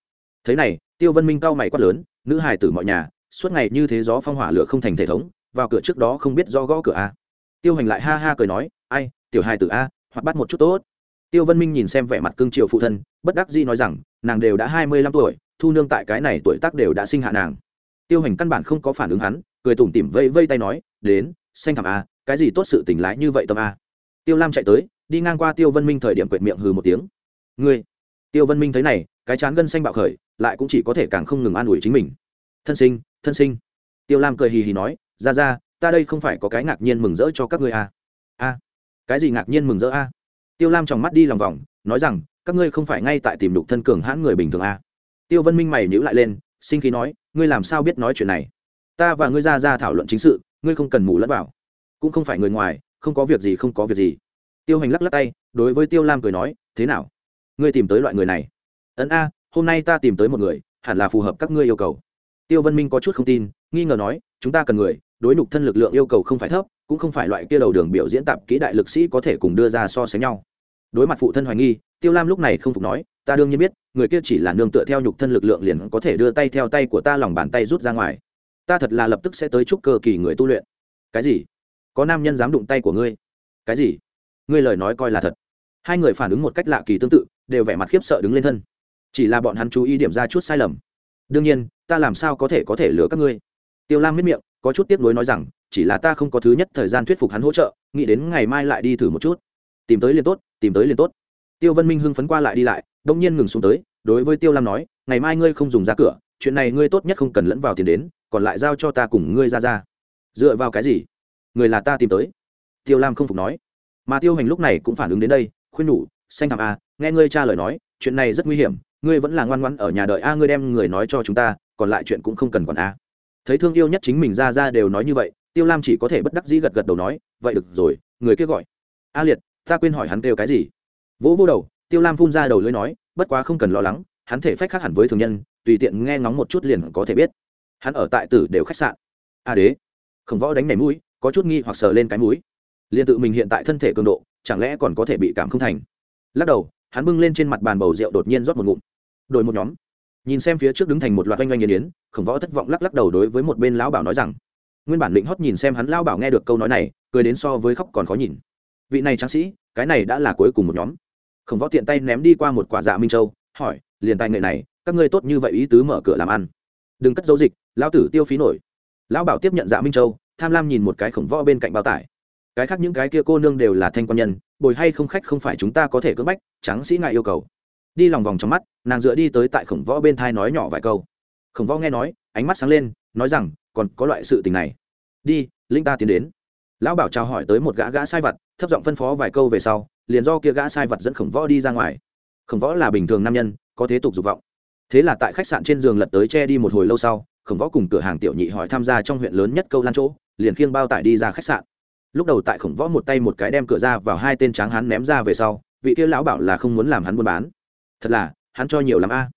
A: Thế này, tiêu vân minh cao mày quát lớn, nữ hài tử mọi nhà, suốt ngày như thế gió phong hỏa lửa không thành thể thống, vào cửa trước đó không biết do gõ cửa a. Tiêu hành lại ha ha cười nói, ai, tiểu hài tử a hoặc bắt một chút tốt. Tiêu vân minh nhìn xem vẻ mặt cương triều phụ thân, bất đắc dĩ nói rằng, nàng đều đã hai mươi lăm tuổi, thu nương tại cái này tuổi tác đều đã sinh hạ nàng. Tiêu hành căn bản không có phản ứng hắn, cười tủm tỉm vây vây tay nói, đến, xanh thảm a, cái gì tốt sự tỉnh lái như vậy tâm a? Tiêu lam chạy tới, đi ngang qua tiêu vân minh thời điểm quệt miệng hừ một tiếng. Ngươi tiêu vân minh thấy này, cái chán gân xanh bạo khởi, lại cũng chỉ có thể càng không ngừng an ủi chính mình. Thân sinh thân sinh. Tiêu lam cười hì hì nói, ra ra, ta đây không phải có cái ngạc nhiên mừng rỡ cho các ngươi a a. Cái gì ngạc nhiên mừng rỡ a? Tiêu lam tròng mắt đi lòng vòng, nói rằng, các ngươi không phải ngay tại tìm đục thân cường hãn người bình thường a tiêu vân minh mày nhữ lại lên, sinh khí nói, ngươi làm sao biết nói chuyện này? Ta và ngươi ra ra thảo luận chính sự, ngươi không cần mù lẫn vào. Cũng không phải người ngoài, không có việc gì, không có việc gì. Tiêu hành lắc lắc tay, đối với tiêu lam cười nói, thế nào? Ngươi tìm tới loại người này. Ấn a, hôm nay ta tìm tới một người, hẳn là phù hợp các ngươi yêu cầu. Tiêu Văn minh có chút không tin, nghi ngờ nói, chúng ta cần người, đối nục thân lực lượng yêu cầu không phải thấp, cũng không phải loại kia đầu đường biểu diễn tạp kỹ đại lực sĩ có thể cùng đưa ra so sánh nhau. Đối mặt phụ thân hoài nghi, tiêu lam lúc này không phục nói, ta đương nhiên biết, người kia chỉ là nương tựa theo nhục thân lực lượng liền có thể đưa tay theo tay của ta lòng bàn tay rút ra ngoài. Ta thật là lập tức sẽ tới chúc cơ kỳ người tu luyện. Cái gì? Có nam nhân dám đụng tay của ngươi? Cái gì? Ngươi lời nói coi là thật hai người phản ứng một cách lạ kỳ tương tự, đều vẻ mặt khiếp sợ đứng lên thân. Chỉ là bọn hắn chú ý điểm ra chút sai lầm. Đương nhiên, ta làm sao có thể có thể lừa các ngươi? Tiêu lam miết miệng, có chút tiếc nuối nói rằng, chỉ là ta không có thứ nhất thời gian thuyết phục hắn hỗ trợ, nghĩ đến ngày mai lại đi thử một chút. Tìm tới liền tốt, tìm tới liền tốt. Tiêu vân minh hưng phấn qua lại đi lại, đông nhiên ngừng xuống tới, đối với tiêu lam nói, ngày mai ngươi không dùng ra cửa, chuyện này ngươi tốt nhất không cần lẫn vào tiền đến, còn lại giao cho ta cùng ngươi ra ra. Dựa vào cái gì? Người là ta tìm tới. Tiêu lam không phục nói. Mà tiêu hành lúc này cũng phản ứng đến đây khuyên nhủ, xanh thảm a nghe ngươi cha lời nói, chuyện này rất nguy hiểm, ngươi vẫn là ngoan ngoãn ở nhà đợi a, ngươi đem người nói cho chúng ta, còn lại chuyện cũng không cần còn a. Thấy thương yêu nhất chính mình ra ra đều nói như vậy, tiêu lam chỉ có thể bất đắc dĩ gật gật đầu nói, vậy được rồi, người kia gọi. A liệt, ta quên hỏi hắn kêu cái gì? Vỗ vô đầu, tiêu lam phun ra đầu lưới nói, bất quá không cần lo lắng, hắn thể phách khác hẳn với thường nhân, tùy tiện nghe ngóng một chút liền có thể biết. Hắn ở tại tử đều khách sạn. A đế. Khổng võ đánh nảy mũi, có chút nghi hoặc sờ lên cái mũi. Liền tự mình hiện tại thân thể cường độ chẳng lẽ còn có thể bị cảm không thành? Lắc đầu, hắn bưng lên trên mặt bàn bầu rượu đột nhiên rót một ngụm. Đổi một nhóm. Nhìn xem phía trước đứng thành một loạt oanh oanh nghiền yến, khổng võ thất vọng lắc lắc đầu đối với một bên lão bảo nói rằng, nguyên bản định hót nhìn xem hắn lão bảo nghe được câu nói này, cười đến so với khóc còn khó nhìn. Vị này tráng sĩ, cái này đã là cuối cùng một nhóm. Khổng võ tiện tay ném đi qua một quả dạ minh châu, hỏi, liền tài nghệ này, các ngươi tốt như vậy ý tứ mở cửa làm ăn? Đừng cất dấu dịch, lão tử tiêu phí nổi. Lão bảo tiếp nhận dạ minh châu, tham lam nhìn một cái khổng võ bên cạnh bao tải cái khác những cái kia cô nương đều là thanh quan nhân, bồi hay không khách không phải chúng ta có thể cưỡng bách, tráng sĩ ngại yêu cầu. Đi lòng vòng trong mắt, nàng dựa đi tới tại khổng võ bên thai nói nhỏ vài câu. Khổng võ nghe nói, ánh mắt sáng lên, nói rằng, còn có loại sự tình này. Đi, linh ta tiến đến. Lão bảo chào hỏi tới một gã gã sai vật, thấp giọng phân phó vài câu về sau, liền do kia gã sai vật dẫn khổng võ đi ra ngoài. Khổng võ là bình thường nam nhân, có thế tục dục vọng. Thế là tại khách sạn trên giường lật tới che đi một hồi lâu sau, khổng võ cùng cửa hàng tiểu nhị hỏi tham gia trong huyện lớn nhất câu lan chỗ, liền khiêng bao tải đi ra khách sạn lúc đầu tại khổng võ một tay một cái đem cửa ra vào hai tên tráng hắn ném ra về sau, vị kia lão bảo là không muốn làm hắn buôn bán. Thật là, hắn cho nhiều lắm a.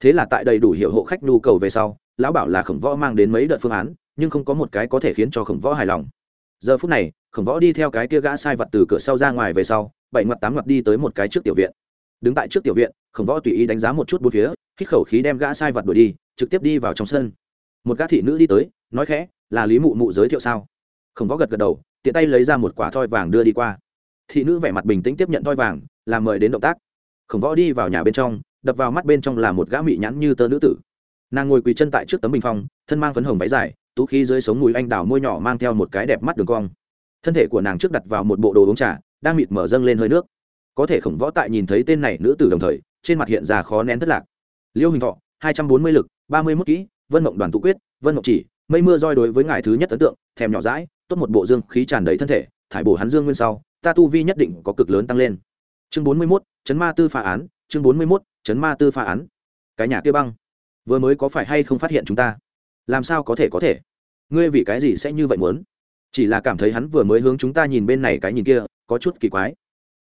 A: Thế là tại đầy đủ hiệu hộ khách nhu cầu về sau, lão bảo là khổng võ mang đến mấy đợt phương án, nhưng không có một cái có thể khiến cho khổng võ hài lòng. Giờ phút này, khổng võ đi theo cái kia gã sai vật từ cửa sau ra ngoài về sau, bảy ngoặt tám ngoặt đi tới một cái trước tiểu viện. Đứng tại trước tiểu viện, khổng võ tùy ý đánh giá một chút bốn phía, hít khẩu khí đem gã sai vật đuổi đi, trực tiếp đi vào trong sân. Một gã thị nữ đi tới, nói khẽ, là lý mụ mụ giới thiệu sao? Khổng võ gật gật đầu tiện tay lấy ra một quả thoi vàng đưa đi qua. Thị nữ vẻ mặt bình tĩnh tiếp nhận thoi vàng làm mời đến động tác. Khổng võ đi vào nhà bên trong, đập vào mắt bên trong là một gã mị nhãn như tơ nữ tử. Nàng ngồi quỳ chân tại trước tấm bình phong, thân mang phấn hồng váy dài, tú khí dưới sống mùi anh đào môi nhỏ mang theo một cái đẹp mắt đường cong. Thân thể của nàng trước đặt vào một bộ đồ uống trà, đang mịt mở dâng lên hơi nước. Có thể khổng võ tại nhìn thấy tên này nữ tử đồng thời, trên mặt hiện ra khó nén thất lạc. Liêu hình thọ, hai trăm bốn mươi lực, ba mươi mốt kỹ, vân mộng đoàn tụ quyết, vân mộng chỉ, mây mưa roi đối với ngài thứ nhất ấn tượng, thèm nhỏ rãi tốt một bộ dương khí tràn đầy thân thể, thải bổ hắn dương nguyên sau, ta tu vi nhất định có cực lớn tăng lên. Chương bốn mươi mốt, chấn ma tư phá án, chương bốn mươi mốt, chấn ma tư phá án. Cái nhà kia băng, vừa mới có phải hay không phát hiện chúng ta? Làm sao có thể có thể? Ngươi vì cái gì sẽ như vậy muốn? Chỉ là cảm thấy hắn vừa mới hướng chúng ta nhìn bên này cái nhìn kia, có chút kỳ quái.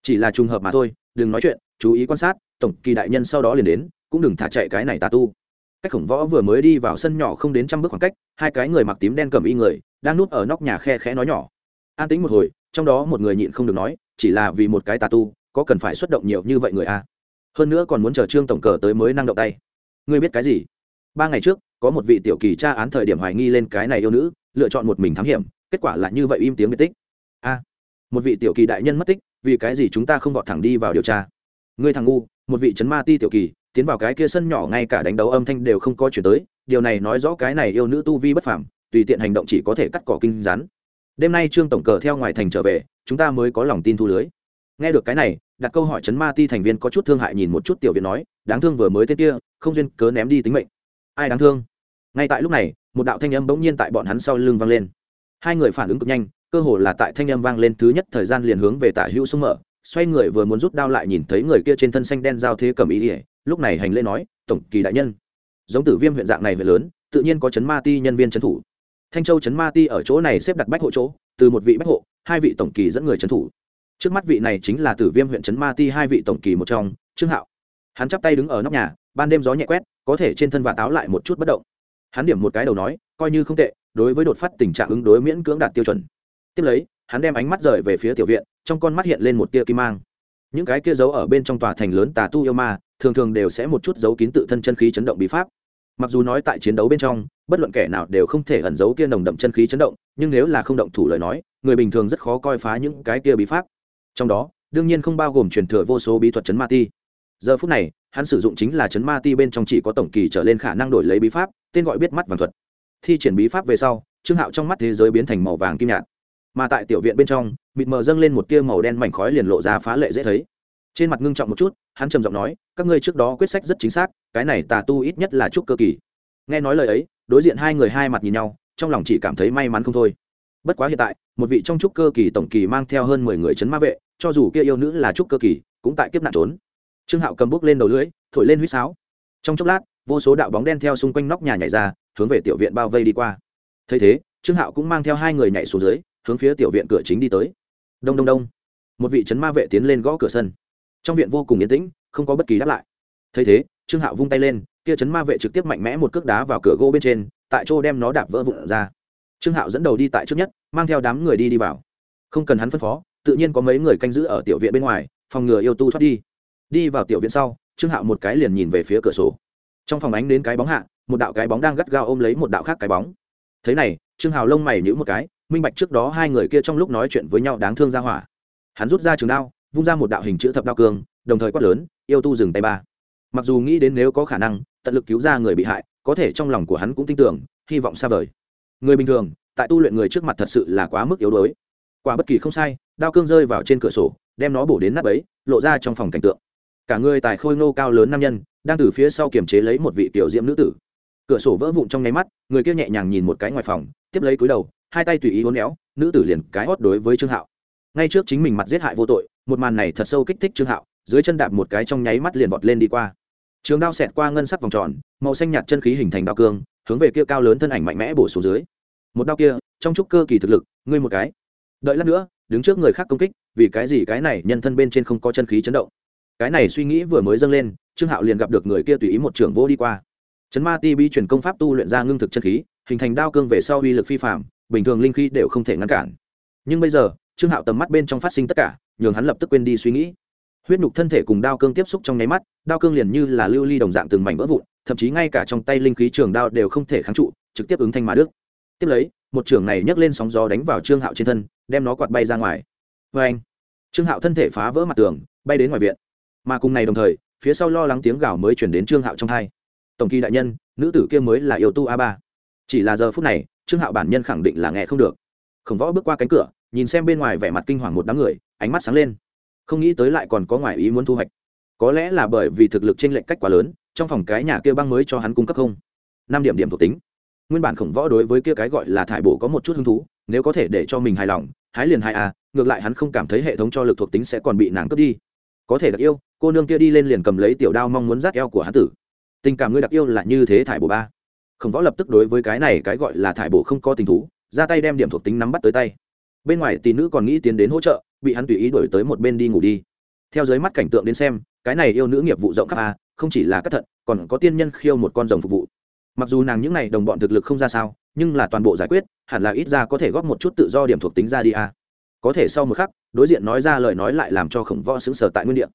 A: Chỉ là trùng hợp mà thôi, đừng nói chuyện, chú ý quan sát, tổng kỳ đại nhân sau đó liền đến, cũng đừng thả chạy cái này tà tu cách khổng võ vừa mới đi vào sân nhỏ không đến trăm bước khoảng cách, hai cái người mặc tím đen cầm y người, đang núp ở nóc nhà khe khẽ nói nhỏ. An tính một hồi, trong đó một người nhịn không được nói, chỉ là vì một cái tà tu, có cần phải xuất động nhiều như vậy người a à? hơn nữa còn muốn chờ trương tổng cờ tới mới năng động tay. Ngươi biết cái gì? Ba ngày trước, có một vị tiểu kỳ tra án thời điểm hoài nghi lên cái này yêu nữ, lựa chọn một mình thám hiểm, kết quả là như vậy im tiếng biệt tích. A, một vị tiểu kỳ đại nhân mất tích, vì cái gì chúng ta không vọt thẳng đi vào điều tra? Ngươi thằng ngu, một vị trấn ma ti tiểu kỳ tiến vào cái kia sân nhỏ ngay cả đánh đấu âm thanh đều không có chuyển tới, điều này nói rõ cái này yêu nữ tu vi bất phàm, tùy tiện hành động chỉ có thể cắt cỏ kinh rắn. Đêm nay trương tổng cờ theo ngoài thành trở về, chúng ta mới có lòng tin thu lưới. Nghe được cái này, đặt câu hỏi chấn ma ti thành viên có chút thương hại nhìn một chút tiểu viện nói, đáng thương vừa mới tên kia, không duyên cớ ném đi tính mệnh. Ai đáng thương? Ngay tại lúc này, một đạo thanh âm bỗng nhiên tại bọn hắn sau lưng vang lên. Hai người phản ứng cực nhanh, cơ hồ là tại thanh âm vang lên thứ nhất thời gian liền hướng về tả hữu sông mở, xoay người vừa muốn rút đao lại nhìn thấy người kia trên thân xanh đen giao thế cầm ý ỉa lúc này hành lễ nói, tổng kỳ đại nhân. Giống tử viêm huyện dạng này huyện lớn, tự nhiên có chấn ma ti nhân viên trấn thủ. Thanh châu chấn ma ti ở chỗ này xếp đặt bách hộ chỗ, từ một vị bách hộ, hai vị tổng kỳ dẫn người trấn thủ. Trước mắt vị này chính là tử viêm huyện chấn ma ti hai vị tổng kỳ một trong, trương hạo. Hắn chắp tay đứng ở nóc nhà, ban đêm gió nhẹ quét, có thể trên thân và táo lại một chút bất động. Hắn điểm một cái đầu nói, coi như không tệ, đối với đột phát tình trạng ứng đối miễn cưỡng đạt tiêu chuẩn. Tiếp lấy, hắn đem ánh mắt rời về phía tiểu viện, trong con mắt hiện lên một tia kim mang những cái kia giấu ở bên trong tòa thành lớn tà tu yêu ma, thường thường đều sẽ một chút giấu kín tự thân chân khí chấn động bí pháp. Mặc dù nói tại chiến đấu bên trong, bất luận kẻ nào đều không thể ẩn giấu kia nồng đậm chân khí chấn động, nhưng nếu là không động thủ lời nói, người bình thường rất khó coi phá những cái kia bí pháp. Trong đó, đương nhiên không bao gồm truyền thừa vô số bí thuật chấn ma ti. Giờ phút này, hắn sử dụng chính là chấn ma ti bên trong chỉ có tổng kỳ trở lên khả năng đổi lấy bí pháp, tên gọi biết mắt vàng thuật. Thi triển bí pháp về sau, trương hạo trong mắt thế giới biến thành màu vàng kim nhạt mà tại tiểu viện bên trong, mịt mờ dâng lên một tia màu đen mảnh khói liền lộ ra phá lệ dễ thấy. Trên mặt ngưng trọng một chút, hắn trầm giọng nói, các ngươi trước đó quyết sách rất chính xác, cái này tà tu ít nhất là trúc cơ kỳ. Nghe nói lời ấy, đối diện hai người hai mặt nhìn nhau, trong lòng chỉ cảm thấy may mắn không thôi. Bất quá hiện tại, một vị trong trúc cơ kỳ tổng kỳ mang theo hơn mười người chấn ma vệ, cho dù kia yêu nữ là trúc cơ kỳ, cũng tại kiếp nạn trốn. Trương hạo cầm bút lên đầu lưới thổi lên huýt sáo. Trong chốc lát, vô số đạo bóng đen theo xung quanh nóc nhà nhảy ra, hướng về tiểu viện bao vây đi qua. Thấy thế, trương hạo cũng mang theo hai người nhảy xuống dưới hướng phía tiểu viện cửa chính đi tới. Đông đông đông. Một vị trấn ma vệ tiến lên gõ cửa sân. Trong viện vô cùng yên tĩnh, không có bất kỳ đáp lại. Thấy thế, trương hạo vung tay lên, kia trấn ma vệ trực tiếp mạnh mẽ một cước đá vào cửa gỗ bên trên, tại chỗ đem nó đạp vỡ vụn ra. Trương hạo dẫn đầu đi tại trước nhất, mang theo đám người đi đi vào. Không cần hắn phân phó, tự nhiên có mấy người canh giữ ở tiểu viện bên ngoài, phòng ngừa yêu tu thoát đi. Đi vào tiểu viện sau, trương hạo một cái liền nhìn về phía cửa sổ. Trong phòng ánh đến cái bóng hạ, một đạo cái bóng đang gắt gao ôm lấy một đạo khác cái bóng. Thế này, trương hạo lông mày nhữ một cái minh bạch trước đó hai người kia trong lúc nói chuyện với nhau đáng thương ra hỏa. Hắn rút ra trường đao, vung ra một đạo hình chữ thập đao cương đồng thời quát lớn, yêu tu dừng tay ba. Mặc dù nghĩ đến nếu có khả năng, tận lực cứu ra người bị hại, có thể trong lòng của hắn cũng tin tưởng, hy vọng xa vời. Người bình thường, tại tu luyện người trước mặt thật sự là quá mức yếu đuối. Quả bất kỳ không sai, đao cương rơi vào trên cửa sổ, đem nó bổ đến nắp ấy, lộ ra trong phòng cảnh tượng. Cả người tài khôi ngô cao lớn nam nhân, đang từ phía sau kiềm chế lấy một vị tiểu diễm nữ tử. Cửa sổ vỡ vụn trong nháy mắt, người kia nhẹ nhàng nhìn một cái ngoài phòng, tiếp lấy cúi đầu hai tay tùy ý hôn éo, nữ tử liền cái hót đối với trương hạo. Ngay trước chính mình mặt giết hại vô tội, một màn này thật sâu kích thích trương hạo, dưới chân đạp một cái trong nháy mắt liền vọt lên đi qua. Trường đao xẹt qua ngân sắc vòng tròn, màu xanh nhạt chân khí hình thành đao cương, hướng về kia cao lớn thân ảnh mạnh mẽ bổ xuống dưới. Một đao kia, trong chốc cơ kỳ thực lực, ngươi một cái. Đợi lát nữa, đứng trước người khác công kích, vì cái gì cái này nhân thân bên trên không có chân khí chấn động. Cái này suy nghĩ vừa mới dâng lên, trương hạo liền gặp được người kia tùy ý một trưởng vô đi qua. Chấn ma ti bi truyền công pháp tu luyện ra ngưng thực chân khí, hình thành đao cương về sau uy lực phi phạm bình thường linh khí đều không thể ngăn cản. Nhưng bây giờ, trương hạo tầm mắt bên trong phát sinh tất cả, nhường hắn lập tức quên đi suy nghĩ. Huyết nhục thân thể cùng đao cương tiếp xúc trong nháy mắt, đao cương liền như là lưu ly đồng dạng từng mảnh vỡ vụn, thậm chí ngay cả trong tay linh khí trường đao đều không thể kháng trụ, trực tiếp ứng thanh mà đức tiếp lấy, một trường này nhấc lên sóng gió đánh vào trương hạo trên thân, đem nó quạt bay ra ngoài. Vê anh trương hạo thân thể phá vỡ mặt tường, bay đến ngoài viện. Mà cùng này đồng thời, phía sau lo lắng tiếng gào mới chuyển đến trương hạo trong hai tổng kỳ đại nhân, nữ tử kia mới là yêu tu a ba. Chỉ là giờ phút này trương hạo bản nhân khẳng định là nghe không được. Khổng võ bước qua cánh cửa, nhìn xem bên ngoài vẻ mặt kinh hoàng một đám người, ánh mắt sáng lên. Không nghĩ tới lại còn có ngoài ý muốn thu hoạch. Có lẽ là bởi vì thực lực t r ê n lệch cách quá lớn, trong phòng cái nhà kia băng mới cho hắn cung cấp không? Năm điểm điểm thuộc tính. Nguyên bản khổng võ đối với kia cái gọi là thải bổ có một chút hứng thú, nếu có thể để cho mình hài lòng, hái liền hai a à, ngược lại hắn không cảm thấy hệ thống cho lực thuộc tính sẽ còn bị nàng cướp đi. Có thể đặc yêu, cô nương kia đi lên liền cầm lấy tiểu đao mong muốn rát eo của hắn tử. Tình cảm ngươi đặc yêu là như thế thải bổ ba khổng võ lập tức đối với cái này cái gọi là thải bổ không có tình thú, ra tay đem điểm thuộc tính nắm bắt tới tay. Bên ngoài tỷ nữ còn nghĩ tiến đến hỗ trợ, bị hắn tùy ý đổi tới một bên đi ngủ đi. Theo dưới mắt cảnh tượng đến xem, cái này yêu nữ nghiệp vụ rộng khắp a, không chỉ là cắt thận, còn có tiên nhân khiêu một con rồng phục vụ. Mặc dù nàng những n à y đồng bọn thực lực không ra sao, nhưng là toàn bộ giải quyết, hẳn là ít ra có thể góp một chút tự do điểm thuộc tính ra đi a. Có thể sau một khắc, đối diện nói ra lời nói lại làm cho khổng võ xứng sở tại nguyên đ ị a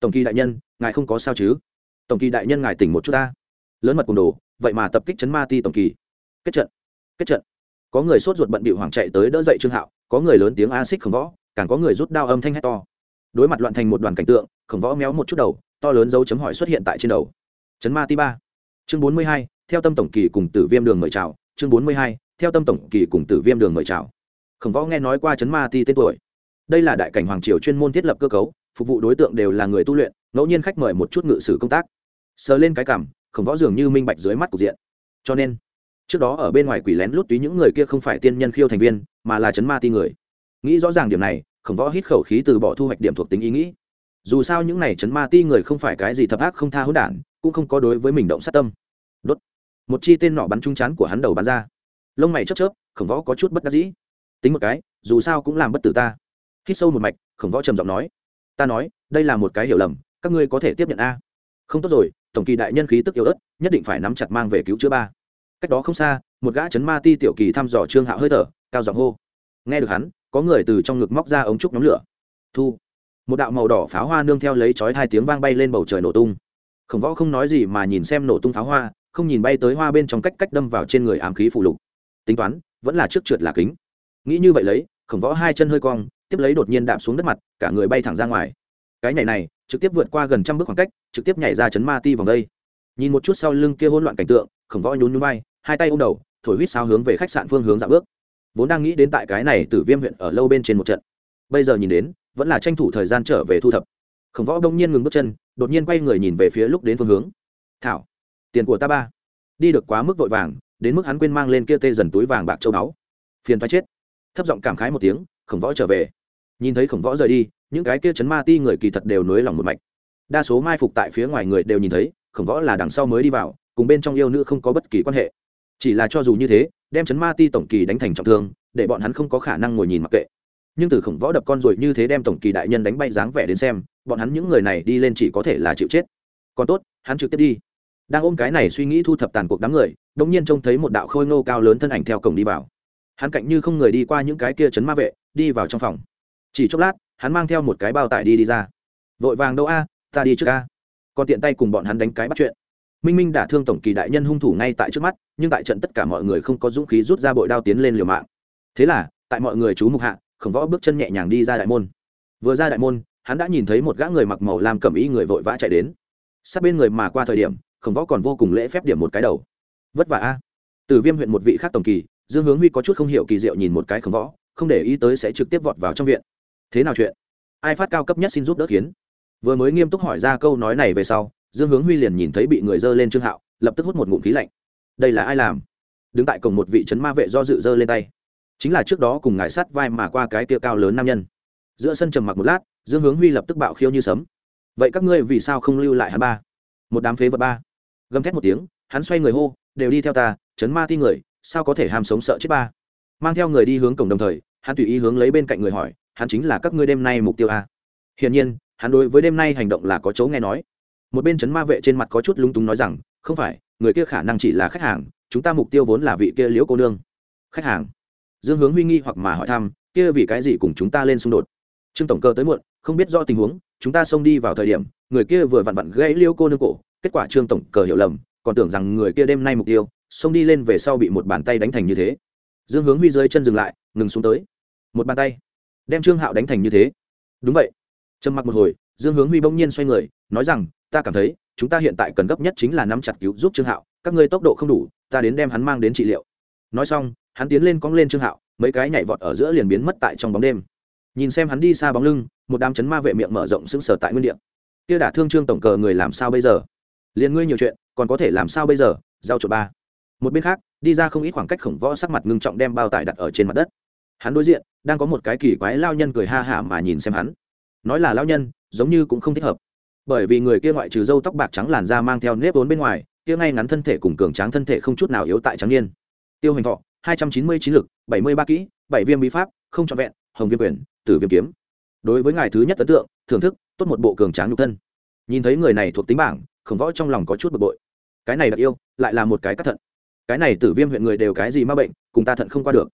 A: tổng kỳ đại nhân, ngài không có sao chứ? Tổng kỳ đại nhân ngài tỉnh một chút ta. Lớn mật cùng đồ vậy mà tập kích chấn ma ti tổng kỳ. Kết trận kết trận. Có người sốt ruột bận bị hoảng chạy tới đỡ dậy trương hạo, có người lớn tiếng a xích khổng võ, càng có người rút đao âm thanh hét to. Đối mặt loạn thành một đoàn cảnh tượng, khổng võ méo một chút đầu, to lớn dấu chấm hỏi xuất hiện tại trên đầu. Chấn ma ti ba. Chương bốn mươi hai, theo tâm tổng kỳ cùng tử viêm đường mời chào. Chương bốn mươi hai, theo tâm tổng kỳ cùng tử viêm đường mời chào. Khổng võ nghe nói qua chấn ma ti tên tuổi. Đây là đại cảnh hoàng triều chuyên môn thiết lập cơ cấu, phục vụ đối tượng đều là người tu luyện, ngẫu nhiên khách mời một chút ngự sử công tác. Sờ lên cái cảm khổng võ dường như minh bạch dưới mắt cục diện. Cho nên, trước đó ở bên ngoài quỷ lén lút túy những người kia không phải tiên nhân khiêu thành viên, mà là chấn ma ti người. Nghĩ rõ ràng điểm này, khổng võ hít khẩu khí từ bỏ thu hoạch điểm thuộc tính ý nghĩ. Dù sao những này chấn ma ti người không phải cái gì thập ác không tha hỗn đản, cũng không có đối với mình động sát tâm. Đốt. Một chi tên nọ bắn trúng chán của hắn đầu bắn ra. Lông mày chớp chớp, khổng võ có chút bất đắc dĩ. Tính một cái, dù sao cũng làm bất tử ta. Hít sâu một mạch, khổng võ trầm giọng nói. Ta nói, đây là một cái hiểu lầm, các ngươi có thể tiếp nhận a. Không tốt rồi tổng kỳ đại nhân khí tức yếu ớt, nhất định phải nắm chặt mang về cứu chữa ba. Cách đó không xa, một gã chấn ma ti tiểu kỳ thăm dò trương hạo hơi thở, cao giọng hô. Nghe được hắn, có người từ trong ngực móc ra ống trúc nhóm lửa. Thu. Một đạo màu đỏ pháo hoa nương theo lấy chói hai tiếng vang bay lên bầu trời nổ tung. Khổng võ không nói gì mà nhìn xem nổ tung pháo hoa, không nhìn bay tới hoa bên trong cách cách đâm vào trên người ám khí phụ lục. Tính toán, vẫn là trước trượt là kính. Nghĩ như vậy lấy, khổng võ hai chân hơi cong, tiếp lấy đột nhiên đạp xuống đất mặt, cả người bay thẳng ra ngoài. Cái nhảy này trực tiếp vượt qua gần trăm bước khoảng cách, trực tiếp nhảy ra chấn ma ti vòng đây. Nhìn một chút sau lưng kia hỗn loạn cảnh tượng, khổng võ nhún nhún bay hai tay ôm đầu, thổi huýt sao hướng về khách sạn phương hướng dạo bước. Vốn đang nghĩ đến tại cái này tử viêm huyện ở lâu bên trên một trận, bây giờ nhìn đến, vẫn là tranh thủ thời gian trở về thu thập. Khổng võ đông nhiên ngừng bước chân, đột nhiên quay người nhìn về phía lúc đến phương hướng. Thảo, tiền của ta ba. Đi được quá mức vội vàng, đến mức hắn quên mang lên kia tê dần túi vàng bạc châu báu. Phiền thoái chết. Thấp giọng cảm khái một tiếng, khổng võ trở về nhìn thấy khổng võ rời đi, những cái kia chấn ma ti người kỳ thật đều nối lòng một mạch. Đa số mai phục tại phía ngoài người đều nhìn thấy, khổng võ là đằng sau mới đi vào, cùng bên trong yêu nữ không có bất kỳ quan hệ. Chỉ là cho dù như thế, đem chấn ma ti tổng kỳ đánh thành trọng thương, để bọn hắn không có khả năng ngồi nhìn mặc kệ. Nhưng từ khổng võ đập con rồi như thế đem tổng kỳ đại nhân đánh bay dáng vẻ đến xem, bọn hắn những người này đi lên chỉ có thể là chịu chết. Còn tốt, hắn trực tiếp đi. Đang ôm cái này suy nghĩ thu thập tàn cuộc đám người đông nhiên trông thấy một đạo khôi ngô cao lớn thân ảnh theo cổng đi vào. Hắn cạnh như không người đi qua những cái kia chấn ma vệ, đi vào trong phòng chỉ chốc lát, hắn mang theo một cái bao tải đi đi ra. Vội vàng, đâu a, ta đi trước a. Còn tiện tay cùng bọn hắn đánh cái bắt chuyện. Minh minh đả thương tổng kỳ đại nhân hung thủ ngay tại trước mắt, nhưng tại trận tất cả mọi người không có dũng khí rút ra bội đao tiến lên liều mạng. Thế là, tại mọi người chú mục hạ, khổng võ bước chân nhẹ nhàng đi ra đại môn. Vừa ra đại môn, hắn đã nhìn thấy một gã người mặc màu làm cẩm ý người vội vã chạy đến. Sát bên người mà qua thời điểm, khổng võ còn vô cùng lễ phép điểm một cái đầu. Vất vả a. Từ viêm huyện một vị khác tổng kỳ, dương hướng huy có chút không hiểu kỳ diệu nhìn một cái khổng võ, không để ý tới sẽ trực tiếp vọt vào trong viện thế nào chuyện? Ai phát cao cấp nhất xin giúp đỡ kiến? vừa mới nghiêm túc hỏi ra câu nói này về sau, dương hướng huy liền nhìn thấy bị người dơ lên trương hạo, lập tức hút một ngụm khí lạnh. Đây là ai làm? Đứng tại cổng một vị trấn ma vệ do dự dơ lên tay. Chính là trước đó cùng ngài sát vai mà qua cái tia cao lớn nam nhân. Giữa sân trầm mặc một lát, dương hướng huy lập tức bạo khiêu như sấm. Vậy các ngươi vì sao không lưu lại hắn ba? Một đám phế vật ba. Gầm thét một tiếng, hắn xoay người hô, đều đi theo ta chấn ma ti người, sao có thể ham sống sợ chết ba? Mang theo người đi hướng cổng đồng thời, hắn tùy ý hướng lấy bên cạnh người hỏi hắn chính là các ngươi đêm nay mục tiêu a. Hiển nhiên, hắn đối với đêm nay hành động là có chỗ nghe nói. Một bên chấn ma vệ trên mặt có chút lúng túng nói rằng, không phải, người kia khả năng chỉ là khách hàng, chúng ta mục tiêu vốn là vị kia liễu cô nương. Khách hàng? Dương hướng huy nghi hoặc mà hỏi thăm, kia vì cái gì cùng chúng ta lên xung đột? Trương tổng cơ tới muộn, không biết do tình huống, chúng ta xông đi vào thời điểm, người kia vừa vặn vặn gãy liễu cô nương cổ, kết quả trương tổng cờ hiểu lầm, còn tưởng rằng người kia đêm nay mục tiêu, xông đi lên về sau bị một bàn tay đánh thành như thế. Dương hướng huy rơi chân dừng lại, ngừng xuống tới. Một bàn tay đem trương hạo đánh thành như thế. Đúng vậy. Trầm mặc một hồi, dương hướng huy bỗng nhiên xoay người, nói rằng, ta cảm thấy, chúng ta hiện tại cần gấp nhất chính là nắm chặt cứu giúp trương hạo, các ngươi tốc độ không đủ, ta đến đem hắn mang đến trị liệu. Nói xong, hắn tiến lên cong lên trương hạo, mấy cái nhảy vọt ở giữa liền biến mất tại trong bóng đêm. Nhìn xem hắn đi xa bóng lưng, một đám chấn ma vệ miệng mở rộng sững sờ tại nguyên địa. Kia đả thương trương tổng cờ người làm sao bây giờ? Liền ngươi nhiều chuyện, còn có thể làm sao bây giờ? Giao chuột ba. Một bên khác, đi ra không ít khoảng cách khổng võ sắc mặt ngưng trọng đem bao tải đặt ở trên mặt đất hắn đối diện, đang có một cái kỳ quái lao nhân cười ha hả mà nhìn xem hắn. Nói là lao nhân, giống như cũng không thích hợp. Bởi vì người kia ngoại trừ râu tóc bạc trắng làn da mang theo nếp vốn bên ngoài, kia ngay ngắn thân thể cùng cường tráng thân thể không chút nào yếu tại trắng niên. Tiêu hành thọ, hai trăm chín mươi chín lực, bảy mươi ba kỹ, bảy viêm bí pháp, không trọn vẹn, hồng viêm quyền, tử viêm kiếm. Đối với ngài thứ nhất ấn tượng, thưởng thức, tốt một bộ cường tráng nhục thân. Nhìn thấy người này thuộc tính bảng, khổng võ trong lòng có chút bực bội. Cái này đặc yêu, lại là một cái cắt thận. Cái này tử viêm huyện người đều cái gì ma bệnh, cùng ta thận không qua được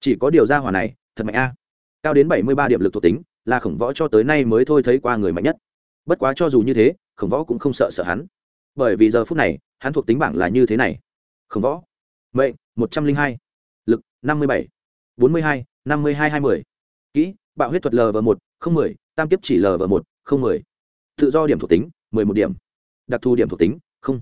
A: chỉ có điều ra hỏa này, thật mạnh a. Cao đến bảy mươi ba điểm lực thuộc tính, là khổng võ cho tới nay mới thôi thấy qua người mạnh nhất. Bất quá cho dù như thế, khổng võ cũng không sợ sợ hắn. Bởi vì giờ phút này, hắn thuộc tính bảng là như thế này. Khổng võ. Mệnh, một trăm linh hai. Lực, năm mươi bảy. bốn mươi hai, năm mươi hai hai mươi. Kỹ, bạo huyết thuật lv một, không mười. Tam kiếp chỉ lv một, không mười. Tự do điểm thuộc tính, mười một điểm. Đặc thù điểm thuộc tính, không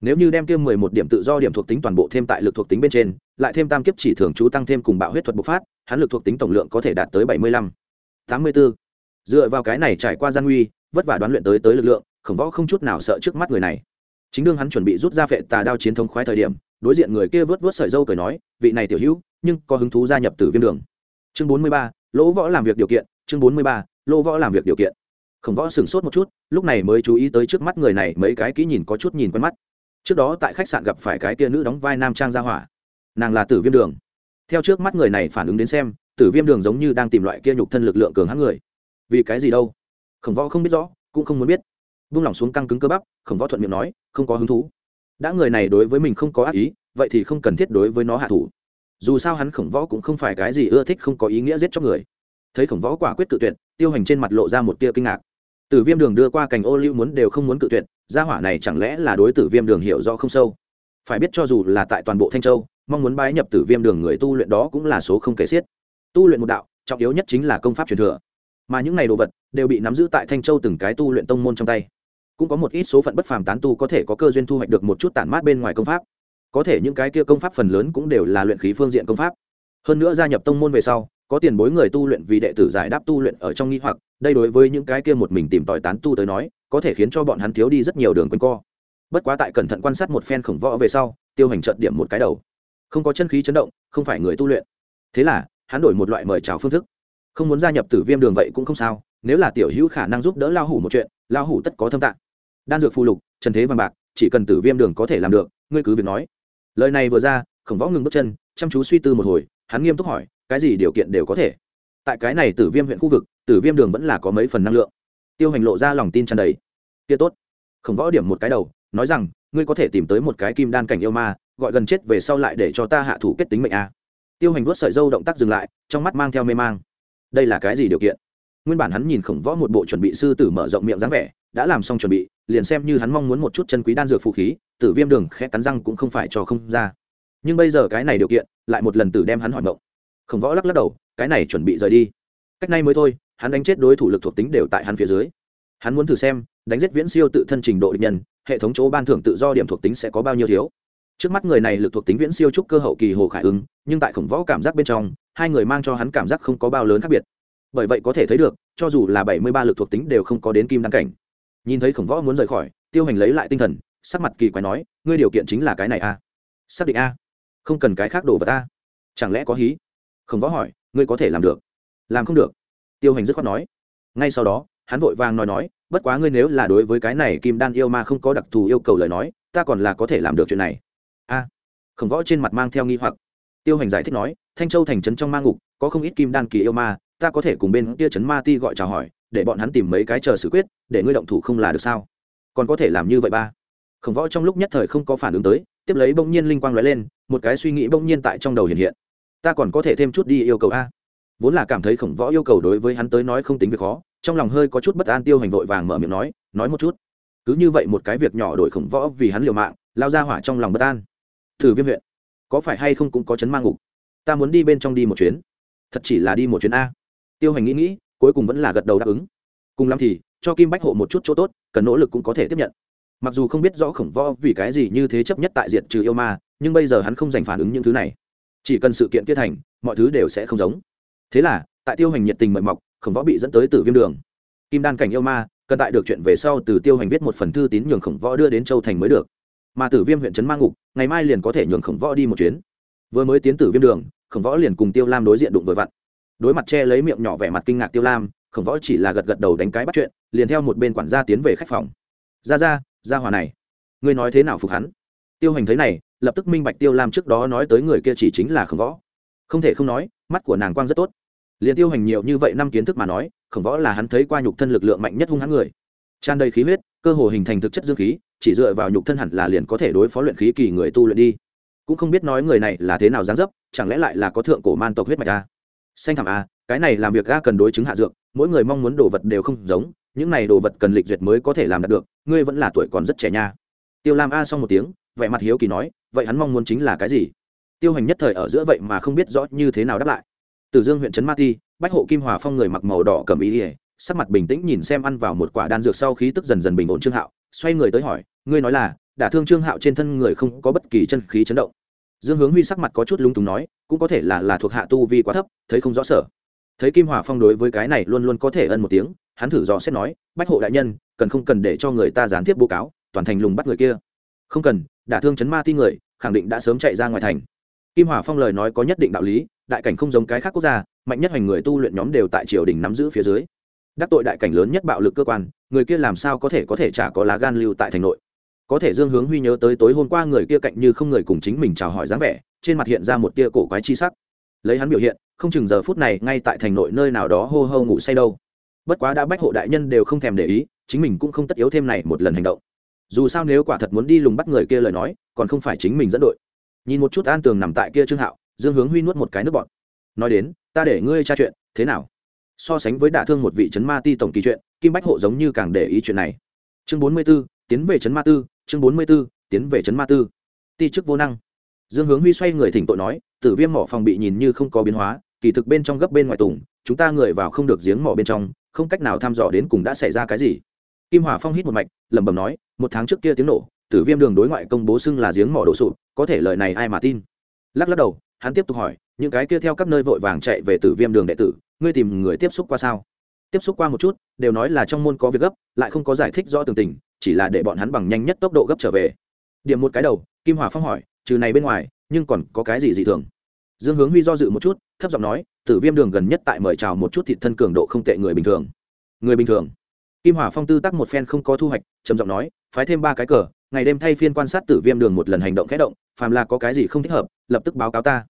A: nếu như đem kia mười một điểm tự do điểm thuộc tính toàn bộ thêm tại lực thuộc tính bên trên, lại thêm tam kiếp chỉ thường trú tăng thêm cùng bạo huyết thuật bộc phát, hắn lực thuộc tính tổng lượng có thể đạt tới bảy mươi lăm, tám mươi bốn. Dựa vào cái này trải qua gian nguy, vất vả đoán luyện tới tới lực lượng, khổng võ không chút nào sợ trước mắt người này. Chính đương hắn chuẩn bị rút ra phệ tà đao chiến thống khoái thời điểm, đối diện người kia vớt vớt sợi dâu cười nói, vị này tiểu hữu, nhưng có hứng thú gia nhập từ viêm đường. Chương bốn mươi ba, lỗ võ làm việc điều kiện, chương bốn mươi ba, lỗ võ làm việc điều kiện. Khổng võ sửng sốt một chút, lúc này mới chú ý tới trước mắt người này, mấy cái kỹ nhìn có chút nhìn quen mắt trước đó tại khách sạn gặp phải cái kia nữ đóng vai nam trang gia hỏa. Nàng là tử viêm đường. Theo trước mắt người này phản ứng đến xem, tử viêm đường giống như đang tìm loại kia nhục thân lực lượng cường hãn người. Vì cái gì đâu? Khổng võ không biết rõ, cũng không muốn biết. Vung lòng xuống căng cứng cơ bắp, khổng võ thuận miệng nói, không có hứng thú. Đã người này đối với mình không có ác ý, vậy thì không cần thiết đối với nó hạ thủ. Dù sao hắn khổng võ cũng không phải cái gì ưa thích không có ý nghĩa giết cho người. Thấy khổng võ quả quyết cự tuyệt, tiêu hành trên mặt lộ ra một tia kinh ngạc. Tử viêm đường đưa qua cành ô lưu muốn đều không muốn cự tuyệt gia hỏa này chẳng lẽ là đối tử viêm đường hiểu rõ không sâu? Phải biết cho dù là tại toàn bộ thanh châu, mong muốn bái nhập tử viêm đường người tu luyện đó cũng là số không kể xiết. Tu luyện một đạo, trọng yếu nhất chính là công pháp truyền thừa. Mà những này đồ vật đều bị nắm giữ tại thanh châu từng cái tu luyện tông môn trong tay. Cũng có một ít số phận bất phàm tán tu có thể có cơ duyên thu hoạch được một chút tản mát bên ngoài công pháp. Có thể những cái kia công pháp phần lớn cũng đều là luyện khí phương diện công pháp. Hơn nữa gia nhập tông môn về sau, có tiền bối người tu luyện vì đệ tử giải đáp tu luyện ở trong nghi hoặc, đây đối với những cái kia một mình tìm tòi tán tu tới nói có thể khiến cho bọn hắn thiếu đi rất nhiều đường quanh co. Bất quá tại cẩn thận quan sát một phen khổng võ về sau, tiêu hành trợt điểm một cái đầu. Không có chân khí chấn động, không phải người tu luyện. Thế là, hắn đổi một loại mời chào phương thức. Không muốn gia nhập tử viêm đường vậy cũng không sao, nếu là tiểu hữu khả năng giúp đỡ lao hủ một chuyện lao hủ tất có thâm tạng. Đan dược phù lục, trần thế văn bạc, chỉ cần tử viêm đường có thể làm được, ngươi cứ việc nói. Lời này vừa ra, khổng võ ngừng bước chân, chăm chú suy tư một hồi, hắn nghiêm túc hỏi, cái gì điều kiện đều có thể. Tại cái này tử viêm huyện khu vực, tử viêm đường vẫn là có mấy phần năng lượng tiêu hành lộ ra lòng tin tràn đầy. Kia tốt. Khổng võ điểm một cái đầu, nói rằng, ngươi có thể tìm tới một cái kim đan cảnh yêu ma, gọi gần chết về sau lại để cho ta hạ thủ kết tính mệnh a. Tiêu hành vuốt sợi dâu động tác dừng lại, trong mắt mang theo mê mang. Đây là cái gì điều kiện? Nguyên bản hắn nhìn khổng võ một bộ chuẩn bị sư tử mở rộng miệng dáng vẻ, đã làm xong chuẩn bị, liền xem như hắn mong muốn một chút chân quý đan dược phụ khí, tử viêm đường khẽ cắn răng cũng không phải cho không ra. Nhưng bây giờ cái này điều kiện, lại một lần tử đem hắn hỏi mộng. Khổng võ lắc lắc đầu, cái này chuẩn bị rời đi. Cách nay mới thôi hắn đánh chết đối thủ lực thuộc tính đều tại hắn phía dưới. Hắn muốn thử xem, đánh giết viễn siêu tự thân trình độ địch nhân, hệ thống chỗ ban thưởng tự do điểm thuộc tính sẽ có bao nhiêu thiếu. Trước mắt người này lực thuộc tính viễn siêu trúc cơ hậu kỳ hồ khải ứng nhưng tại khổng võ cảm giác bên trong, hai người mang cho hắn cảm giác không có bao lớn khác biệt. Bởi vậy có thể thấy được, cho dù là bảy mươi ba lực thuộc tính đều không có đến kim đăng cảnh. Nhìn thấy khổng võ muốn rời khỏi, tiêu hành lấy lại tinh thần, sắc mặt kỳ quái nói, ngươi điều kiện chính là cái này a à? xác định a? À? không cần cái khác đồ vật a? Chẳng lẽ có hí? Khổng võ hỏi, ngươi có thể làm được. Làm không được tiêu hành dứt khoát nói. Ngay sau đó, hắn vội vàng nói nói, bất quá ngươi nếu là đối với cái này kim đan yêu ma không có đặc thù yêu cầu lời nói, ta còn là có thể làm được chuyện này. A. Khổng võ trên mặt mang theo nghi hoặc. Tiêu hành giải thích nói, thanh châu thành trấn trong ma ngục, có không ít kim đan kỳ yêu ma, ta có thể cùng bên kia trấn ma ti gọi chào hỏi, để bọn hắn tìm mấy cái chờ xử quyết, để ngươi động thủ không là được sao? Còn có thể làm như vậy ba. Khổng võ trong lúc nhất thời không có phản ứng tới, tiếp lấy bỗng nhiên linh quang lóe lên, một cái suy nghĩ bỗng nhiên tại trong đầu hiện hiện. Ta còn có thể thêm chút đi yêu cầu a vốn là cảm thấy khổng võ yêu cầu đối với hắn tới nói không tính việc khó, trong lòng hơi có chút bất an tiêu hành vội vàng mở miệng nói nói một chút. Cứ như vậy một cái việc nhỏ đổi khổng võ vì hắn liều mạng, lao ra hỏa trong lòng bất an. Thử viêm huyện, có phải hay không cũng có chấn mang ngục? Ta muốn đi bên trong đi một chuyến. Thật chỉ là đi một chuyến a. Tiêu hành nghĩ nghĩ, cuối cùng vẫn là gật đầu đáp ứng. Cùng lắm thì, cho kim bách hộ một chút chỗ tốt, cần nỗ lực cũng có thể tiếp nhận. Mặc dù không biết rõ khổng võ vì cái gì như thế chấp nhất tại diện trừ yêu ma, nhưng bây giờ hắn không dành phản ứng những thứ này. Chỉ cần sự kiện kia thành, mọi thứ đều sẽ không giống thế là, tại tiêu hành nhiệt tình mời mọc, khổng võ bị dẫn tới từ viêm đường. Kim đan cảnh yêu ma, cần tại được chuyện về sau từ tiêu hành viết một phần thư tín nhường khổng võ đưa đến châu thành mới được. Mà tử viêm huyện trấn mang ngục, ngày mai liền có thể nhường khổng võ đi một chuyến. Vừa mới tiến tử viêm đường, khổng võ liền cùng tiêu lam đối diện đụng vừa vặn. Đối mặt che lấy miệng nhỏ vẻ mặt kinh ngạc tiêu lam, khổng võ chỉ là gật gật đầu đánh cái bắt chuyện, liền theo một bên quản gia tiến về khách phòng. Ra ra ra hòa này. Ngươi nói thế nào phục hắn? Tiêu hành thấy này, lập tức minh bạch tiêu lam trước đó nói tới người kia chỉ chính là khổng võ. Không thể không nói mắt của nàng quang rất tốt. Liền tiêu hành nhiều như vậy năm kiến thức mà nói, khổng võ là hắn thấy qua nhục thân lực lượng mạnh nhất hung hãn người. Tràn đầy khí huyết, cơ hồ hình thành thực chất dương khí, chỉ dựa vào nhục thân hẳn là liền có thể đối phó luyện khí kỳ người tu luyện đi. Cũng không biết nói người này là thế nào dáng dấp, chẳng lẽ lại là có thượng cổ man tộc huyết mạch a? Xanh thảm a, cái này làm việc a cần đối chứng hạ dược, mỗi người mong muốn đồ vật đều không giống, những này đồ vật cần lịch duyệt mới có thể làm đạt được, ngươi vẫn là tuổi còn rất trẻ nha. Tiêu lam a xong một tiếng, vẻ mặt hiếu kỳ nói, vậy hắn mong muốn chính là cái gì? Tiêu hành nhất thời ở giữa vậy mà không biết rõ như thế nào đáp lại. Từ dương huyện trấn ma ti, bách hộ kim hòa phong người mặc màu đỏ cầm ý ỉa sắc mặt bình tĩnh nhìn xem ăn vào một quả đan dược sau khí tức dần dần bình ổn trương hạo, xoay người tới hỏi, ngươi nói là, đả thương trương hạo trên thân người không có bất kỳ chân khí chấn động? Dương hướng huy sắc mặt có chút lung túng nói, cũng có thể là là thuộc hạ tu vi quá thấp, thấy không rõ sở. Thấy kim hòa phong đối với cái này luôn luôn có thể ân một tiếng, hắn thử dò xét nói, bách hộ đại nhân, cần không cần để cho người ta gián tiếp bố cáo, toàn thành lùng bắt người kia? Không cần, đả thương chấn ma ti người, khẳng định đã sớm chạy ra ngoài thành kim hòa phong lời nói có nhất định đạo lý, đại cảnh không giống cái khác quốc gia, mạnh nhất hành người tu luyện nhóm đều tại triều đình nắm giữ phía dưới. Đắc tội đại cảnh lớn nhất bạo lực cơ quan, người kia làm sao có thể có thể chả có lá gan lưu tại thành nội? Có thể dương hướng huy nhớ tới tối hôm qua người kia cạnh như không người cùng chính mình chào hỏi dáng vẻ, trên mặt hiện ra một tia cổ quái chi sắc. Lấy hắn biểu hiện, không chừng giờ phút này ngay tại thành nội nơi nào đó hô hô ngủ say đâu. Bất quá đã bách hộ đại nhân đều không thèm để ý, chính mình cũng không tất yếu thêm này một lần hành động. Dù sao nếu quả thật muốn đi lùng bắt người kia lời nói, còn không phải chính mình dẫn đội nhìn một chút an tường nằm tại kia trương hạo, dương hướng huy nuốt một cái nước bọn nói đến, ta để ngươi tra chuyện, thế nào? So sánh với đả thương một vị trấn ma ti tổng kỳ chuyện, kim bách hộ giống như càng để ý chuyện này. Chương bốn mươi b ố tiến về trấn ma tư, chương bốn mươi b ố tiến về trấn ma tư. Ti chức vô năng. Dương hướng huy xoay người thỉnh tội nói, tử viêm mỏ phòng bị nhìn như không có biến hóa, kỳ thực bên trong gấp bên ngoài tùng, chúng ta người vào không được giếng mỏ bên trong, không cách nào thăm dò đến cùng đã xảy ra cái gì. Kim hỏa phong hít một mạch, lẩm bẩm nói, một tháng trước kia tiếng nổ tử viêm đường đối ngoại công bố xưng là giếng mỏ đổ sụp, có thể lời này ai mà tin? Lắc lắc đầu, hắn tiếp tục hỏi, những cái kia theo các nơi vội vàng chạy về tử viêm đường đệ tử, ngươi tìm người tiếp xúc qua sao? Tiếp xúc qua một chút, đều nói là trong môn có việc gấp, lại không có giải thích rõ tường tình, chỉ là để bọn hắn bằng nhanh nhất tốc độ gấp trở về. Điểm một cái đầu, kim hòa phong hỏi, trừ này bên ngoài, nhưng còn có cái gì dị thường? Dương hướng huy do dự một chút, thấp giọng nói, tử viêm đường gần nhất tại mời chào một chút thịt thân cường độ không tệ người bình thường. Người bình thường. Kim hòa phong tư tắc một phen không có thu hoạch, trầm giọng nói, phái thêm ba cái cờ ngày đêm thay phiên quan sát tử viêm đường một lần hành động khẽ động, phàm là có cái gì không thích hợp, lập tức báo cáo ta.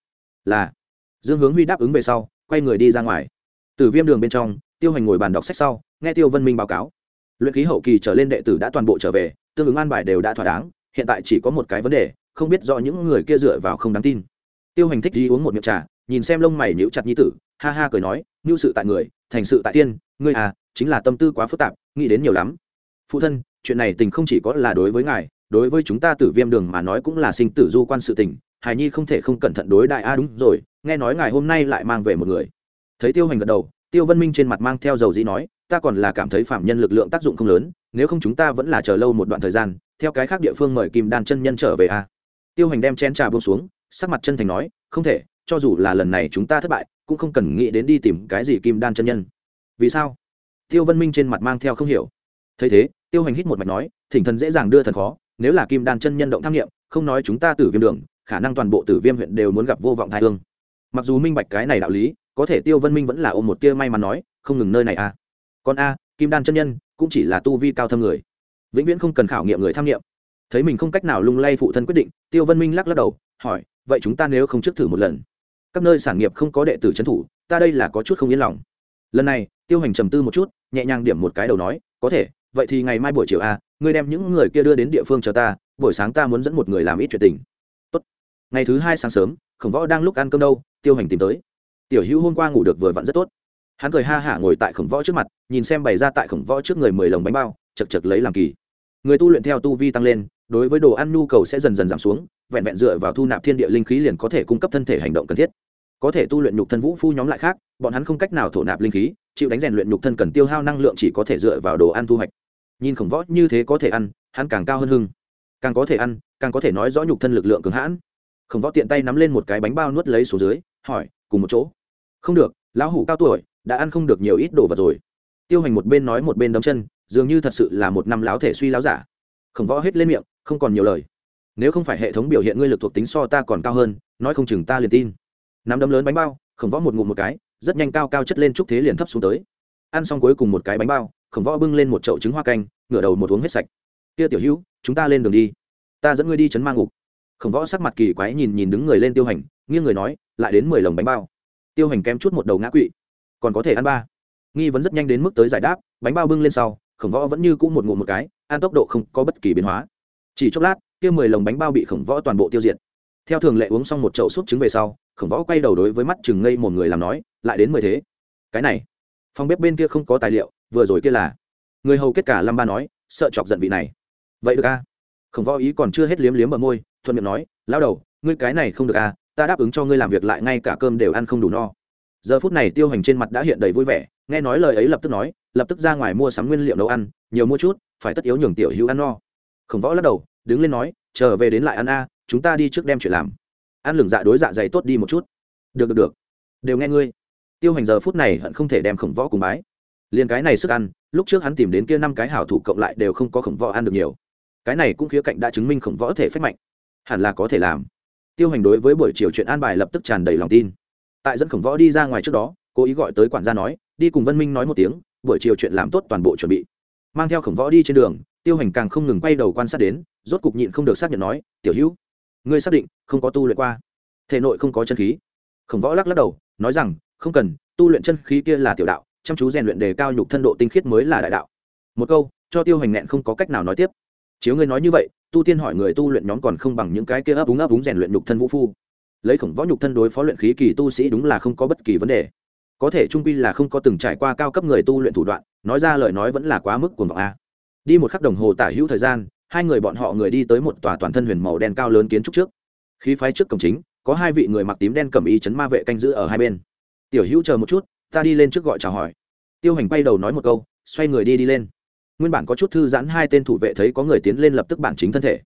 A: Là. Dương hướng huy đáp ứng về sau, quay người đi ra ngoài. Tử viêm đường bên trong, tiêu hành ngồi bàn đọc sách sau, nghe tiêu vân minh báo cáo. Luyện ký hậu kỳ trở lên đệ tử đã toàn bộ trở về, tương ứng an bài đều đã thỏa đáng, hiện tại chỉ có một cái vấn đề, không biết do những người kia dựa vào không đáng tin. Tiêu hành thích đi uống một miệng trà, nhìn xem lông mày nhíu chặt nhi tử, ha ha cười nói ngưu sự tại người, thành sự tại tiên, ngươi à chính là tâm tư quá phức tạp, nghĩ đến nhiều lắm. Phụ thân chuyện này tình không chỉ có là đối với ngài, đối với chúng ta tử viêm đường mà nói cũng là sinh tử du quan sự tình, hài nhi không thể không cẩn thận đối đại a đúng rồi, nghe nói ngài hôm nay lại mang về một người. Thấy tiêu hành gật đầu, tiêu văn minh trên mặt mang theo dầu dĩ nói, ta còn là cảm thấy phạm nhân lực lượng tác dụng không lớn, nếu không chúng ta vẫn là chờ lâu một đoạn thời gian, theo cái khác địa phương mời kim đan chân nhân trở về a. Tiêu hành đem chén trà buông xuống, sắc mặt chân thành nói, không thể, cho dù là lần này chúng ta thất bại, cũng không cần nghĩ đến đi tìm cái gì kim đan chân nhân. Vì sao? Tiêu văn minh trên mặt mang theo không hiểu thấy thế, tiêu hành hít một mạch nói, thỉnh thần dễ dàng đưa thần khó, nếu là kim đan chân nhân động tham nghiệm, không nói chúng ta tử viêm đường, khả năng toàn bộ tử viêm huyện đều muốn gặp vô vọng thai hương. Mặc dù minh bạch cái này đạo lý, có thể tiêu vân minh vẫn là ôm một tia may mắn nói, không ngừng nơi này à. Còn a, kim đan chân nhân, cũng chỉ là tu vi cao thâm người, vĩnh viễn không cần khảo nghiệm người tham nghiệm. Thấy mình không cách nào lung lay phụ thân quyết định, tiêu vân minh lắc lắc đầu, hỏi, vậy chúng ta nếu không trước thử một lần? Các nơi sản nghiệp không có đệ tử trấn thủ, ta đây là có chút không yên lòng. Lần này, tiêu hành trầm tư một chút, nhẹ nhàng điểm một cái đầu nói, có thể vậy thì ngày mai buổi chiều a, ngươi đem những người kia đưa đến địa phương chờ ta, buổi sáng ta muốn dẫn một người làm ít chuyện tình. Tốt. ngày thứ hai sáng sớm, khổng võ đang lúc ăn cơm đâu, tiêu hành tìm tới. Tiểu hữu hôm qua ngủ được vừa vặn rất tốt. Hắn cười ha hả ngồi tại khổng võ trước mặt, nhìn xem bày ra tại khổng võ trước người mười lồng bánh bao, chật chật lấy làm kỳ. Người tu luyện theo tu vi tăng lên, đối với đồ ăn nhu cầu sẽ dần dần giảm xuống, vẹn vẹn dựa vào thu nạp thiên địa linh khí liền có thể cung cấp thân thể hành động cần thiết. Có thể tu luyện nhục thân vũ phu nhóm lại khác, bọn hắn không cách nào thổ nạp linh khí, chịu đánh rèn luyện nhục thân cần tiêu hao năng lượng chỉ có thể dựa vào đồ ăn thu hoạch nhìn khổng võ như thế có thể ăn, hắn càng cao hơn hưng. Càng có thể ăn, càng có thể nói rõ nhục thân lực lượng cường hãn. Khổng võ tiện tay nắm lên một cái bánh bao nuốt lấy xuống dưới, hỏi, cùng một chỗ? Không được, lão hủ cao tuổi, đã ăn không được nhiều ít đồ vật rồi. Tiêu hành một bên nói một bên đấm chân, dường như thật sự là một năm láo thể suy láo giả. Khổng võ hết lên miệng, không còn nhiều lời. Nếu không phải hệ thống biểu hiện ngươi lực thuộc tính so ta còn cao hơn, nói không chừng ta liền tin. Nắm đấm lớn bánh bao, khổng võ một ngụm một cái, rất nhanh cao cao chất lên trúc thế liền thấp xuống tới ăn xong cuối cùng một cái bánh bao, khổng võ bưng lên một chậu trứng hoa canh, ngửa đầu một uống hết sạch. Kia tiểu hữu, chúng ta lên đường đi. Ta dẫn ngươi đi chấn ma ngục. Khổng võ sắc mặt kỳ quái nhìn nhìn đứng người lên tiêu hành, nghiêng người nói, lại đến mười lồng bánh bao. Tiêu hành kém chút một đầu ngã quỵ. Còn có thể ăn ba. Nghi vấn rất nhanh đến mức tới giải đáp, bánh bao bưng lên sau, khổng võ vẫn như cũng một ngụm một cái, ăn tốc độ không có bất kỳ biến hóa. Chỉ chốc lát, kia mười lồng bánh bao bị khổng võ toàn bộ tiêu diệt. Theo thường lệ uống xong một chậu súp trứng về sau, khổng võ quay đầu đối với mắt chừng ngây một người làm nói, lại đến mười thế. Cái này phòng bếp bên kia không có tài liệu, vừa rồi kia là. Người hầu kết cả lâm ba nói, sợ chọc giận vị này. Vậy được a khổng võ ý còn chưa hết liếm liếm ở môi, thuận miệng nói lao đầu, ngươi cái này không được a ta đáp ứng cho ngươi làm việc lại ngay cả cơm đều ăn không đủ no. Giờ phút này tiêu hành trên mặt đã hiện đầy vui vẻ, nghe nói lời ấy lập tức nói, lập tức ra ngoài mua sắm nguyên liệu nấu ăn, nhiều mua chút, phải tất yếu nhường tiểu hữu ăn no. Khổng võ lắc đầu, đứng lên nói trở về đến lại ăn a, chúng ta đi trước đem chuyện làm. Ăn lửng dạ đối dạ dày tốt đi một chút. Được được được. Đều nghe ngươi tiêu hành giờ phút này hận không thể đem khổng võ cùng bái. Liền cái này sức ăn, lúc trước hắn tìm đến kia năm cái hảo thủ cộng lại đều không có khổng võ ăn được nhiều. Cái này cũng khía cạnh đã chứng minh khổng võ thể phép mạnh. Hẳn là có thể làm. Tiêu hành đối với buổi chiều chuyện an bài lập tức tràn đầy lòng tin. Tại dẫn khổng võ đi ra ngoài trước đó, cố ý gọi tới quản gia nói, đi cùng vân minh nói một tiếng, buổi chiều chuyện làm tốt toàn bộ chuẩn bị. Mang theo khổng võ đi trên đường, tiêu hành càng không ngừng quay đầu quan sát đến, rốt cục nhịn không được xác nhận nói, tiểu hữu, ngươi xác định không có tu luyện qua. Thể nội không có chân khí. Khổng võ lắc lắc đầu, nói rằng không cần, tu luyện chân khí kia là tiểu đạo, chăm chú rèn luyện đề cao nhục thân độ tinh khiết mới là đại đạo. Một câu, cho tiêu hành nghẹn không có cách nào nói tiếp. Chiếu ngươi nói như vậy, tu tiên hỏi người tu luyện nhóm còn không bằng những cái kia ấp úng ấp úng rèn luyện nhục thân vũ phu. Lấy khổng võ nhục thân đối phó luyện khí kỳ tu sĩ đúng là không có bất kỳ vấn đề. Có thể trung pi là không có từng trải qua cao cấp người tu luyện thủ đoạn, nói ra lời nói vẫn là quá mức cuồng vọng a. Đi một khắc đồng hồ tả hữu thời gian, hai người bọn họ người đi tới một tòa toàn thân huyền màu đen cao lớn kiến trúc trước. Khí phái trước cổng chính, có hai vị người mặc tím đen cầm y chấn ma vệ canh giữ ở hai bên tiểu hữu chờ một chút, ta đi lên trước gọi chào hỏi. Tiêu hành bay đầu nói một câu, xoay người đi đi lên. Nguyên bản có chút thư giãn hai tên thủ vệ thấy có người tiến lên lập tức bản chính thân thể.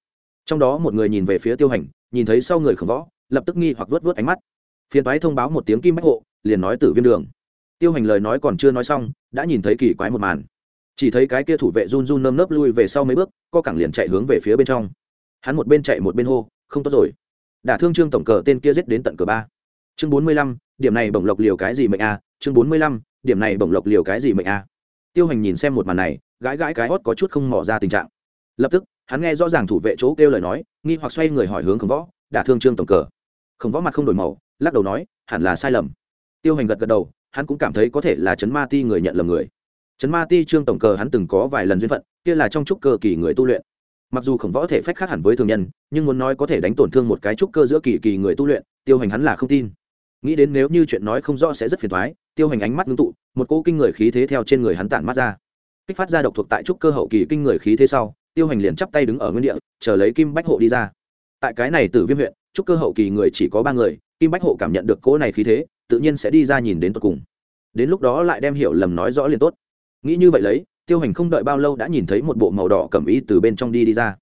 A: Trong đó một người nhìn về phía tiêu hành, nhìn thấy sau người khổng võ, lập tức nghi hoặc vớt vớt ánh mắt. Phiền toái thông báo một tiếng kim bách hộ, liền nói tử viêm đường. Tiêu hành lời nói còn chưa nói xong, đã nhìn thấy kỳ quái một màn. Chỉ thấy cái kia thủ vệ run run nơm nớp lui về sau mấy bước, co cẳng liền chạy hướng về phía bên trong. Hắn một bên chạy một bên hô, không tốt rồi. Đả thương trương tổng cờ tên kia giết đến tận cờ ba chương bốn mươi lăm, điểm này bổng lộc liều cái gì mệnh a? Chương bốn mươi lăm, điểm này bổng lộc liều cái gì mệnh a? Tiêu hành nhìn xem một màn này, gãi gãi cái hót có chút không mỏ ra tình trạng. Lập tức, hắn nghe rõ ràng thủ vệ chỗ kêu lời nói, nghi hoặc xoay người hỏi hướng khổng võ, đả thương trương tổng cờ? Khổng võ mặt không đổi màu, lắc đầu nói, hẳn là sai lầm. Tiêu hành gật gật đầu, hắn cũng cảm thấy có thể là chấn ma ti người nhận lầm người. Chấn ma ti trương tổng cờ hắn từng có vài lần duyên phận, kia là trong trúc cơ kỳ người tu luyện. Mặc dù khổng võ thể phách khác hẳn với thường nhân, nhưng muốn nói có thể đánh tổn thương một cái trúc cơ giữa kỳ kỳ người tu luyện, tiêu hành hắn là không tin nghĩ đến nếu như chuyện nói không rõ sẽ rất phiền thoái, tiêu hành ánh mắt ngưng tụ, một cỗ kinh người khí thế theo trên người hắn tản mắt ra. Kích phát ra độc thuộc tại trúc cơ hậu kỳ kinh người khí thế sau, tiêu hành liền chắp tay đứng ở nguyên địa, chờ lấy kim bách hộ đi ra. Tại cái này từ viêm huyện, trúc cơ hậu kỳ người chỉ có ba người, kim bách hộ cảm nhận được cỗ này khí thế, tự nhiên sẽ đi ra nhìn đến tột cùng. Đến lúc đó lại đem hiểu lầm nói rõ liền tốt. Nghĩ như vậy lấy, tiêu hành không đợi bao lâu đã nhìn thấy một bộ màu đỏ cầm ý từ bên trong đi đi ra.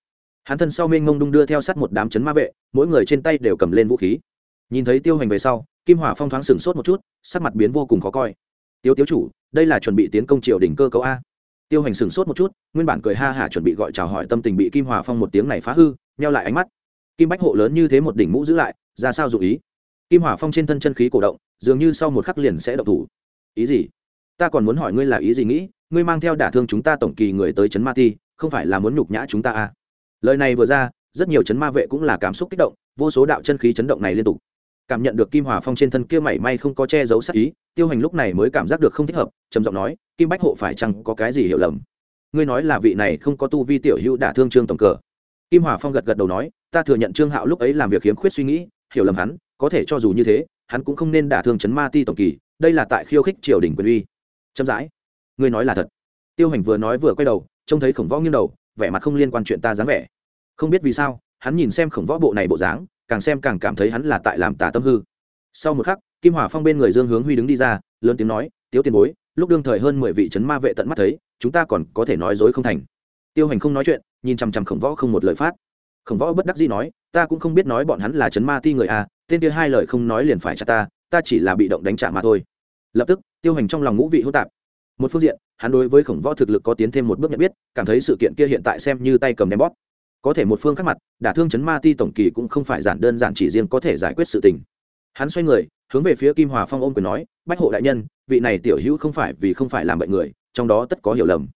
A: Hắn thân sau mênh mông đung đưa theo sát một đám chấn ma vệ, mỗi người trên tay đều cầm lên vũ khí. Nhìn thấy tiêu hành về sau kim hỏa phong thoáng sừng sốt một chút, sắc mặt biến vô cùng khó coi. Tiêu tiếu chủ, đây là chuẩn bị tiến công triều đỉnh cơ cấu a. Tiêu hành sừng sốt một chút, nguyên bản cười ha hả chuẩn bị gọi chào hỏi tâm tình bị kim Hòa phong một tiếng này phá hư neo lại ánh mắt. Kim bách hộ lớn như thế một đỉnh mũ giữ lại, ra sao dụ ý? Kim Hòa phong trên thân chân khí cổ động, dường như sau một khắc liền sẽ động thủ. Ý gì? Ta còn muốn hỏi ngươi là ý gì nghĩ, ngươi mang theo đả thương chúng ta tổng kỳ người tới trấn ma ti, không phải là muốn nhục nhã chúng ta à lời này vừa ra, rất nhiều trấn ma vệ cũng là cảm xúc kích động, vô số đạo chân khí chấn động này liên tục cảm nhận được kim hòa phong trên thân kia mảy may không có che giấu sắc ý, tiêu hành lúc này mới cảm giác được không thích hợp, trầm giọng nói, kim bách hộ phải chăng có cái gì hiểu lầm? Ngươi nói là vị này không có tu vi tiểu hữu đả thương trương tổng cờ. Kim hòa phong gật gật đầu nói, ta thừa nhận trương hạo lúc ấy làm việc hiếm khuyết suy nghĩ, hiểu lầm hắn, có thể cho dù như thế, hắn cũng không nên đả thương chấn ma ti tổng kỳ, đây là tại khiêu khích triều đình quyền uy. Chậm rãi, ngươi nói là thật. Tiêu hành vừa nói vừa quay đầu, trông thấy khổng võ nghiêng đầu, vẻ mặt không liên quan chuyện ta dáng vẻ. Không biết vì sao, hắn nhìn xem khổng võ bộ này bộ dáng càng xem càng cảm thấy hắn là tại làm tà tâm hư. Sau một khắc, kim hỏa phong bên người dương hướng huy đứng đi ra, lớn tiếng nói, tiếu tiền bối, lúc đương thời hơn mười vị c ma vệ tận mắt thấy, chúng ta còn có thể nói dối không thành. Tiêu hành không nói chuyện, nhìn chằm chằm khổng võ không một lời phát. Khổng võ bất đắc dĩ nói, ta cũng không biết nói bọn hắn là c ma ti người a tên kia hai lời không nói liền phải chặt ta ta chỉ là bị động đánh trả mà thôi. Lập tức, tiêu hành trong lòng ngũ vị hỗn tạp. Một phương diện, hắn đối với khổng võ thực lực có tiến thêm một bước nhận biết, cảm thấy sự kiện kia hiện tại xem như tay cầm ném bóp có thể một phương khác mặt, đả thương chấn ma ti tổng kỳ cũng không phải giản đơn giản chỉ riêng có thể giải quyết sự tình. Hắn xoay người, hướng về phía kim hòa phong ôm quyền nói, bách hộ đại nhân, vị này tiểu hữu không phải vì không phải làm bệnh người, trong đó tất có hiểu lầm.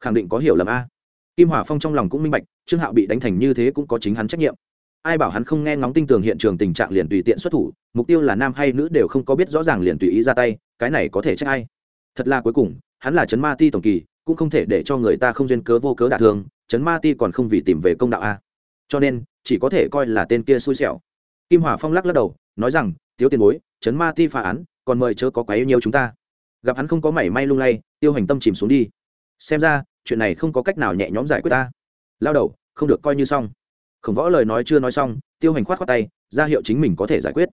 A: Khẳng định có hiểu lầm a. Kim hòa phong trong lòng cũng minh bạch, trương hạo bị đánh thành như thế cũng có chính hắn trách nhiệm. Ai bảo hắn không nghe ngóng tinh tường hiện trường tình trạng liền tùy tiện xuất thủ, mục tiêu là nam hay nữ đều không có biết rõ ràng liền tùy ý ra tay, cái này có thể trách ai? Thật là cuối cùng, hắn là chấn ma ti tổng kỳ, cũng không thể để cho người ta không duyên cớ vô cớ đả thương chấn ma ti còn không vì tìm về công đạo a. Cho nên, chỉ có thể coi là tên kia xui xẻo. Kim hòa phong lắc lắc đầu, nói rằng, tiếu tiền bối chấn ma ti phá án, còn mời chớ có quá yêu nhiều chúng ta. Gặp hắn không có mảy may lung lay, tiêu hành tâm chìm xuống đi. Xem ra, chuyện này không có cách nào nhẹ nhõm giải quyết ta. Lao đầu, không được coi như xong. Khổng võ lời nói chưa nói xong, tiêu hành khoát khoát tay, ra hiệu chính mình có thể giải quyết.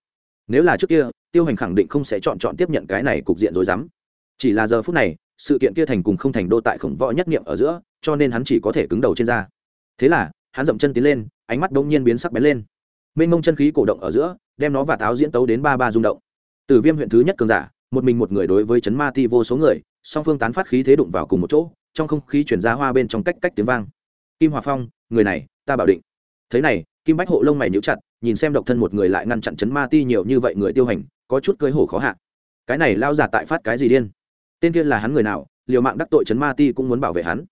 A: Nếu là trước kia, tiêu hành khẳng định không sẽ chọn chọn tiếp nhận cái này cục diện rồi dám chỉ là giờ phút này, sự kiện kia thành cùng không thành đô tại khổng võ nhất nghiệm ở giữa cho nên hắn chỉ có thể cứng đầu trên da. Thế là, hắn dậm chân tiến lên, ánh mắt bỗng nhiên biến sắc bén lên. Mênh mông chân khí cổ động ở giữa, đem nó và táo diễn tấu đến ba ba rung động. Từ viêm huyện thứ nhất cường giả, một mình một người đối với chấn ma ti vô số người, song phương tán phát khí thế đụng vào cùng một chỗ, trong không khí chuyển ra hoa bên trong cách cách tiếng vang. Kim hòa phong, người này, ta bảo định. Thế này, kim bách hộ lông mày níu chặt, nhìn xem độc thân một người lại ngăn chặn chấn ma ti nhiều như vậy người tiêu hành, có chút cưới hổ khó hạ. Cái này lao giả tại phát cái gì điên? Tên kia là hắn người nào, liều mạng đắc tội chấn ma ti cũng muốn bảo vệ hắn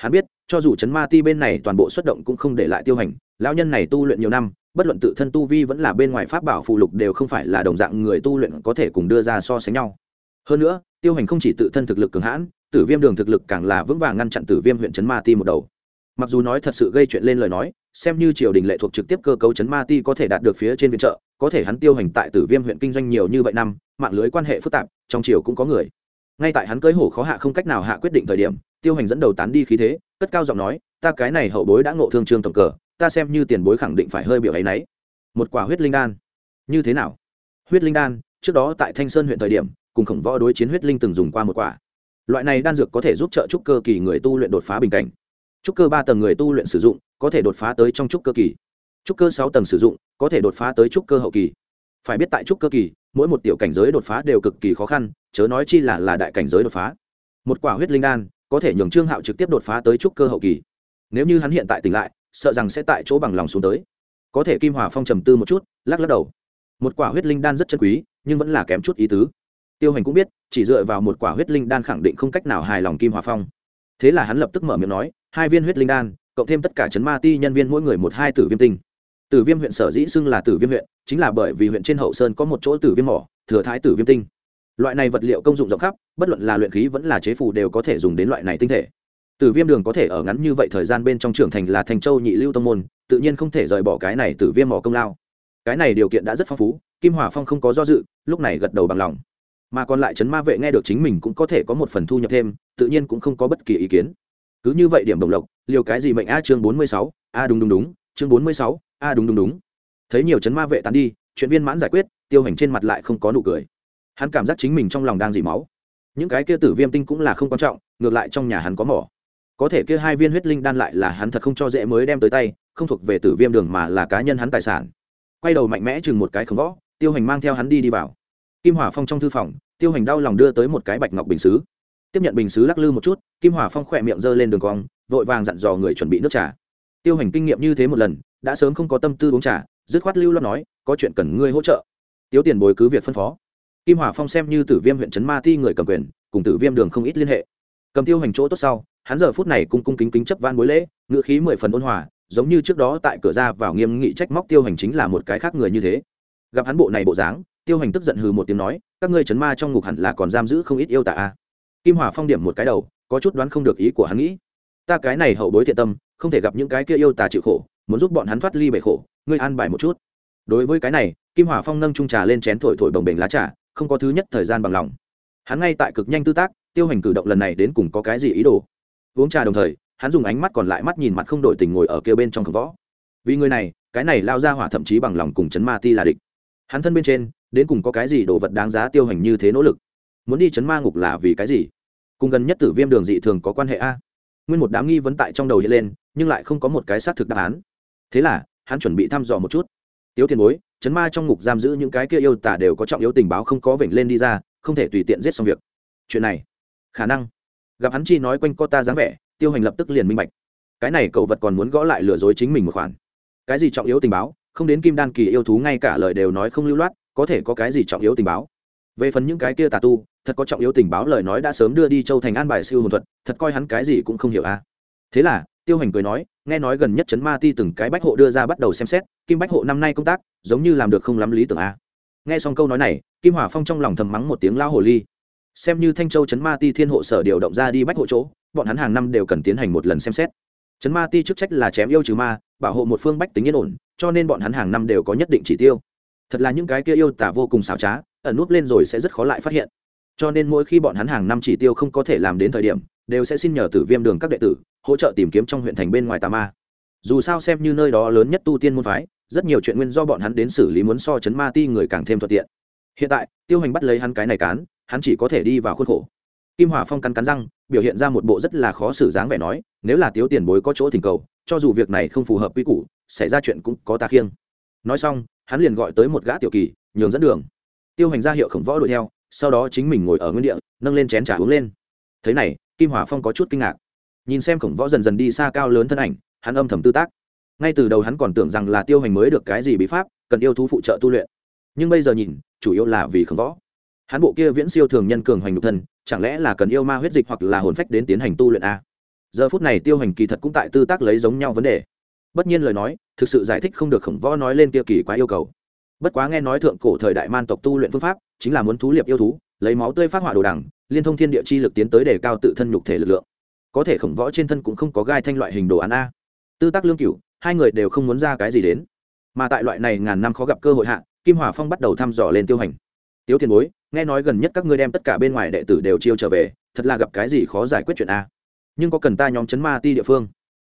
A: hắn biết, cho dù chấn ma ti bên này toàn bộ xuất động cũng không để lại tiêu hành, lão nhân này tu luyện nhiều năm, bất luận tự thân tu vi vẫn là bên ngoài pháp bảo phụ lục đều không phải là đồng dạng người tu luyện có thể cùng đưa ra so sánh nhau. Hơn nữa, tiêu hành không chỉ tự thân thực lực cường hãn, tử viêm đường thực lực càng là vững vàng ngăn chặn tử viêm huyện chấn ma ti một đầu. Mặc dù nói thật sự gây chuyện lên lời nói, xem như triều đình lệ thuộc trực tiếp cơ cấu chấn ma ti có thể đạt được phía trên viện trợ, có thể hắn tiêu hành tại tử viêm huyện kinh doanh nhiều như vậy năm, mạng lưới quan hệ phức tạp, trong triều cũng có người. Ngay tại hắn cưới hổ khó hạ không cách nào hạ quyết định thời điểm tiêu hành dẫn đầu tán đi khí thế, cất cao giọng nói, ta cái này hậu bối đã ngộ thương trương tổng cờ, ta xem như tiền bối khẳng định phải hơi biểu ấy nấy. Một quả huyết linh đan. Như thế nào? Huyết linh đan, trước đó tại thanh sơn huyện thời điểm, cùng khổng võ đối chiến huyết linh từng dùng qua một quả. Loại này đan dược có thể giúp trợ trúc cơ kỳ người tu luyện đột phá bình cảnh. Trúc cơ ba tầng người tu luyện sử dụng, có thể đột phá tới trong trúc cơ kỳ. Trúc cơ sáu tầng sử dụng, có thể đột phá tới trúc cơ hậu kỳ. Phải biết tại trúc cơ kỳ, mỗi một tiểu cảnh giới đột phá đều cực kỳ khó khăn, chớ nói chi là là đại cảnh giới đột phá. Một quả huyết linh đan có thể nhường trương hạo trực tiếp đột phá tới trúc cơ hậu kỳ. Nếu như hắn hiện tại tỉnh lại, sợ rằng sẽ tại chỗ bằng lòng xuống tới. Có thể kim hòa phong trầm tư một chút, lắc lắc đầu. Một quả huyết linh đan rất chân quý, nhưng vẫn là kém chút ý tứ. Tiêu hành cũng biết, chỉ dựa vào một quả huyết linh đan khẳng định không cách nào hài lòng kim hòa phong. Thế là hắn lập tức mở miệng nói, hai viên huyết linh đan, cộng thêm tất cả chấn ma ti nhân viên mỗi người một hai tử viêm tinh. Tử viêm huyện sở dĩ xưng là tử viêm huyện, chính là bởi vì huyện trên hậu sơn có một chỗ tử viêm mỏ, thừa thái tử viêm tinh loại này vật liệu công dụng rộng khắp, bất luận là luyện khí vẫn là chế phù đều có thể dùng đến loại này tinh thể. Tử viêm đường có thể ở ngắn như vậy thời gian bên trong trưởng thành là thành châu nhị lưu tông môn, tự nhiên không thể rời bỏ cái này tử viêm mỏ công lao. Cái này điều kiện đã rất phong phú, kim hòa phong không có do dự, lúc này gật đầu bằng lòng. Mà còn lại trấn ma vệ nghe được chính mình cũng có thể có một phần thu nhập thêm, tự nhiên cũng không có bất kỳ ý kiến. Cứ như vậy điểm đồng lộc, liều cái gì mệnh a chương bốn mươi sáu, a đúng đúng đúng, chương bốn mươi sáu, a đúng đúng đúng. Thấy nhiều chấn ma vệ tán đi, chuyện viên mãn giải quyết, tiêu hành trên mặt lại không có nụ cười hắn cảm giác chính mình trong lòng đang dỉ máu. Những cái kia tử viêm tinh cũng là không quan trọng, ngược lại trong nhà hắn có mỏ. Có thể kia hai viên huyết linh đan lại là hắn thật không cho dễ mới đem tới tay, không thuộc về tử viêm đường mà là cá nhân hắn tài sản. Quay đầu mạnh mẽ chừng một cái khổng võ, tiêu hành mang theo hắn đi đi vào. Kim hỏa phong trong thư phòng, tiêu hành đau lòng đưa tới một cái bạch ngọc bình xứ. Tiếp nhận bình xứ lắc lư một chút, kim hỏa phong khỏe miệng giơ lên đường cong, vội vàng dặn dò người chuẩn bị nước trà. Tiêu hành kinh nghiệm như thế một lần, đã sớm không có tâm tư uống trà, dứt khoát lưu lo nói, có chuyện cần ngươi hỗ trợ. Tiêu tiền bồi cứ việc phân phó kim hỏa phong xem như tử viêm huyện trấn ma ti người cầm quyền, cùng tử viêm đường không ít liên hệ. Cầm tiêu hành chỗ tốt sau, hắn giờ phút này cung cung kính kính chấp van bối lễ, ngữ khí mười phần ôn hòa, giống như trước đó tại cửa ra vào nghiêm nghị trách móc tiêu hành chính là một cái khác người như thế. Gặp hắn bộ này bộ dáng, tiêu hành tức giận hừ một tiếng nói, các ngươi chấn ma trong ngục hẳn là còn giam giữ không ít yêu tả a. Kim hòa phong điểm một cái đầu, có chút đoán không được ý của hắn nghĩ. Ta cái này hậu bối thiện tâm, không thể gặp những cái kia yêu tà chịu khổ, muốn giúp bọn hắn thoát ly bể khổ, ngươi an bài một chút. Đối với cái này, kim hòa phong nâng trung trà lên chén thổi thổi bồng bềnh lá trà không có thứ nhất thời gian bằng lòng. Hắn ngay tại cực nhanh tư tác, tiêu hành cử động lần này đến cùng có cái gì ý đồ? Uống trà đồng thời, hắn dùng ánh mắt còn lại mắt nhìn mặt không đổi tình ngồi ở kia bên trong khổng võ. Vì người này, cái này lao ra hỏa thậm chí bằng lòng cùng chấn ma ti là địch. Hắn thân bên trên, đến cùng có cái gì đồ vật đáng giá tiêu hành như thế nỗ lực? Muốn đi chấn ma ngục là vì cái gì? Cùng gần nhất tử viêm đường dị thường có quan hệ a? Nguyên một đám nghi vấn tại trong đầu hiện lên, nhưng lại không có một cái xác thực đáp án. Thế là, hắn chuẩn bị thăm dò một chút tiếu tiền bối chấn ma trong ngục giam giữ những cái kia yêu tả đều có trọng yếu tình báo không có vểnh lên đi ra, không thể tùy tiện giết xong việc. Chuyện này, khả năng. Gặp hắn chi nói quanh co ta dáng vẻ, tiêu hành lập tức liền minh bạch. Cái này cậu vật còn muốn gõ lại lừa dối chính mình một khoản. Cái gì trọng yếu tình báo, không đến kim đan kỳ yêu thú ngay cả lời đều nói không lưu loát, có thể có cái gì trọng yếu tình báo? Về phần những cái kia tà tu, thật có trọng yếu tình báo lời nói đã sớm đưa đi châu thành an bài siêu hồn thuật, thật coi hắn cái gì cũng không hiểu à. Thế là tiêu hành cười nói, nghe nói gần nhất chấn ma ti từng cái bách hộ đưa ra bắt đầu xem xét, kim bách hộ năm nay công tác, giống như làm được không lắm lý tưởng a. Nghe xong câu nói này, kim hỏa phong trong lòng thầm mắng một tiếng lao hồ ly. Xem như thanh châu chấn ma ti thiên hộ sở điều động ra đi bách hộ chỗ, bọn hắn hàng năm đều cần tiến hành một lần xem xét. Chấn ma ti chức trách là chém yêu trừ ma, bảo hộ một phương bách tính yên ổn, cho nên bọn hắn hàng năm đều có nhất định chỉ tiêu. Thật là những cái kia yêu tả vô cùng xảo trá, ẩn núp lên rồi sẽ rất khó lại phát hiện. Cho nên mỗi khi bọn hắn hàng năm chỉ tiêu không có thể làm đến thời điểm đều sẽ xin nhờ tử viêm đường các đệ tử, hỗ trợ tìm kiếm trong huyện thành bên ngoài tà ma. Dù sao xem như nơi đó lớn nhất tu tiên môn phái, rất nhiều chuyện nguyên do bọn hắn đến xử lý muốn so chấn ma ti người càng thêm thuận tiện. Hiện tại, tiêu hành bắt lấy hắn cái này cán, hắn chỉ có thể đi vào khuôn khổ. Kim hòa phong cắn cắn răng, biểu hiện ra một bộ rất là khó xử dáng vẻ nói, nếu là tiếu tiền bối có chỗ thỉnh cầu, cho dù việc này không phù hợp quy củ, xảy ra chuyện cũng có ta khiêng. Nói xong, hắn liền gọi tới một gã tiểu kỳ, nhường dẫn đường. Tiêu hành ra hiệu khổng võ đuổi theo, sau đó chính mình ngồi ở nguyên địa, nâng lên chén trà uống lên. Thế này kim hòa phong có chút kinh ngạc. Nhìn xem khổng võ dần dần đi xa cao lớn thân ảnh, hắn âm thầm tư tác. Ngay từ đầu hắn còn tưởng rằng là tiêu hành mới được cái gì bí pháp, cần yêu thú phụ trợ tu luyện. Nhưng bây giờ nhìn, chủ yếu là vì khổng võ. Hắn bộ kia viễn siêu thường nhân cường hoành độc thân, chẳng lẽ là cần yêu ma huyết dịch hoặc là hồn phách đến tiến hành tu luyện a? Giờ phút này tiêu hành kỳ thật cũng tại tư tác lấy giống nhau vấn đề. Bất nhiên lời nói, thực sự giải thích không được khổng võ nói lên kia kỳ quá yêu cầu. Bất quá nghe nói thượng cổ thời đại man tộc tu luyện phương pháp, chính là muốn thú liệp yêu thú, lấy máu tươi phát hỏa đồ đằng liên thông thiên địa chi lực tiến tới để cao tự thân nhục thể lực lượng. Có thể khổng võ trên thân cũng không có gai thanh loại hình đồ án a. Tư tác lương cửu, hai người đều không muốn ra cái gì đến. Mà tại loại này ngàn năm khó gặp cơ hội hạ, kim hòa phong bắt đầu thăm dò lên tiêu hành. Tiếu tiền bối, nghe nói gần nhất các ngươi đem tất cả bên ngoài đệ tử đều chiêu trở về, thật là gặp cái gì khó giải quyết chuyện a. Nhưng có cần ta nhóm chấn ma ti địa phương?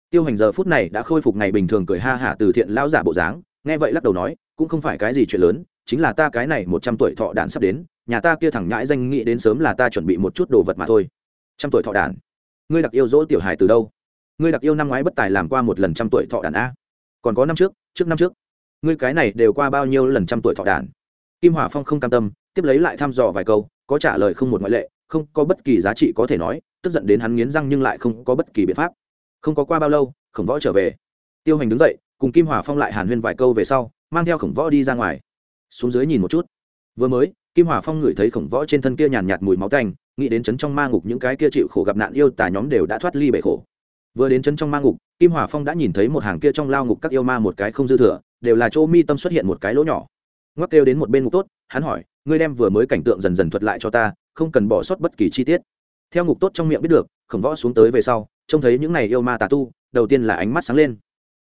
A: Tiêu hành giờ phút này đã khôi phục ngày bình thường cười ha hả từ thiện lão giả bộ dáng, nghe vậy lắc đầu nói, cũng không phải cái gì chuyện lớn chính là ta cái này một trăm tuổi thọ đản sắp đến, nhà ta kia thẳng nhãi danh nghĩ đến sớm là ta chuẩn bị một chút đồ vật mà thôi. Trăm tuổi thọ đản. Ngươi đặc yêu dỗ tiểu hài từ đâu? Ngươi đặc yêu năm ngoái bất tài làm qua một lần trăm tuổi thọ đản a? Còn có năm trước trước năm trước. Ngươi cái này đều qua bao nhiêu lần trăm tuổi thọ đản? Kim hỏa phong không cam tâm, tiếp lấy lại thăm dò vài câu, có trả lời không một ngoại lệ, không có bất kỳ giá trị có thể nói, tức giận đến hắn nghiến răng nhưng lại không có bất kỳ biện pháp. Không có qua bao lâu, khổng võ trở về. Tiêu hành đứng dậy, cùng kim hỏa phong lại hàn huyên vài câu về sau, mang theo khổng võ đi ra ngoài xuống dưới nhìn một chút. Vừa mới, kim hỏa phong ngửi thấy khổng võ trên thân kia nhàn nhạt mùi máu tanh, nghĩ đến chấn trong ma ngục những cái kia chịu khổ gặp nạn yêu tà nhóm đều đã thoát ly bể khổ. Vừa đến chấn trong ma ngục, kim hỏa phong đã nhìn thấy một hàng kia trong lao ngục các yêu ma một cái không dư thừa, đều là chỗ mi tâm xuất hiện một cái lỗ nhỏ. Ngoắc kêu đến một bên ngục tốt, hắn hỏi, ngươi đem vừa mới cảnh tượng dần dần thuật lại cho ta, không cần bỏ sót bất kỳ chi tiết. Theo ngục tốt trong miệng biết được, khổng võ xuống tới về sau, trông thấy những này yêu ma tà tu, đầu tiên là ánh mắt sáng lên.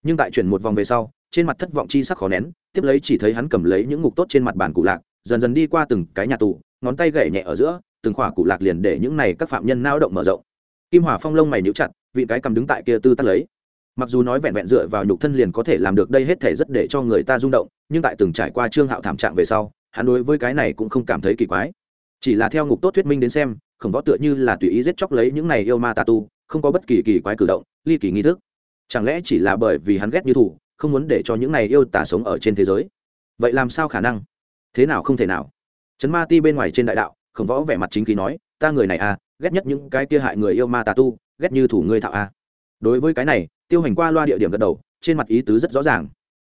A: Nhưng tại chuyển một vòng về sau trên mặt thất vọng chi sắc khó nén, tiếp lấy chỉ thấy hắn cầm lấy những ngục tốt trên mặt bàn cụ lạc, dần dần đi qua từng cái nhà tù, ngón tay gậy nhẹ ở giữa, từng khỏa cụ lạc liền để những này các phạm nhân nao động mở rộng. Kim hỏa phong lông mày níu chặt, vị cái cầm đứng tại kia tư tắt lấy. Mặc dù nói vẹn vẹn dựa vào nhục thân liền có thể làm được đây hết thể rất để cho người ta rung động, nhưng tại từng trải qua trương hạo thảm trạng về sau, hắn đối với cái này cũng không cảm thấy kỳ quái. Chỉ là theo ngục tốt thuyết minh đến xem, khổng võ tựa như là tùy ý giết chóc lấy những này yêu ma tà tu, không có bất kỳ kỳ quái cử động, ly kỳ nghi thức. Chẳng lẽ chỉ là bởi vì hắn ghét như thủ không muốn để cho những này yêu tà sống ở trên thế giới. Vậy làm sao khả năng? Thế nào không thể nào? Trấn ma ti bên ngoài trên đại đạo, khổng võ vẻ mặt chính khí nói, ta người này à ghét nhất những cái kia hại người yêu ma tà tu, ghét như thủ ngươi thạo a. Đối với cái này, tiêu hành qua loa địa điểm gật đầu, trên mặt ý tứ rất rõ ràng.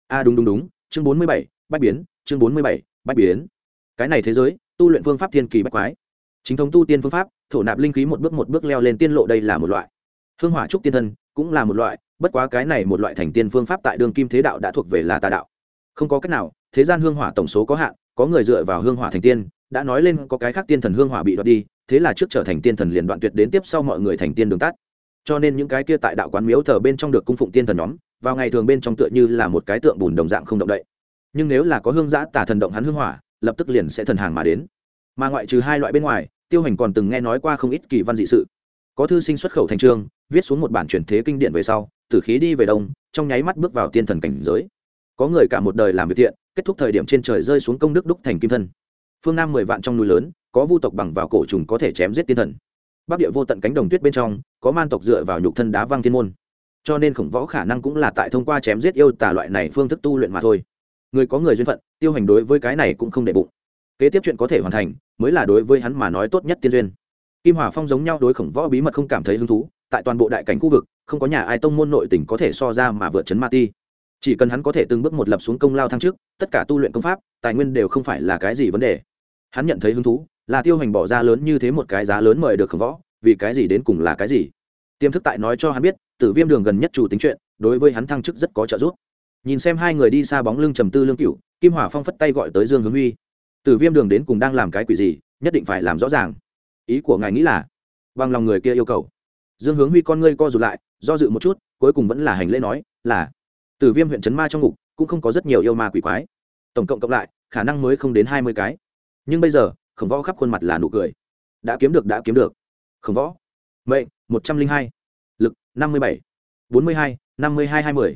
A: A, đúng đúng đúng, chương bốn mươi bảy, bách biến, chương bốn mươi bảy, bách biến. Cái này thế giới, tu luyện phương pháp thiên kỳ bách quái. Chính thống tu tiên phương pháp, thổ nạp linh khí một bước một bước leo lên tiên lộ đây là một loại. Hương hỏa trúc tiên thân cũng là một loại bất quá cái này một loại thành tiên phương pháp tại đường kim thế đạo đã thuộc về là tà đạo. Không có cách nào, thế gian hương hỏa tổng số có hạn, có người dựa vào hương hỏa thành tiên, đã nói lên có cái khác tiên thần hương hỏa bị đoạt đi, thế là trước trở thành tiên thần liền đoạn tuyệt đến tiếp sau mọi người thành tiên đường tắt. Cho nên những cái kia tại đạo quán miếu thờ bên trong được cung phụng tiên thần nhóm, vào ngày thường bên trong tựa như là một cái tượng bùn đồng dạng không động đậy. Nhưng nếu là có hương giã tả thần động hắn hương hỏa, lập tức liền sẽ thần hàng mà đến. Mà ngoại trừ hai loại bên ngoài, tiêu hành còn từng nghe nói qua không ít kỳ văn dị sự. Có thư sinh xuất khẩu thành trương viết xuống một bản truyền thế kinh điển về sau tử khí đi về đông, trong nháy mắt bước vào tiên thần cảnh giới. Có người cả một đời làm việc thiện, kết thúc thời điểm trên trời rơi xuống công đức đúc thành kim thân. Phương nam mười vạn trong núi lớn, có vu tộc bằng vào cổ trùng có thể chém giết tiên thần. Bắc địa vô tận cánh đồng tuyết bên trong, có man tộc dựa vào nhục thân đá văng thiên môn. Cho nên khổng võ khả năng cũng là tại thông qua chém giết yêu tà loại này phương thức tu luyện mà thôi. Người có người duyên phận, tiêu hành đối với cái này cũng không để bụng. Kế tiếp chuyện có thể hoàn thành, mới là đối với hắn mà nói tốt nhất tiên duyên. Kim hòa phong giống nhau đối khổng võ bí mật không cảm thấy hứng thú, tại toàn bộ đại cảnh khu vực không có nhà ai tông môn nội tỉnh có thể so ra mà vượt chấn ma ti. Chỉ cần hắn có thể từng bước một lập xuống công lao thăng trước tất cả tu luyện công pháp, tài nguyên đều không phải là cái gì vấn đề. Hắn nhận thấy hứng thú, là tiêu hành bỏ ra lớn như thế một cái giá lớn mời được khổng võ, vì cái gì đến cùng là cái gì? Tiềm thức tại nói cho hắn biết, tử viêm đường gần nhất chủ tính chuyện, đối với hắn thăng chức rất có trợ giúp. Nhìn xem hai người đi xa bóng lưng trầm tư lương cửu, kim hỏa phong phất tay gọi tới dương hướng huy. Tử viêm đường đến cùng đang làm cái quỷ gì, nhất định phải làm rõ ràng. Ý của ngài nghĩ là, bằng lòng người kia yêu cầu. Dương hướng huy con ngươi co rụt lại do dự một chút, cuối cùng vẫn là hành lễ nói, là, từ viêm huyện trấn ma trong ngục, cũng không có rất nhiều yêu ma quỷ quái. Tổng cộng cộng lại, khả năng mới không đến hai mươi cái. Nhưng bây giờ, khổng võ khắp khuôn mặt là nụ cười. Đã kiếm được, đã kiếm được. Khổng võ. Mệnh, một trăm linh hai. Lực, năm mươi bảy. Bốn mươi hai, năm mươi hai hai mươi.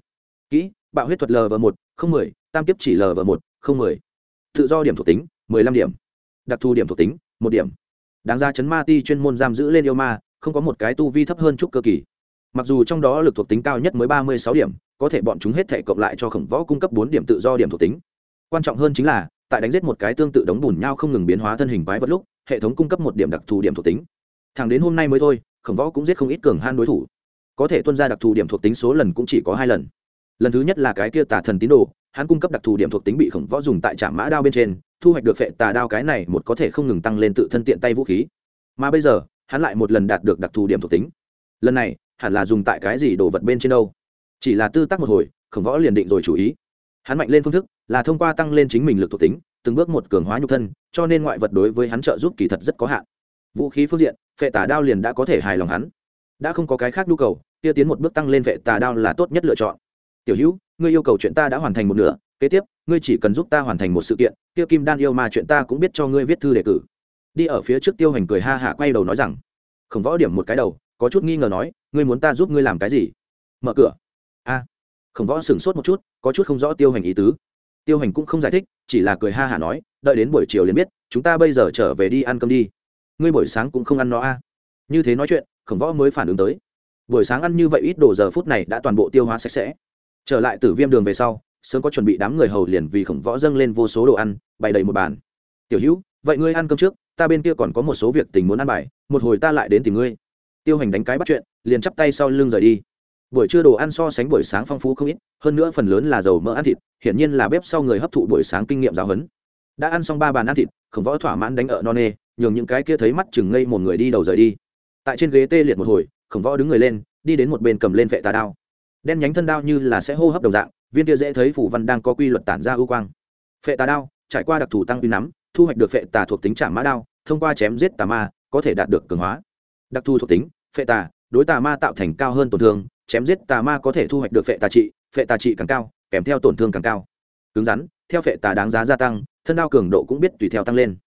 A: Kỹ, bạo huyết thuật lv một, không mười, tam kiếp chỉ lv một, không mười. Tự do điểm thuộc tính, mười lăm điểm. Đặc thù điểm thuộc tính, một điểm. Đáng ra chấn ma ti chuyên môn giam giữ lên yêu ma, không có một cái tu vi thấp hơn chút cơ kỳ mặc dù trong đó lực thuộc tính cao nhất mới ba mươi sáu điểm, có thể bọn chúng hết thể cộng lại cho khổng võ cung cấp bốn điểm tự do điểm thuộc tính. Quan trọng hơn chính là, tại đánh giết một cái tương tự đống bùn nhau không ngừng biến hóa thân hình quái vật lúc, hệ thống cung cấp một điểm đặc thù điểm thuộc tính. Thẳng đến hôm nay mới thôi, khổng võ cũng giết không ít cường han đối thủ. Có thể tuân ra đặc thù điểm thuộc tính số lần cũng chỉ có hai lần. Lần thứ nhất là cái kia tà thần tín đồ, hắn cung cấp đặc thù điểm thuộc tính bị khổng võ dùng tại trạm mã đao bên trên, thu hoạch được phệ tà đao cái này một có thể không ngừng tăng lên tự thân tiện tay vũ khí. Mà bây giờ, hắn lại một lần đạt được đặc thù điểm thuộc tính. Lần này hẳn là dùng tại cái gì đồ vật bên trên đâu. Chỉ là tư tắc một hồi, khổng võ liền định rồi chủ ý. Hắn mạnh lên phương thức là thông qua tăng lên chính mình lực thuộc tính, từng bước một cường hóa nhục thân, cho nên ngoại vật đối với hắn trợ giúp kỳ thật rất có hạn. Vũ khí phương diện, phệ tà đao liền đã có thể hài lòng hắn. Đã không có cái khác nhu cầu, kia tiến một bước tăng lên phệ tà đao là tốt nhất lựa chọn. Tiểu hữu, ngươi yêu cầu chuyện ta đã hoàn thành một nửa, kế tiếp, ngươi chỉ cần giúp ta hoàn thành một sự kiện, kia kim đan yêu mà chuyện ta cũng biết cho ngươi viết thư đề cử. Đi ở phía trước tiêu hành cười ha hạ quay đầu nói rằng, khổng võ điểm một cái đầu, có chút nghi ngờ nói ngươi muốn ta giúp ngươi làm cái gì? Mở cửa. A. Khổng võ sửng sốt một chút, có chút không rõ tiêu hành ý tứ. Tiêu hành cũng không giải thích, chỉ là cười ha hả nói, đợi đến buổi chiều liền biết, chúng ta bây giờ trở về đi ăn cơm đi. Ngươi buổi sáng cũng không ăn nó a. Như thế nói chuyện, khổng võ mới phản ứng tới. Buổi sáng ăn như vậy ít đồ giờ phút này đã toàn bộ tiêu hóa sạch sẽ. Trở lại từ viêm đường về sau, sớm có chuẩn bị đám người hầu liền vì khổng võ dâng lên vô số đồ ăn, bày đầy một bàn. Tiểu hữu, vậy ngươi ăn cơm trước, ta bên kia còn có một số việc tình muốn ăn bài, một hồi ta lại đến tìm ngươi tiêu hành đánh cái bắt chuyện, liền chắp tay sau lưng rời đi. Buổi trưa đồ ăn so sánh buổi sáng phong phú không ít, hơn nữa phần lớn là dầu mỡ ăn thịt, hiển nhiên là bếp sau người hấp thụ buổi sáng kinh nghiệm giáo huấn. Đã ăn xong ba bàn ăn thịt, khổng võ thỏa mãn đánh ở non nê, nhường những cái kia thấy mắt chừng ngây một người đi đầu rời đi. Tại trên ghế tê liệt một hồi, khổng võ đứng người lên, đi đến một bên cầm lên vệ tà đao. Đen nhánh thân đao như là sẽ hô hấp đồng dạng, viên kia dễ thấy phủ văn đang có quy luật tản ra ưu quang. Phệ tà đao, trải qua đặc thù tăng uy nắm, thu hoạch được phệ tà thuộc tính trả mã đao, thông qua chém giết tà ma, có thể đạt được cường hóa. Đặc thù thuộc tính phệ tà, đối tà ma tạo thành cao hơn tổn thương, chém giết tà ma có thể thu hoạch được phệ tà trị, phệ tà trị càng cao, kèm theo tổn thương càng cao. Cứng rắn, theo phệ tà đáng giá gia tăng, thân đao cường độ cũng biết tùy theo tăng lên.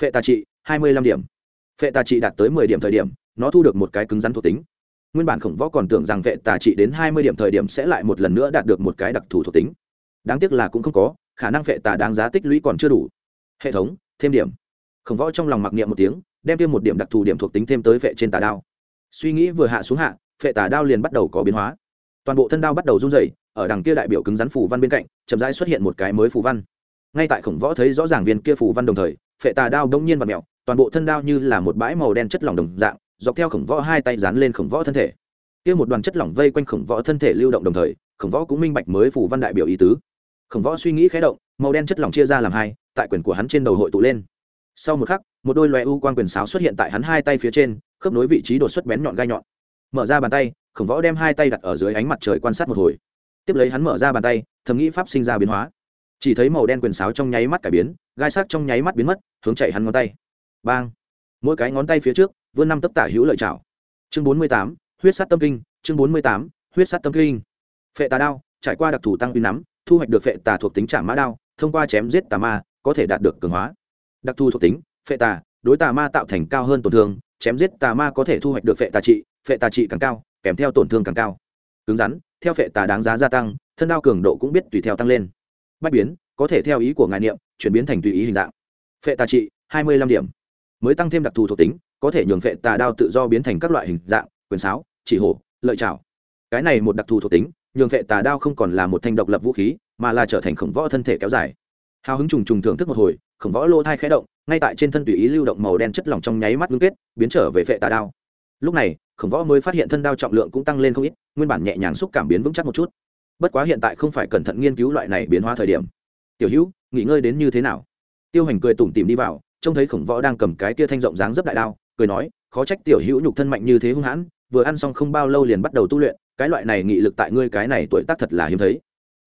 A: Phệ tà trị, hai mươi lăm điểm. Phệ tà trị đạt tới mười điểm thời điểm, nó thu được một cái cứng rắn thuộc tính. Nguyên bản khổng võ còn tưởng rằng vệ tà trị đến hai mươi điểm thời điểm sẽ lại một lần nữa đạt được một cái đặc thù thuộc tính. Đáng tiếc là cũng không có, khả năng vệ tà đáng giá tích lũy còn chưa đủ. Hệ thống, thêm điểm. Khổng võ trong lòng mặc niệm một tiếng, đem thêm một điểm đặc thù điểm thuộc tính thêm tới vệ trên tà đao suy nghĩ vừa hạ xuống hạ, phệ tà đao liền bắt đầu có biến hóa. Toàn bộ thân đao bắt đầu run dày ở đằng kia đại biểu cứng rắn phủ văn bên cạnh, chậm rãi xuất hiện một cái mới phủ văn. Ngay tại khổng võ thấy rõ ràng viên kia phủ văn đồng thời, phệ tà đao đông nhiên và mèo, toàn bộ thân đao như là một bãi màu đen chất lỏng đồng dạng, dọc theo khổng võ hai tay dán lên khổng võ thân thể. Kia một đoàn chất lỏng vây quanh khổng võ thân thể lưu động đồng thời, khổng võ cũng minh bạch mới phủ văn đại biểu ý tứ. Khổng võ suy nghĩ khé động, màu đen chất lỏng chia ra làm hai, tại quyền của hắn trên đầu hội tụ lên. Sau một khắc, một đôi loe u quan quyền sáo xuất hiện tại hắn hai tay phía trên khớp nối vị trí đột xuất bén nhọn gai nhọn. Mở ra bàn tay, khổng võ đem hai tay đặt ở dưới ánh mặt trời quan sát một hồi. Tiếp lấy hắn mở ra bàn tay, thầm nghĩ pháp sinh ra biến hóa. Chỉ thấy màu đen quyền sáo trong nháy mắt cải biến, gai sắc trong nháy mắt biến mất, hướng chạy hắn ngón tay. Bang! Mỗi cái ngón tay phía trước, vươn năm tấc tả hữu lợi chảo. Chương bốn mươi tám, huyết sát tâm kinh, chương bốn mươi tám, huyết sát tâm kinh. Phệ tà đao, trải qua đặc thù tăng uy nắm, thu hoạch được phệ tà thuộc tính trả mã đao, thông qua chém giết tà ma, có thể đạt được cường hóa. Đặc thù thuộc tính, phệ tà, đối tà ma tạo thành cao hơn tổn thương chém giết tà ma có thể thu hoạch được phệ tà trị, phệ tà trị càng cao, kèm theo tổn thương càng cao. Cứng rắn, theo phệ tà đáng giá gia tăng, thân đao cường độ cũng biết tùy theo tăng lên. Bách biến, có thể theo ý của ngài niệm, chuyển biến thành tùy ý hình dạng. Phệ tà trị, hai mươi lăm điểm. Mới tăng thêm đặc thù thuộc tính, có thể nhường phệ tà đao tự do biến thành các loại hình dạng, quyền sáo, chỉ hổ, lợi trào cái này một đặc thù thuộc tính, nhường phệ tà đao không còn là một thanh độc lập vũ khí, mà là trở thành khổng võ thân thể kéo dài. Hào hứng trùng trùng thưởng thức một hồi khổng võ lô thai khẽ động, ngay tại trên thân tùy ý lưu động màu đen chất lỏng trong nháy mắt ngưng kết, biến trở về phệ tà đao. Lúc này, khổng võ mới phát hiện thân đao trọng lượng cũng tăng lên không ít, nguyên bản nhẹ nhàng xúc cảm biến vững chắc một chút. Bất quá hiện tại không phải cẩn thận nghiên cứu loại này biến hóa thời điểm. Tiểu hữu, nghỉ ngơi đến như thế nào? Tiêu hành cười tủm tìm đi vào, trông thấy khổng võ đang cầm cái kia thanh rộng dáng dấp đại đao, cười nói, khó trách tiểu hữu nhục thân mạnh như thế hung hãn, vừa ăn xong không bao lâu liền bắt đầu tu luyện, cái loại này nghị lực tại ngươi cái này tuổi tác thật là hiếm thấy.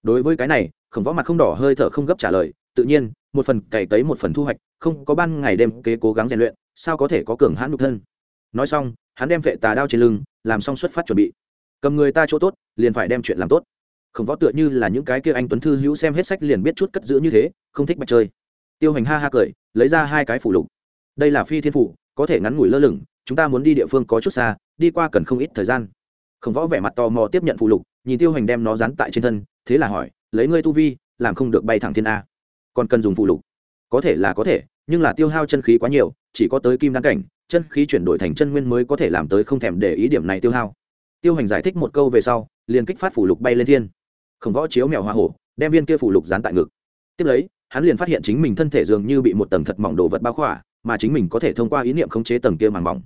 A: Đối với cái này, khổng võ mặt không đỏ hơi thở không gấp trả lời, tự nhiên một phần cày tới một phần thu hoạch, không có ban ngày đêm kế cố gắng rèn luyện, sao có thể có cường hãn nhục thân? Nói xong, hắn đem vệ tà đao trên lưng, làm xong xuất phát chuẩn bị. Cầm người ta chỗ tốt, liền phải đem chuyện làm tốt. Khổng võ tựa như là những cái kia anh tuấn thư hữu xem hết sách liền biết chút cất giữ như thế, không thích bạch chơi. Tiêu hành ha ha cười, lấy ra hai cái phủ lục. Đây là phi thiên phủ, có thể ngắn ngủi lơ lửng, chúng ta muốn đi địa phương có chút xa, đi qua cần không ít thời gian. Khổng võ vẻ mặt tò mò tiếp nhận phụ lục, nhìn tiêu hành đem nó dán tại trên thân, thế là hỏi, lấy ngươi tu vi, làm không được bay thẳng thiên a còn cần dùng phụ lục. Có thể là có thể, nhưng là tiêu hao chân khí quá nhiều, chỉ có tới kim đăng cảnh, chân khí chuyển đổi thành chân nguyên mới có thể làm tới không thèm để ý điểm này tiêu hao. Tiêu hành giải thích một câu về sau, liền kích phát phủ lục bay lên thiên. Khổng võ chiếu mèo hoa hổ, đem viên kia phủ lục dán tại ngực. Tiếp lấy, hắn liền phát hiện chính mình thân thể dường như bị một tầng thật mỏng đồ vật bao khỏa, mà chính mình có thể thông qua ý niệm khống chế tầng kia màng mỏng.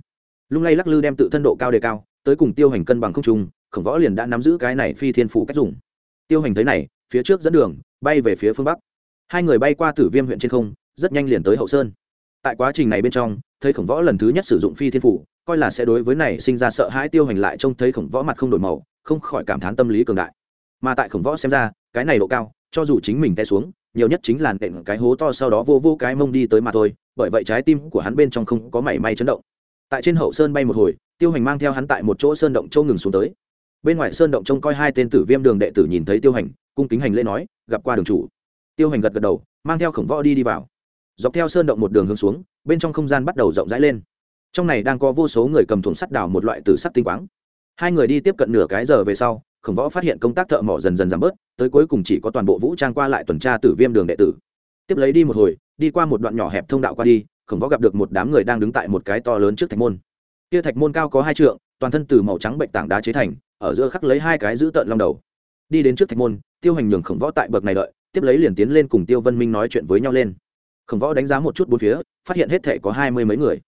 A: Lung lay lắc lư đem tự thân độ cao đề cao, tới cùng tiêu hành cân bằng không trung khổng võ liền đã nắm giữ cái này phi thiên phủ cách dùng. Tiêu hành thấy này, phía trước dẫn đường, bay về phía phương bắc hai người bay qua tử viêm huyện trên không, rất nhanh liền tới hậu sơn. Tại quá trình này bên trong, thấy khổng võ lần thứ nhất sử dụng phi thiên phủ, coi là sẽ đối với này sinh ra sợ hãi tiêu hành lại trông thấy khổng võ mặt không đổi màu, không khỏi cảm thán tâm lý cường đại. Mà tại khổng võ xem ra, cái này độ cao, cho dù chính mình té xuống, nhiều nhất chính là nện cái hố to sau đó vô vô cái mông đi tới mà thôi, bởi vậy trái tim của hắn bên trong không có mảy may chấn động. Tại trên hậu sơn bay một hồi, tiêu hành mang theo hắn tại một chỗ sơn động châu ngừng xuống tới. Bên ngoài sơn động trông coi hai tên tử viêm đường đệ tử nhìn thấy tiêu hành, cung kính hành lễ nói, gặp qua đường chủ tiêu hành gật gật đầu, mang theo khổng võ đi đi vào. Dọc theo sơn động một đường hướng xuống, bên trong không gian bắt đầu rộng rãi lên. Trong này đang có vô số người cầm thùng sắt đào một loại từ sắt tinh quáng. Hai người đi tiếp cận nửa cái giờ về sau, khổng võ phát hiện công tác thợ mỏ dần dần giảm bớt, tới cuối cùng chỉ có toàn bộ vũ trang qua lại tuần tra tử viêm đường đệ tử. Tiếp lấy đi một hồi, đi qua một đoạn nhỏ hẹp thông đạo qua đi, khổng võ gặp được một đám người đang đứng tại một cái to lớn trước thạch môn. Kia thạch môn cao có hai trượng, toàn thân từ màu trắng bệnh tảng đá chế thành, ở giữa khắc lấy hai cái giữ tợn long đầu. Đi đến trước thạch môn, tiêu hành nhường khổng võ tại bậc này đợi tiếp lấy liền tiến lên cùng tiêu vân minh nói chuyện với nhau lên. Khổng võ đánh giá một chút bốn phía, phát hiện hết thể có hai mươi mấy người.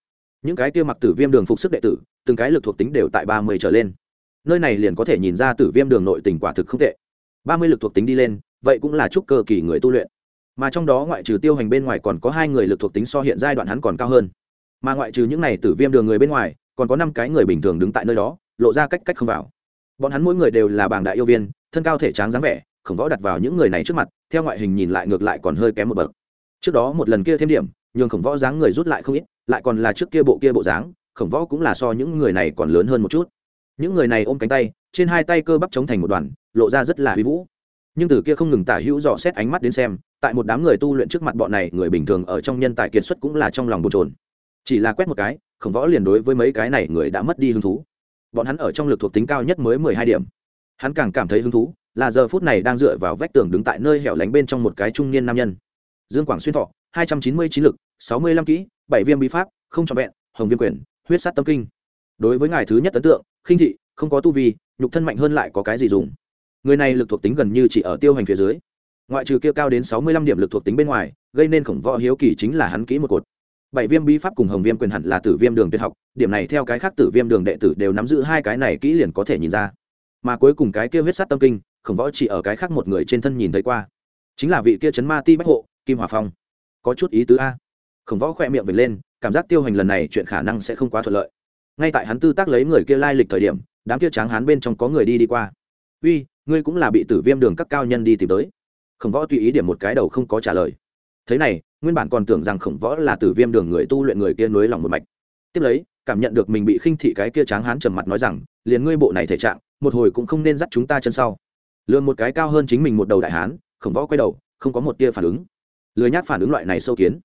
A: Những cái kia mặc tử viêm đường phục sức đệ tử, từng cái lực thuộc tính đều tại ba mươi trở lên. Nơi này liền có thể nhìn ra tử viêm đường nội tình quả thực không tệ. Ba mươi lực thuộc tính đi lên, vậy cũng là chúc cơ kỳ người tu luyện. Mà trong đó ngoại trừ tiêu hành bên ngoài còn có hai người lực thuộc tính so hiện giai đoạn hắn còn cao hơn. Mà ngoại trừ những này tử viêm đường người bên ngoài, còn có năm cái người bình thường đứng tại nơi đó, lộ ra cách cách không vào. Bọn hắn mỗi người đều là bảng đại yêu viên, thân cao thể tráng dáng vẻ khổng võ đặt vào những người này trước mặt, theo ngoại hình nhìn lại ngược lại còn hơi kém một bậc. Trước đó một lần kia thêm điểm, nhường khổng võ dáng người rút lại không ít, lại còn là trước kia bộ kia bộ dáng, khổng võ cũng là so những người này còn lớn hơn một chút. Những người này ôm cánh tay, trên hai tay cơ bắp chống thành một đoàn, lộ ra rất là huy vũ. Nhưng từ kia không ngừng tả hữu dò xét ánh mắt đến xem, tại một đám người tu luyện trước mặt bọn này, người bình thường ở trong nhân tài kiệt xuất cũng là trong lòng bồn trồn chỉ là quét một cái, khổng võ liền đối với mấy cái này người đã mất đi hứng thú. Bọn hắn ở trong lực thuộc tính cao nhất mới mười hai điểm. Hắn càng cảm thấy hứng thú là giờ phút này đang dựa vào vách tường đứng tại nơi hẻo lánh bên trong một cái trung niên nam nhân. Dương quảng xuyên thọ, hai trăm chín mươi chín lực, sáu mươi lăm kỹ, bảy viêm bí pháp, không trọn vẹn, hồng viêm quyền, huyết sát tâm kinh. Đối với ngài thứ nhất ấn tượng, khinh thị, không có tu vi, nhục thân mạnh hơn lại có cái gì dùng? Người này lực thuộc tính gần như chỉ ở tiêu hành phía dưới. Ngoại trừ kia cao đến sáu mươi lăm điểm lực thuộc tính bên ngoài, gây nên khổng võ hiếu kỳ chính là hắn kỹ một cột. Bảy viêm bí pháp cùng hồng viêm quyền hẳn là tử viêm đường tuyệt học, điểm này theo cái khác tử viêm đường đệ tử đều nắm giữ hai cái này kỹ liền có thể nhìn ra. Mà cuối cùng cái kia huyết sát tâm kinh khổng võ chỉ ở cái khác một người trên thân nhìn thấy qua. Chính là vị kia chấn ma ti bách hộ, kim hòa phong. Có chút ý tứ a. Khổng võ khỏe miệng vệt lên, cảm giác tiêu hành lần này chuyện khả năng sẽ không quá thuận lợi. Ngay tại hắn tư tác lấy người kia lai lịch thời điểm, đám kia tráng hán bên trong có người đi đi qua. Uy, ngươi cũng là bị tử viêm đường các cao nhân đi tìm tới. Khổng võ tùy ý điểm một cái đầu không có trả lời. Thế này, nguyên bản còn tưởng rằng khổng võ là tử viêm đường người tu luyện người kia nối lòng một mạch. Tiếp lấy, cảm nhận được mình bị khinh thị cái kia tráng hán trầm mặt nói rằng, liền ngươi bộ này thể trạng, một hồi cũng không nên dắt chúng ta chân sau lượn một cái cao hơn chính mình một đầu đại hán, khổng võ quay đầu, không có một tia phản ứng. Lười nhát phản ứng loại này sâu kiến.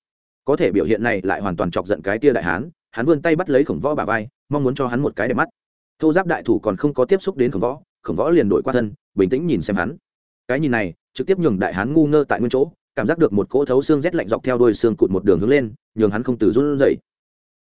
A: Có thể biểu hiện này lại hoàn toàn chọc giận cái tia đại hán, hắn vươn tay bắt lấy khổng võ bà vai, mong muốn cho hắn một cái đẹp mắt. Thô giáp đại thủ còn không có tiếp xúc đến khổng võ khổng võ liền đổi qua thân, bình tĩnh nhìn xem hắn. Cái nhìn này, trực tiếp nhường đại hán ngu ngơ tại nguyên chỗ, cảm giác được một cỗ thấu xương rét lạnh dọc theo đôi xương cụt một đường hướng lên, nhường hắn không từ run rẩy.